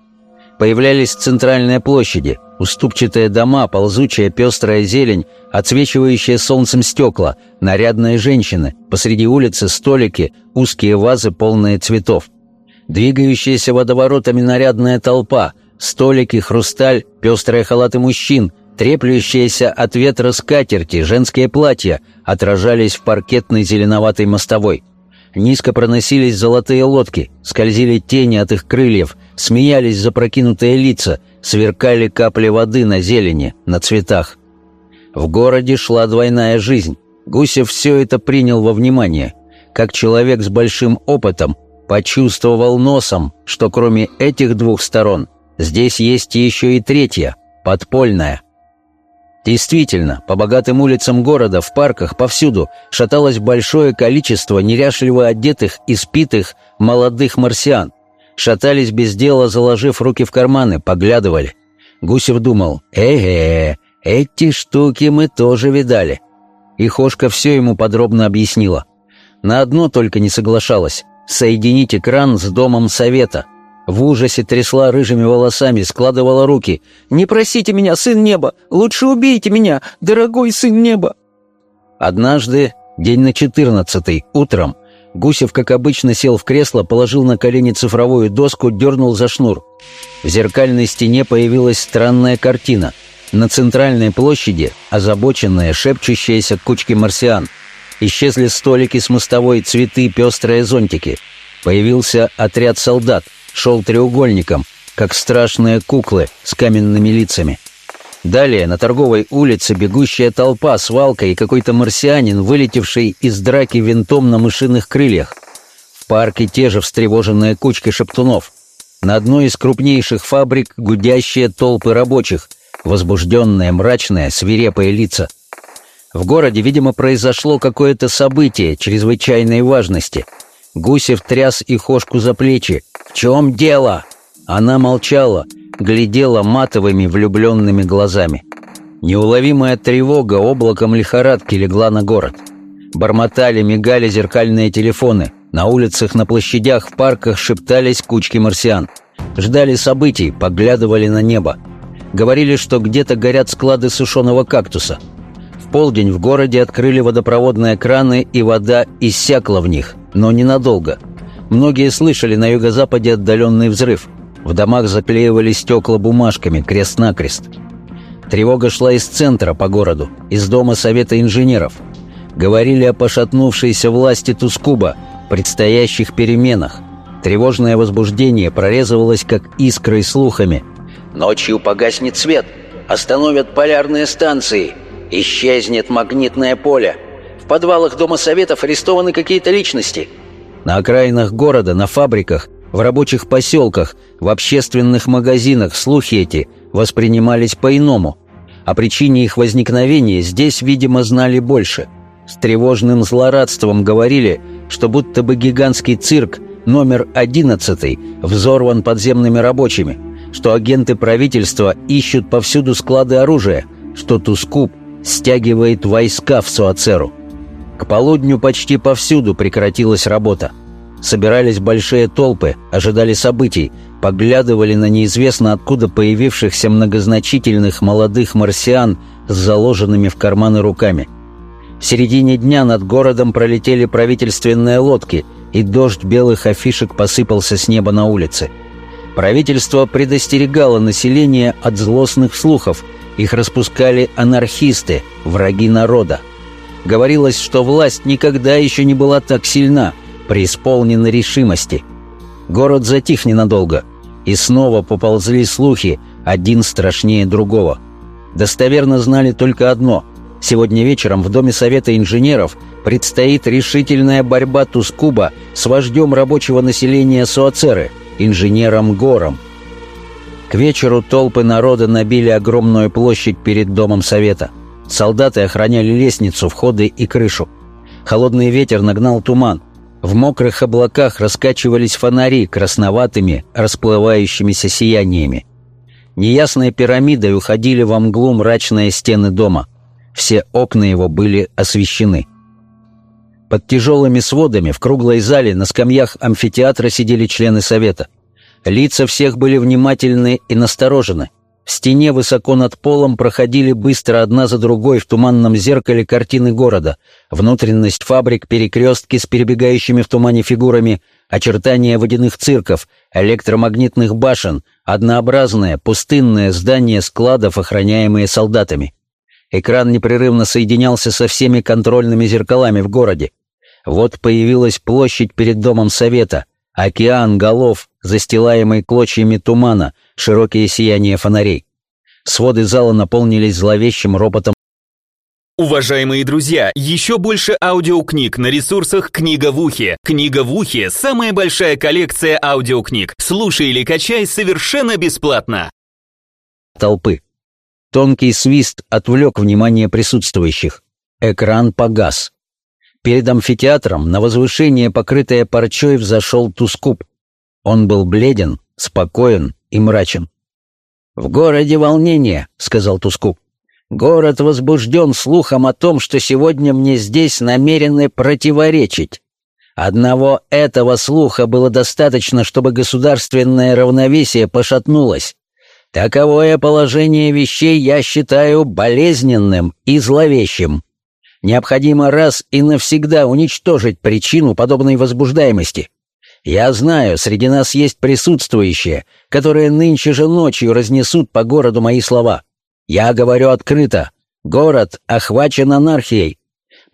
Появлялись центральные площади, уступчатые дома, ползучая пестрая зелень, отсвечивающие солнцем стекла, нарядные женщины, посреди улицы столики, узкие вазы, полные цветов. Двигающаяся водоворотами нарядная толпа, столики, хрусталь, пестрые халаты мужчин, Треплющиеся от ветра скатерти, женские платья отражались в паркетной зеленоватой мостовой. Низко проносились золотые лодки, скользили тени от их крыльев, смеялись запрокинутые лица, сверкали капли воды на зелени, на цветах. В городе шла двойная жизнь. Гусев все это принял во внимание. Как человек с большим опытом, почувствовал носом, что кроме этих двух сторон, здесь есть еще и третья, подпольная. Действительно, по богатым улицам города, в парках, повсюду шаталось большое количество неряшливо одетых и спитых молодых марсиан. Шатались без дела, заложив руки в карманы, поглядывали. Гусев думал, «Э-э, эти штуки мы тоже видали». И Хошка все ему подробно объяснила. На одно только не соглашалась — соединить экран с домом совета — в ужасе трясла рыжими волосами, складывала руки. «Не просите меня, сын неба! Лучше убейте меня, дорогой сын неба!» Однажды, день на четырнадцатый, утром, Гусев, как обычно, сел в кресло, положил на колени цифровую доску, дернул за шнур. В зеркальной стене появилась странная картина. На центральной площади озабоченная, шепчущаяся кучки марсиан. Исчезли столики с мостовой, цветы, пестрые зонтики. Появился отряд солдат — шел треугольником, как страшные куклы с каменными лицами. Далее на торговой улице бегущая толпа с валкой и какой-то марсианин, вылетевший из драки винтом на мышиных крыльях. В парке те же встревоженные кучки шептунов. На одной из крупнейших фабрик гудящие толпы рабочих, возбужденные, мрачные, свирепые лица. В городе, видимо, произошло какое-то событие чрезвычайной важности. Гусев тряс и хошку за плечи, «В чем дело?» Она молчала, глядела матовыми влюбленными глазами. Неуловимая тревога облаком лихорадки легла на город. Бормотали, мигали зеркальные телефоны. На улицах, на площадях, в парках шептались кучки марсиан. Ждали событий, поглядывали на небо. Говорили, что где-то горят склады сушеного кактуса. В полдень в городе открыли водопроводные краны, и вода иссякла в них, но ненадолго – Многие слышали на юго-западе отдаленный взрыв. В домах заклеивали стекла бумажками, крест-накрест. Тревога шла из центра по городу, из дома Совета инженеров. Говорили о пошатнувшейся власти Тускуба, предстоящих переменах. Тревожное возбуждение прорезывалось, как искрой слухами. «Ночью погаснет свет, остановят полярные станции, исчезнет магнитное поле. В подвалах Дома Советов арестованы какие-то личности». На окраинах города, на фабриках, в рабочих поселках, в общественных магазинах слухи эти воспринимались по-иному. О причине их возникновения здесь, видимо, знали больше. С тревожным злорадством говорили, что будто бы гигантский цирк номер 11 взорван подземными рабочими, что агенты правительства ищут повсюду склады оружия, что Тускуб стягивает войска в Суацеру. К полудню почти повсюду прекратилась работа. Собирались большие толпы, ожидали событий, поглядывали на неизвестно откуда появившихся многозначительных молодых марсиан с заложенными в карманы руками. В середине дня над городом пролетели правительственные лодки, и дождь белых афишек посыпался с неба на улице. Правительство предостерегало население от злостных слухов, Их распускали анархисты, враги народа. Говорилось, что власть никогда еще не была так сильна, преисполнена решимости. Город затих ненадолго, и снова поползли слухи, один страшнее другого. Достоверно знали только одно — Сегодня вечером в Доме Совета инженеров предстоит решительная борьба Тускуба с вождем рабочего населения Суацеры, инженером Гором. К вечеру толпы народа набили огромную площадь перед Домом Совета. Солдаты охраняли лестницу, входы и крышу. Холодный ветер нагнал туман. В мокрых облаках раскачивались фонари красноватыми, расплывающимися сияниями. Неясной пирамидой уходили во мглу мрачные стены дома. Все окна его были освещены. Под тяжелыми сводами в круглой зале на скамьях амфитеатра сидели члены совета. Лица всех были внимательны и насторожены. В стене высоко над полом проходили быстро одна за другой в туманном зеркале картины города, внутренность фабрик, перекрестки с перебегающими в тумане фигурами, очертания водяных цирков, электромагнитных башен, однообразное, пустынное здание складов, охраняемые солдатами. Экран непрерывно соединялся со всеми контрольными зеркалами в городе. Вот появилась площадь перед Домом Совета, океан голов, застилаемый клочьями тумана — широкие сияния фонарей. Своды зала наполнились зловещим ропотом. Уважаемые друзья, еще больше аудиокниг на ресурсах «Книга в ухе». «Книга в ухе» — самая большая коллекция аудиокниг. Слушай или качай совершенно бесплатно. Толпы. Тонкий свист отвлек внимание присутствующих. Экран погас. Перед амфитеатром на возвышение, покрытое парчой, взошел Тускуп. Он был бледен, спокоен и мрачен. «В городе волнение», — сказал Тускуп. «Город возбужден слухом о том, что сегодня мне здесь намерены противоречить. Одного этого слуха было достаточно, чтобы государственное равновесие пошатнулось. Таковое положение вещей я считаю болезненным и зловещим. Необходимо раз и навсегда уничтожить причину подобной возбуждаемости. Я знаю, среди нас есть присутствующие, которые нынче же ночью разнесут по городу мои слова. Я говорю открыто. Город охвачен анархией.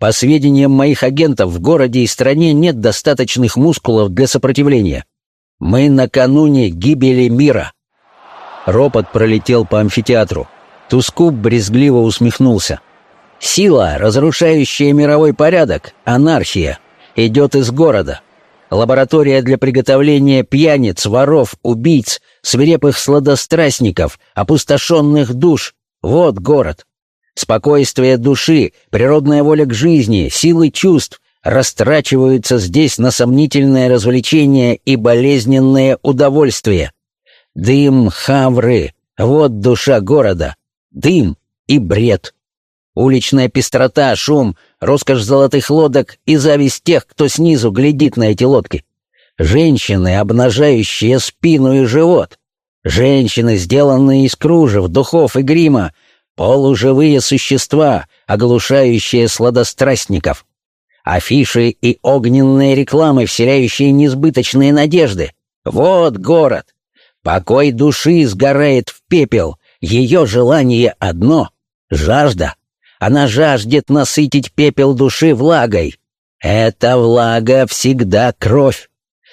По сведениям моих агентов, в городе и стране нет достаточных мускулов для сопротивления. Мы накануне гибели мира. Ропот пролетел по амфитеатру. Тускуб брезгливо усмехнулся. Сила, разрушающая мировой порядок, анархия, идет из города. Лаборатория для приготовления пьяниц, воров, убийц, свирепых сладострастников, опустошенных душ. Вот город. Спокойствие души, природная воля к жизни, силы чувств растрачиваются здесь на сомнительное развлечение и болезненное удовольствие. Дым, хавры — вот душа города. Дым и бред. Уличная пестрота, шум, роскошь золотых лодок и зависть тех, кто снизу глядит на эти лодки. Женщины, обнажающие спину и живот. Женщины, сделанные из кружев, духов и грима. Полуживые существа, оглушающие сладострастников. Афиши и огненные рекламы, вселяющие несбыточные надежды. Вот город. Покой души сгорает в пепел. Ее желание одно — жажда. Она жаждет насытить пепел души влагой. Эта влага всегда кровь.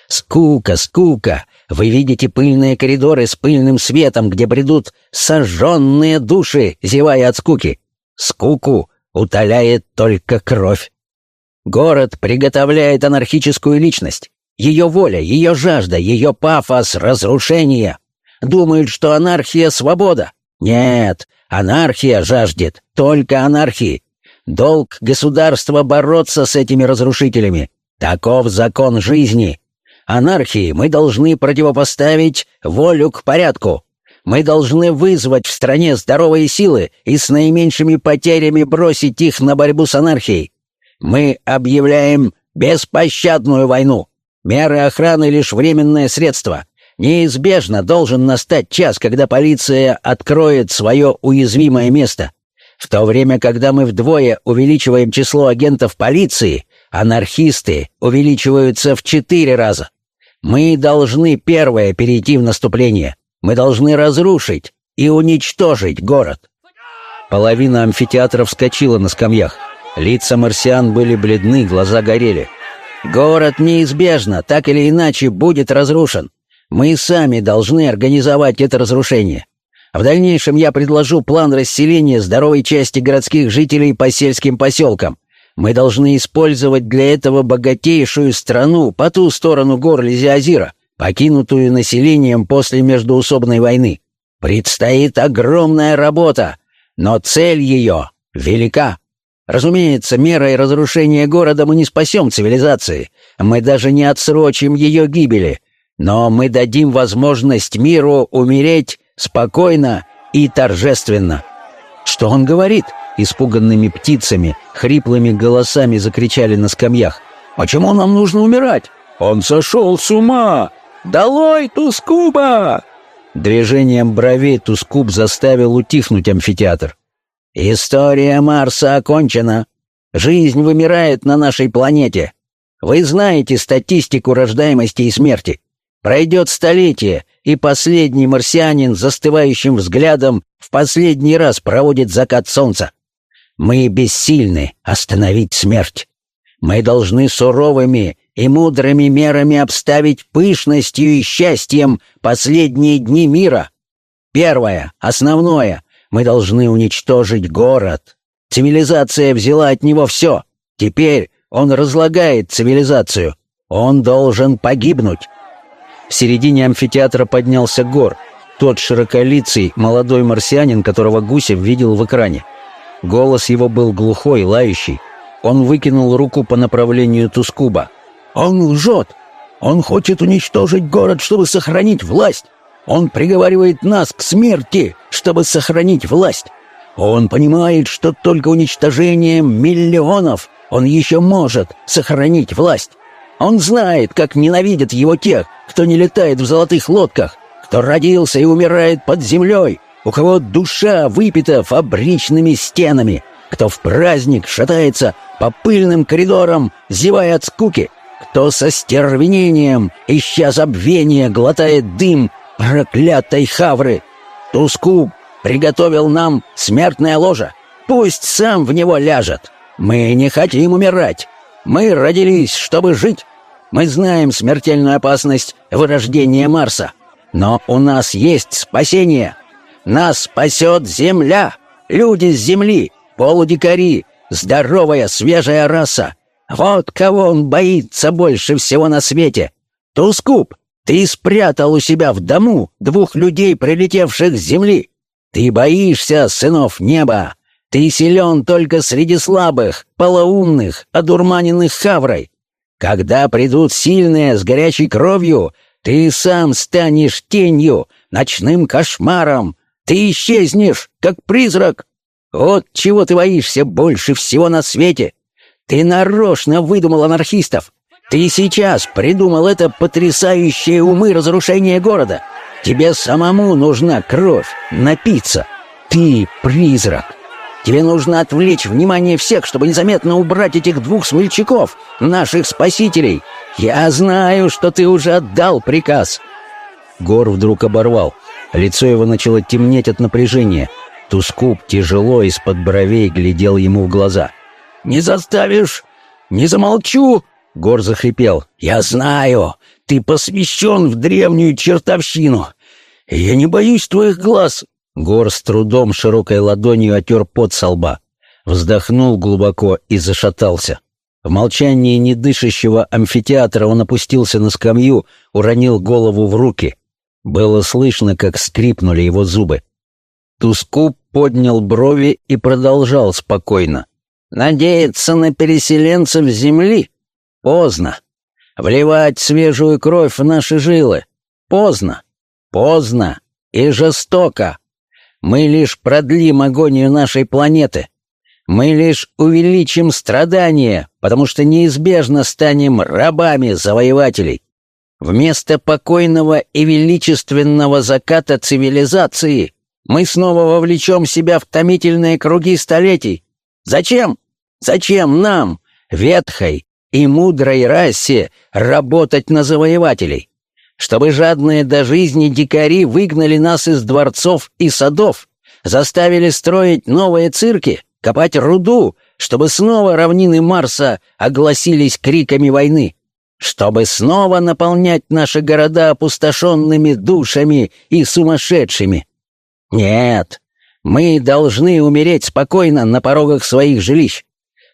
Скука, скука. Вы видите пыльные коридоры с пыльным светом, где бредут сожженные души, зевая от скуки. Скуку утоляет только кровь. Город приготовляет анархическую личность. Ее воля, ее жажда, ее пафос, разрушение. Думают, что анархия — свобода. Нет, Анархия жаждет, только анархии. Долг государства бороться с этими разрушителями. Таков закон жизни. Анархии мы должны противопоставить волю к порядку. Мы должны вызвать в стране здоровые силы и с наименьшими потерями бросить их на борьбу с анархией. Мы объявляем беспощадную войну. Меры охраны — лишь временное средство. Неизбежно должен настать час, когда полиция откроет свое уязвимое место. В то время, когда мы вдвое увеличиваем число агентов полиции, анархисты увеличиваются в четыре раза. Мы должны первое перейти в наступление. Мы должны разрушить и уничтожить город. Половина амфитеатра вскочила на скамьях. Лица марсиан были бледны, глаза горели. «Город неизбежно, так или иначе, будет разрушен. Мы сами должны организовать это разрушение. В дальнейшем я предложу план расселения здоровой части городских жителей по сельским поселкам. Мы должны использовать для этого богатейшую страну по ту сторону гор Лизиазира, покинутую населением после междуусобной войны. Предстоит огромная работа, но цель ее велика. Разумеется, мерой разрушения города мы не спасем цивилизации, мы даже не отсрочим ее гибели, но мы дадим возможность миру умереть спокойно и торжественно. Что он говорит? Испуганными птицами, хриплыми голосами закричали на скамьях. Почему нам нужно умирать? Он сошел с ума! Долой Тускуба! Движением бровей Тускуб заставил утихнуть амфитеатр. «История Марса окончена. Жизнь вымирает на нашей планете. Вы знаете статистику рождаемости и смерти. Пройдет столетие, и последний марсианин застывающим взглядом в последний раз проводит закат солнца. Мы бессильны остановить смерть. Мы должны суровыми и мудрыми мерами обставить пышностью и счастьем последние дни мира. Первое, основное, мы должны уничтожить город. Цивилизация взяла от него все. Теперь он разлагает цивилизацию. Он должен погибнуть. В середине амфитеатра поднялся Гор, тот широколицый молодой марсианин, которого Гусев видел в экране. Голос его был глухой, лающий. Он выкинул руку по направлению Тускуба. «Он лжет! Он хочет уничтожить город, чтобы сохранить власть! Он приговаривает нас к смерти, чтобы сохранить власть! Он понимает, что только уничтожением миллионов он еще может сохранить власть! Он знает, как ненавидят его тех, кто не летает в золотых лодках, кто родился и умирает под землей, у кого душа выпита фабричными стенами, кто в праздник шатается по пыльным коридорам, зевая от скуки, кто со стервенением, ища забвения, глотает дым проклятой хавры. Тускуб приготовил нам смертное ложе. Пусть сам в него ляжет. Мы не хотим умирать. Мы родились, чтобы жить. Мы знаем смертельную опасность вырождения Марса. Но у нас есть спасение. Нас спасет Земля, люди с Земли, полудикари, здоровая свежая раса. Вот кого он боится больше всего на свете. Тускуп, ты спрятал у себя в дому двух людей, прилетевших с Земли. Ты боишься сынов неба. Ты силен только среди слабых, полоумных, одурманенных хаврой. Когда придут сильные с горячей кровью, ты сам станешь тенью, ночным кошмаром. Ты исчезнешь, как призрак. Вот чего ты боишься больше всего на свете. Ты нарочно выдумал анархистов. Ты сейчас придумал это потрясающее умы разрушения города. Тебе самому нужна кровь, напиться. Ты призрак. Тебе нужно отвлечь внимание всех, чтобы незаметно убрать этих двух смельчаков, наших спасителей. Я знаю, что ты уже отдал приказ». Гор вдруг оборвал. Лицо его начало темнеть от напряжения. Тускуп тяжело из-под бровей глядел ему в глаза. «Не заставишь? Не замолчу!» Гор захрипел. «Я знаю, ты посвящен в древнюю чертовщину. Я не боюсь твоих глаз, Гор с трудом широкой ладонью отер пот со лба, вздохнул глубоко и зашатался. В молчании недышащего амфитеатра он опустился на скамью, уронил голову в руки. Было слышно, как скрипнули его зубы. Тускуп поднял брови и продолжал спокойно. «Надеяться на переселенцев земли? Поздно. Вливать свежую кровь в наши жилы? Поздно. Поздно и жестоко. Мы лишь продлим агонию нашей планеты. Мы лишь увеличим страдания, потому что неизбежно станем рабами завоевателей. Вместо покойного и величественного заката цивилизации мы снова вовлечем себя в томительные круги столетий. Зачем? Зачем нам, ветхой и мудрой расе, работать на завоевателей? Чтобы жадные до жизни дикари выгнали нас из дворцов и садов, Заставили строить новые цирки, копать руду, чтобы снова равнины Марса огласились криками войны, чтобы снова наполнять наши города опустошенными душами и сумасшедшими. Нет, мы должны умереть спокойно на порогах своих жилищ.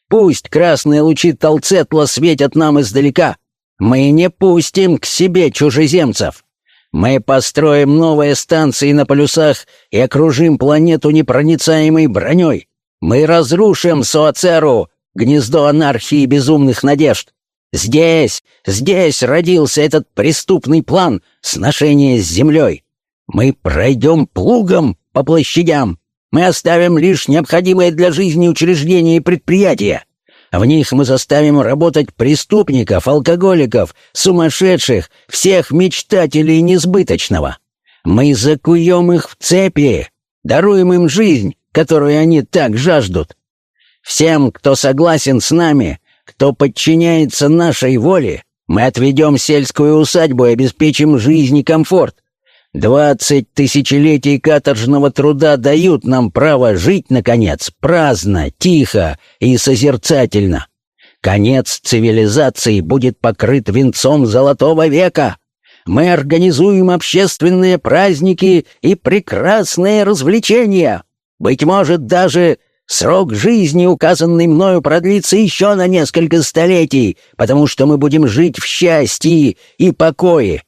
Пусть красные лучи Толцетла светят нам издалека. Мы не пустим к себе чужеземцев. Мы построим новые станции на полюсах и окружим планету непроницаемой броней. Мы разрушим Суацеру, гнездо анархии и безумных надежд. Здесь, здесь родился этот преступный план сношения с землей. Мы пройдем плугом по площадям. Мы оставим лишь необходимые для жизни учреждения и предприятия. В них мы заставим работать преступников, алкоголиков, сумасшедших, всех мечтателей несбыточного. Мы закуем их в цепи, даруем им жизнь, которую они так жаждут. Всем, кто согласен с нами, кто подчиняется нашей воле, мы отведем сельскую усадьбу и обеспечим жизнь и комфорт. Двадцать тысячелетий каторжного труда дают нам право жить, наконец, праздно, тихо и созерцательно. Конец цивилизации будет покрыт венцом золотого века. Мы организуем общественные праздники и прекрасные развлечения. Быть может, даже срок жизни, указанный мною, продлится еще на несколько столетий, потому что мы будем жить в счастье и покое.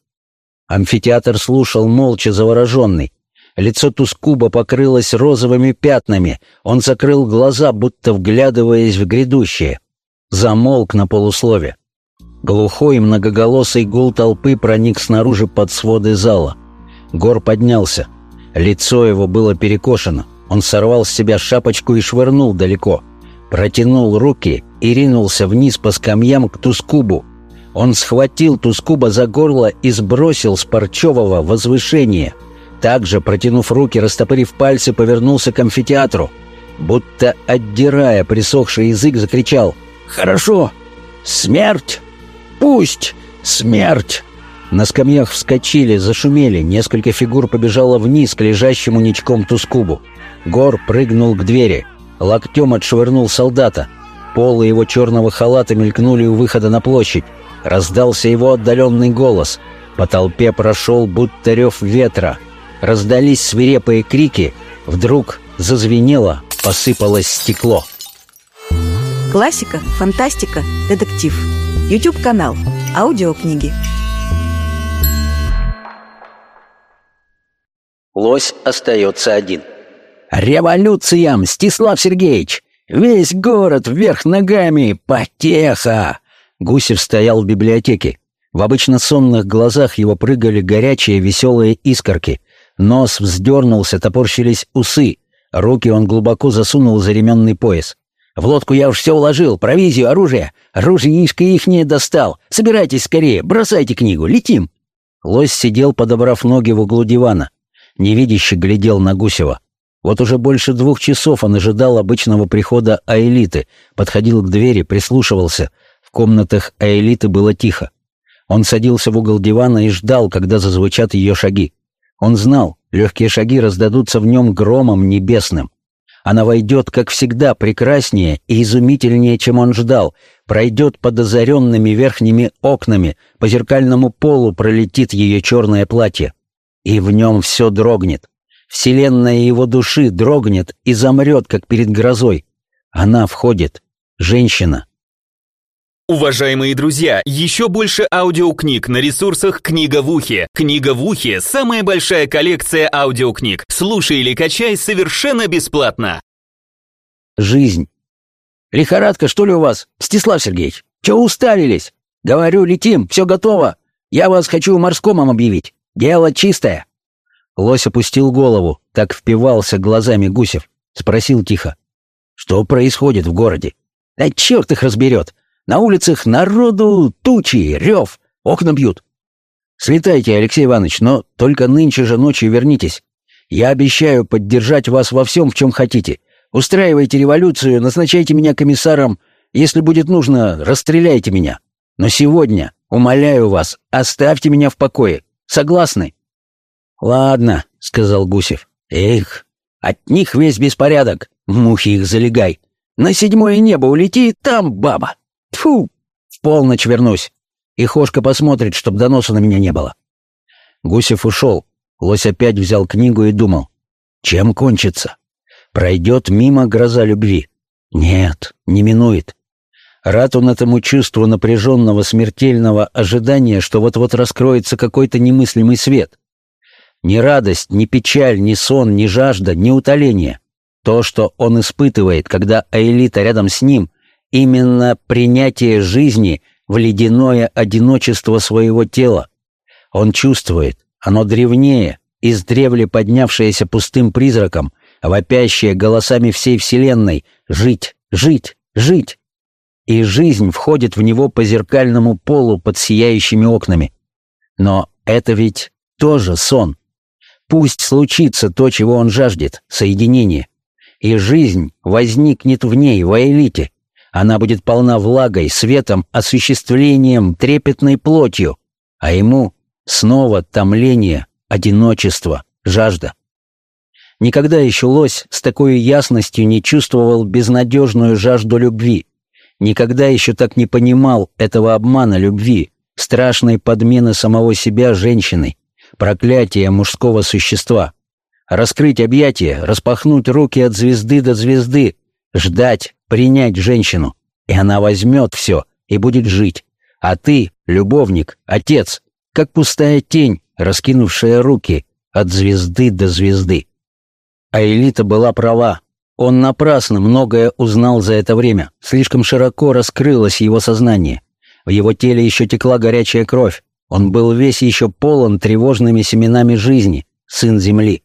Амфитеатр слушал молча завороженный. Лицо Тускуба покрылось розовыми пятнами. Он закрыл глаза, будто вглядываясь в грядущее. Замолк на полуслове. Глухой многоголосый гул толпы проник снаружи под своды зала. Гор поднялся. Лицо его было перекошено. Он сорвал с себя шапочку и швырнул далеко. Протянул руки и ринулся вниз по скамьям к Тускубу, он схватил Тускуба за горло и сбросил с парчевого возвышения. Также, протянув руки, растопырив пальцы, повернулся к амфитеатру. Будто отдирая присохший язык, закричал «Хорошо! Смерть! Пусть! Смерть!» На скамьях вскочили, зашумели, несколько фигур побежало вниз к лежащему ничком Тускубу. Гор прыгнул к двери, локтем отшвырнул солдата. Полы его черного халата мелькнули у выхода на площадь. Раздался его отдаленный голос. По толпе прошел будто рев ветра. Раздались свирепые крики. Вдруг зазвенело, посыпалось стекло. Классика, фантастика, детектив. YouTube-канал. Аудиокниги. Лось остается один. «Революция, Мстислав Сергеевич! Весь город вверх ногами! Потеха! Гусев стоял в библиотеке. В обычно сонных глазах его прыгали горячие веселые искорки. Нос вздернулся, топорщились усы. Руки он глубоко засунул за ременный пояс. «В лодку я уж все уложил, провизию, оружие. Оружиишко ихнее достал. Собирайтесь скорее, бросайте книгу, летим!» Лось сидел, подобрав ноги в углу дивана. Невидяще глядел на Гусева. Вот уже больше двух часов он ожидал обычного прихода Аэлиты, подходил к двери, прислушивался — в комнатах Аэлиты было тихо. Он садился в угол дивана и ждал, когда зазвучат ее шаги. Он знал, легкие шаги раздадутся в нем громом небесным. Она войдет, как всегда, прекраснее и изумительнее, чем он ждал, пройдет под озаренными верхними окнами, по зеркальному полу пролетит ее черное платье. И в нем все дрогнет. Вселенная его души дрогнет и замрет, как перед грозой. Она входит. Женщина. Уважаемые друзья, еще больше аудиокниг на ресурсах «Книга в ухе». «Книга в ухе» — самая большая коллекция аудиокниг. Слушай или качай совершенно бесплатно. Жизнь. Лихорадка, что ли, у вас, Стислав Сергеевич? Чего уставились? Говорю, летим, все готово. Я вас хочу морскомом объявить. Дело чистое. Лось опустил голову, так впивался глазами Гусев. Спросил тихо. Что происходит в городе? Да черт их разберет. На улицах народу тучи, рев, окна бьют. Слетайте, Алексей Иванович, но только нынче же ночью вернитесь. Я обещаю поддержать вас во всем, в чем хотите. Устраивайте революцию, назначайте меня комиссаром. Если будет нужно, расстреляйте меня. Но сегодня, умоляю вас, оставьте меня в покое. Согласны?» «Ладно», — сказал Гусев. «Эх, От них весь беспорядок. Мухи их залегай. На седьмое небо улети, там баба. Тфу, в полночь вернусь. И Хошка посмотрит, чтоб доноса на меня не было. Гусев ушел. Лось опять взял книгу и думал. Чем кончится? Пройдет мимо гроза любви. Нет, не минует. Рад он этому чувству напряженного смертельного ожидания, что вот-вот раскроется какой-то немыслимый свет. Ни радость, ни печаль, ни сон, ни жажда, ни утоление. То, что он испытывает, когда Аэлита рядом с ним, именно принятие жизни в ледяное одиночество своего тела. Он чувствует, оно древнее, издревле поднявшееся пустым призраком, вопящее голосами всей Вселенной «Жить! Жить! Жить!» и жизнь входит в него по зеркальному полу под сияющими окнами. Но это ведь тоже сон. Пусть случится то, чего он жаждет — соединение. И жизнь возникнет в ней, в элите. Она будет полна влагой, светом, осуществлением, трепетной плотью. А ему снова томление, одиночество, жажда. Никогда еще лось с такой ясностью не чувствовал безнадежную жажду любви, Никогда еще так не понимал этого обмана любви, страшной подмены самого себя женщиной, проклятия мужского существа. Раскрыть объятия, распахнуть руки от звезды до звезды, ждать, принять женщину. И она возьмет все и будет жить. А ты, любовник, отец, как пустая тень, раскинувшая руки от звезды до звезды. А Элита была права. Он напрасно многое узнал за это время. Слишком широко раскрылось его сознание. В его теле еще текла горячая кровь. Он был весь еще полон тревожными семенами жизни, сын Земли.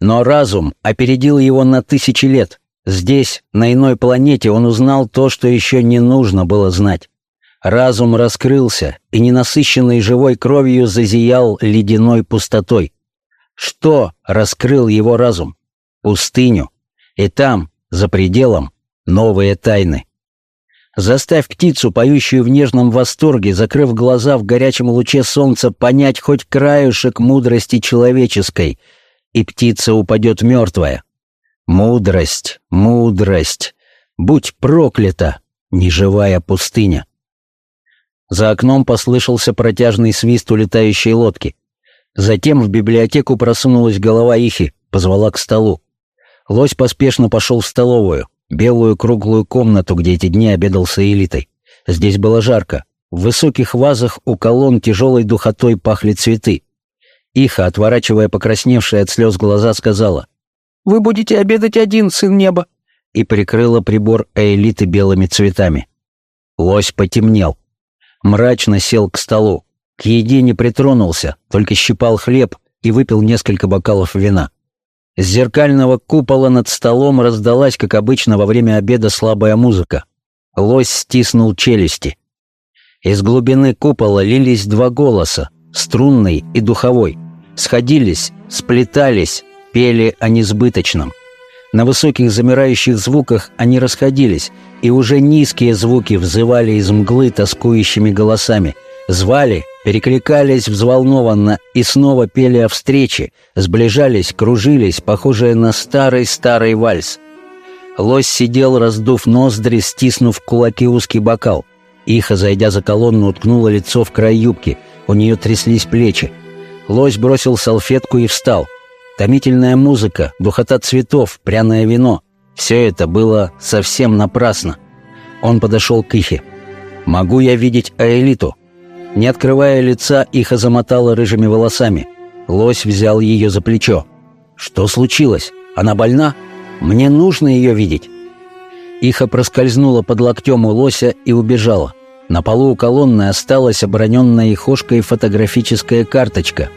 Но разум опередил его на тысячи лет. Здесь, на иной планете, он узнал то, что еще не нужно было знать. Разум раскрылся и ненасыщенный живой кровью зазиял ледяной пустотой. Что раскрыл его разум? Пустыню, и там, за пределом, новые тайны. Заставь птицу, поющую в нежном восторге, закрыв глаза в горячем луче солнца, понять хоть краюшек мудрости человеческой, и птица упадет мертвая. Мудрость, мудрость, будь проклята, неживая пустыня. За окном послышался протяжный свист улетающей лодки. Затем в библиотеку просунулась голова Ихи, позвала к столу. Лось поспешно пошел в столовую, белую круглую комнату, где эти дни обедал с элитой. Здесь было жарко. В высоких вазах у колонн тяжелой духотой пахли цветы. Иха, отворачивая покрасневшие от слез глаза, сказала «Вы будете обедать один, сын неба!» и прикрыла прибор элиты белыми цветами. Лось потемнел. Мрачно сел к столу. К еде не притронулся, только щипал хлеб и выпил несколько бокалов вина. С зеркального купола над столом раздалась, как обычно, во время обеда слабая музыка. Лось стиснул челюсти. Из глубины купола лились два голоса, струнный и духовой. Сходились, сплетались, пели о несбыточном. На высоких замирающих звуках они расходились, и уже низкие звуки взывали из мглы тоскующими голосами. Звали, перекликались взволнованно и снова пели о встрече, сближались, кружились, похожие на старый-старый вальс. Лось сидел, раздув ноздри, стиснув кулаки узкий бокал. Иха, зайдя за колонну, уткнула лицо в край юбки, у нее тряслись плечи. Лось бросил салфетку и встал. Томительная музыка, духота цветов, пряное вино — все это было совсем напрасно. Он подошел к Ихе. «Могу я видеть Аэлиту?» Не открывая лица, Иха замотала рыжими волосами. Лось взял ее за плечо. «Что случилось? Она больна? Мне нужно ее видеть». Иха проскользнула под локтем у лося и убежала. На полу у колонны осталась оброненная Ихошкой фотографическая карточка.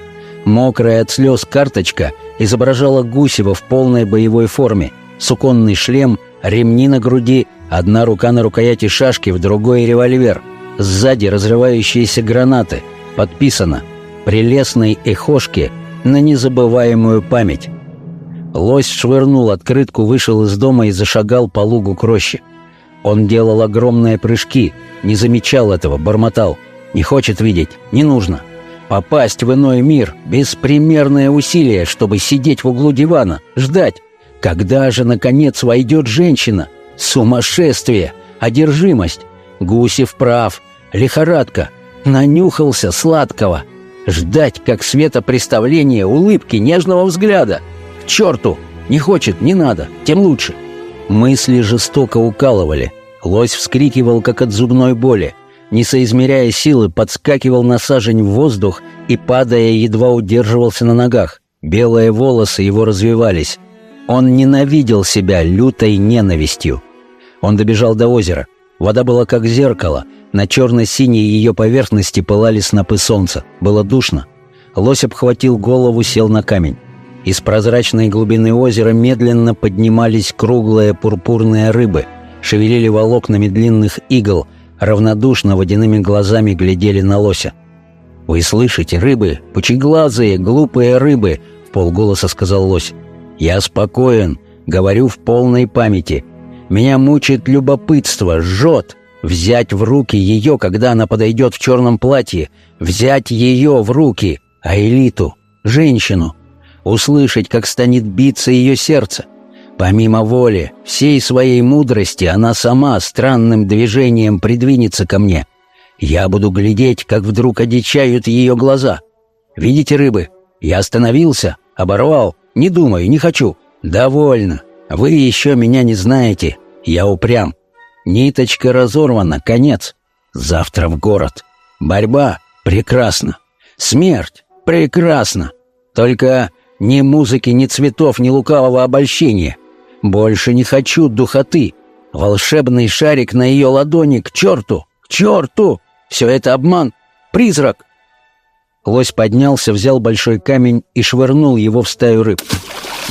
Мокрая от слез карточка изображала Гусева в полной боевой форме. Суконный шлем, ремни на груди, одна рука на рукояти шашки, в другой револьвер — Сзади разрывающиеся гранаты. Подписано «Прелестной эхошке на незабываемую память». Лось швырнул открытку, вышел из дома и зашагал по лугу к роще. Он делал огромные прыжки, не замечал этого, бормотал. Не хочет видеть, не нужно. Попасть в иной мир — беспримерное усилие, чтобы сидеть в углу дивана, ждать. Когда же, наконец, войдет женщина? Сумасшествие, одержимость. Гусев прав, лихорадка. Нанюхался сладкого. Ждать, как светопреставление, улыбки, нежного взгляда. К черту! Не хочет, не надо, тем лучше. Мысли жестоко укалывали. Лось вскрикивал, как от зубной боли. Не соизмеряя силы, подскакивал на сажень в воздух и, падая, едва удерживался на ногах. Белые волосы его развивались. Он ненавидел себя лютой ненавистью. Он добежал до озера. Вода была как зеркало. На черно-синей ее поверхности пылали снопы солнца. Было душно. Лось обхватил голову, сел на камень. Из прозрачной глубины озера медленно поднимались круглые пурпурные рыбы, шевелили волокнами длинных игл, равнодушно водяными глазами глядели на лося. «Вы слышите, рыбы, пучеглазые, глупые рыбы!» — в полголоса сказал лось. «Я спокоен, говорю в полной памяти. Меня мучает любопытство, жжет. Взять в руки ее, когда она подойдет в черном платье. Взять ее в руки, а элиту, женщину. Услышать, как станет биться ее сердце. Помимо воли, всей своей мудрости, она сама странным движением придвинется ко мне. Я буду глядеть, как вдруг одичают ее глаза. Видите рыбы? Я остановился, оборвал, не думаю, не хочу. Довольно. Вы еще меня не знаете. Я упрям. Ниточка разорвана, конец. Завтра в город. Борьба прекрасно. Смерть прекрасно. Только ни музыки, ни цветов, ни лукавого обольщения. Больше не хочу духоты. Волшебный шарик на ее ладони к черту, к черту! Все это обман, призрак. Лось поднялся, взял большой камень и швырнул его в стаю рыб.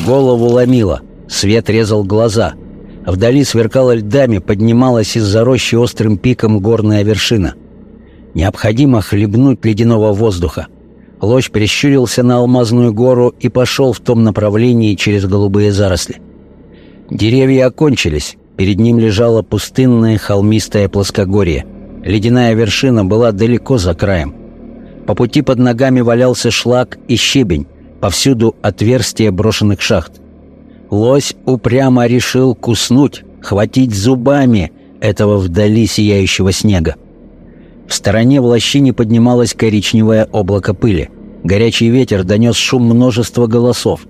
Голову ломило, свет резал глаза. Вдали сверкала льдами, поднималась из-за рощи острым пиком горная вершина. Необходимо хлебнуть ледяного воздуха. Лось прищурился на алмазную гору и пошел в том направлении через голубые заросли. Деревья окончились, перед ним лежало пустынное холмистое плоскогорье. Ледяная вершина была далеко за краем. По пути под ногами валялся шлак и щебень, повсюду отверстия брошенных шахт. Лось упрямо решил куснуть, хватить зубами этого вдали сияющего снега. В стороне в лощине поднималось коричневое облако пыли. Горячий ветер донес шум множества голосов.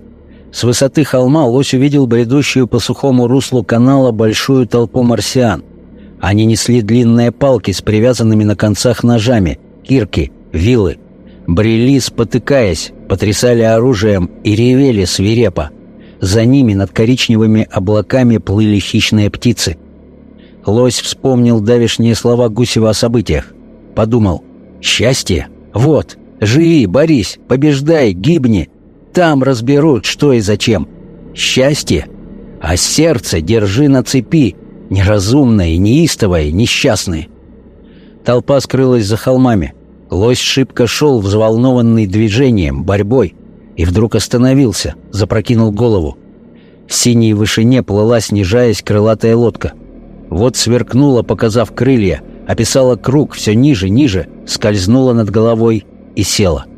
С высоты холма лось увидел бредущую по сухому руслу канала большую толпу марсиан. Они несли длинные палки с привязанными на концах ножами, кирки, вилы. Брели, спотыкаясь, потрясали оружием и ревели свирепо. За ними над коричневыми облаками плыли хищные птицы. Лось вспомнил давешние слова Гусева о событиях. Подумал, «Счастье? Вот, живи, борись, побеждай, гибни, там разберут, что и зачем. Счастье? А сердце держи на цепи, неразумное, неистовое, несчастное. Толпа скрылась за холмами. Лось шибко шел, взволнованный движением, борьбой, и вдруг остановился, запрокинул голову. В синей вышине плыла, снижаясь, крылатая лодка. Вот сверкнула, показав крылья, описала круг все ниже, ниже, скользнула над головой и села. —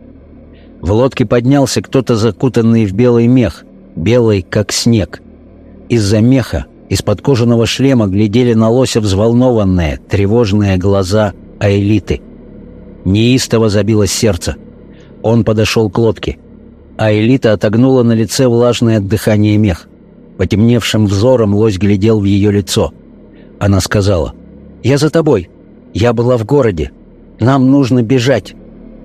в лодке поднялся кто-то закутанный в белый мех, белый, как снег. Из-за меха, из-под кожаного шлема глядели на лося взволнованные, тревожные глаза Аэлиты. Неистово забилось сердце. Он подошел к лодке. Аэлита отогнула на лице влажное от дыхания мех. Потемневшим взором лось глядел в ее лицо. Она сказала, «Я за тобой. Я была в городе. Нам нужно бежать.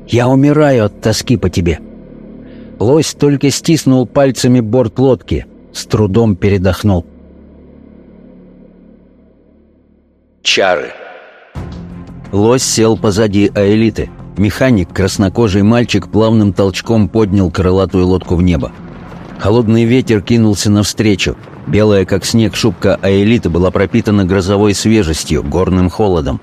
Я умираю от тоски по тебе». Лось только стиснул пальцами борт лодки, с трудом передохнул. Чары Лось сел позади Аэлиты. Механик, краснокожий мальчик, плавным толчком поднял крылатую лодку в небо. Холодный ветер кинулся навстречу. Белая, как снег, шубка Аэлиты была пропитана грозовой свежестью, горным холодом.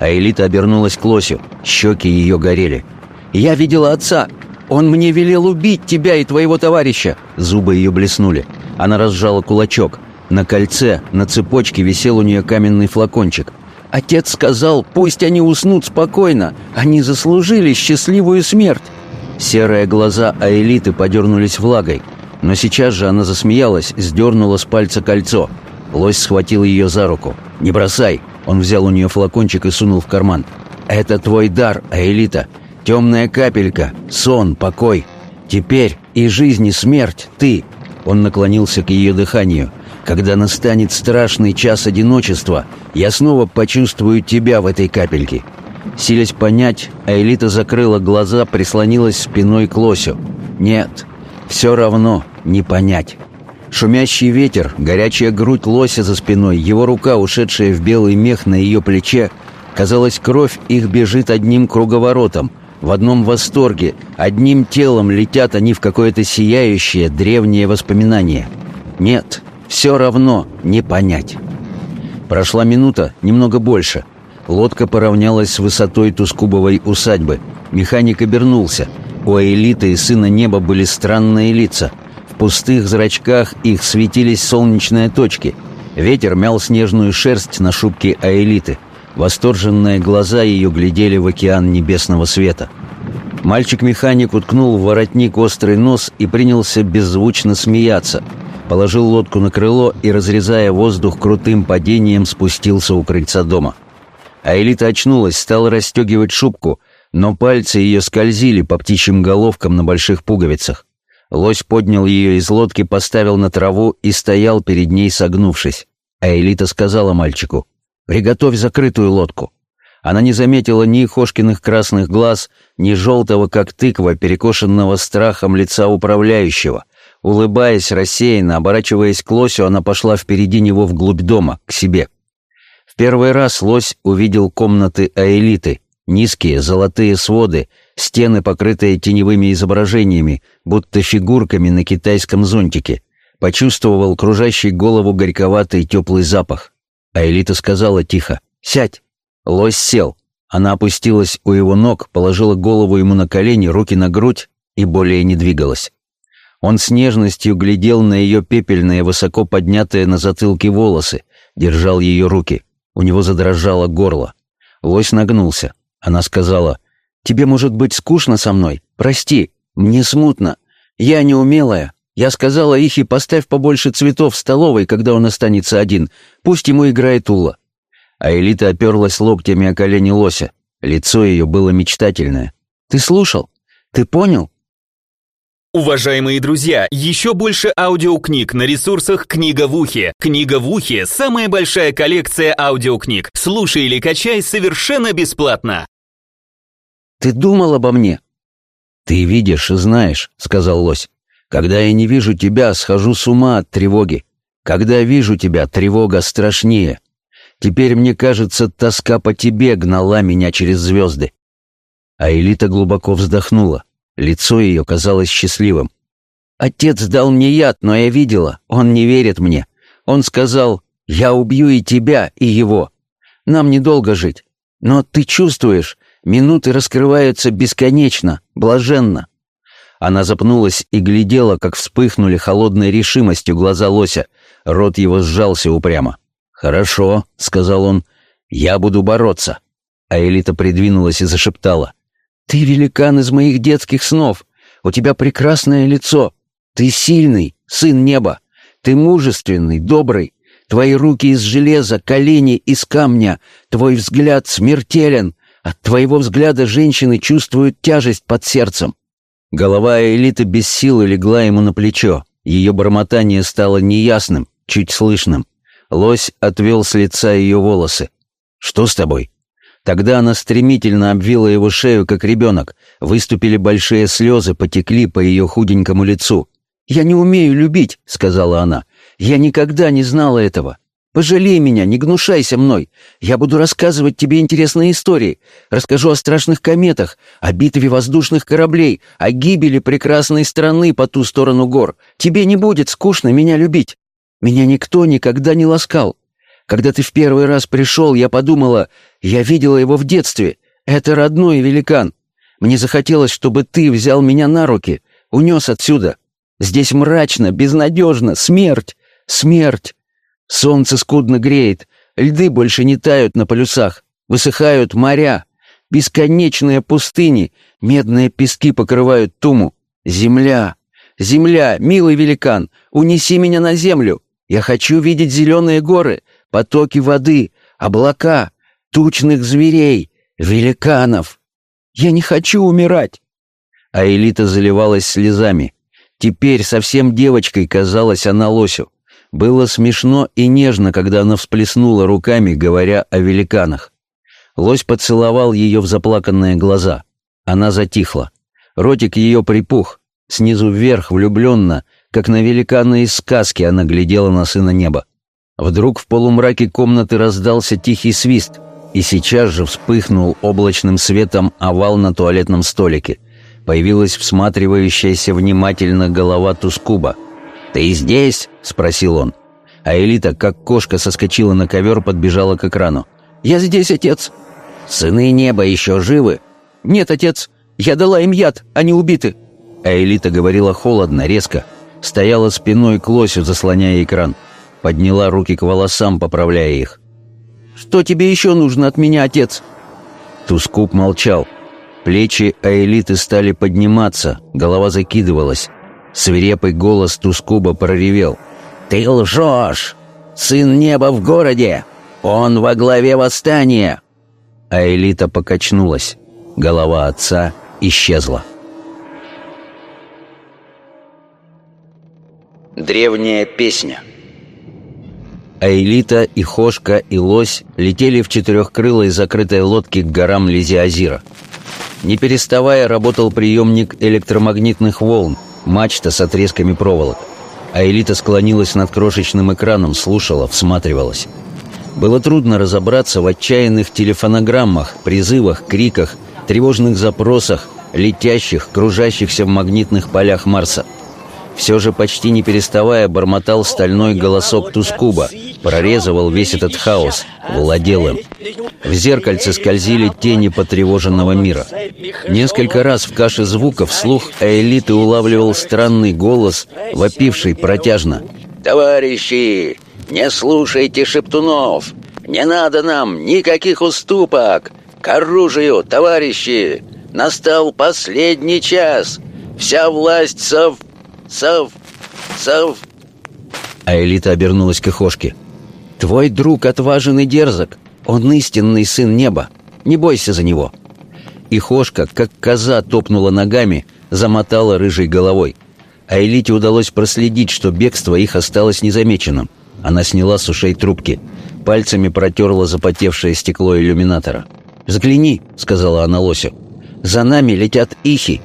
Аэлита обернулась к лосю. Щеки ее горели. «Я видела отца. Он мне велел убить тебя и твоего товарища!» Зубы ее блеснули. Она разжала кулачок. На кольце, на цепочке висел у нее каменный флакончик. «Отец сказал, пусть они уснут спокойно. Они заслужили счастливую смерть!» Серые глаза Аэлиты подернулись влагой. Но сейчас же она засмеялась, сдернула с пальца кольцо. Лось схватил ее за руку. «Не бросай!» Он взял у нее флакончик и сунул в карман. «Это твой дар, Аэлита. Темная капелька, сон, покой. Теперь и жизнь, и смерть ты!» Он наклонился к ее дыханию. «Когда настанет страшный час одиночества, я снова почувствую тебя в этой капельке». Силясь понять, Аэлита закрыла глаза, прислонилась спиной к лосю. «Нет, все равно не понять». Шумящий ветер, горячая грудь лося за спиной, его рука, ушедшая в белый мех на ее плече, казалось, кровь их бежит одним круговоротом, в одном восторге, одним телом летят они в какое-то сияющее, древнее воспоминание. Нет, все равно не понять. Прошла минута, немного больше. Лодка поравнялась с высотой Тускубовой усадьбы. Механик обернулся. У Аэлиты и Сына Неба были странные лица — пустых зрачках их светились солнечные точки. Ветер мял снежную шерсть на шубке Аэлиты. Восторженные глаза ее глядели в океан небесного света. Мальчик-механик уткнул в воротник острый нос и принялся беззвучно смеяться. Положил лодку на крыло и, разрезая воздух крутым падением, спустился у крыльца дома. Аэлита очнулась, стала расстегивать шубку, но пальцы ее скользили по птичьим головкам на больших пуговицах. Лось поднял ее из лодки, поставил на траву и стоял перед ней, согнувшись. А Элита сказала мальчику, «Приготовь закрытую лодку». Она не заметила ни Хошкиных красных глаз, ни желтого, как тыква, перекошенного страхом лица управляющего. Улыбаясь рассеянно, оборачиваясь к лосю, она пошла впереди него вглубь дома, к себе. В первый раз лось увидел комнаты Аэлиты, низкие золотые своды, стены, покрытые теневыми изображениями, будто фигурками на китайском зонтике. Почувствовал кружащий голову горьковатый теплый запах. А Элита сказала тихо «Сядь!». Лось сел. Она опустилась у его ног, положила голову ему на колени, руки на грудь и более не двигалась. Он с нежностью глядел на ее пепельные, высоко поднятые на затылке волосы, держал ее руки. У него задрожало горло. Лось нагнулся. Она сказала Тебе может быть скучно со мной? Прости, мне смутно. Я неумелая. Я сказала Ихе, поставь побольше цветов в столовой, когда он останется один. Пусть ему играет Ула». А Элита оперлась локтями о колени лося. Лицо ее было мечтательное. «Ты слушал? Ты понял?» Уважаемые друзья, еще больше аудиокниг на ресурсах «Книга в ухе». «Книга в ухе» — самая большая коллекция аудиокниг. Слушай или качай совершенно бесплатно. Ты думал обо мне?» «Ты видишь и знаешь», — сказал лось. «Когда я не вижу тебя, схожу с ума от тревоги. Когда вижу тебя, тревога страшнее. Теперь, мне кажется, тоска по тебе гнала меня через звезды». А Элита глубоко вздохнула. Лицо ее казалось счастливым. «Отец дал мне яд, но я видела, он не верит мне. Он сказал, я убью и тебя, и его. Нам недолго жить. Но ты чувствуешь, Минуты раскрываются бесконечно, блаженно. Она запнулась и глядела, как вспыхнули холодной решимостью глаза лося. Рот его сжался упрямо. «Хорошо», — сказал он, — «я буду бороться». А Элита придвинулась и зашептала. «Ты великан из моих детских снов. У тебя прекрасное лицо. Ты сильный, сын неба. Ты мужественный, добрый. Твои руки из железа, колени из камня. Твой взгляд смертелен. От твоего взгляда женщины чувствуют тяжесть под сердцем. Голова Элиты без силы легла ему на плечо. Ее бормотание стало неясным, чуть слышным. Лось отвел с лица ее волосы. «Что с тобой?» Тогда она стремительно обвила его шею, как ребенок. Выступили большие слезы, потекли по ее худенькому лицу. «Я не умею любить», — сказала она. «Я никогда не знала этого. Пожалей меня, не гнушайся мной. Я буду рассказывать тебе интересные истории. Расскажу о страшных кометах, о битве воздушных кораблей, о гибели прекрасной страны по ту сторону гор. Тебе не будет скучно меня любить. Меня никто никогда не ласкал. Когда ты в первый раз пришел, я подумала, я видела его в детстве. Это родной великан. Мне захотелось, чтобы ты взял меня на руки, унес отсюда. Здесь мрачно, безнадежно, смерть, смерть. Солнце скудно греет, льды больше не тают на полюсах, высыхают моря, бесконечные пустыни, медные пески покрывают туму. Земля, Земля, милый великан, унеси меня на землю! Я хочу видеть зеленые горы, потоки воды, облака, тучных зверей, великанов. Я не хочу умирать!» А Элита заливалась слезами. Теперь совсем девочкой казалась она лосю. Было смешно и нежно, когда она всплеснула руками, говоря о великанах. Лось поцеловал ее в заплаканные глаза. Она затихла. Ротик ее припух. Снизу вверх, влюбленно, как на великана из сказки, она глядела на сына неба. Вдруг в полумраке комнаты раздался тихий свист, и сейчас же вспыхнул облачным светом овал на туалетном столике. Появилась всматривающаяся внимательно голова Тускуба. «Ты здесь?» — спросил он. А Элита, как кошка, соскочила на ковер, подбежала к экрану. «Я здесь, отец!» «Сыны неба еще живы?» «Нет, отец, я дала им яд, они убиты!» А Элита говорила холодно, резко. Стояла спиной к лосю, заслоняя экран. Подняла руки к волосам, поправляя их. «Что тебе еще нужно от меня, отец?» Тускуп молчал. Плечи Аэлиты стали подниматься, голова закидывалась. Свирепый голос Тускуба проревел. «Ты лжешь! Сын неба в городе! Он во главе восстания!» Аэлита покачнулась. Голова отца исчезла. Древняя песня Аэлита и Хошка и Лось летели в четырехкрылой закрытой лодке к горам Лизиазира. Не переставая работал приемник электромагнитных волн, мачта с отрезками проволок. Аэлита склонилась над крошечным экраном, слушала, всматривалась. Было трудно разобраться в отчаянных телефонограммах, призывах, криках, тревожных запросах, летящих, кружащихся в магнитных полях Марса – все же почти не переставая бормотал стальной голосок Тускуба, прорезывал весь этот хаос, владел им. В зеркальце скользили тени потревоженного мира. Несколько раз в каше звуков слух Аэлиты улавливал странный голос, вопивший протяжно. «Товарищи, не слушайте шептунов! Не надо нам никаких уступок! К оружию, товарищи! Настал последний час! Вся власть сов Сов! Сов!» А Элита обернулась к Ихошке. «Твой друг отважен и дерзок. Он истинный сын неба. Не бойся за него». Ихошка, как коза, топнула ногами, замотала рыжей головой. А Элите удалось проследить, что бегство их осталось незамеченным. Она сняла с ушей трубки. Пальцами протерла запотевшее стекло иллюминатора. «Взгляни», — сказала она Лосю. «За нами летят ихи.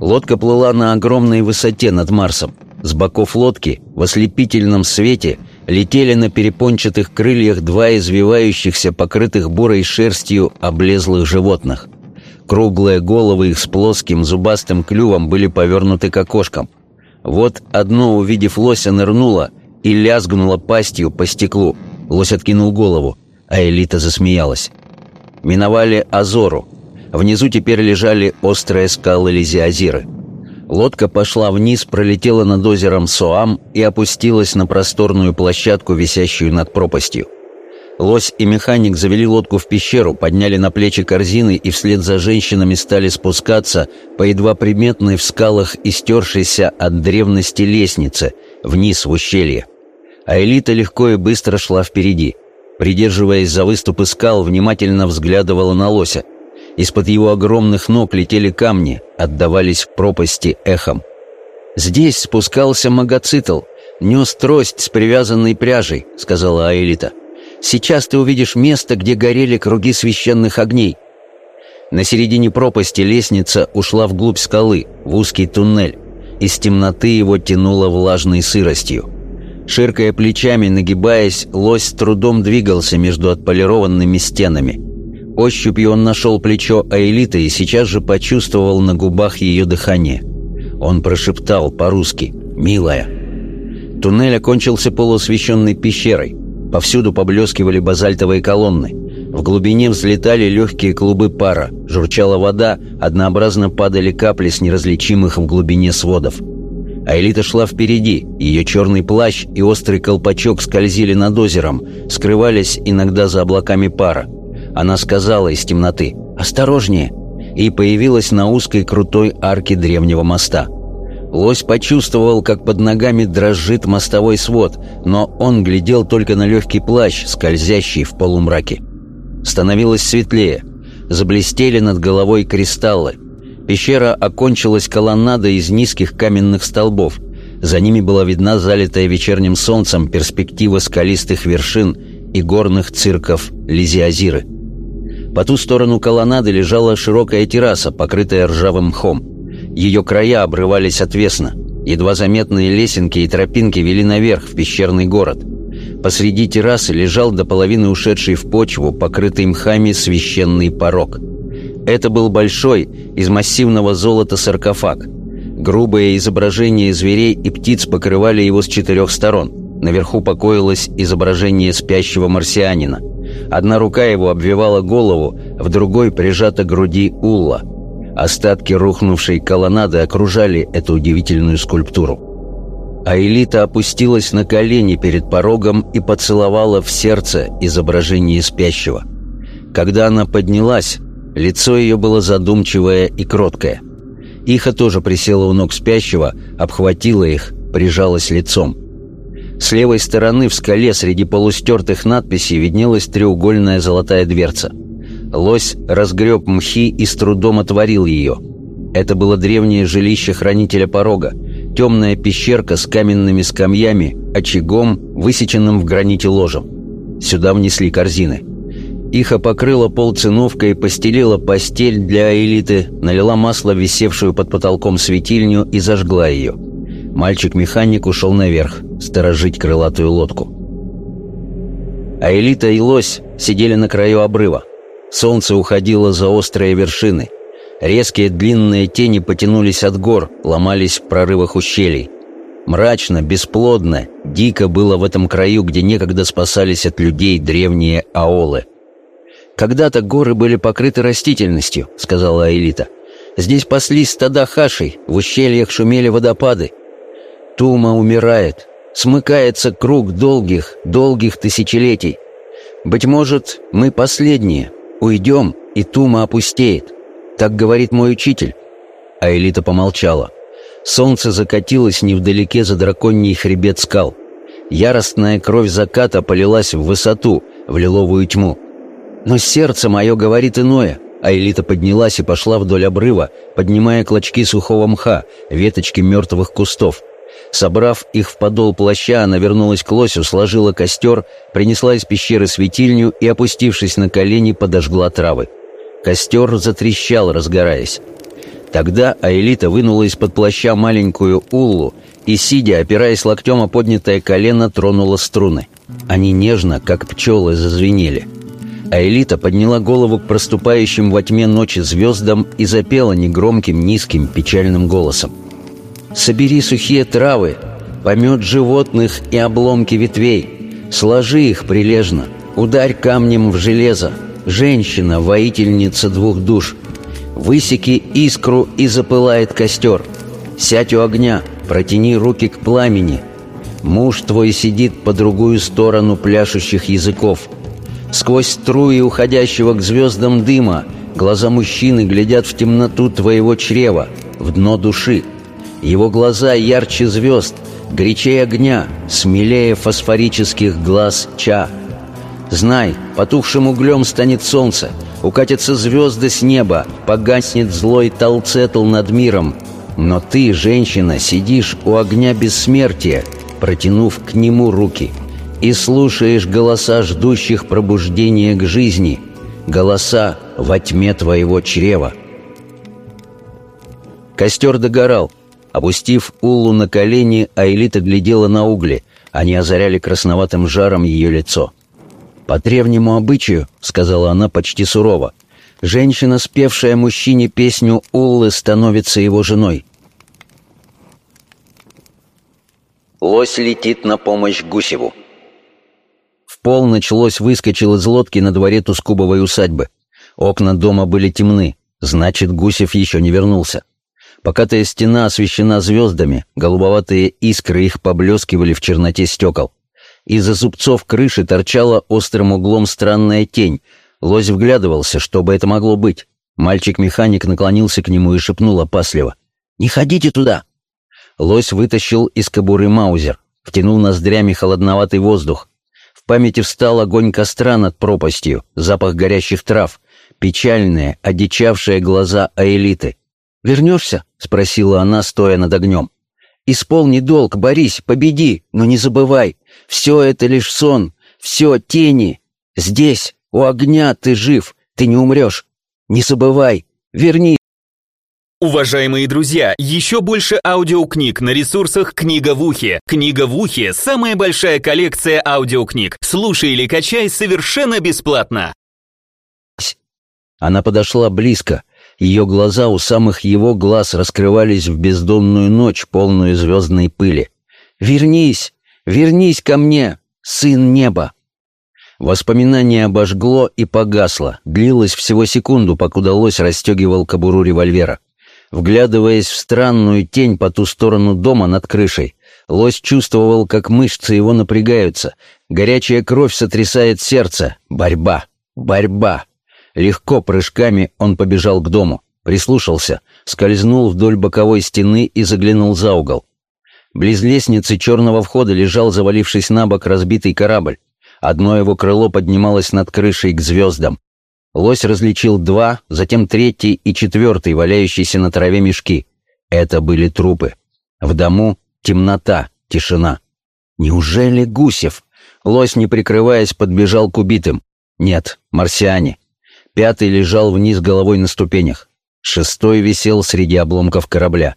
Лодка плыла на огромной высоте над Марсом. С боков лодки в ослепительном свете летели на перепончатых крыльях два извивающихся, покрытых бурой шерстью облезлых животных. Круглые головы их с плоским зубастым клювом были повернуты к окошкам. Вот одно, увидев лося, нырнуло и лязгнуло пастью по стеклу. Лось откинул голову, а Элита засмеялась. Миновали Азору, Внизу теперь лежали острые скалы Лизиазиры. Лодка пошла вниз, пролетела над озером Соам и опустилась на просторную площадку, висящую над пропастью. Лось и механик завели лодку в пещеру, подняли на плечи корзины и вслед за женщинами стали спускаться по едва приметной в скалах истершейся от древности лестнице вниз в ущелье. А элита легко и быстро шла впереди. Придерживаясь за выступы скал, внимательно взглядывала на лося. Из-под его огромных ног летели камни, отдавались в пропасти эхом. «Здесь спускался Магоцитл, нес трость с привязанной пряжей», — сказала Аэлита. «Сейчас ты увидишь место, где горели круги священных огней». На середине пропасти лестница ушла вглубь скалы, в узкий туннель. Из темноты его тянуло влажной сыростью. Ширкая плечами, нагибаясь, лось с трудом двигался между отполированными стенами — Ощупью он нашел плечо Аэлиты и сейчас же почувствовал на губах ее дыхание. Он прошептал по-русски «Милая». Туннель окончился полуосвещенной пещерой. Повсюду поблескивали базальтовые колонны. В глубине взлетали легкие клубы пара, журчала вода, однообразно падали капли с неразличимых в глубине сводов. Аэлита шла впереди, ее черный плащ и острый колпачок скользили над озером, скрывались иногда за облаками пара. Она сказала из темноты «Осторожнее!» и появилась на узкой крутой арке древнего моста. Лось почувствовал, как под ногами дрожит мостовой свод, но он глядел только на легкий плащ, скользящий в полумраке. Становилось светлее. Заблестели над головой кристаллы. Пещера окончилась колоннадой из низких каменных столбов. За ними была видна залитая вечерним солнцем перспектива скалистых вершин и горных цирков Лизиазиры. По ту сторону колоннады лежала широкая терраса, покрытая ржавым мхом. Ее края обрывались отвесно. Едва заметные лесенки и тропинки вели наверх, в пещерный город. Посреди террасы лежал до половины ушедший в почву, покрытый мхами священный порог. Это был большой, из массивного золота саркофаг. Грубые изображения зверей и птиц покрывали его с четырех сторон. Наверху покоилось изображение спящего марсианина. Одна рука его обвивала голову, в другой прижата к груди Улла – Остатки рухнувшей колоннады окружали эту удивительную скульптуру. А опустилась на колени перед порогом и поцеловала в сердце изображение спящего. Когда она поднялась, лицо ее было задумчивое и кроткое. Иха тоже присела у ног спящего, обхватила их, прижалась лицом. С левой стороны в скале среди полустертых надписей виднелась треугольная золотая дверца – Лось разгреб мхи и с трудом отворил ее. Это было древнее жилище хранителя порога, темная пещерка с каменными скамьями, очагом, высеченным в граните ложем. Сюда внесли корзины. Иха покрыла пол циновкой и постелила постель для элиты, налила масло висевшую под потолком светильню и зажгла ее. Мальчик-механик ушел наверх, сторожить крылатую лодку. А элита и лось сидели на краю обрыва. Солнце уходило за острые вершины. Резкие длинные тени потянулись от гор, ломались в прорывах ущелий. Мрачно, бесплодно, дико было в этом краю, где некогда спасались от людей древние аолы. «Когда-то горы были покрыты растительностью», — сказала Аэлита. «Здесь паслись стада хашей, в ущельях шумели водопады. Тума умирает, смыкается круг долгих, долгих тысячелетий. Быть может, мы последние, Уйдем, и тума опустеет. Так говорит мой учитель». А Элита помолчала. Солнце закатилось невдалеке за драконий хребет скал. Яростная кровь заката полилась в высоту, в лиловую тьму. Но сердце мое говорит иное. А Элита поднялась и пошла вдоль обрыва, поднимая клочки сухого мха, веточки мертвых кустов. Собрав их в подол плаща, она вернулась к лосю, сложила костер, принесла из пещеры светильню и, опустившись на колени, подожгла травы. Костер затрещал, разгораясь. Тогда Аэлита вынула из-под плаща маленькую уллу и, сидя, опираясь локтем о поднятое колено, тронула струны. Они нежно, как пчелы, зазвенели. Аэлита подняла голову к проступающим во тьме ночи звездам и запела негромким, низким, печальным голосом. Собери сухие травы, помет животных и обломки ветвей, сложи их прилежно, ударь камнем в железо, женщина, воительница двух душ. Высеки искру и запылает костер. Сядь у огня, протяни руки к пламени. Муж твой сидит по другую сторону пляшущих языков. Сквозь струи уходящего к звездам дыма глаза мужчины глядят в темноту твоего чрева, в дно души. Его глаза ярче звезд, горячее огня, смелее фосфорических глаз Ча. Знай, потухшим углем станет солнце, укатятся звезды с неба, погаснет злой талцетл над миром. Но ты, женщина, сидишь у огня бессмертия, протянув к нему руки, и слушаешь голоса ждущих пробуждения к жизни, голоса во тьме твоего чрева. Костер догорал — Опустив Уллу на колени, Аэлита глядела на угли. Они озаряли красноватым жаром ее лицо. «По древнему обычаю», — сказала она почти сурово, «женщина, спевшая мужчине песню Уллы, становится его женой». Лось летит на помощь Гусеву. В полночь лось выскочил из лодки на дворе Тускубовой усадьбы. Окна дома были темны, значит, Гусев еще не вернулся. Покатая стена освещена звездами, голубоватые искры их поблескивали в черноте стекол. Из-за зубцов крыши торчала острым углом странная тень. Лось вглядывался, что бы это могло быть. Мальчик-механик наклонился к нему и шепнул опасливо. «Не ходите туда!» Лось вытащил из кобуры маузер, втянул ноздрями холодноватый воздух. В памяти встал огонь костра над пропастью, запах горящих трав, печальные, одичавшие глаза Аэлиты. «Вернешься?» — спросила она, стоя над огнем. «Исполни долг, Борись, победи, но не забывай, все это лишь сон, все тени. Здесь, у огня ты жив, ты не умрешь. Не забывай, верни. Уважаемые друзья, еще больше аудиокниг на ресурсах «Книга в ухе». «Книга в ухе» — самая большая коллекция аудиокниг. Слушай или качай совершенно бесплатно. Она подошла близко. Ее глаза у самых его глаз раскрывались в бездонную ночь, полную звездной пыли. «Вернись! Вернись ко мне, сын неба!» Воспоминание обожгло и погасло. Длилось всего секунду, покуда лось расстегивал кобуру револьвера. Вглядываясь в странную тень по ту сторону дома над крышей, лось чувствовал, как мышцы его напрягаются. Горячая кровь сотрясает сердце. Борьба! Борьба! Легко прыжками он побежал к дому, прислушался, скользнул вдоль боковой стены и заглянул за угол. Близ лестницы черного входа лежал, завалившись на бок, разбитый корабль. Одно его крыло поднималось над крышей к звездам. Лось различил два, затем третий и четвертый, валяющиеся на траве мешки. Это были трупы. В дому темнота, тишина. Неужели Гусев? Лось, не прикрываясь, подбежал к убитым. Нет, марсиане. Пятый лежал вниз головой на ступенях. Шестой висел среди обломков корабля.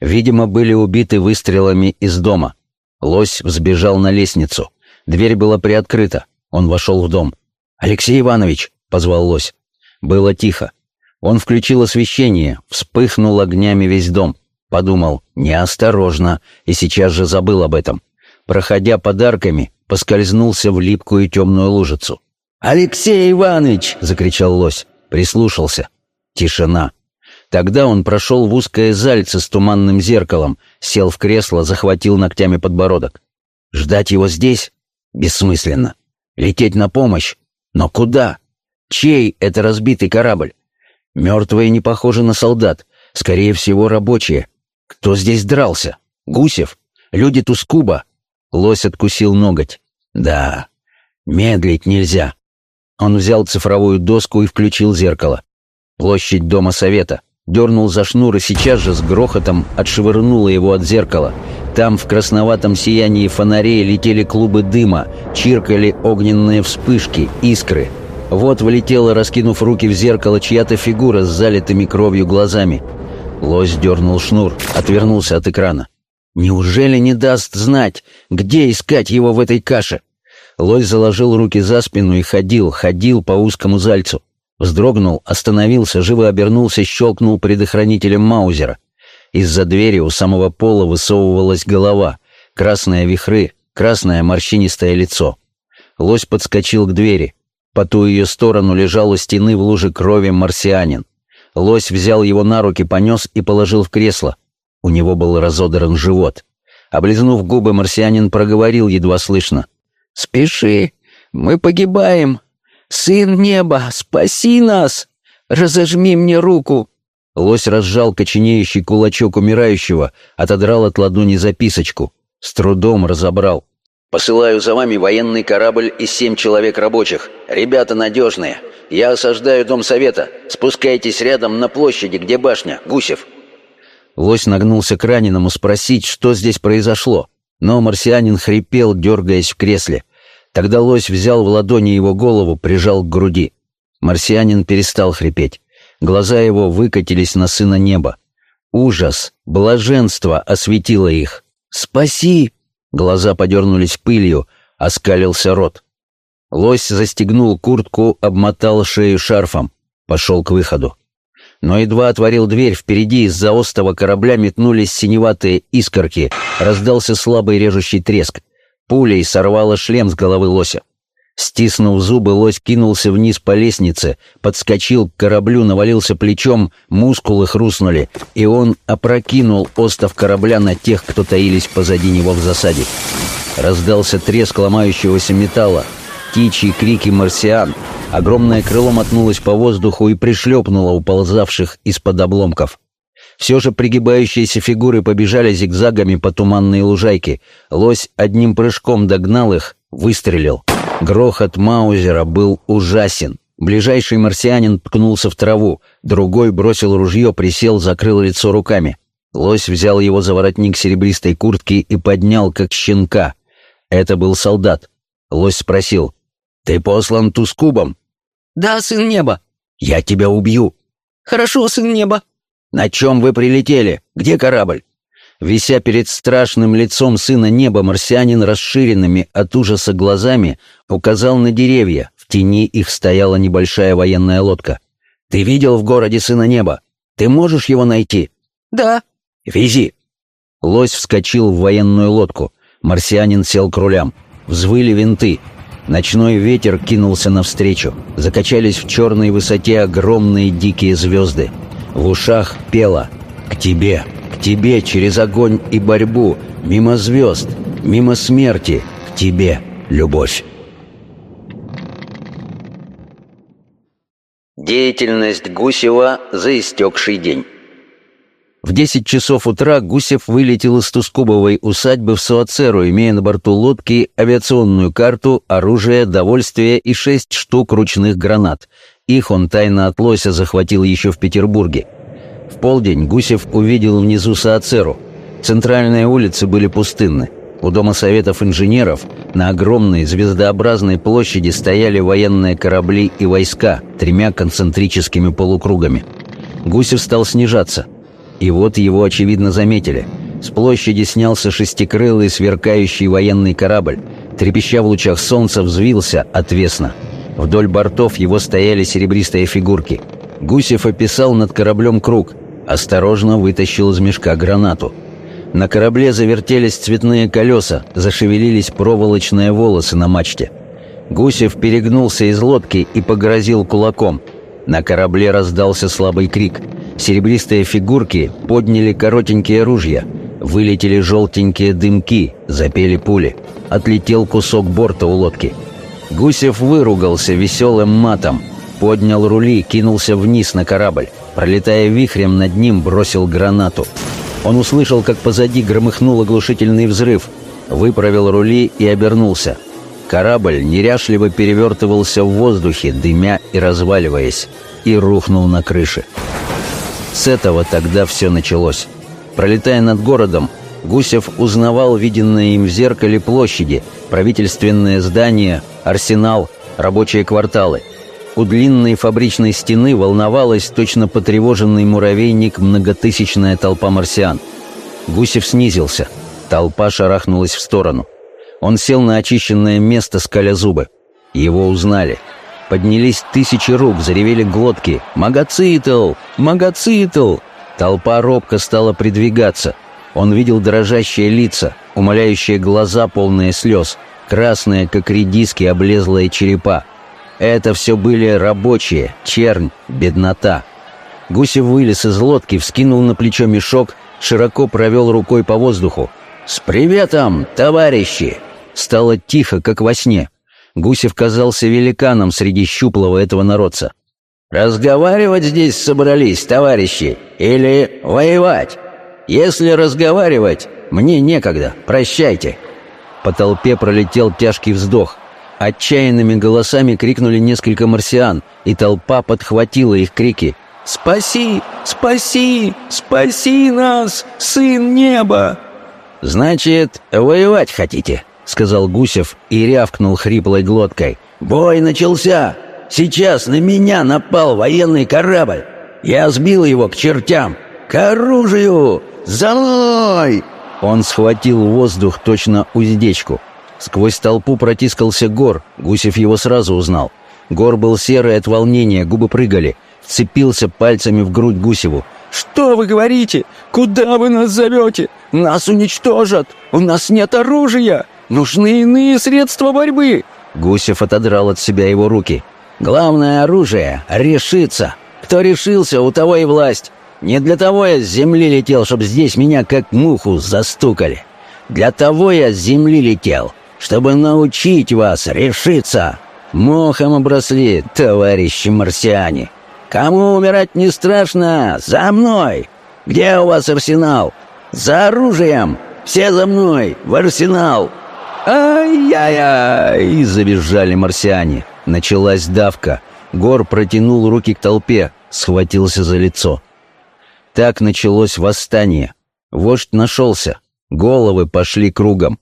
Видимо, были убиты выстрелами из дома. Лось взбежал на лестницу. Дверь была приоткрыта. Он вошел в дом. «Алексей Иванович!» — позвал лось. Было тихо. Он включил освещение, вспыхнул огнями весь дом. Подумал, неосторожно, и сейчас же забыл об этом. Проходя подарками, поскользнулся в липкую темную лужицу. «Алексей Иванович!» — закричал лось. Прислушался. Тишина. Тогда он прошел в узкое зальце с туманным зеркалом, сел в кресло, захватил ногтями подбородок. Ждать его здесь? Бессмысленно. Лететь на помощь? Но куда? Чей это разбитый корабль? Мертвые не похожи на солдат. Скорее всего, рабочие. Кто здесь дрался? Гусев? Люди Тускуба? Лось откусил ноготь. Да, медлить нельзя. Он взял цифровую доску и включил зеркало. Площадь Дома Совета. Дернул за шнур и сейчас же с грохотом отшвырнуло его от зеркала. Там в красноватом сиянии фонарей летели клубы дыма, чиркали огненные вспышки, искры. Вот влетела, раскинув руки в зеркало, чья-то фигура с залитыми кровью глазами. Лось дернул шнур, отвернулся от экрана. Неужели не даст знать, где искать его в этой каше? Лось заложил руки за спину и ходил, ходил по узкому зальцу. Вздрогнул, остановился, живо обернулся, щелкнул предохранителем Маузера. Из-за двери у самого пола высовывалась голова, красные вихры, красное морщинистое лицо. Лось подскочил к двери. По ту ее сторону лежал у стены в луже крови марсианин. Лось взял его на руки, понес и положил в кресло. У него был разодран живот. Облизнув губы, марсианин проговорил едва слышно. «Спеши, мы погибаем. Сын неба, спаси нас! Разожми мне руку!» Лось разжал коченеющий кулачок умирающего, отодрал от ладони записочку. С трудом разобрал. «Посылаю за вами военный корабль и семь человек рабочих. Ребята надежные. Я осаждаю Дом Совета. Спускайтесь рядом на площади, где башня. Гусев». Лось нагнулся к раненому спросить, что здесь произошло. Но марсианин хрипел, дергаясь в кресле. Тогда лось взял в ладони его голову, прижал к груди. Марсианин перестал хрипеть. Глаза его выкатились на сына неба. Ужас, блаженство осветило их. «Спаси!» Глаза подернулись пылью, оскалился рот. Лось застегнул куртку, обмотал шею шарфом, пошел к выходу. Но едва отворил дверь, впереди из-за остова корабля метнулись синеватые искорки, раздался слабый режущий треск. Пулей сорвало шлем с головы лося. Стиснув зубы, лось кинулся вниз по лестнице, подскочил к кораблю, навалился плечом, мускулы хрустнули, и он опрокинул остов корабля на тех, кто таились позади него в засаде. Раздался треск ломающегося металла, птичьи крики марсиан. Огромное крыло мотнулось по воздуху и пришлепнуло уползавших из-под обломков. Все же пригибающиеся фигуры побежали зигзагами по туманной лужайке. Лось одним прыжком догнал их, выстрелил. Грохот Маузера был ужасен. Ближайший марсианин ткнулся в траву, другой бросил ружье, присел, закрыл лицо руками. Лось взял его за воротник серебристой куртки и поднял, как щенка. Это был солдат. Лось спросил, «Ты послан Тускубом?» «Да, сын неба». «Я тебя убью». «Хорошо, сын неба». «На чем вы прилетели? Где корабль?» Вися перед страшным лицом сына неба, марсианин расширенными от ужаса глазами указал на деревья. В тени их стояла небольшая военная лодка. «Ты видел в городе сына неба? Ты можешь его найти?» «Да». «Вези». Лось вскочил в военную лодку. Марсианин сел к рулям. Взвыли винты. Ночной ветер кинулся навстречу. Закачались в черной высоте огромные дикие звезды. В ушах пело «К тебе, к тебе через огонь и борьбу, мимо звезд, мимо смерти, к тебе, любовь». Деятельность Гусева за истекший день. В 10 часов утра Гусев вылетел из Тускубовой усадьбы в Суацеру, имея на борту лодки авиационную карту, оружие, довольствие и шесть штук ручных гранат. Их он тайно от Лося захватил еще в Петербурге. В полдень Гусев увидел внизу Саацеру. Центральные улицы были пустынны. У Дома Советов Инженеров на огромной звездообразной площади стояли военные корабли и войска тремя концентрическими полукругами. Гусев стал снижаться. И вот его, очевидно, заметили. С площади снялся шестикрылый сверкающий военный корабль. Трепеща в лучах солнца, взвился отвесно. Вдоль бортов его стояли серебристые фигурки. Гусев описал над кораблем круг. Осторожно вытащил из мешка гранату. На корабле завертелись цветные колеса, зашевелились проволочные волосы на мачте. Гусев перегнулся из лодки и погрозил кулаком. На корабле раздался слабый крик. Серебристые фигурки подняли коротенькие ружья. Вылетели желтенькие дымки, запели пули. Отлетел кусок борта у лодки. Гусев выругался веселым матом. Поднял рули, кинулся вниз на корабль. Пролетая вихрем над ним, бросил гранату. Он услышал, как позади громыхнул оглушительный взрыв, выправил рули и обернулся. Корабль неряшливо перевертывался в воздухе, дымя и разваливаясь, и рухнул на крыше. С этого тогда все началось. Пролетая над городом, Гусев узнавал виденные им в зеркале площади, правительственные здания, арсенал, рабочие кварталы – у длинной фабричной стены волновалась точно потревоженный муравейник многотысячная толпа марсиан. Гусев снизился. Толпа шарахнулась в сторону. Он сел на очищенное место, скаля зубы. Его узнали. Поднялись тысячи рук, заревели глотки. «Магоцитл! Магоцитл!» Толпа робко стала придвигаться. Он видел дрожащие лица, умоляющие глаза, полные слез, красные, как редиски, облезлые черепа. Это все были рабочие, чернь, беднота. Гусев вылез из лодки, вскинул на плечо мешок, широко провел рукой по воздуху. «С приветом, товарищи!» Стало тихо, как во сне. Гусев казался великаном среди щуплого этого народца. «Разговаривать здесь собрались, товарищи, или воевать? Если разговаривать, мне некогда, прощайте». По толпе пролетел тяжкий вздох. Отчаянными голосами крикнули несколько марсиан, и толпа подхватила их крики. «Спаси! Спаси! Спаси нас, сын неба!» «Значит, воевать хотите?» — сказал Гусев и рявкнул хриплой глоткой. «Бой начался! Сейчас на меня напал военный корабль! Я сбил его к чертям! К оружию! За мной!» Он схватил воздух точно уздечку. Сквозь толпу протискался Гор, Гусев его сразу узнал. Гор был серый от волнения, губы прыгали. Вцепился пальцами в грудь Гусеву. «Что вы говорите? Куда вы нас зовете? Нас уничтожат! У нас нет оружия! Нужны иные средства борьбы!» Гусев отодрал от себя его руки. «Главное оружие — решиться! Кто решился, у того и власть! Не для того я с земли летел, чтобы здесь меня как муху застукали! Для того я с земли летел, чтобы научить вас решиться. Мохом обросли, товарищи марсиане. Кому умирать не страшно, за мной. Где у вас арсенал? За оружием! Все за мной! В арсенал!» «Ай-яй-яй!» — завизжали марсиане. Началась давка. Гор протянул руки к толпе, схватился за лицо. Так началось восстание. Вождь нашелся. Головы пошли кругом.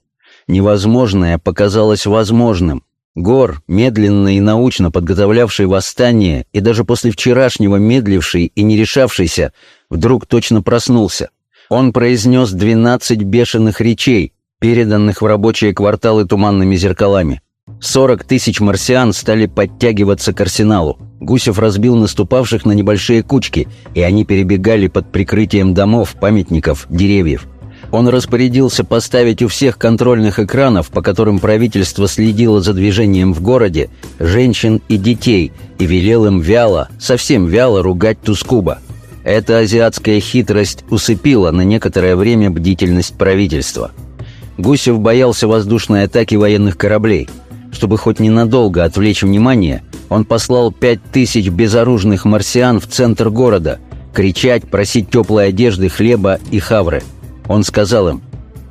Невозможное показалось возможным. Гор, медленно и научно подготовлявший восстание и даже после вчерашнего медливший и не решавшийся, вдруг точно проснулся. Он произнес двенадцать бешеных речей, переданных в рабочие кварталы туманными зеркалами. Сорок тысяч марсиан стали подтягиваться к арсеналу. Гусев разбил наступавших на небольшие кучки, и они перебегали под прикрытием домов, памятников, деревьев. Он распорядился поставить у всех контрольных экранов, по которым правительство следило за движением в городе, женщин и детей, и велел им вяло, совсем вяло ругать Тускуба. Эта азиатская хитрость усыпила на некоторое время бдительность правительства. Гусев боялся воздушной атаки военных кораблей. Чтобы хоть ненадолго отвлечь внимание, он послал пять тысяч безоружных марсиан в центр города, кричать, просить теплой одежды, хлеба и хавры – он сказал им,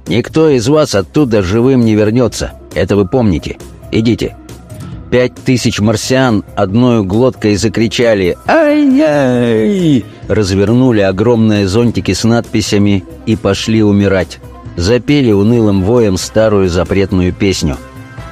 «Никто из вас оттуда живым не вернется. Это вы помните. Идите». Пять тысяч марсиан одной глоткой закричали «Ай-яй!», развернули огромные зонтики с надписями и пошли умирать. Запели унылым воем старую запретную песню.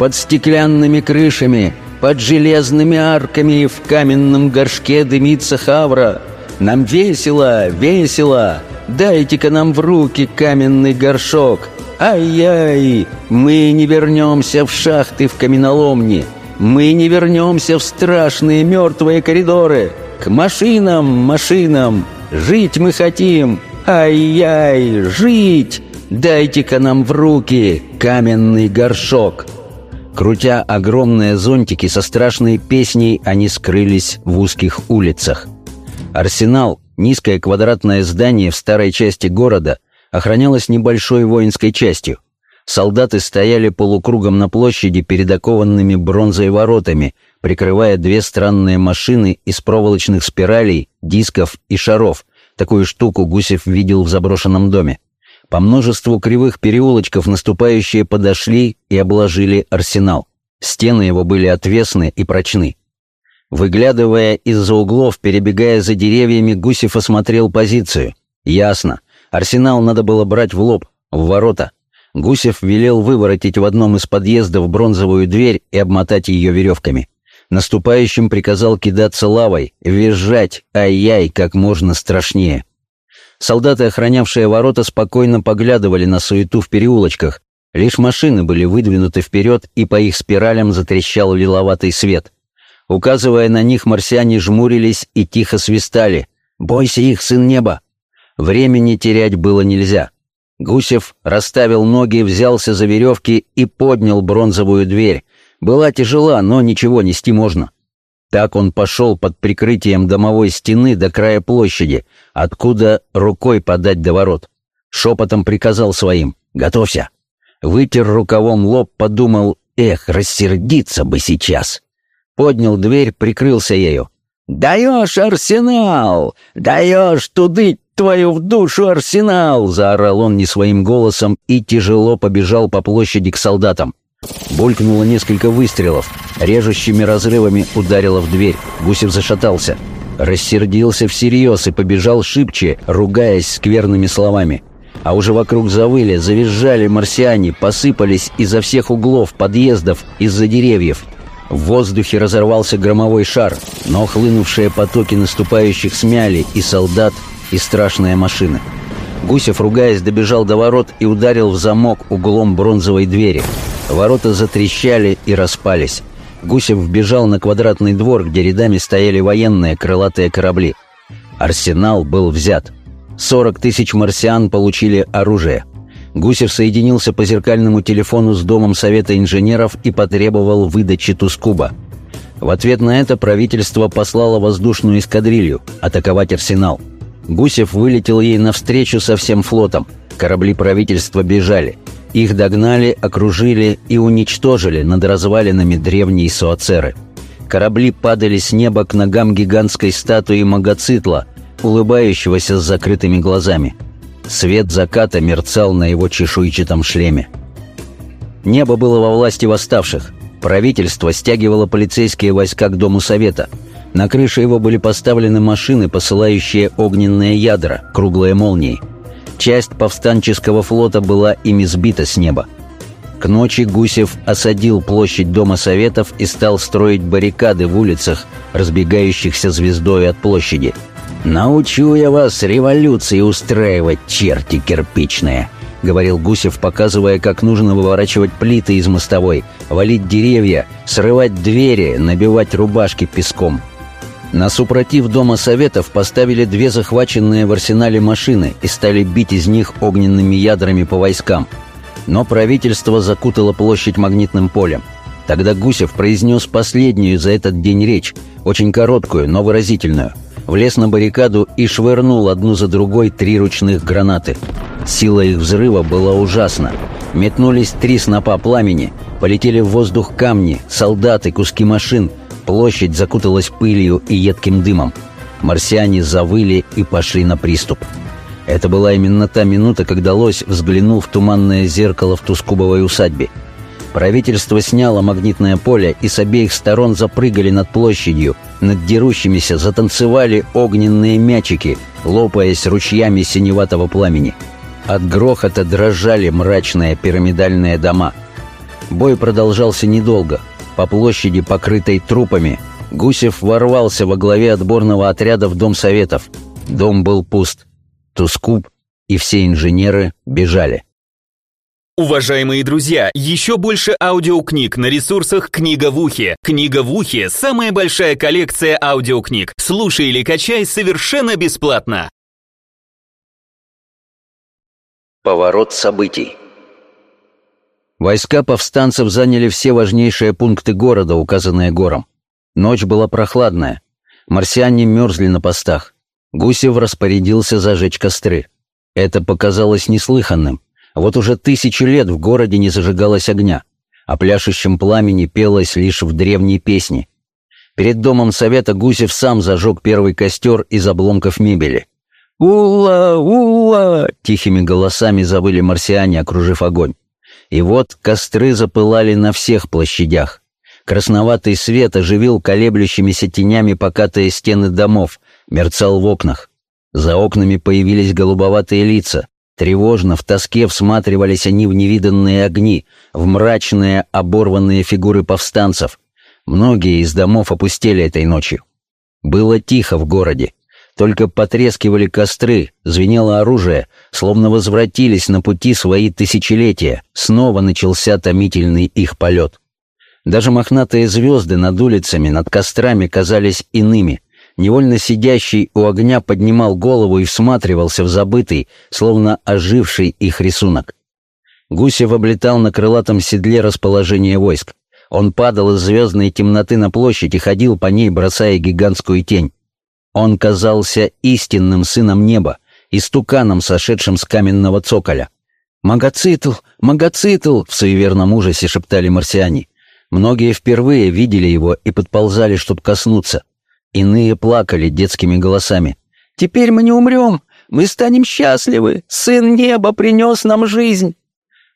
«Под стеклянными крышами, под железными арками в каменном горшке дымится хавра. Нам весело, весело!» Дайте-ка нам в руки каменный горшок. Ай-яй! Мы не вернемся в шахты в каменоломни. Мы не вернемся в страшные мертвые коридоры. К машинам, машинам. Жить мы хотим. Ай-яй! Жить! Дайте-ка нам в руки каменный горшок. Крутя огромные зонтики со страшной песней, они скрылись в узких улицах. Арсенал, Низкое квадратное здание в старой части города охранялось небольшой воинской частью. Солдаты стояли полукругом на площади перед окованными бронзой воротами, прикрывая две странные машины из проволочных спиралей, дисков и шаров. Такую штуку Гусев видел в заброшенном доме. По множеству кривых переулочков наступающие подошли и обложили арсенал. Стены его были отвесны и прочны. Выглядывая из-за углов, перебегая за деревьями, Гусев осмотрел позицию. Ясно. Арсенал надо было брать в лоб, в ворота. Гусев велел выворотить в одном из подъездов бронзовую дверь и обмотать ее веревками. Наступающим приказал кидаться лавой, визжать, ай-яй, как можно страшнее. Солдаты, охранявшие ворота, спокойно поглядывали на суету в переулочках. Лишь машины были выдвинуты вперед, и по их спиралям затрещал лиловатый свет. Указывая на них, марсиане жмурились и тихо свистали. «Бойся их, сын неба!» Времени терять было нельзя. Гусев расставил ноги, взялся за веревки и поднял бронзовую дверь. Была тяжела, но ничего нести можно. Так он пошел под прикрытием домовой стены до края площади, откуда рукой подать до ворот. Шепотом приказал своим «Готовься!» Вытер рукавом лоб, подумал «Эх, рассердиться бы сейчас!» поднял дверь, прикрылся ею. «Даешь, Арсенал! Даешь туды твою в душу, Арсенал!» Заорал он не своим голосом и тяжело побежал по площади к солдатам. Булькнуло несколько выстрелов. Режущими разрывами ударило в дверь. Гусев зашатался. Рассердился всерьез и побежал шибче, ругаясь скверными словами. А уже вокруг завыли, завизжали марсиане, посыпались изо всех углов подъездов, из-за деревьев. В воздухе разорвался громовой шар, но хлынувшие потоки наступающих смяли и солдат, и страшная машина. Гусев, ругаясь, добежал до ворот и ударил в замок углом бронзовой двери. Ворота затрещали и распались. Гусев вбежал на квадратный двор, где рядами стояли военные крылатые корабли. Арсенал был взят. 40 тысяч марсиан получили оружие. Гусев соединился по зеркальному телефону с Домом Совета инженеров и потребовал выдачи Тускуба. В ответ на это правительство послало воздушную эскадрилью атаковать арсенал. Гусев вылетел ей навстречу со всем флотом. Корабли правительства бежали. Их догнали, окружили и уничтожили над развалинами древней Суацеры. Корабли падали с неба к ногам гигантской статуи Магоцитла, улыбающегося с закрытыми глазами. Свет заката мерцал на его чешуйчатом шлеме. Небо было во власти восставших. Правительство стягивало полицейские войска к Дому Совета. На крыше его были поставлены машины, посылающие огненные ядра, круглые молнии. Часть повстанческого флота была ими сбита с неба. К ночи Гусев осадил площадь Дома Советов и стал строить баррикады в улицах, разбегающихся звездой от площади. «Научу я вас революции устраивать, черти кирпичные!» — говорил Гусев, показывая, как нужно выворачивать плиты из мостовой, валить деревья, срывать двери, набивать рубашки песком. На супротив Дома Советов поставили две захваченные в арсенале машины и стали бить из них огненными ядрами по войскам. Но правительство закутало площадь магнитным полем. Тогда Гусев произнес последнюю за этот день речь, очень короткую, но выразительную. Влез на баррикаду и швырнул одну за другой три ручных гранаты — Сила их взрыва была ужасна. Метнулись три снопа пламени, полетели в воздух камни, солдаты, куски машин. Площадь закуталась пылью и едким дымом. Марсиане завыли и пошли на приступ. Это была именно та минута, когда лось взглянул в туманное зеркало в Тускубовой усадьбе. Правительство сняло магнитное поле и с обеих сторон запрыгали над площадью. Над дерущимися затанцевали огненные мячики, лопаясь ручьями синеватого пламени. От грохота дрожали мрачные пирамидальные дома. Бой продолжался недолго. По площади, покрытой трупами, Гусев ворвался во главе отборного отряда в Дом Советов. Дом был пуст. Тускуб и все инженеры бежали. Уважаемые друзья, еще больше аудиокниг на ресурсах «Книга в ухе». «Книга в ухе» — самая большая коллекция аудиокниг. Слушай или качай совершенно бесплатно. Поворот событий. Войска повстанцев заняли все важнейшие пункты города, указанные гором. Ночь была прохладная. Марсиане мерзли на постах. Гусев распорядился зажечь костры. Это показалось неслыханным. Вот уже тысячу лет в городе не зажигалось огня. О пляшущем пламени пелось лишь в древней песне. Перед домом совета Гусев сам зажег первый костер из обломков мебели. «Ула! Ула!» — тихими голосами завыли марсиане, окружив огонь. И вот костры запылали на всех площадях. Красноватый свет оживил колеблющимися тенями покатые стены домов, мерцал в окнах. За окнами появились голубоватые лица. Тревожно, в тоске всматривались они в невиданные огни, в мрачные, оборванные фигуры повстанцев. Многие из домов опустели этой ночью. Было тихо в городе. Только потрескивали костры, звенело оружие, словно возвратились на пути свои тысячелетия. Снова начался томительный их полет. Даже мохнатые звезды над улицами, над кострами казались иными. Невольно сидящий у огня поднимал голову и всматривался в забытый, словно оживший их рисунок. Гусев облетал на крылатом седле расположение войск. Он падал из звездной темноты на площадь и ходил по ней, бросая гигантскую тень. Он казался истинным сыном неба, истуканом, сошедшим с каменного цоколя. «Магоцитл! Магоцитл!» — в суеверном ужасе шептали марсиане. Многие впервые видели его и подползали, чтобы коснуться. Иные плакали детскими голосами. «Теперь мы не умрем! Мы станем счастливы! Сын неба принес нам жизнь!»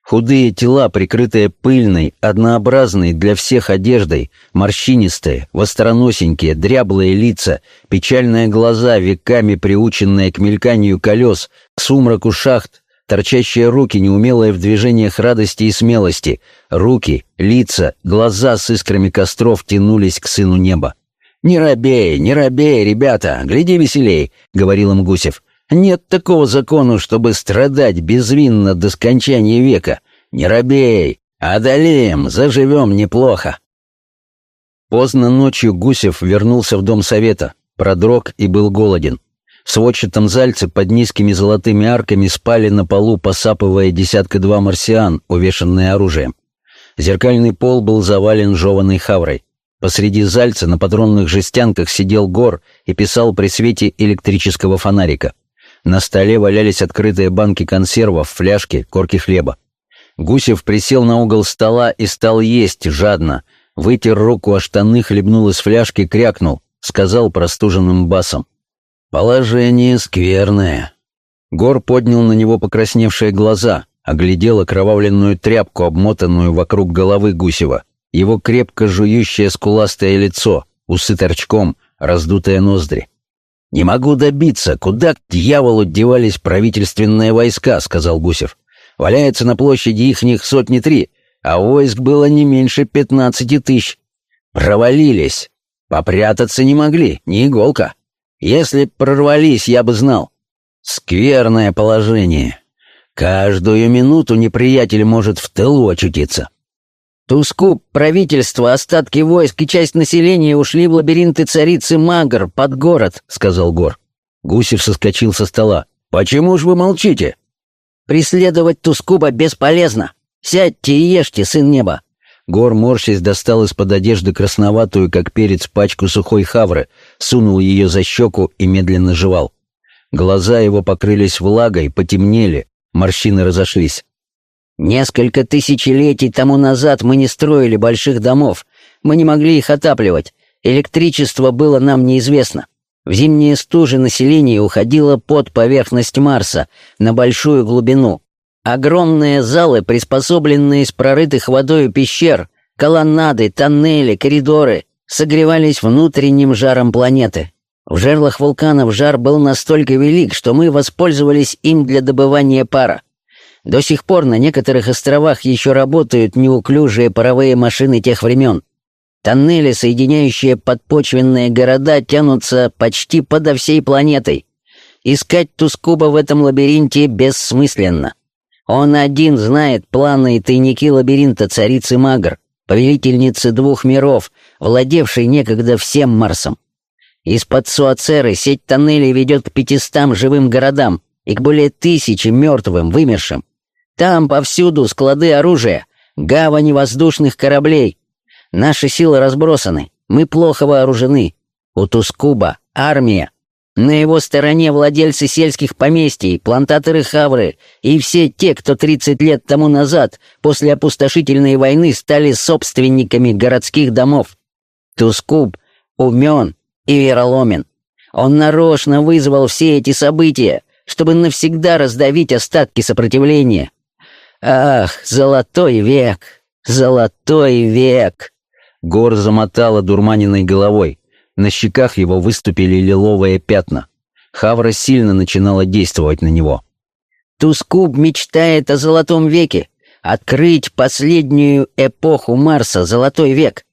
Худые тела, прикрытые пыльной, однообразной для всех одеждой, морщинистые, востроносенькие, дряблые лица, печальные глаза, веками приученные к мельканию колес, к сумраку шахт, торчащие руки, неумелые в движениях радости и смелости, руки, лица, глаза с искрами костров тянулись к сыну неба. «Не робей, не робей, ребята, гляди веселей», — говорил им Гусев. Нет такого закона, чтобы страдать безвинно до скончания века. Не робей, одолеем, заживем неплохо. Поздно ночью Гусев вернулся в дом совета, продрог и был голоден. В сводчатом зальце под низкими золотыми арками спали на полу, посапывая десятка-два марсиан, увешанные оружием. Зеркальный пол был завален жеванной хаврой. Посреди зальца на патронных жестянках сидел гор и писал при свете электрического фонарика. На столе валялись открытые банки консервов, фляжки, корки хлеба. Гусев присел на угол стола и стал есть жадно. Вытер руку о штаны, хлебнул из фляжки, крякнул, сказал простуженным басом. Положение скверное. Гор поднял на него покрасневшие глаза, оглядел окровавленную тряпку, обмотанную вокруг головы Гусева, его крепко жующее скуластое лицо, усы торчком, раздутые ноздри. «Не могу добиться, куда к дьяволу девались правительственные войска», — сказал Гусев. «Валяется на площади ихних сотни три, а войск было не меньше пятнадцати тысяч. Провалились. Попрятаться не могли, ни иголка. Если прорвались, я бы знал. Скверное положение. Каждую минуту неприятель может в тылу очутиться. Тускуп, правительство, остатки войск и часть населения ушли в лабиринты царицы Магр под город, сказал Гор. Гусев соскочил со стола. Почему ж вы молчите? Преследовать Тускуба бесполезно. Сядьте и ешьте, сын неба. Гор, морщись, достал из-под одежды красноватую, как перец, пачку сухой хавры, сунул ее за щеку и медленно жевал. Глаза его покрылись влагой, потемнели, морщины разошлись. Несколько тысячелетий тому назад мы не строили больших домов, мы не могли их отапливать, электричество было нам неизвестно. В зимние стужи население уходило под поверхность Марса, на большую глубину. Огромные залы, приспособленные из прорытых водой пещер, колоннады, тоннели, коридоры, согревались внутренним жаром планеты. В жерлах вулканов жар был настолько велик, что мы воспользовались им для добывания пара. До сих пор на некоторых островах еще работают неуклюжие паровые машины тех времен. Тоннели, соединяющие подпочвенные города, тянутся почти подо всей планетой. Искать Тускуба в этом лабиринте бессмысленно. Он один знает планы и тайники лабиринта царицы Магр, повелительницы двух миров, владевшей некогда всем Марсом. Из-под Суацеры сеть тоннелей ведет к пятистам живым городам и к более тысячи мертвым, вымершим. Там повсюду склады оружия, гавани воздушных кораблей. Наши силы разбросаны, мы плохо вооружены. У Тускуба армия. На его стороне владельцы сельских поместий, плантаторы хавры и все те, кто 30 лет тому назад, после опустошительной войны, стали собственниками городских домов. Тускуб умен и вероломен. Он нарочно вызвал все эти события, чтобы навсегда раздавить остатки сопротивления. Ах, золотой век, золотой век!» Гор замотала дурманиной головой. На щеках его выступили лиловые пятна. Хавра сильно начинала действовать на него. Тускуб мечтает о золотом веке, открыть последнюю эпоху Марса, золотой век.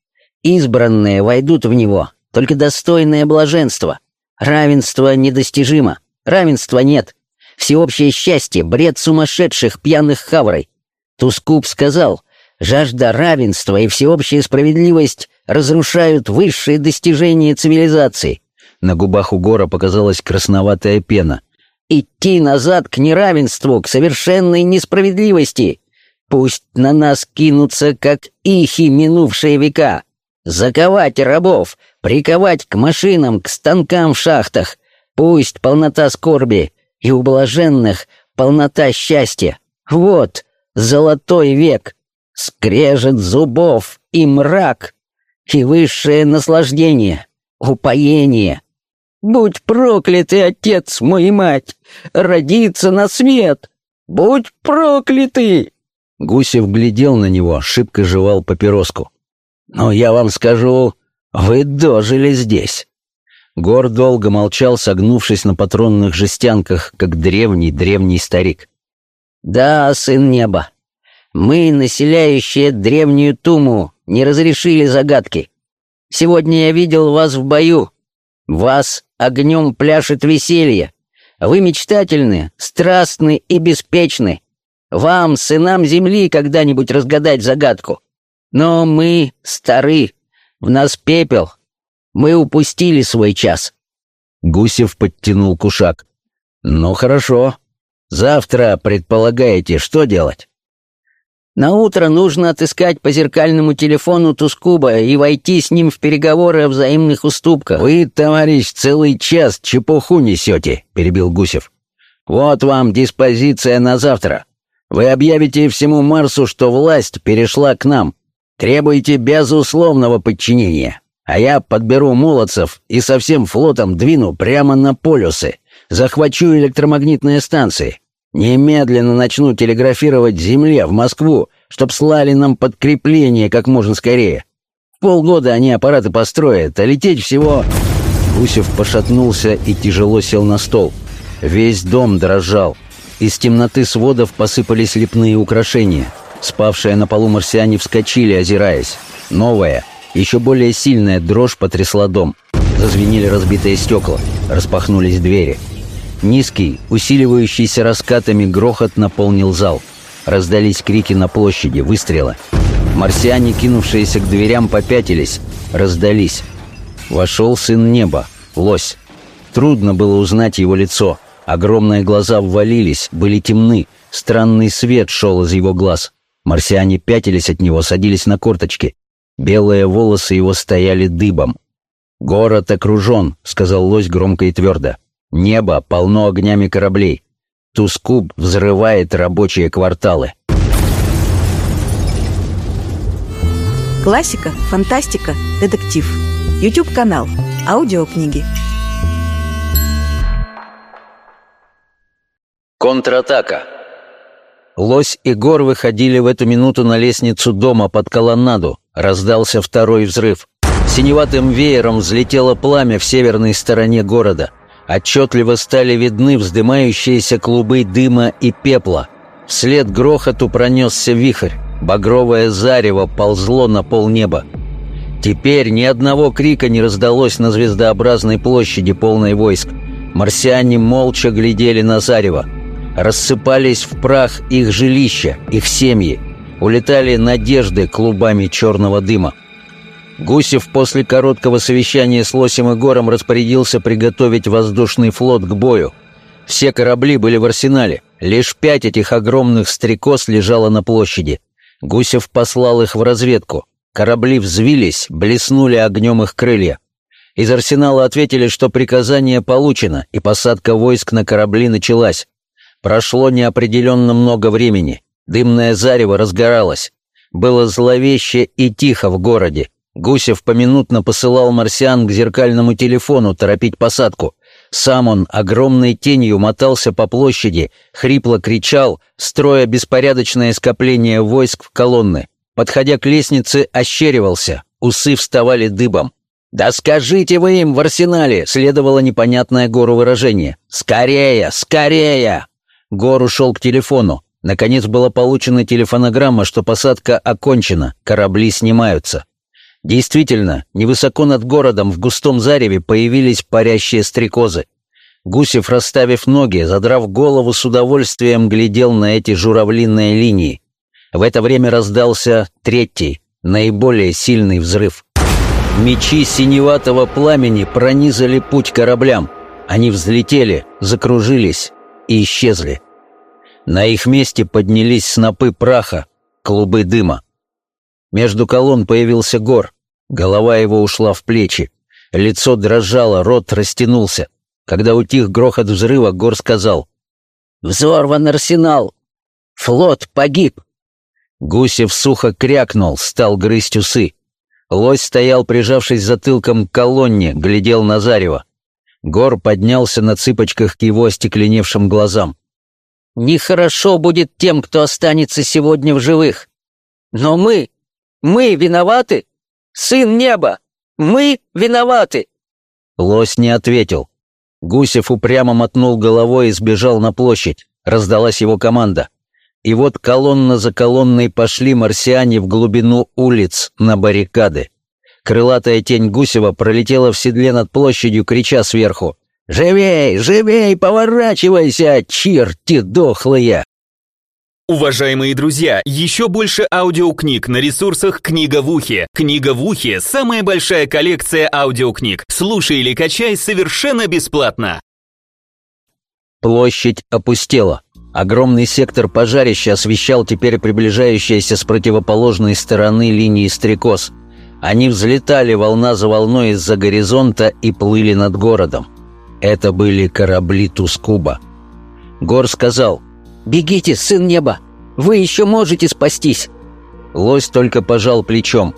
Избранные войдут в него, только достойное блаженство. Равенство недостижимо, равенства нет. Всеобщее счастье — бред сумасшедших, пьяных хаврой. Тускуп сказал, жажда равенства и всеобщая справедливость разрушают высшие достижения цивилизации. На губах у Гора показалась красноватая пена. Идти назад к неравенству, к совершенной несправедливости. Пусть на нас кинутся, как ихи минувшие века. Заковать рабов, приковать к машинам, к станкам в шахтах. Пусть полнота скорби, и у блаженных полнота счастья. Вот золотой век, скрежет зубов и мрак, и высшее наслаждение, упоение. Будь прокляты, отец мой и мать, родиться на свет! Будь прокляты!» Гусев глядел на него, шибко жевал папироску. «Но я вам скажу, вы дожили здесь. Гор долго молчал, согнувшись на патронных жестянках, как древний-древний старик. «Да, сын неба, мы, населяющие древнюю Туму, не разрешили загадки. Сегодня я видел вас в бою. Вас огнем пляшет веселье. Вы мечтательны, страстны и беспечны. Вам, сынам земли, когда-нибудь разгадать загадку. Но мы стары, в нас пепел, мы упустили свой час». Гусев подтянул кушак. «Ну хорошо. Завтра, предполагаете, что делать?» «На утро нужно отыскать по зеркальному телефону Тускуба и войти с ним в переговоры о взаимных уступках». «Вы, товарищ, целый час чепуху несете», — перебил Гусев. «Вот вам диспозиция на завтра. Вы объявите всему Марсу, что власть перешла к нам. Требуете безусловного подчинения. А я подберу молодцев и со всем флотом двину прямо на полюсы. Захвачу электромагнитные станции. Немедленно начну телеграфировать Земле в Москву, чтоб слали нам подкрепление как можно скорее. В полгода они аппараты построят, а лететь всего...» Гусев пошатнулся и тяжело сел на стол. Весь дом дрожал. Из темноты сводов посыпались лепные украшения. Спавшие на полу марсиане вскочили, озираясь. Новая, еще более сильная дрожь потрясла дом. Зазвенели разбитые стекла, распахнулись двери. Низкий, усиливающийся раскатами грохот наполнил зал. Раздались крики на площади, выстрелы. Марсиане, кинувшиеся к дверям, попятились, раздались. Вошел сын неба, лось. Трудно было узнать его лицо. Огромные глаза ввалились, были темны. Странный свет шел из его глаз. Марсиане пятились от него, садились на корточки. Белые волосы его стояли дыбом. «Город окружен», — сказал лось громко и твердо. Небо полно огнями кораблей. Тускуб взрывает рабочие кварталы. Классика, фантастика, детектив. YouTube канал. Аудиокниги. Контратака. Лось и Гор выходили в эту минуту на лестницу дома под колоннаду. Раздался второй взрыв. Синеватым веером взлетело пламя в северной стороне города — Отчетливо стали видны вздымающиеся клубы дыма и пепла. Вслед грохоту пронесся вихрь. Багровое зарево ползло на полнеба. Теперь ни одного крика не раздалось на звездообразной площади, полной войск. Марсиане молча глядели на зарево. Рассыпались в прах их жилища, их семьи. Улетали надежды клубами черного дыма. Гусев после короткого совещания с Лосем и Гором распорядился приготовить воздушный флот к бою. Все корабли были в арсенале. Лишь пять этих огромных стрекоз лежало на площади. Гусев послал их в разведку. Корабли взвились, блеснули огнем их крылья. Из арсенала ответили, что приказание получено, и посадка войск на корабли началась. Прошло неопределенно много времени. Дымное зарево разгоралось. Было зловеще и тихо в городе. Гусев поминутно посылал марсиан к зеркальному телефону торопить посадку. Сам он огромной тенью мотался по площади, хрипло кричал, строя беспорядочное скопление войск в колонны. Подходя к лестнице, ощеривался, усы вставали дыбом. «Да скажите вы им в арсенале!» — следовало непонятное Гору выражение. «Скорее! Скорее!» Гор ушел к телефону. Наконец была получена телефонограмма, что посадка окончена, корабли снимаются. Действительно, невысоко над городом в густом зареве появились парящие стрекозы. Гусев, расставив ноги, задрав голову с удовольствием, глядел на эти журавлиные линии. В это время раздался третий, наиболее сильный взрыв. Мечи синеватого пламени пронизали путь кораблям. Они взлетели, закружились и исчезли. На их месте поднялись снопы праха, клубы дыма. Между колонн появился гор. Голова его ушла в плечи. Лицо дрожало, рот растянулся. Когда утих грохот взрыва, Гор сказал. «Взорван арсенал! Флот погиб!» Гусев сухо крякнул, стал грызть усы. Лось стоял, прижавшись затылком к колонне, глядел на зарево. Гор поднялся на цыпочках к его остекленевшим глазам. «Нехорошо будет тем, кто останется сегодня в живых. Но мы, мы виноваты? Сын неба! Мы виноваты!» Лось не ответил. Гусев упрямо мотнул головой и сбежал на площадь. Раздалась его команда. И вот колонна за колонной пошли марсиане в глубину улиц, на баррикады. Крылатая тень Гусева пролетела в седле над площадью, крича сверху. «Живей, живей, поворачивайся, черти дохлые!» Уважаемые друзья, еще больше аудиокниг на ресурсах «Книга в ухе». «Книга в ухе» — самая большая коллекция аудиокниг. Слушай или качай совершенно бесплатно. Площадь опустела. Огромный сектор пожарища освещал теперь приближающиеся с противоположной стороны линии стрекоз. Они взлетали волна за волной из-за горизонта и плыли над городом. Это были корабли Тускуба. Гор сказал — «Бегите, сын неба! Вы еще можете спастись!» Лось только пожал плечом.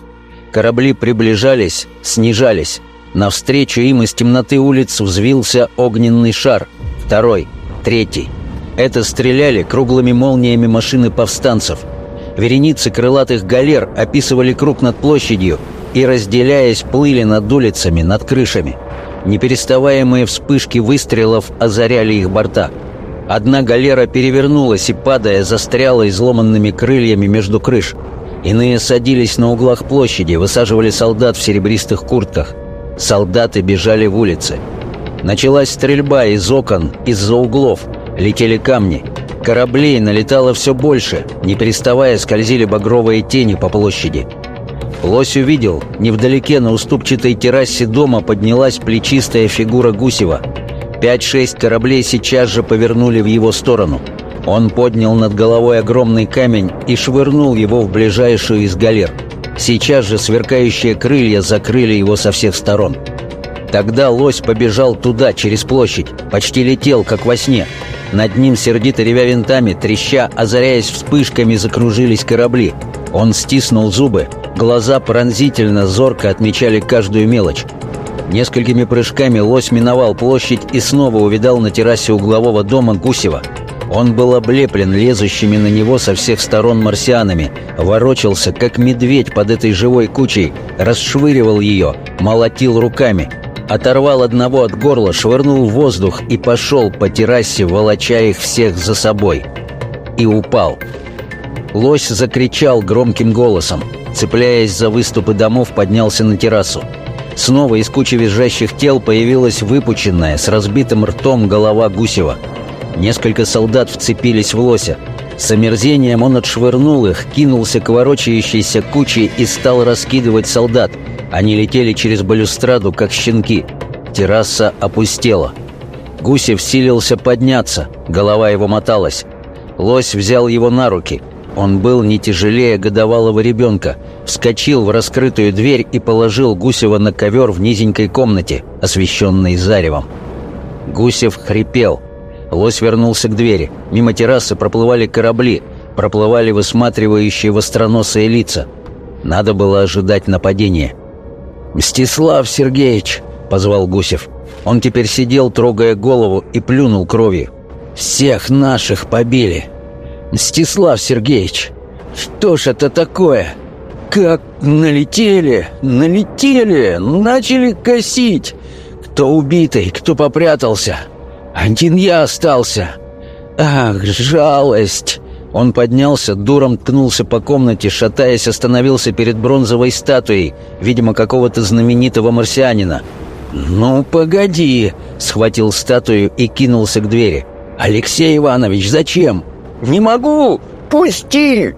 Корабли приближались, снижались. Навстречу им из темноты улиц взвился огненный шар. Второй, третий. Это стреляли круглыми молниями машины повстанцев. Вереницы крылатых галер описывали круг над площадью и, разделяясь, плыли над улицами, над крышами. Непереставаемые вспышки выстрелов озаряли их борта. Одна галера перевернулась и, падая, застряла изломанными крыльями между крыш. Иные садились на углах площади, высаживали солдат в серебристых куртках. Солдаты бежали в улицы. Началась стрельба из окон, из-за углов. Летели камни. Кораблей налетало все больше. Не переставая, скользили багровые тени по площади. Лось увидел, невдалеке на уступчатой террасе дома поднялась плечистая фигура Гусева. Пять-шесть кораблей сейчас же повернули в его сторону. Он поднял над головой огромный камень и швырнул его в ближайшую из галер. Сейчас же сверкающие крылья закрыли его со всех сторон. Тогда лось побежал туда, через площадь, почти летел, как во сне. Над ним, сердито ревя винтами, треща, озаряясь вспышками, закружились корабли. Он стиснул зубы, глаза пронзительно, зорко отмечали каждую мелочь. Несколькими прыжками лось миновал площадь и снова увидал на террасе углового дома Гусева. Он был облеплен лезущими на него со всех сторон марсианами, ворочался, как медведь под этой живой кучей, расшвыривал ее, молотил руками, оторвал одного от горла, швырнул в воздух и пошел по террасе, волоча их всех за собой. И упал. Лось закричал громким голосом. Цепляясь за выступы домов, поднялся на террасу. Снова из кучи визжащих тел появилась выпученная, с разбитым ртом голова Гусева. Несколько солдат вцепились в лося. С омерзением он отшвырнул их, кинулся к ворочающейся куче и стал раскидывать солдат. Они летели через балюстраду, как щенки. Терраса опустела. Гусев силился подняться, голова его моталась. Лось взял его на руки — он был не тяжелее годовалого ребенка, вскочил в раскрытую дверь и положил Гусева на ковер в низенькой комнате, освещенной заревом. Гусев хрипел. Лось вернулся к двери. Мимо террасы проплывали корабли, проплывали высматривающие востроносые лица. Надо было ожидать нападения. «Мстислав Сергеевич!» — позвал Гусев. Он теперь сидел, трогая голову, и плюнул кровью. «Всех наших побили!» «Мстислав Сергеевич, что ж это такое? Как налетели, налетели, начали косить. Кто убитый, кто попрятался. Один я остался. Ах, жалость!» Он поднялся, дуром ткнулся по комнате, шатаясь, остановился перед бронзовой статуей, видимо, какого-то знаменитого марсианина. «Ну, погоди!» — схватил статую и кинулся к двери. «Алексей Иванович, зачем?» «Не могу! Пусти!»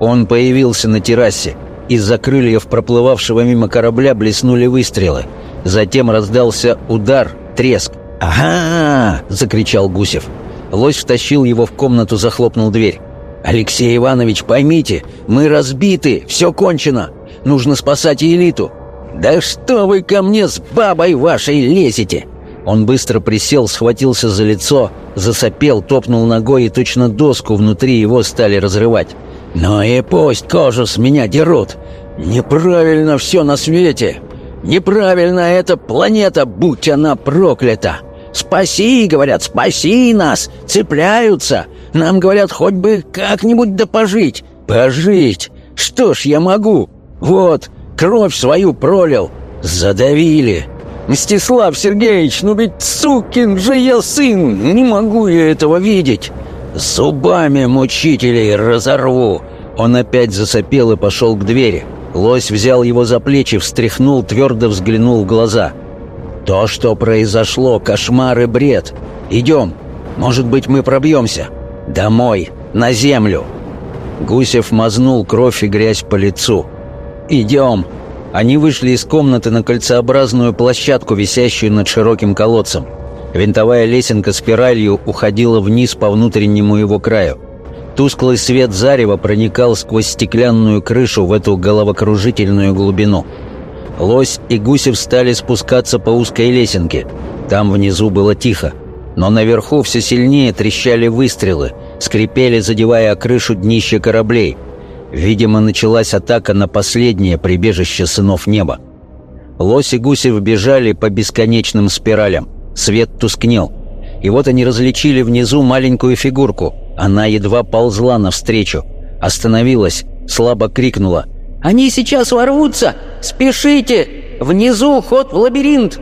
Он появился на террасе. Из-за крыльев проплывавшего мимо корабля блеснули выстрелы. Затем раздался удар, треск. «Ага!» — закричал Гусев. Лось втащил его в комнату, захлопнул дверь. «Алексей Иванович, поймите, мы разбиты, все кончено. Нужно спасать элиту». «Да что вы ко мне с бабой вашей лезете?» Он быстро присел, схватился за лицо, засопел, топнул ногой, и точно доску внутри его стали разрывать. «Ну и пусть кожу с меня дерут! Неправильно все на свете! Неправильно эта планета, будь она проклята! Спаси, говорят, спаси нас! Цепляются! Нам говорят, хоть бы как-нибудь да пожить! Пожить! Что ж я могу? Вот, кровь свою пролил! Задавили!» «Мстислав Сергеевич, ну ведь сукин же я сын! Не могу я этого видеть! Зубами мучителей разорву!» Он опять засопел и пошел к двери. Лось взял его за плечи, встряхнул, твердо взглянул в глаза. «То, что произошло, кошмар и бред. Идем. Может быть, мы пробьемся. Домой, на землю». Гусев мазнул кровь и грязь по лицу. «Идем!» Они вышли из комнаты на кольцеобразную площадку, висящую над широким колодцем. Винтовая лесенка спиралью уходила вниз по внутреннему его краю. Тусклый свет зарева проникал сквозь стеклянную крышу в эту головокружительную глубину. Лось и Гусев стали спускаться по узкой лесенке. Там внизу было тихо. Но наверху все сильнее трещали выстрелы, скрипели, задевая крышу днища кораблей. Видимо, началась атака на последнее прибежище сынов неба. Лось и Гусев бежали по бесконечным спиралям. Свет тускнел. И вот они различили внизу маленькую фигурку. Она едва ползла навстречу. Остановилась, слабо крикнула. «Они сейчас ворвутся! Спешите! Внизу ход в лабиринт!»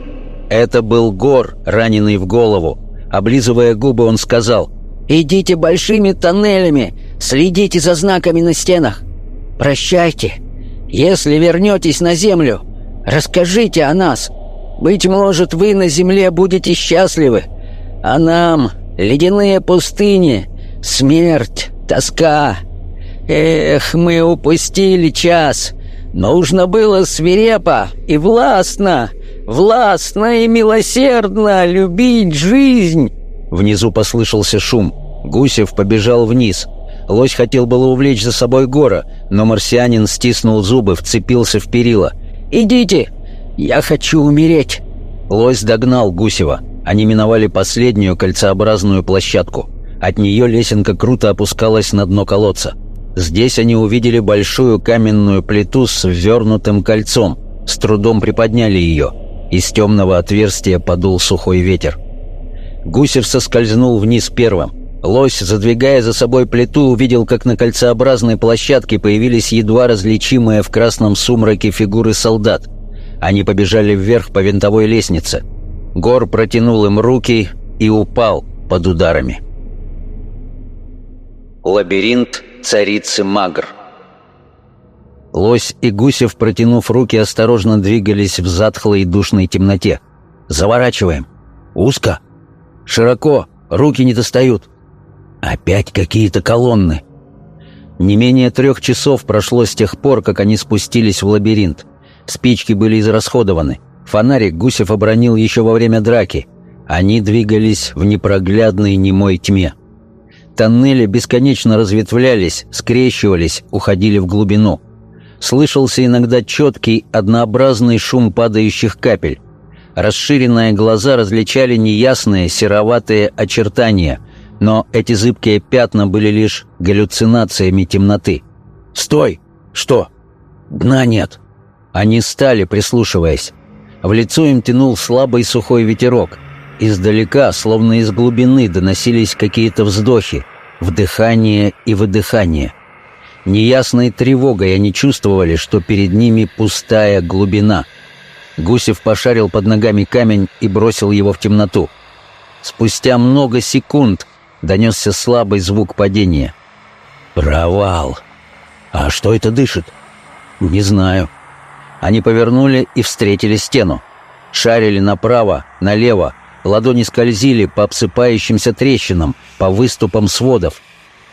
Это был Гор, раненый в голову. Облизывая губы, он сказал «Идите большими тоннелями, следите за знаками на стенах. Прощайте. Если вернетесь на землю, расскажите о нас. Быть может, вы на земле будете счастливы, а нам ледяные пустыни, смерть, тоска. Эх, мы упустили час. Нужно было свирепо и властно, властно и милосердно любить жизнь. Внизу послышался шум. Гусев побежал вниз. Лось хотел было увлечь за собой гора, но марсианин стиснул зубы, вцепился в перила. «Идите! Я хочу умереть!» Лось догнал Гусева. Они миновали последнюю кольцеобразную площадку. От нее лесенка круто опускалась на дно колодца. Здесь они увидели большую каменную плиту с ввернутым кольцом. С трудом приподняли ее. Из темного отверстия подул сухой ветер. Гусев соскользнул вниз первым. Лось, задвигая за собой плиту, увидел, как на кольцеобразной площадке появились едва различимые в красном сумраке фигуры солдат. Они побежали вверх по винтовой лестнице. Гор протянул им руки и упал под ударами. Лабиринт царицы Магр Лось и Гусев, протянув руки, осторожно двигались в затхлой и душной темноте. «Заворачиваем!» «Узко?» «Широко! Руки не достают!» Опять какие-то колонны. Не менее трех часов прошло с тех пор, как они спустились в лабиринт. Спички были израсходованы. Фонарик Гусев обронил еще во время драки. Они двигались в непроглядной немой тьме. Тоннели бесконечно разветвлялись, скрещивались, уходили в глубину. Слышался иногда четкий, однообразный шум падающих капель. Расширенные глаза различали неясные сероватые очертания, но эти зыбкие пятна были лишь галлюцинациями темноты. «Стой! Что? Дна нет!» Они стали, прислушиваясь. В лицо им тянул слабый сухой ветерок. Издалека, словно из глубины, доносились какие-то вздохи, вдыхание и выдыхание. Неясной тревогой они чувствовали, что перед ними пустая глубина. Гусев пошарил под ногами камень и бросил его в темноту. Спустя много секунд донесся слабый звук падения. «Провал! А что это дышит?» «Не знаю». Они повернули и встретили стену. Шарили направо, налево, ладони скользили по обсыпающимся трещинам, по выступам сводов.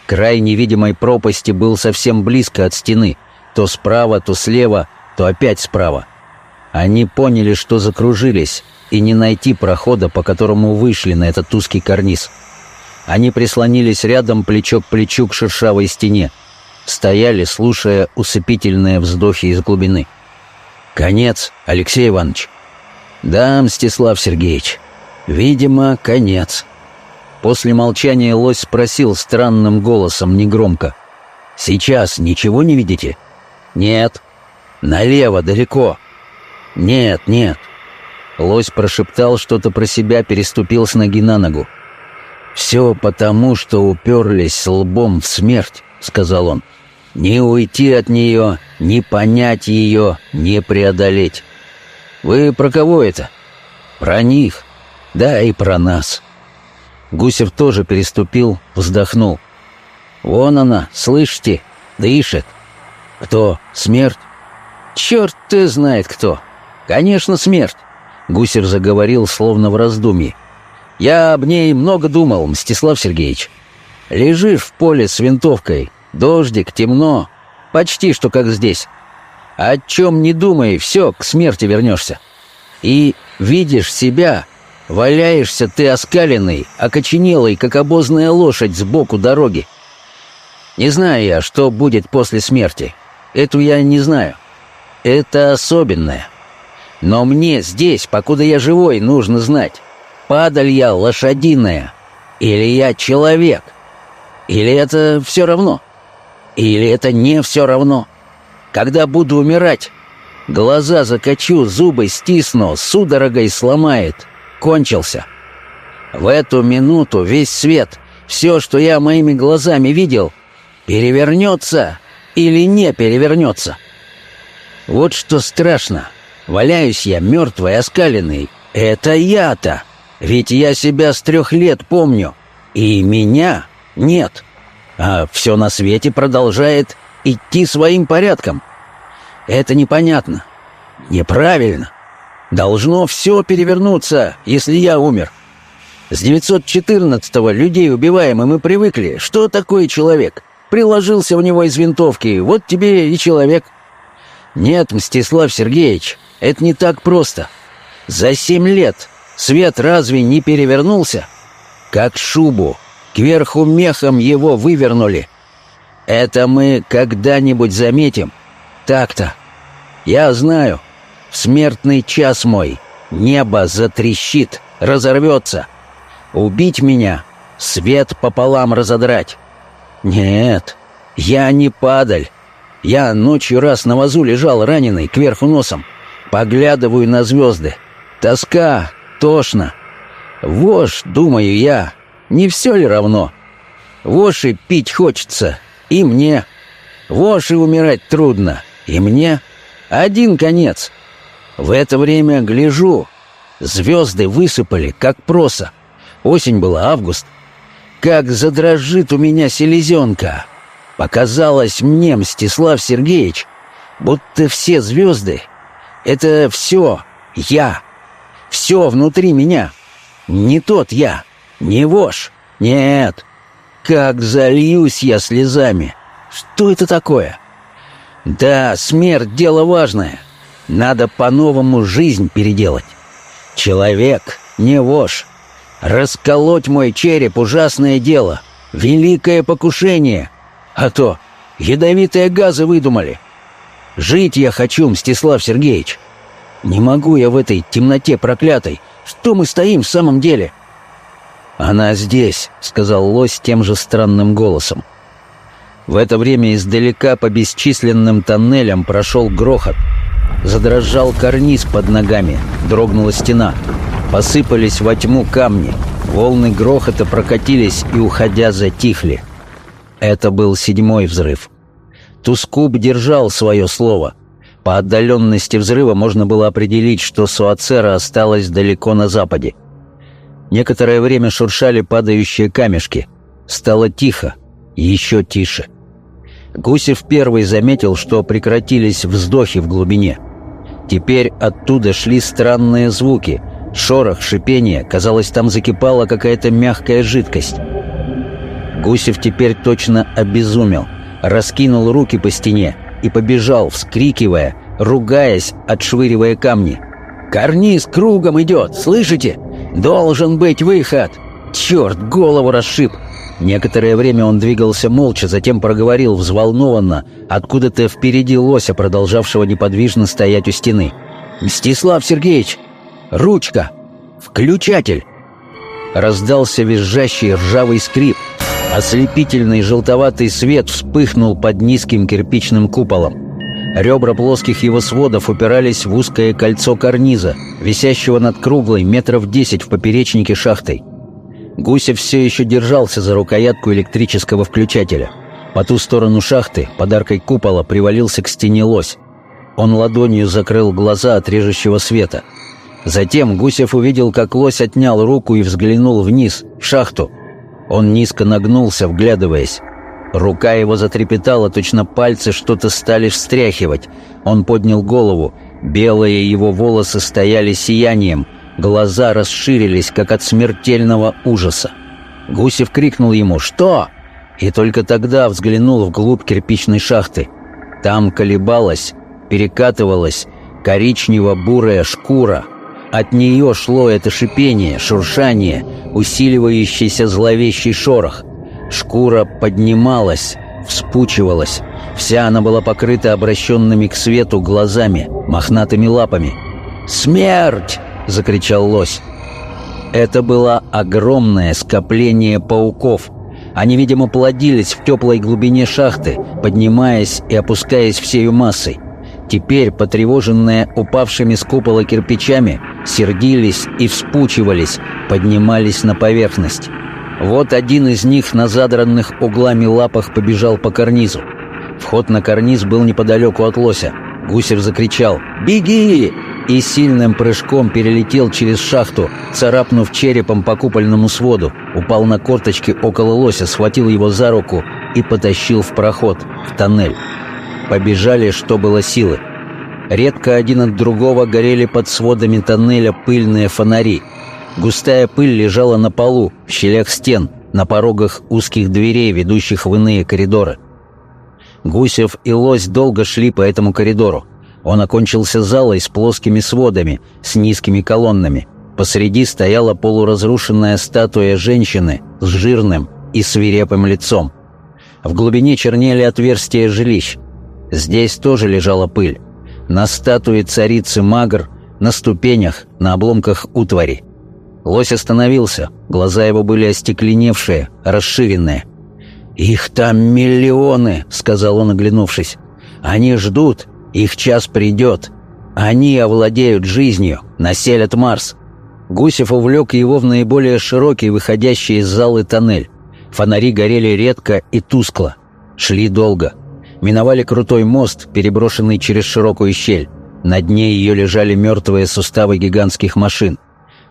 Край невидимой пропасти был совсем близко от стены, то справа, то слева, то опять справа. Они поняли, что закружились, и не найти прохода, по которому вышли на этот узкий карниз. Они прислонились рядом плечо к плечу к шершавой стене. Стояли, слушая усыпительные вздохи из глубины. «Конец, Алексей Иванович». «Да, Мстислав Сергеевич. Видимо, конец». После молчания лось спросил странным голосом, негромко. «Сейчас ничего не видите?» «Нет». «Налево, далеко». «Нет, нет». Лось прошептал что-то про себя, переступил с ноги на ногу. «Все потому, что уперлись лбом в смерть», — сказал он. «Не уйти от нее, не понять ее, не преодолеть». «Вы про кого это?» «Про них. Да, и про нас». Гусев тоже переступил, вздохнул. «Вон она, слышите? Дышит». «Кто? Смерть?» «Черт ты знает кто!» «Конечно, смерть!» Гусев заговорил, словно в раздумье. Я об ней много думал, Мстислав Сергеевич. Лежишь в поле с винтовкой, дождик, темно, почти что как здесь. О чем не думай, все, к смерти вернешься. И видишь себя, валяешься ты оскаленный, окоченелый, как обозная лошадь сбоку дороги. Не знаю я, что будет после смерти. Эту я не знаю. Это особенное. Но мне здесь, покуда я живой, нужно знать. Падаль я лошадиная? Или я человек? Или это все равно? Или это не все равно? Когда буду умирать, глаза закачу, зубы стисну, судорогой сломает. Кончился. В эту минуту весь свет, все, что я моими глазами видел, перевернется или не перевернется. Вот что страшно. Валяюсь я мертвый, оскаленный. Это я-то. Ведь я себя с трех лет помню. И меня нет. А все на свете продолжает идти своим порядком. Это непонятно. Неправильно. Должно все перевернуться, если я умер. С 914-го людей убиваем, и мы привыкли. Что такое человек? Приложился в него из винтовки, вот тебе и человек. Нет, Мстислав Сергеевич, это не так просто. За семь лет свет разве не перевернулся? Как шубу, кверху мехом его вывернули. Это мы когда-нибудь заметим. Так-то. Я знаю, смертный час мой небо затрещит, разорвется. Убить меня, свет пополам разодрать. Нет, я не падаль. Я ночью раз на вазу лежал раненый, кверху носом. Поглядываю на звезды. Тоска, тошно. Вошь, думаю я, не все ли равно? Вошь и пить хочется, и мне. Вошь и умирать трудно, и мне. Один конец. В это время гляжу. Звезды высыпали, как проса. Осень была, август. Как задрожит у меня селезенка. Показалось мне, Мстислав Сергеевич, будто все звезды — это все я. Все внутри меня. Не тот я, не вож. Нет. Как зальюсь я слезами. Что это такое? Да, смерть — дело важное. Надо по-новому жизнь переделать. Человек, не вож. Расколоть мой череп — ужасное дело. Великое покушение. А то ядовитые газы выдумали. Жить я хочу, Мстислав Сергеевич. Не могу я в этой темноте проклятой. Что мы стоим в самом деле?» «Она здесь», — сказал лось тем же странным голосом. В это время издалека по бесчисленным тоннелям прошел грохот. Задрожал карниз под ногами, дрогнула стена. Посыпались во тьму камни. Волны грохота прокатились и, уходя, затихли. Это был седьмой взрыв. Тускуб держал свое слово. По отдаленности взрыва можно было определить, что Суацера осталась далеко на западе. Некоторое время шуршали падающие камешки. Стало тихо, еще тише. Гусев первый заметил, что прекратились вздохи в глубине. Теперь оттуда шли странные звуки — Шорох, шипение, казалось, там закипала какая-то мягкая жидкость. Гусев теперь точно обезумел, раскинул руки по стене и побежал, вскрикивая, ругаясь, отшвыривая камни. «Карниз кругом идет, слышите? Должен быть выход! Черт, голову расшиб!» Некоторое время он двигался молча, затем проговорил взволнованно, откуда-то впереди лося, продолжавшего неподвижно стоять у стены. «Мстислав Сергеевич, Ручка! Включатель!» Раздался визжащий ржавый скрип. Ослепительный желтоватый свет вспыхнул под низким кирпичным куполом. Ребра плоских его сводов упирались в узкое кольцо карниза, висящего над круглой метров десять в поперечнике шахтой. Гусев все еще держался за рукоятку электрического включателя. По ту сторону шахты, под аркой купола, привалился к стене лось. Он ладонью закрыл глаза от режущего света — Затем Гусев увидел, как лось отнял руку и взглянул вниз, в шахту. Он низко нагнулся, вглядываясь. Рука его затрепетала, точно пальцы что-то стали встряхивать. Он поднял голову. Белые его волосы стояли сиянием. Глаза расширились, как от смертельного ужаса. Гусев крикнул ему «Что?», и только тогда взглянул вглубь кирпичной шахты. Там колебалась, перекатывалась коричнево-бурая шкура — от нее шло это шипение, шуршание, усиливающийся зловещий шорох. Шкура поднималась, вспучивалась. Вся она была покрыта обращенными к свету глазами, мохнатыми лапами. «Смерть!» — закричал лось. Это было огромное скопление пауков. Они, видимо, плодились в теплой глубине шахты, поднимаясь и опускаясь всею массой. Теперь, потревоженные упавшими с купола кирпичами, сердились и вспучивались, поднимались на поверхность. Вот один из них на задранных углами лапах побежал по карнизу. Вход на карниз был неподалеку от лося. Гусев закричал «Беги!» И сильным прыжком перелетел через шахту, царапнув черепом по купольному своду, упал на корточки около лося, схватил его за руку и потащил в проход, в тоннель. Побежали, что было силы. Редко один от другого горели под сводами тоннеля пыльные фонари. Густая пыль лежала на полу, в щелях стен, на порогах узких дверей, ведущих в иные коридоры. Гусев и Лось долго шли по этому коридору. Он окончился залой с плоскими сводами, с низкими колоннами. Посреди стояла полуразрушенная статуя женщины с жирным и свирепым лицом. В глубине чернели отверстия жилищ. Здесь тоже лежала пыль. На статуе царицы Магр, на ступенях, на обломках утвари. Лось остановился, глаза его были остекленевшие, расширенные. «Их там миллионы», — сказал он, оглянувшись. «Они ждут, их час придет. Они овладеют жизнью, населят Марс». Гусев увлек его в наиболее широкий, выходящий из залы тоннель. Фонари горели редко и тускло. Шли долго. Миновали крутой мост, переброшенный через широкую щель. На дне ее лежали мертвые суставы гигантских машин.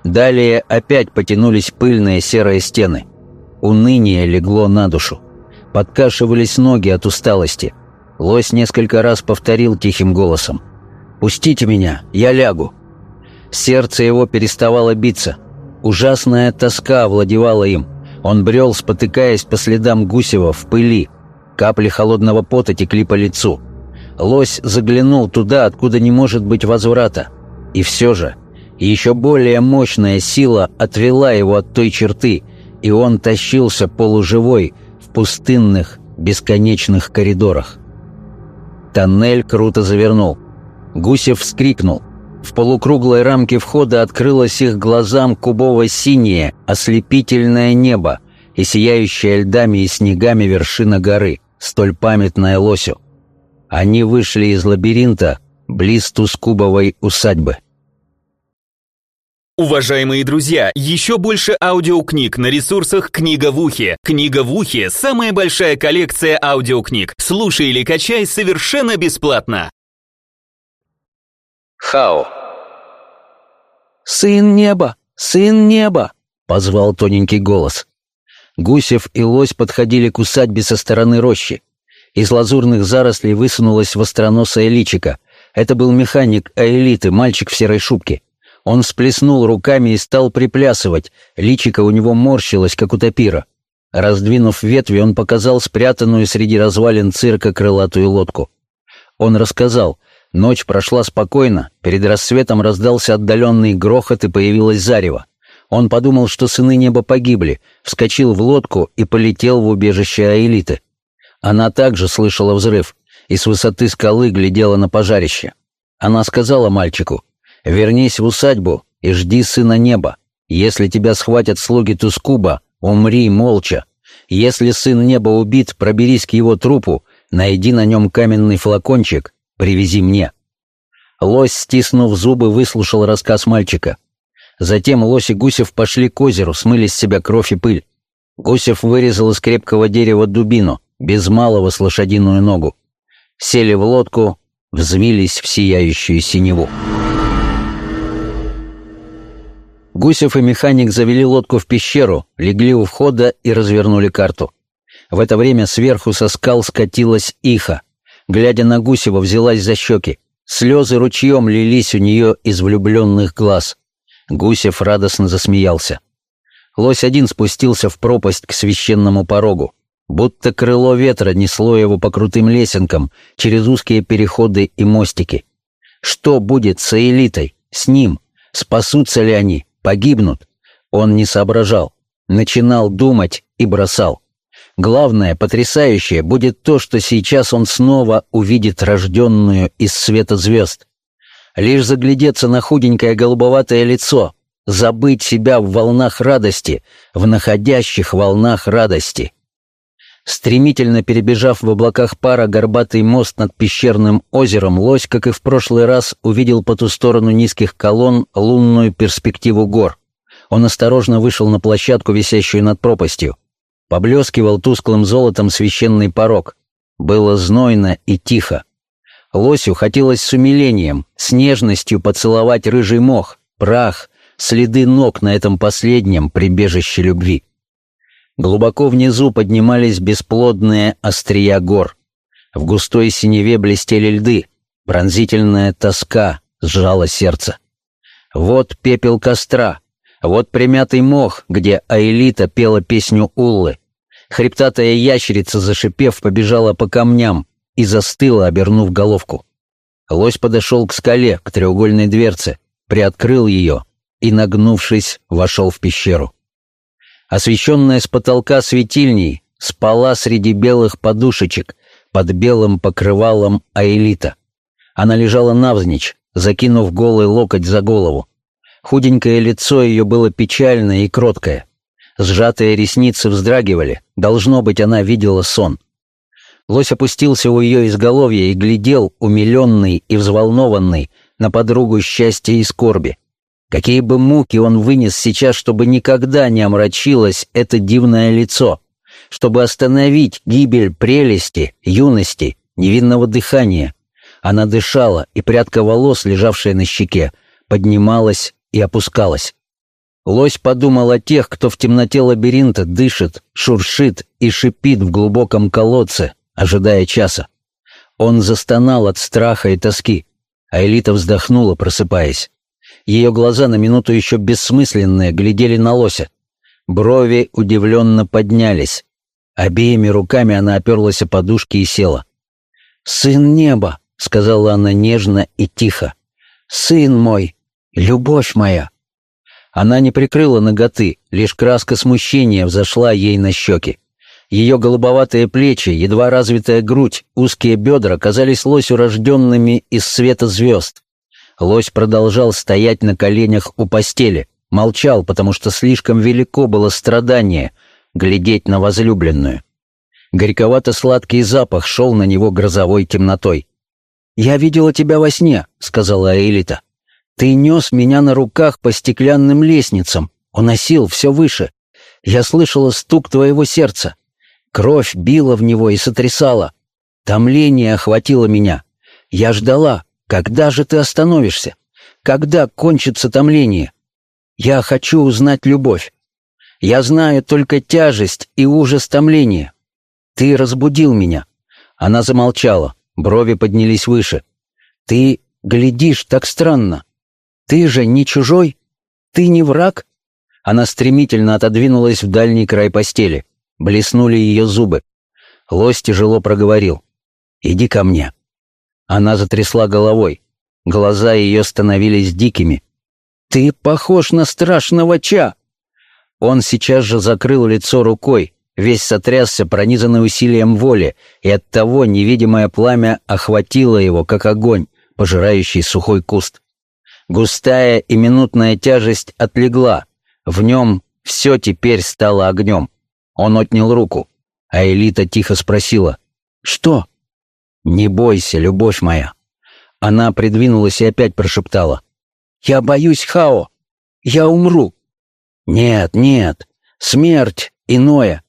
Далее опять потянулись пыльные серые стены. Уныние легло на душу. Подкашивались ноги от усталости. Лось несколько раз повторил тихим голосом. «Пустите меня, я лягу». Сердце его переставало биться. Ужасная тоска овладевала им. Он брел, спотыкаясь по следам Гусева в пыли. Капли холодного пота текли по лицу. Лось заглянул туда, откуда не может быть возврата. И все же, еще более мощная сила отвела его от той черты, и он тащился полуживой, пустынных, бесконечных коридорах. Тоннель круто завернул. Гусев вскрикнул. В полукруглой рамке входа открылось их глазам кубово-синее, ослепительное небо и сияющая льдами и снегами вершина горы, столь памятная лосю. Они вышли из лабиринта близ Тускубовой усадьбы. Уважаемые друзья, еще больше аудиокниг на ресурсах «Книга в ухе». «Книга в ухе» — самая большая коллекция аудиокниг. Слушай или качай совершенно бесплатно. Хао. «Сын неба! Сын неба!» — позвал тоненький голос. Гусев и лось подходили к усадьбе со стороны рощи. Из лазурных зарослей высунулась востроносая личика. Это был механик Аэлиты, мальчик в серой шубке. Он всплеснул руками и стал приплясывать, личико у него морщилось, как у топира. Раздвинув ветви, он показал спрятанную среди развалин цирка крылатую лодку. Он рассказал, ночь прошла спокойно, перед рассветом раздался отдаленный грохот и появилось зарево. Он подумал, что сыны неба погибли, вскочил в лодку и полетел в убежище Аэлиты. Она также слышала взрыв и с высоты скалы глядела на пожарище. Она сказала мальчику, Вернись в усадьбу и жди сына неба. Если тебя схватят слуги Тускуба, умри молча. Если сын неба убит, проберись к его трупу, найди на нем каменный флакончик, привези мне». Лось, стиснув зубы, выслушал рассказ мальчика. Затем лось и Гусев пошли к озеру, смыли с себя кровь и пыль. Гусев вырезал из крепкого дерева дубину, без малого с лошадиную ногу. Сели в лодку, взвились в сияющую синеву. Гусев и механик завели лодку в пещеру, легли у входа и развернули карту. В это время сверху со скал скатилась иха. Глядя на Гусева, взялась за щеки. Слезы ручьем лились у нее из влюбленных глаз. Гусев радостно засмеялся. Лось один спустился в пропасть к священному порогу. Будто крыло ветра несло его по крутым лесенкам, через узкие переходы и мостики. Что будет с элитой, с ним? Спасутся ли они? Погибнут. Он не соображал, начинал думать и бросал. Главное, потрясающее, будет то, что сейчас он снова увидит рожденную из света звезд. Лишь заглядеться на худенькое голубоватое лицо, забыть себя в волнах радости, в находящих волнах радости. Стремительно перебежав в облаках пара горбатый мост над пещерным озером, лось, как и в прошлый раз, увидел по ту сторону низких колонн лунную перспективу гор. Он осторожно вышел на площадку, висящую над пропастью. Поблескивал тусклым золотом священный порог. Было знойно и тихо. Лосю хотелось с умилением, с нежностью поцеловать рыжий мох, прах, следы ног на этом последнем прибежище любви. Глубоко внизу поднимались бесплодные острия гор. В густой синеве блестели льды. Пронзительная тоска сжала сердце. Вот пепел костра, вот примятый мох, где Аэлита пела песню Уллы. Хребтатая ящерица, зашипев, побежала по камням и застыла, обернув головку. Лось подошел к скале, к треугольной дверце, приоткрыл ее и, нагнувшись, вошел в пещеру освещенная с потолка светильней, спала среди белых подушечек под белым покрывалом Аэлита. Она лежала навзничь, закинув голый локоть за голову. Худенькое лицо ее было печальное и кроткое. Сжатые ресницы вздрагивали, должно быть, она видела сон. Лось опустился у ее изголовья и глядел, умиленный и взволнованный, на подругу счастья и скорби. Какие бы муки он вынес сейчас, чтобы никогда не омрачилось это дивное лицо, чтобы остановить гибель прелести, юности, невинного дыхания. Она дышала, и прядка волос, лежавшая на щеке, поднималась и опускалась. Лось подумал о тех, кто в темноте лабиринта дышит, шуршит и шипит в глубоком колодце, ожидая часа. Он застонал от страха и тоски, а Элита вздохнула, просыпаясь. Ее глаза на минуту еще бессмысленные глядели на лося. Брови удивленно поднялись. Обеими руками она оперлась о подушки и села. «Сын неба!» — сказала она нежно и тихо. «Сын мой! Любовь моя!» Она не прикрыла ноготы, лишь краска смущения взошла ей на щеки. Ее голубоватые плечи, едва развитая грудь, узкие бедра казались лосю рожденными из света звезд. Лось продолжал стоять на коленях у постели, молчал, потому что слишком велико было страдание глядеть на возлюбленную. Горьковато-сладкий запах шел на него грозовой темнотой. «Я видела тебя во сне», — сказала Аэлита. «Ты нес меня на руках по стеклянным лестницам, уносил все выше. Я слышала стук твоего сердца. Кровь била в него и сотрясала. Томление охватило меня. Я ждала, когда же ты остановишься? Когда кончится томление? Я хочу узнать любовь. Я знаю только тяжесть и ужас томления. Ты разбудил меня. Она замолчала, брови поднялись выше. Ты глядишь так странно. Ты же не чужой? Ты не враг? Она стремительно отодвинулась в дальний край постели. Блеснули ее зубы. Лось тяжело проговорил. «Иди ко мне». Она затрясла головой. Глаза ее становились дикими. «Ты похож на страшного Ча!» Он сейчас же закрыл лицо рукой, весь сотрясся, пронизанный усилием воли, и оттого невидимое пламя охватило его, как огонь, пожирающий сухой куст. Густая и минутная тяжесть отлегла, в нем все теперь стало огнем. Он отнял руку, а Элита тихо спросила «Что?» «Не бойся, любовь моя». Она придвинулась и опять прошептала. «Я боюсь, Хао. Я умру». «Нет, нет. Смерть иное.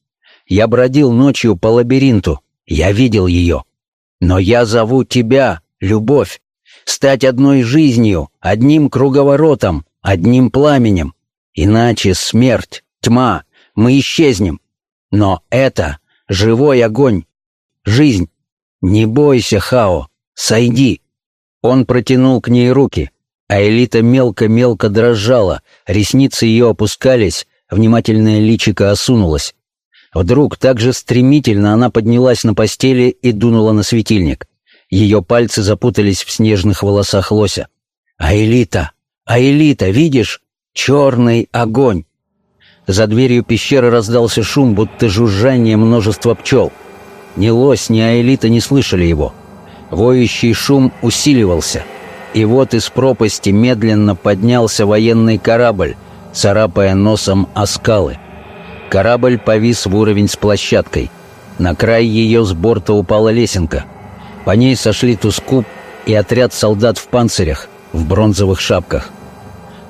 Я бродил ночью по лабиринту. Я видел ее. Но я зову тебя, любовь, стать одной жизнью, одним круговоротом, одним пламенем. Иначе смерть, тьма, мы исчезнем. Но это живой огонь, жизнь. «Не бойся, Хао, сойди!» Он протянул к ней руки, а Элита мелко-мелко дрожала, ресницы ее опускались, внимательное личико осунулось. Вдруг так же стремительно она поднялась на постели и дунула на светильник. Ее пальцы запутались в снежных волосах лося. «А Элита! А Элита, видишь? Черный огонь!» За дверью пещеры раздался шум, будто жужжание множества пчел — ни лось, ни аэлита не слышали его. Воющий шум усиливался. И вот из пропасти медленно поднялся военный корабль, царапая носом о скалы. Корабль повис в уровень с площадкой. На край ее с борта упала лесенка. По ней сошли Тускуп и отряд солдат в панцирях, в бронзовых шапках.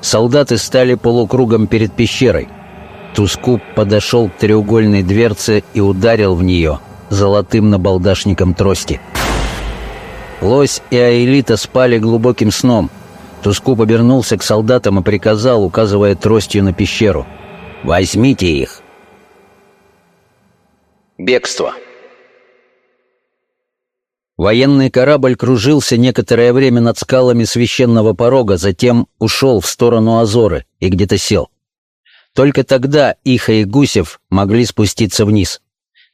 Солдаты стали полукругом перед пещерой. Тускуп подошел к треугольной дверце и ударил в нее золотым набалдашником трости. Лось и Аэлита спали глубоким сном. Тускуп обернулся к солдатам и приказал, указывая тростью на пещеру. «Возьмите их!» Бегство. Военный корабль кружился некоторое время над скалами священного порога, затем ушел в сторону Азоры и где-то сел. Только тогда Иха и Гусев могли спуститься вниз.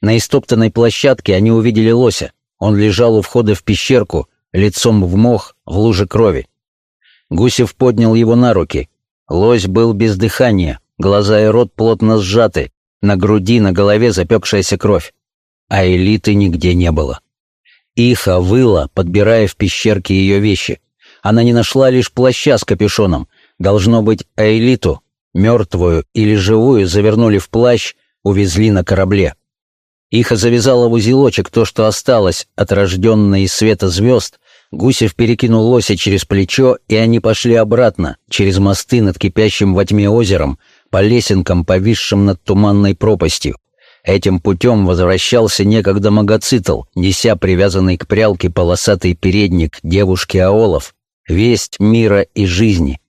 На истоптанной площадке они увидели лося. Он лежал у входа в пещерку, лицом в мох, в луже крови. Гусев поднял его на руки. Лось был без дыхания, глаза и рот плотно сжаты, на груди, на голове запекшаяся кровь. А элиты нигде не было. Иха выла, подбирая в пещерке ее вещи. Она не нашла лишь плаща с капюшоном. Должно быть, Аэлиту, мертвую или живую, завернули в плащ, увезли на корабле. Иха завязала в узелочек то, что осталось от рожденной из света звезд. Гусев перекинул лося через плечо, и они пошли обратно, через мосты над кипящим во тьме озером, по лесенкам, повисшим над туманной пропастью. Этим путем возвращался некогда Магоцитл, неся привязанный к прялке полосатый передник девушки Аолов, весть мира и жизни.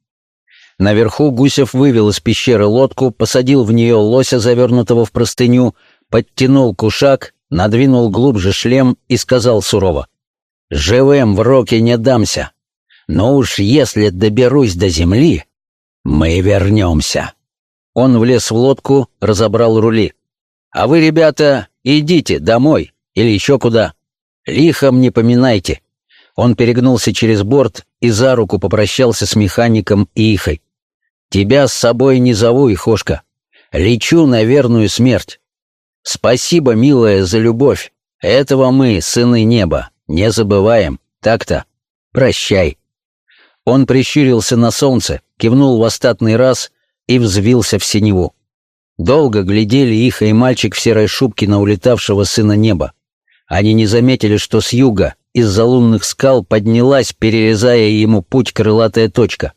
Наверху Гусев вывел из пещеры лодку, посадил в нее лося, завернутого в простыню, подтянул кушак, надвинул глубже шлем и сказал сурово, «Живым в руки не дамся, но уж если доберусь до земли, мы вернемся». Он влез в лодку, разобрал рули. «А вы, ребята, идите домой или еще куда. Лихом не поминайте». Он перегнулся через борт и за руку попрощался с механиком Ихой. «Тебя с собой не зову, Ихошка. Лечу на верную смерть. Спасибо, милая, за любовь. Этого мы, сыны неба, не забываем. Так-то. Прощай». Он прищурился на солнце, кивнул в остатный раз и взвился в синеву. Долго глядели их и мальчик в серой шубке на улетавшего сына неба. Они не заметили, что с юга, из-за лунных скал, поднялась, перерезая ему путь крылатая точка.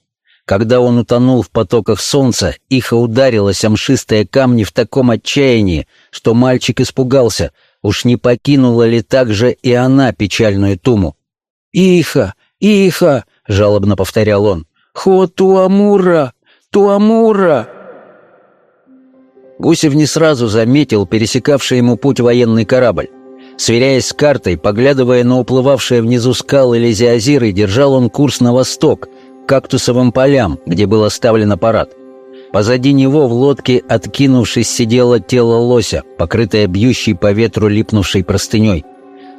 Когда он утонул в потоках солнца, Иха ударилась о мшистые камни в таком отчаянии, что мальчик испугался, уж не покинула ли так же и она печальную туму. «Иха! Иха!» — жалобно повторял он. «Хотуамура! Туамура!» Гусев не сразу заметил пересекавший ему путь военный корабль. Сверяясь с картой, поглядывая на уплывавшие внизу скалы Лизиазиры, держал он курс на восток, кактусовым полям, где был оставлен аппарат. Позади него в лодке, откинувшись, сидело тело лося, покрытое бьющей по ветру липнувшей простыней.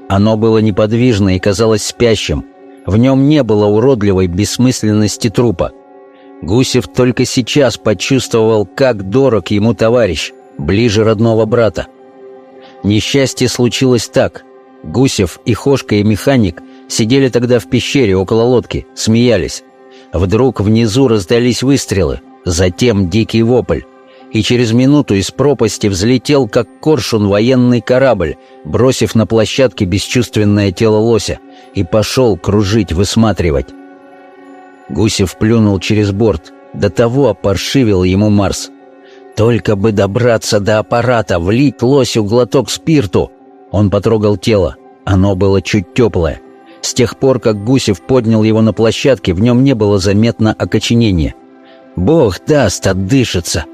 Оно было неподвижно и казалось спящим. В нем не было уродливой бессмысленности трупа. Гусев только сейчас почувствовал, как дорог ему товарищ, ближе родного брата. Несчастье случилось так. Гусев и Хошка и механик сидели тогда в пещере около лодки, смеялись. Вдруг внизу раздались выстрелы, затем дикий вопль. И через минуту из пропасти взлетел, как коршун, военный корабль, бросив на площадке бесчувственное тело лося, и пошел кружить, высматривать. Гусев плюнул через борт. До того опоршивил ему Марс. Только бы добраться до аппарата, влить лосю глоток спирту. Он потрогал тело. Оно было чуть теплое. С тех пор, как Гусев поднял его на площадке, в нем не было заметно окоченения. «Бог даст, отдышится!»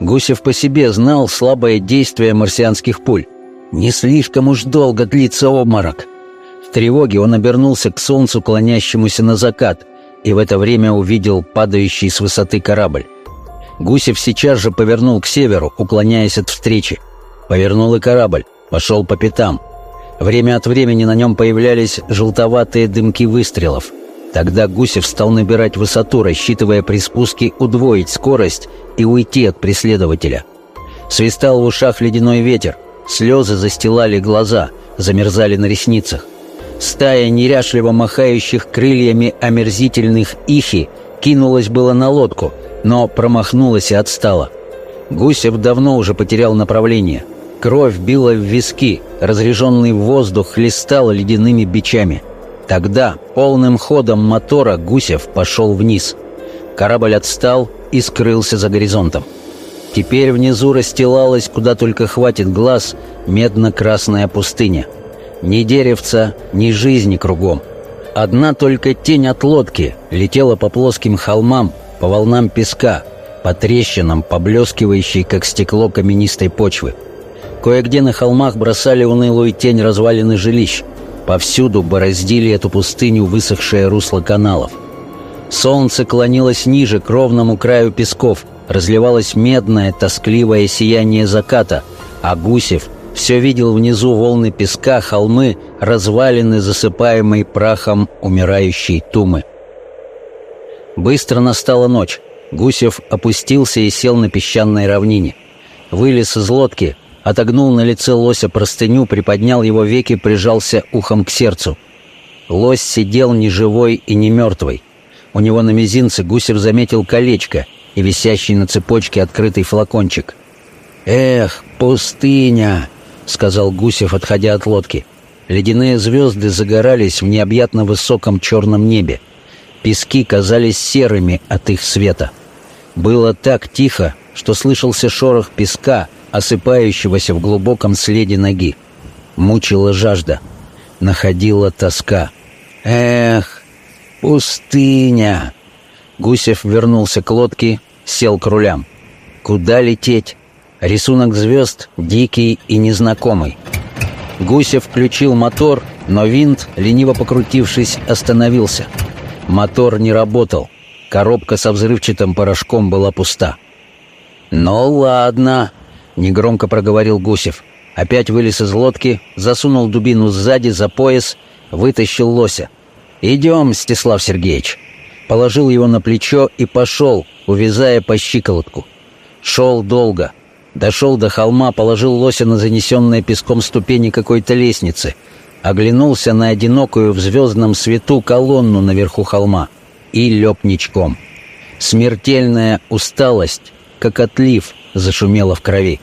Гусев по себе знал слабое действие марсианских пуль. Не слишком уж долго длится обморок. В тревоге он обернулся к солнцу, клонящемуся на закат и в это время увидел падающий с высоты корабль. Гусев сейчас же повернул к северу, уклоняясь от встречи. Повернул и корабль, пошел по пятам. Время от времени на нем появлялись желтоватые дымки выстрелов. Тогда Гусев стал набирать высоту, рассчитывая при спуске удвоить скорость и уйти от преследователя. Свистал в ушах ледяной ветер, слезы застилали глаза, замерзали на ресницах. Стая неряшливо махающих крыльями омерзительных ихи кинулась было на лодку, но промахнулась и отстала. Гусев давно уже потерял направление. Кровь била в виски, разреженный воздух хлестал ледяными бичами. Тогда полным ходом мотора Гусев пошел вниз. Корабль отстал и скрылся за горизонтом. Теперь внизу расстилалась, куда только хватит глаз, медно-красная пустыня. Ни деревца, ни жизни кругом. Одна только тень от лодки летела по плоским холмам, по волнам песка, по трещинам, поблескивающей, как стекло каменистой почвы. Кое-где на холмах бросали унылую тень развалины жилищ. Повсюду бороздили эту пустыню высохшее русло каналов. Солнце клонилось ниже к ровному краю песков, разливалось медное, тоскливое сияние заката, а Гусев все видел внизу волны песка, холмы, развалины, засыпаемые прахом умирающей тумы. Быстро настала ночь. Гусев опустился и сел на песчаной равнине. Вылез из лодки, отогнул на лице лося простыню, приподнял его веки, прижался ухом к сердцу. Лось сидел ни живой и ни мертвый. У него на мизинце Гусев заметил колечко и висящий на цепочке открытый флакончик. «Эх, пустыня!» — сказал Гусев, отходя от лодки. Ледяные звезды загорались в необъятно высоком черном небе. Пески казались серыми от их света. Было так тихо, что слышался шорох песка, осыпающегося в глубоком следе ноги. Мучила жажда. Находила тоска. «Эх, пустыня!» Гусев вернулся к лодке, сел к рулям. Куда лететь? Рисунок звезд дикий и незнакомый. Гусев включил мотор, но винт, лениво покрутившись, остановился. Мотор не работал. Коробка со взрывчатым порошком была пуста. «Ну ладно», — негромко проговорил Гусев. Опять вылез из лодки, засунул дубину сзади за пояс, вытащил лося. «Идем, Стеслав Сергеевич». Положил его на плечо и пошел, увязая по щиколотку. Шел долго. Дошел до холма, положил лося на занесенные песком ступени какой-то лестницы. Оглянулся на одинокую в звездном свету колонну наверху холма — и лег ничком. Смертельная усталость, как отлив, зашумела в крови.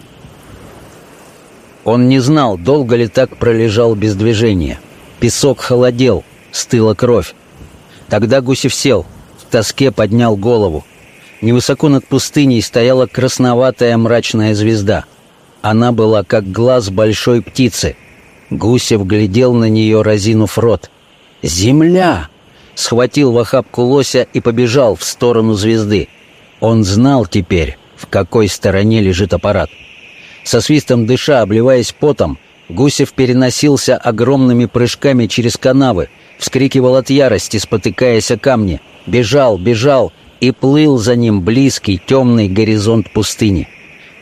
Он не знал, долго ли так пролежал без движения. Песок холодел, стыла кровь. Тогда Гусев сел, в тоске поднял голову. Невысоко над пустыней стояла красноватая мрачная звезда. Она была как глаз большой птицы. Гусев глядел на нее, разинув рот. «Земля!» схватил в охапку лося и побежал в сторону звезды. Он знал теперь, в какой стороне лежит аппарат. Со свистом дыша, обливаясь потом, Гусев переносился огромными прыжками через канавы, вскрикивал от ярости, спотыкаясь о камни, бежал, бежал и плыл за ним близкий темный горизонт пустыни.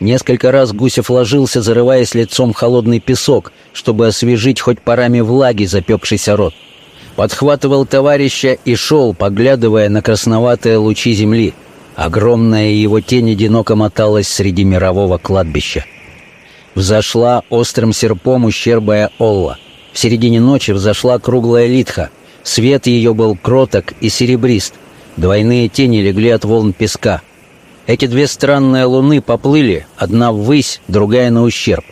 Несколько раз Гусев ложился, зарываясь лицом в холодный песок, чтобы освежить хоть парами влаги запекшийся рот подхватывал товарища и шел, поглядывая на красноватые лучи земли. Огромная его тень одиноко моталась среди мирового кладбища. Взошла острым серпом ущербая Олла. В середине ночи взошла круглая литха. Свет ее был кроток и серебрист. Двойные тени легли от волн песка. Эти две странные луны поплыли, одна ввысь, другая на ущерб.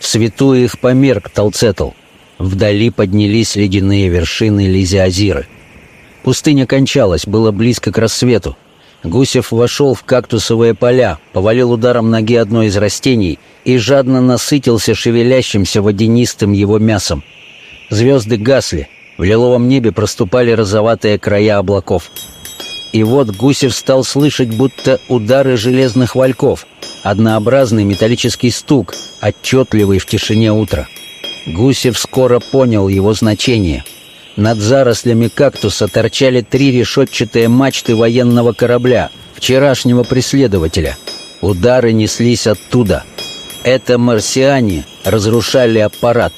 В свету их померк Талцетл — Вдали поднялись ледяные вершины Лизиазиры. Пустыня кончалась, было близко к рассвету. Гусев вошел в кактусовые поля, повалил ударом ноги одно из растений и жадно насытился шевелящимся водянистым его мясом. Звезды гасли, в лиловом небе проступали розоватые края облаков. И вот Гусев стал слышать будто удары железных вальков, однообразный металлический стук, отчетливый в тишине утра. Гусев скоро понял его значение. Над зарослями кактуса торчали три решетчатые мачты военного корабля, вчерашнего преследователя. Удары неслись оттуда. Это марсиане разрушали аппарат.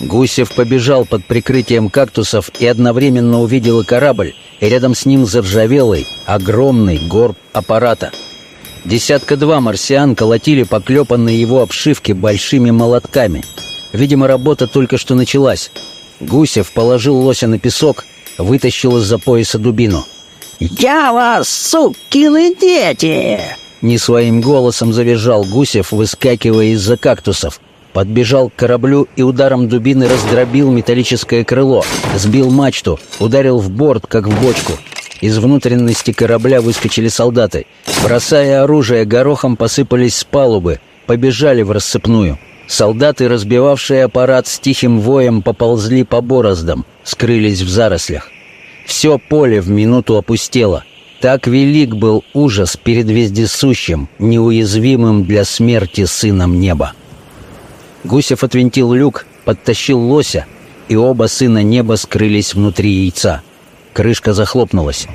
Гусев побежал под прикрытием кактусов и одновременно увидел корабль, и рядом с ним заржавелый, огромный горб аппарата. Десятка-два марсиан колотили поклепанные его обшивки большими молотками — Видимо, работа только что началась. Гусев положил лося на песок, вытащил из-за пояса дубину. «Я вас, сукины дети!» Не своим голосом завизжал Гусев, выскакивая из-за кактусов. подбежал к кораблю и ударом дубины раздробил металлическое крыло, сбил мачту, ударил в борт, как в бочку. Из внутренности корабля выскочили солдаты. Бросая оружие, горохом посыпались с палубы, побежали в рассыпную. Солдаты, разбивавшие аппарат с тихим воем, поползли по бороздам, скрылись в зарослях. Все поле в минуту опустело. Так велик был ужас перед вездесущим, неуязвимым для смерти сыном неба. Гусев отвинтил люк, подтащил лося, и оба сына неба скрылись внутри яйца. Крышка захлопнулась.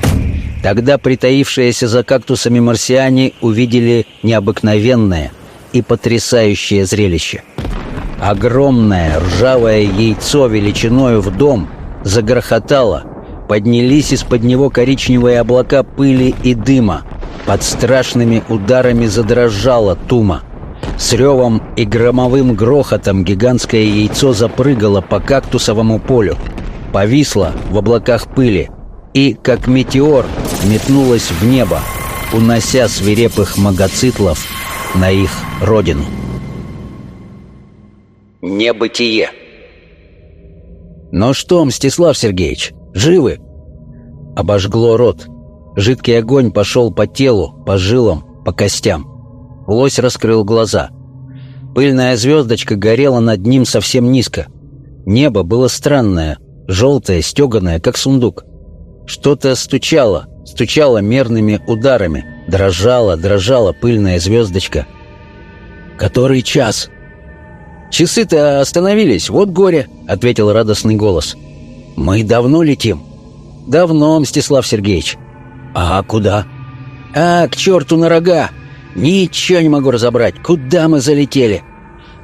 Тогда притаившиеся за кактусами марсиане увидели необыкновенное — и потрясающее зрелище. Огромное ржавое яйцо величиною в дом загрохотало, поднялись из-под него коричневые облака пыли и дыма, под страшными ударами задрожала тума. С ревом и громовым грохотом гигантское яйцо запрыгало по кактусовому полю, повисло в облаках пыли и, как метеор, метнулось в небо, унося свирепых магоцитлов на их родину. Небытие «Ну что, Мстислав Сергеевич, живы?» Обожгло рот. Жидкий огонь пошел по телу, по жилам, по костям. Лось раскрыл глаза. Пыльная звездочка горела над ним совсем низко. Небо было странное, желтое, стеганое, как сундук. Что-то стучало, стучало мерными ударами. Дрожала, дрожала пыльная звездочка. «Который час?» «Часы-то остановились, вот горе», — ответил радостный голос. «Мы давно летим?» «Давно, Мстислав Сергеевич». «А куда?» «А, к черту на рога! Ничего не могу разобрать. Куда мы залетели?»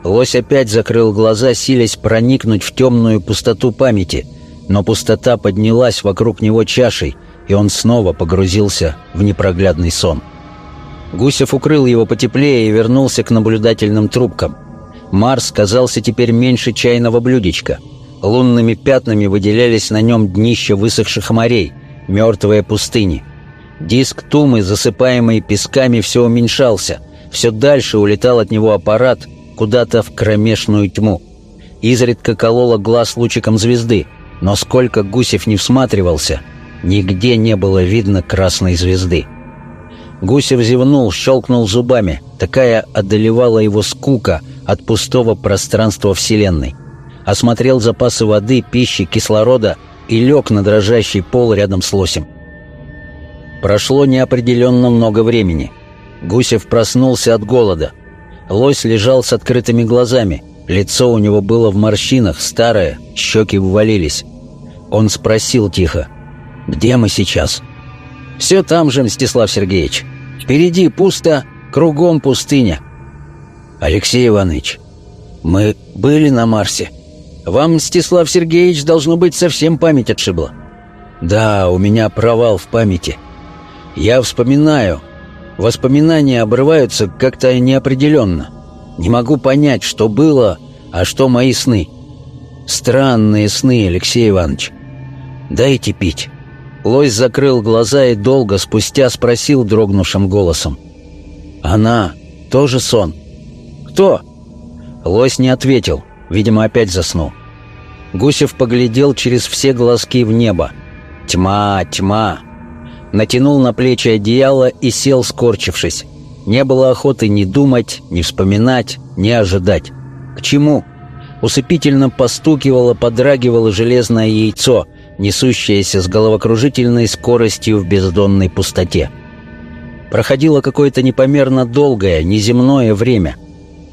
Лось опять закрыл глаза, силясь проникнуть в темную пустоту памяти. Но пустота поднялась вокруг него чашей — и он снова погрузился в непроглядный сон. Гусев укрыл его потеплее и вернулся к наблюдательным трубкам. Марс казался теперь меньше чайного блюдечка. Лунными пятнами выделялись на нем днища высохших морей, мертвые пустыни. Диск Тумы, засыпаемый песками, все уменьшался. Все дальше улетал от него аппарат куда-то в кромешную тьму. Изредка колола глаз лучиком звезды, но сколько Гусев не всматривался — Нигде не было видно красной звезды. Гусев зевнул, щелкнул зубами. Такая одолевала его скука от пустого пространства Вселенной. Осмотрел запасы воды, пищи, кислорода и лег на дрожащий пол рядом с лосем. Прошло неопределенно много времени. Гусев проснулся от голода. Лось лежал с открытыми глазами. Лицо у него было в морщинах, старое, щеки ввалились. Он спросил тихо — где мы сейчас?» «Все там же, Мстислав Сергеевич. Впереди пусто, кругом пустыня». «Алексей Иванович, мы были на Марсе. Вам, Мстислав Сергеевич, должно быть, совсем память отшибла». «Да, у меня провал в памяти. Я вспоминаю. Воспоминания обрываются как-то неопределенно. Не могу понять, что было, а что мои сны. Странные сны, Алексей Иванович. Дайте пить». Лось закрыл глаза и долго спустя спросил дрогнувшим голосом. «Она тоже сон?» «Кто?» Лось не ответил, видимо, опять заснул. Гусев поглядел через все глазки в небо. «Тьма, тьма!» Натянул на плечи одеяло и сел, скорчившись. Не было охоты ни думать, ни вспоминать, ни ожидать. К чему? Усыпительно постукивало, подрагивало железное яйцо — несущаяся с головокружительной скоростью в бездонной пустоте. Проходило какое-то непомерно долгое, неземное время.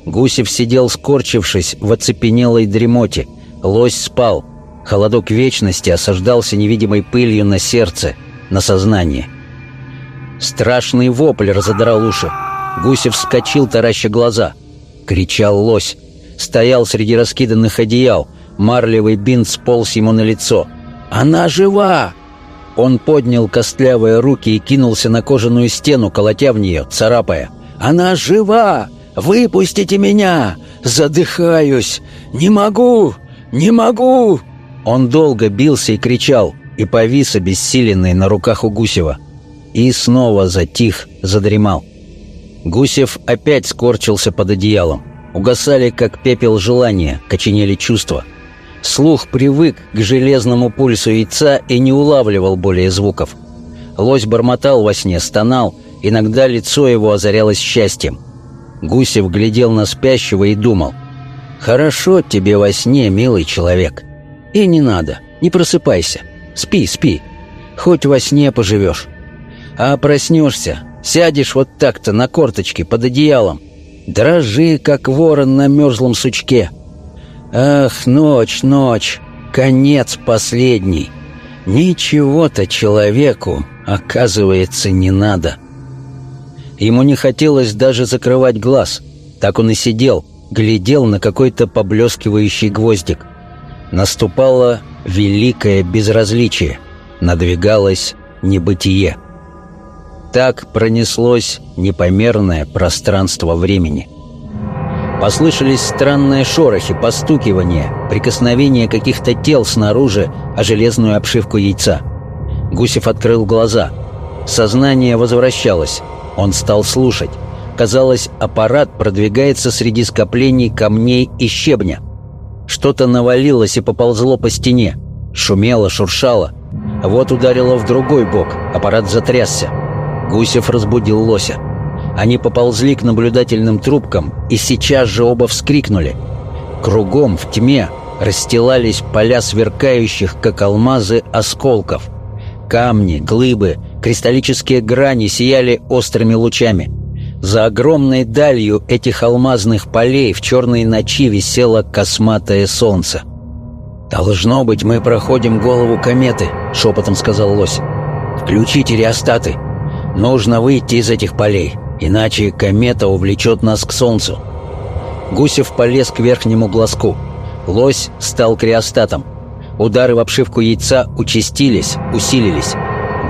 Гусев сидел скорчившись в оцепенелой дремоте. Лось спал. Холодок вечности осаждался невидимой пылью на сердце, на сознание. Страшный вопль разодрал уши. Гусев вскочил, тараща глаза. Кричал лось. Стоял среди раскиданных одеял. Марлевый бинт сполз ему на лицо. «Она жива!» Он поднял костлявые руки и кинулся на кожаную стену, колотя в нее, царапая. «Она жива! Выпустите меня! Задыхаюсь! Не могу! Не могу!» Он долго бился и кричал, и повис обессиленный на руках у Гусева. И снова затих, задремал. Гусев опять скорчился под одеялом. Угасали, как пепел желания, коченели чувства. Слух привык к железному пульсу яйца и не улавливал более звуков. Лось бормотал во сне, стонал, иногда лицо его озарялось счастьем. Гусев глядел на спящего и думал, «Хорошо тебе во сне, милый человек. И не надо, не просыпайся. Спи, спи. Хоть во сне поживешь. А проснешься, сядешь вот так-то на корточке под одеялом, дрожи, как ворон на мерзлом сучке. Ах, ночь, ночь, конец последний. Ничего-то человеку, оказывается, не надо. Ему не хотелось даже закрывать глаз. Так он и сидел, глядел на какой-то поблескивающий гвоздик. Наступало великое безразличие. Надвигалось небытие. Так пронеслось непомерное пространство времени. Послышались странные шорохи, постукивания, прикосновения каких-то тел снаружи о железную обшивку яйца. Гусев открыл глаза. Сознание возвращалось. Он стал слушать. Казалось, аппарат продвигается среди скоплений камней и щебня. Что-то навалилось и поползло по стене. Шумело, шуршало. Вот ударило в другой бок. Аппарат затрясся. Гусев разбудил лося. Они поползли к наблюдательным трубкам, и сейчас же оба вскрикнули. Кругом, в тьме, расстилались поля сверкающих, как алмазы, осколков. Камни, глыбы, кристаллические грани сияли острыми лучами. За огромной далью этих алмазных полей в черной ночи висело косматое солнце. «Должно быть, мы проходим голову кометы», — шепотом сказал лось. «Включите реостаты. Нужно выйти из этих полей, иначе комета увлечет нас к Солнцу. Гусев полез к верхнему глазку. Лось стал криостатом. Удары в обшивку яйца участились, усилились.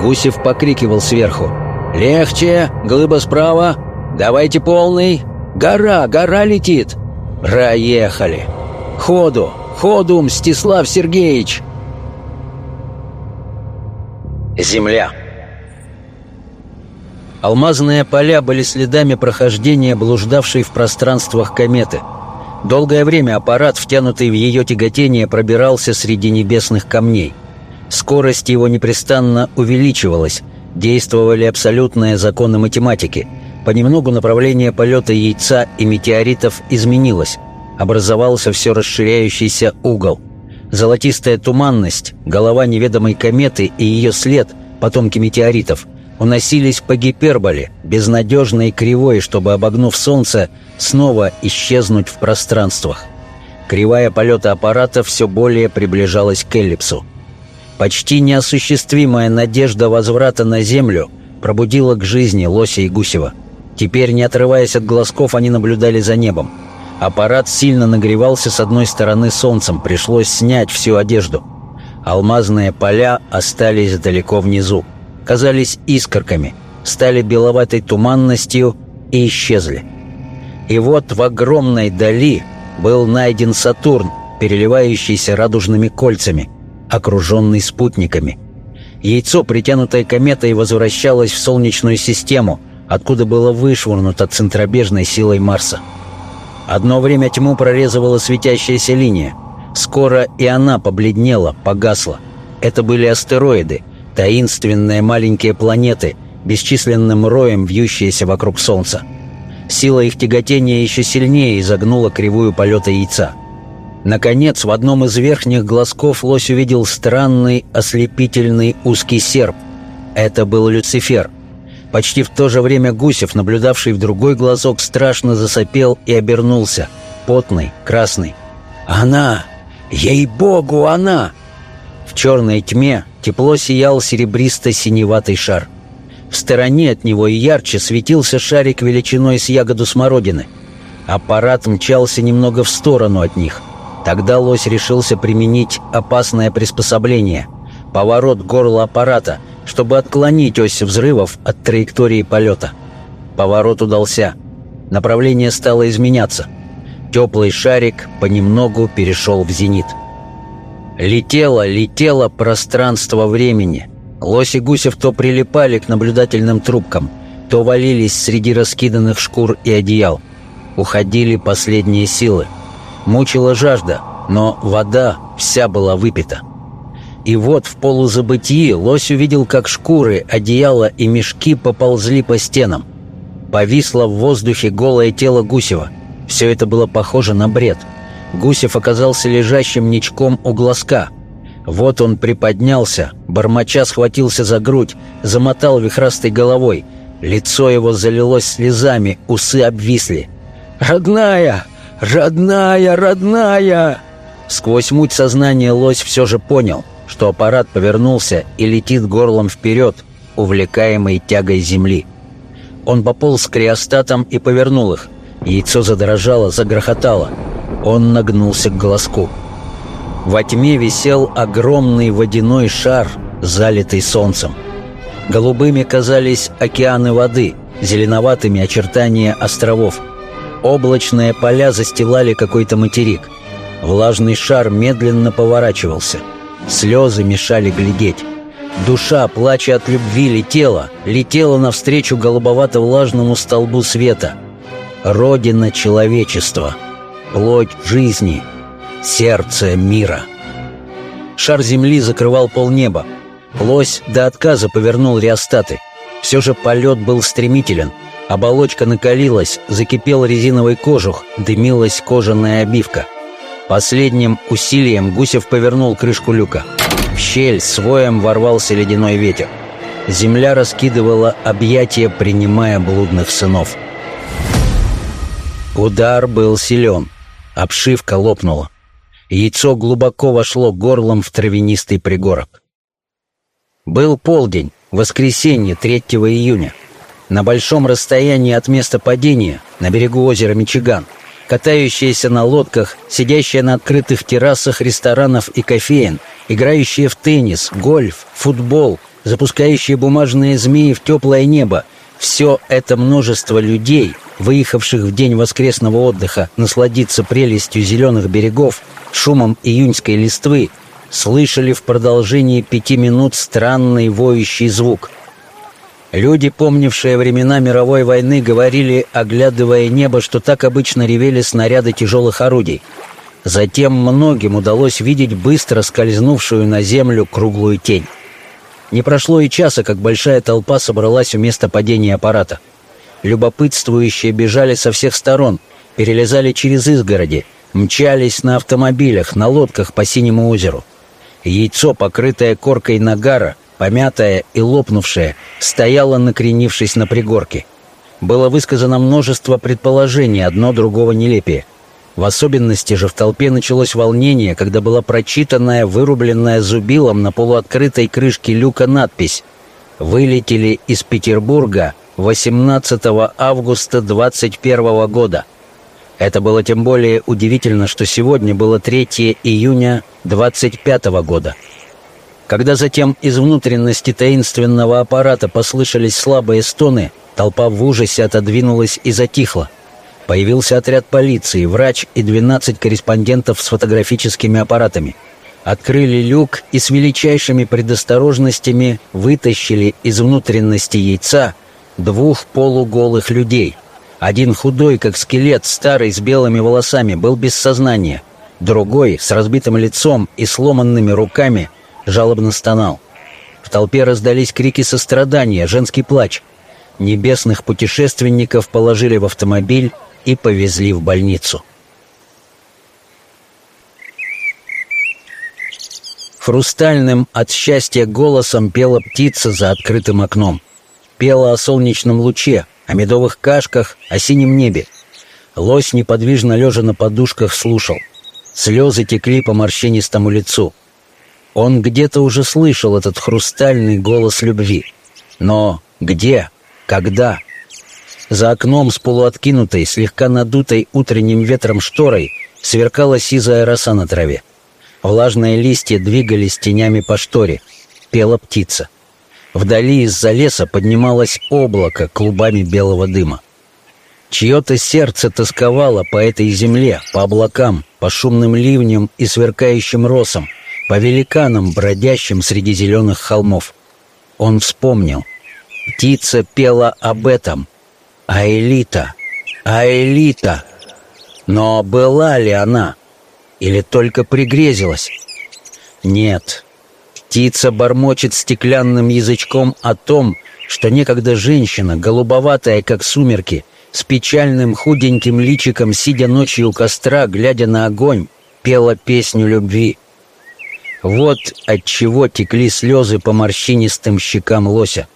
Гусев покрикивал сверху. «Легче! Глыба справа! Давайте полный! Гора! Гора летит!» «Проехали! Ходу! Ходу, Мстислав Сергеевич!» Земля Алмазные поля были следами прохождения блуждавшей в пространствах кометы. Долгое время аппарат, втянутый в ее тяготение, пробирался среди небесных камней. Скорость его непрестанно увеличивалась, действовали абсолютные законы математики. Понемногу направление полета яйца и метеоритов изменилось. Образовался все расширяющийся угол. Золотистая туманность, голова неведомой кометы и ее след, потомки метеоритов – уносились по гиперболе, безнадежной и кривой, чтобы, обогнув Солнце, снова исчезнуть в пространствах. Кривая полета аппарата все более приближалась к эллипсу. Почти неосуществимая надежда возврата на Землю пробудила к жизни Лося и Гусева. Теперь, не отрываясь от глазков, они наблюдали за небом. Аппарат сильно нагревался с одной стороны солнцем, пришлось снять всю одежду. Алмазные поля остались далеко внизу казались искорками, стали беловатой туманностью и исчезли. И вот в огромной дали был найден Сатурн, переливающийся радужными кольцами, окруженный спутниками. Яйцо, притянутое кометой, возвращалось в Солнечную систему, откуда было вышвырнуто центробежной силой Марса. Одно время тьму прорезывала светящаяся линия. Скоро и она побледнела, погасла. Это были астероиды — Таинственные маленькие планеты, бесчисленным роем вьющиеся вокруг Солнца. Сила их тяготения еще сильнее изогнула кривую полета яйца. Наконец, в одном из верхних глазков лось увидел странный, ослепительный узкий серп. Это был Люцифер. Почти в то же время Гусев, наблюдавший в другой глазок, страшно засопел и обернулся. Потный, красный. «Она! Ей-богу, она!» В черной тьме тепло сиял серебристо-синеватый шар. В стороне от него и ярче светился шарик величиной с ягоду смородины. Аппарат мчался немного в сторону от них. Тогда лось решился применить опасное приспособление — поворот горла аппарата, чтобы отклонить ось взрывов от траектории полета. Поворот удался. Направление стало изменяться. Теплый шарик понемногу перешел в зенит. — Летело, летело пространство времени. Лось и Гусев то прилипали к наблюдательным трубкам, то валились среди раскиданных шкур и одеял. Уходили последние силы. Мучила жажда, но вода вся была выпита. И вот в полузабытии лось увидел, как шкуры, одеяла и мешки поползли по стенам. Повисло в воздухе голое тело Гусева. Все это было похоже на бред. Гусев оказался лежащим ничком у глазка. Вот он приподнялся, бормоча схватился за грудь, замотал вихрастой головой. Лицо его залилось слезами, усы обвисли. «Родная! Родная! Родная!» Сквозь муть сознания лось все же понял, что аппарат повернулся и летит горлом вперед, увлекаемый тягой земли. Он пополз к криостатам и повернул их. Яйцо задрожало, загрохотало. Он нагнулся к глазку. Во тьме висел огромный водяной шар, залитый солнцем. Голубыми казались океаны воды, зеленоватыми очертания островов. Облачные поля застилали какой-то материк. Влажный шар медленно поворачивался. Слезы мешали глядеть. Душа, плача от любви, летела, летела навстречу голубовато-влажному столбу света. Родина человечества, плоть жизни, сердце мира. Шар земли закрывал полнеба. Лось до отказа повернул реостаты. Все же полет был стремителен. Оболочка накалилась, закипел резиновый кожух, дымилась кожаная обивка. Последним усилием Гусев повернул крышку люка. В щель своем ворвался ледяной ветер. Земля раскидывала объятия, принимая блудных сынов. Удар был силен. Обшивка лопнула. Яйцо глубоко вошло горлом в травянистый пригорок. Был полдень, воскресенье 3 июня. На большом расстоянии от места падения, на берегу озера Мичиган, катающиеся на лодках, сидящие на открытых террасах ресторанов и кофеин, играющие в теннис, гольф, футбол, запускающие бумажные змеи в теплое небо — все это множество людей, выехавших в день воскресного отдыха насладиться прелестью зеленых берегов, шумом июньской листвы, слышали в продолжении пяти минут странный воющий звук. Люди, помнившие времена мировой войны, говорили, оглядывая небо, что так обычно ревели снаряды тяжелых орудий. Затем многим удалось видеть быстро скользнувшую на землю круглую тень. Не прошло и часа, как большая толпа собралась у места падения аппарата. Любопытствующие бежали со всех сторон, перелезали через изгороди, мчались на автомобилях, на лодках по Синему озеру. Яйцо, покрытое коркой нагара, помятое и лопнувшее, стояло, накренившись на пригорке. Было высказано множество предположений, одно другого нелепее — в особенности же в толпе началось волнение, когда была прочитанная, вырубленная зубилом на полуоткрытой крышке люка надпись «Вылетели из Петербурга 18 августа 21 года». Это было тем более удивительно, что сегодня было 3 июня 25 года. Когда затем из внутренности таинственного аппарата послышались слабые стоны, толпа в ужасе отодвинулась и затихла. Появился отряд полиции, врач и 12 корреспондентов с фотографическими аппаратами. Открыли люк и с величайшими предосторожностями вытащили из внутренности яйца двух полуголых людей. Один худой, как скелет, старый, с белыми волосами, был без сознания. Другой, с разбитым лицом и сломанными руками, жалобно стонал. В толпе раздались крики сострадания, женский плач. Небесных путешественников положили в автомобиль и повезли в больницу. Хрустальным от счастья голосом пела птица за открытым окном. Пела о солнечном луче, о медовых кашках, о синем небе. Лось, неподвижно лежа на подушках, слушал. Слезы текли по морщинистому лицу. Он где-то уже слышал этот хрустальный голос любви. Но где? Когда? За окном с полуоткинутой, слегка надутой утренним ветром шторой сверкала сизая роса на траве. Влажные листья двигались тенями по шторе. Пела птица. Вдали из-за леса поднималось облако клубами белого дыма. Чье-то сердце тосковало по этой земле, по облакам, по шумным ливням и сверкающим росам, по великанам, бродящим среди зеленых холмов. Он вспомнил. Птица пела об этом — а элита, Аэлита. Но была ли она? Или только пригрезилась? Нет. Птица бормочет стеклянным язычком о том, что некогда женщина, голубоватая, как сумерки, с печальным худеньким личиком, сидя ночью у костра, глядя на огонь, пела песню любви. Вот от чего текли слезы по морщинистым щекам лося.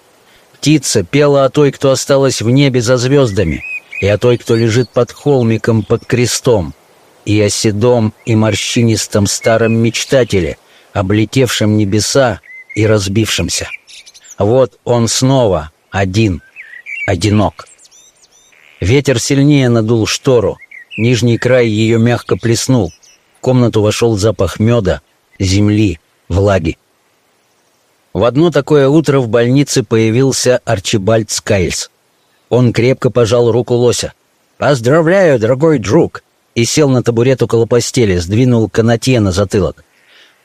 Птица пела о той, кто осталась в небе за звездами, и о той, кто лежит под холмиком под крестом, и о седом и морщинистом старом мечтателе, облетевшем небеса и разбившемся. Вот он снова один, одинок. Ветер сильнее надул штору, нижний край ее мягко плеснул. В комнату вошел запах меда, земли, влаги. В одно такое утро в больнице появился Арчибальд Скайльс. Он крепко пожал руку лося. «Поздравляю, дорогой друг!» и сел на табурет около постели, сдвинул канатье на затылок.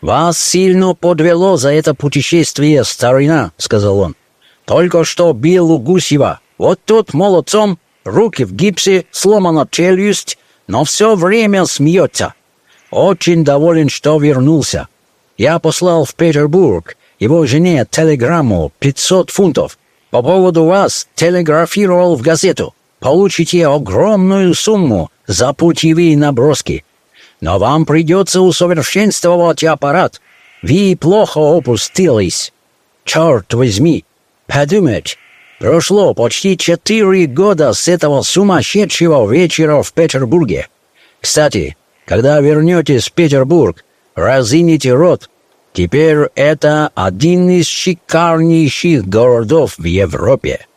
«Вас сильно подвело за это путешествие, старина», — сказал он. «Только что бил у Гусева. Вот тут молодцом, руки в гипсе, сломана челюсть, но все время смеется. Очень доволен, что вернулся. Я послал в Петербург его жене телеграмму 500 фунтов. По поводу вас телеграфировал в газету. Получите огромную сумму за путевые наброски. Но вам придется усовершенствовать аппарат. Вы плохо опустились. Черт возьми, подумать, прошло почти четыре года с этого сумасшедшего вечера в Петербурге. Кстати, когда вернетесь в Петербург, разините рот. Теперь это один из шикарнейших городов в Европе.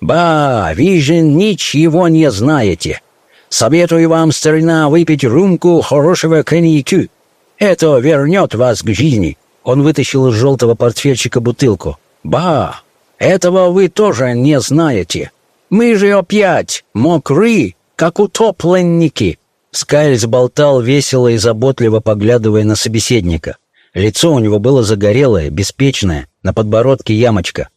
Ба, вы же ничего не знаете. Советую вам, старина, выпить рюмку хорошего коньяку. Это вернет вас к жизни». Он вытащил из желтого портфельчика бутылку. «Ба, этого вы тоже не знаете. Мы же опять мокры, как утопленники». Скайльс болтал весело и заботливо, поглядывая на собеседника. Лицо у него было загорелое, беспечное, на подбородке ямочка.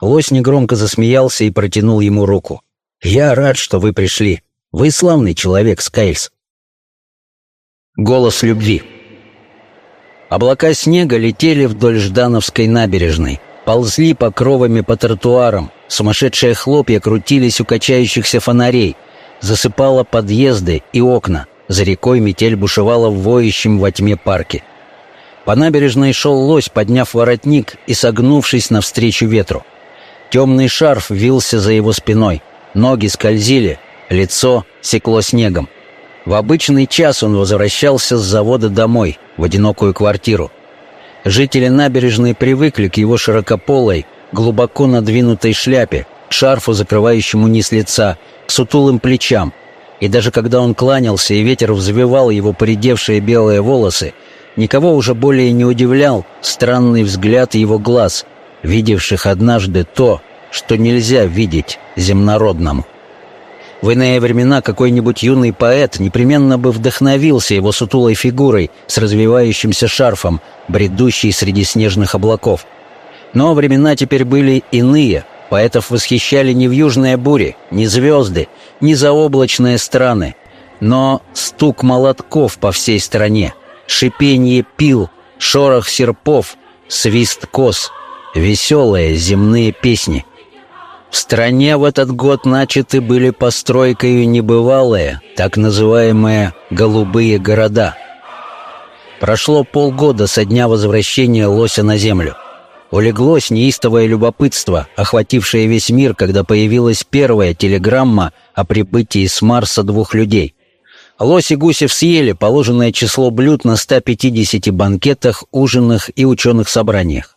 Лось негромко засмеялся и протянул ему руку. «Я рад, что вы пришли. Вы славный человек, Скайльс. Голос любви. Облака снега летели вдоль Ждановской набережной, ползли покровами по тротуарам, сумасшедшие хлопья крутились у качающихся фонарей, засыпало подъезды и окна, за рекой метель бушевала в воющем во тьме парке. По набережной шел лось, подняв воротник и согнувшись навстречу ветру. Темный шарф вился за его спиной, ноги скользили, Лицо секло снегом. В обычный час он возвращался с завода домой, в одинокую квартиру. Жители набережной привыкли к его широкополой, глубоко надвинутой шляпе, к шарфу, закрывающему низ лица, к сутулым плечам. И даже когда он кланялся, и ветер взвивал его поредевшие белые волосы, никого уже более не удивлял странный взгляд его глаз, видевших однажды то, что нельзя видеть земнородному. В иные времена какой-нибудь юный поэт непременно бы вдохновился его сутулой фигурой с развивающимся шарфом, бредущей среди снежных облаков. Но времена теперь были иные. Поэтов восхищали не в южные бури, не звезды, не заоблачные страны, но стук молотков по всей стране, шипение пил, шорох серпов, свист кос, веселые земные песни — в стране в этот год начаты были постройкой небывалые, так называемые «голубые города». Прошло полгода со дня возвращения лося на землю. Улеглось неистовое любопытство, охватившее весь мир, когда появилась первая телеграмма о прибытии с Марса двух людей. Лось и Гусев съели положенное число блюд на 150 банкетах, ужинах и ученых собраниях.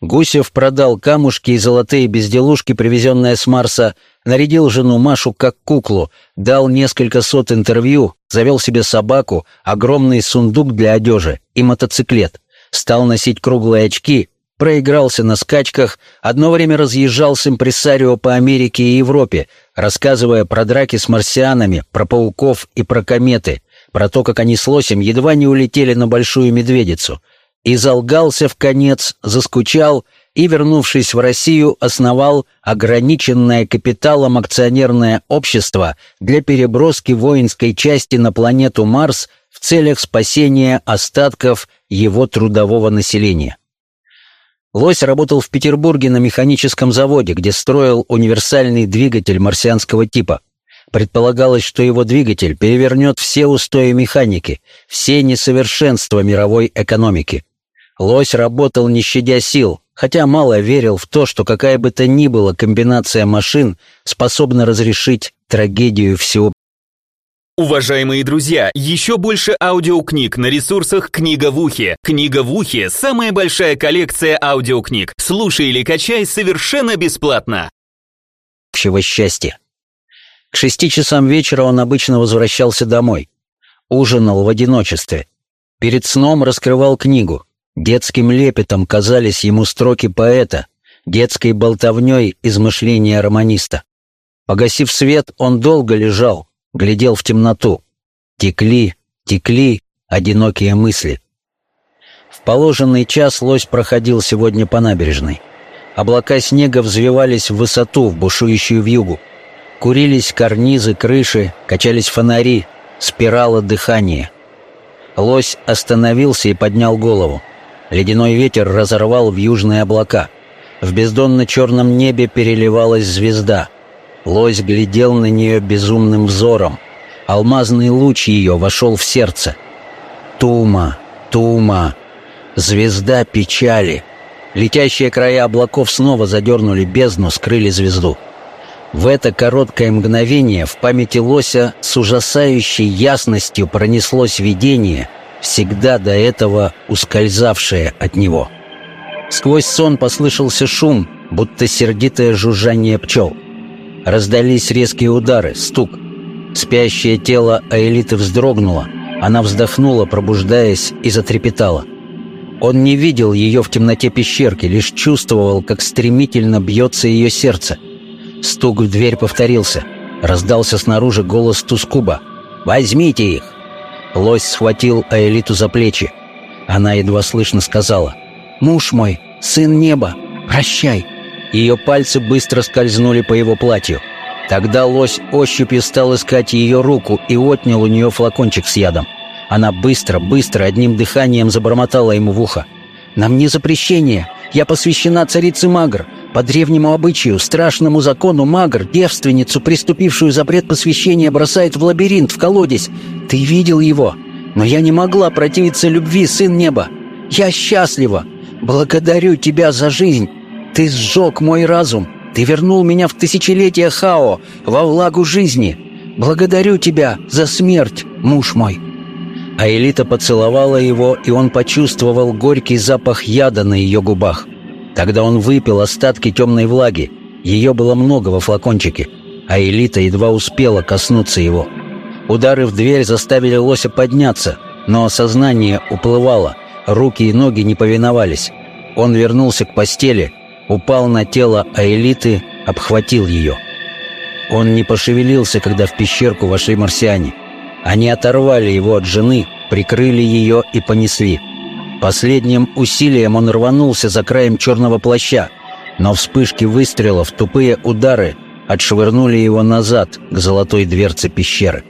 Гусев продал камушки и золотые безделушки, привезенные с Марса, нарядил жену Машу как куклу, дал несколько сот интервью, завел себе собаку, огромный сундук для одежи и мотоциклет, стал носить круглые очки, проигрался на скачках, одно время разъезжал с импресарио по Америке и Европе, рассказывая про драки с марсианами, про пауков и про кометы, про то, как они с лосем едва не улетели на Большую Медведицу — и залгался в конец, заскучал и, вернувшись в Россию, основал ограниченное капиталом акционерное общество для переброски воинской части на планету Марс в целях спасения остатков его трудового населения. Лось работал в Петербурге на механическом заводе, где строил универсальный двигатель марсианского типа. Предполагалось, что его двигатель перевернет все устои механики, все несовершенства мировой экономики. Лось работал не щадя сил, хотя мало верил в то, что какая бы то ни была комбинация машин способна разрешить трагедию всего. Уважаемые друзья, еще больше аудиокниг на ресурсах «Книга в ухе». «Книга в ухе» — самая большая коллекция аудиокниг. Слушай или качай совершенно бесплатно. Общего счастья. К шести часам вечера он обычно возвращался домой. Ужинал в одиночестве. Перед сном раскрывал книгу. Детским лепетом казались ему строки поэта, детской болтовней измышления романиста. Погасив свет, он долго лежал, глядел в темноту. Текли, текли одинокие мысли. В положенный час лось проходил сегодня по набережной. Облака снега взвивались в высоту, в бушующую вьюгу. Курились карнизы, крыши, качались фонари, спирала дыхания. Лось остановился и поднял голову. Ледяной ветер разорвал в южные облака. В бездонно-черном небе переливалась звезда. Лось глядел на нее безумным взором. Алмазный луч ее вошел в сердце. Тума, тума, звезда печали. Летящие края облаков снова задернули бездну, скрыли звезду. В это короткое мгновение в памяти Лося с ужасающей ясностью пронеслось видение — всегда до этого ускользавшее от него. Сквозь сон послышался шум, будто сердитое жужжание пчел. Раздались резкие удары, стук. Спящее тело Аэлиты вздрогнуло. Она вздохнула, пробуждаясь, и затрепетала. Он не видел ее в темноте пещерки, лишь чувствовал, как стремительно бьется ее сердце. Стук в дверь повторился. Раздался снаружи голос Тускуба. «Возьмите их!» Лось схватил Аэлиту за плечи. Она едва слышно сказала «Муж мой, сын неба, прощай». Ее пальцы быстро скользнули по его платью. Тогда лось ощупью стал искать ее руку и отнял у нее флакончик с ядом. Она быстро, быстро, одним дыханием забормотала ему в ухо. «Нам не запрещение. Я посвящена царице Магр. По древнему обычаю, страшному закону Магр, девственницу, приступившую запрет посвящения, бросает в лабиринт, в колодец. Ты видел его? Но я не могла противиться любви, сын неба. Я счастлива. Благодарю тебя за жизнь. Ты сжег мой разум. Ты вернул меня в тысячелетие Хао, во влагу жизни. Благодарю тебя за смерть, муж мой». А Элита поцеловала его, и он почувствовал горький запах яда на ее губах. Тогда он выпил остатки темной влаги. Ее было много во флакончике, а Элита едва успела коснуться его. Удары в дверь заставили лося подняться, но сознание уплывало, руки и ноги не повиновались. Он вернулся к постели, упал на тело Аэлиты, обхватил ее. Он не пошевелился, когда в пещерку вошли марсиане. Они оторвали его от жены, прикрыли ее и понесли. Последним усилием он рванулся за краем черного плаща, но вспышки выстрелов, тупые удары отшвырнули его назад к золотой дверце пещеры.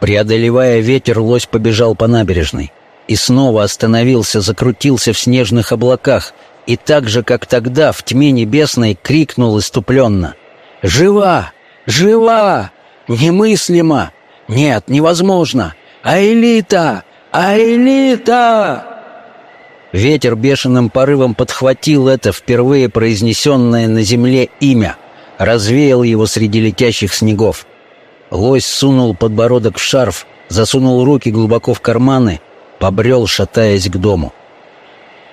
Преодолевая ветер, лось побежал по набережной и снова остановился, закрутился в снежных облаках и так же, как тогда, в тьме небесной крикнул иступленно «Жива! Жива! Немыслимо! Нет, невозможно! Аэлита! Аэлита!» Ветер бешеным порывом подхватил это впервые произнесенное на земле имя, развеял его среди летящих снегов. Лось сунул подбородок в шарф, засунул руки глубоко в карманы, побрел, шатаясь к дому.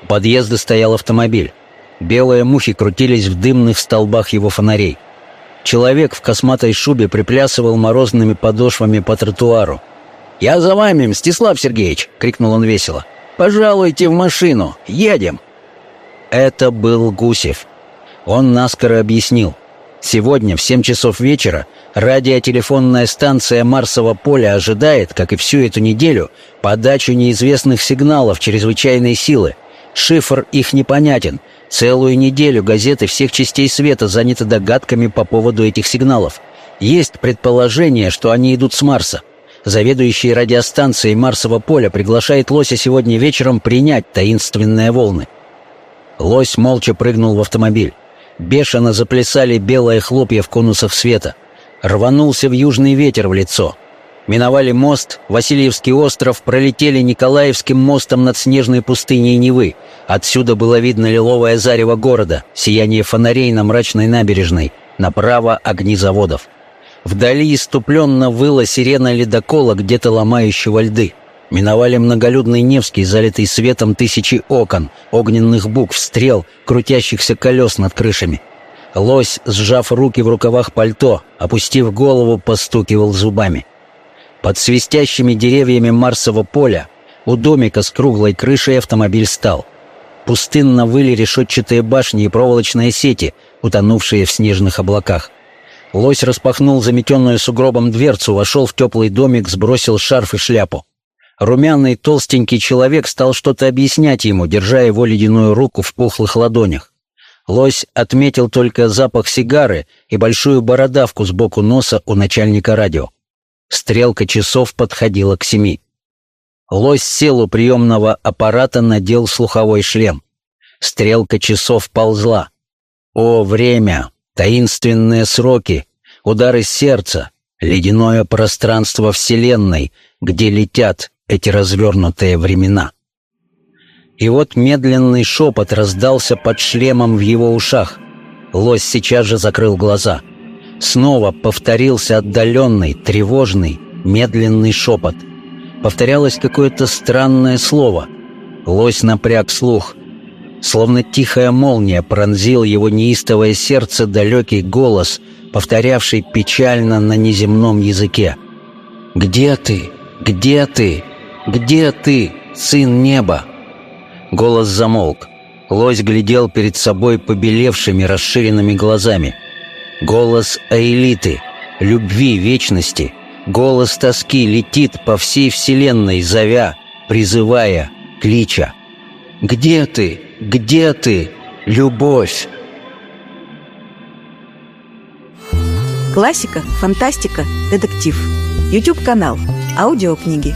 У подъезда стоял автомобиль. Белые мухи крутились в дымных столбах его фонарей. Человек в косматой шубе приплясывал морозными подошвами по тротуару. «Я за вами, Мстислав Сергеевич!» — крикнул он весело. «Пожалуйте в машину! Едем!» Это был Гусев. Он наскоро объяснил. Сегодня в семь часов вечера радиотелефонная станция Марсового поля ожидает, как и всю эту неделю, подачу неизвестных сигналов чрезвычайной силы. Шифр их непонятен. Целую неделю газеты всех частей света заняты догадками по поводу этих сигналов. Есть предположение, что они идут с Марса. Заведующий радиостанцией Марсового поля приглашает Лося сегодня вечером принять таинственные волны. Лось молча прыгнул в автомобиль. Бешено заплясали белые хлопья в конусах света. Рванулся в южный ветер в лицо. Миновали мост, Васильевский остров, пролетели Николаевским мостом над снежной пустыней Невы. Отсюда было видно лиловое зарево города, сияние фонарей на мрачной набережной, направо огни заводов. Вдали иступленно выла сирена ледокола, где-то ломающего льды. Миновали многолюдный Невский, залитый светом тысячи окон, огненных букв, стрел, крутящихся колес над крышами. Лось, сжав руки в рукавах пальто, опустив голову, постукивал зубами. Под свистящими деревьями Марсового поля у домика с круглой крышей автомобиль стал. Пустынно выли решетчатые башни и проволочные сети, утонувшие в снежных облаках. Лось распахнул заметенную сугробом дверцу, вошел в теплый домик, сбросил шарф и шляпу. Румяный толстенький человек стал что-то объяснять ему, держа его ледяную руку в пухлых ладонях. Лось отметил только запах сигары и большую бородавку сбоку носа у начальника радио. Стрелка часов подходила к семи. Лось сел у приемного аппарата, надел слуховой шлем. Стрелка часов ползла. О, время! Таинственные сроки! Удары сердца! Ледяное пространство Вселенной, где летят эти развернутые времена. И вот медленный шепот раздался под шлемом в его ушах. Лось сейчас же закрыл глаза. Снова повторился отдаленный, тревожный, медленный шепот. Повторялось какое-то странное слово. Лось напряг слух. Словно тихая молния пронзил его неистовое сердце далекий голос, повторявший печально на неземном языке. «Где ты? Где ты?» «Где ты, сын неба?» Голос замолк. Лось глядел перед собой побелевшими, расширенными глазами. Голос Аэлиты, любви, вечности. Голос тоски летит по всей вселенной, зовя, призывая, клича. «Где ты? Где ты? Любовь!» Классика, фантастика, детектив. YouTube канал. Аудиокниги.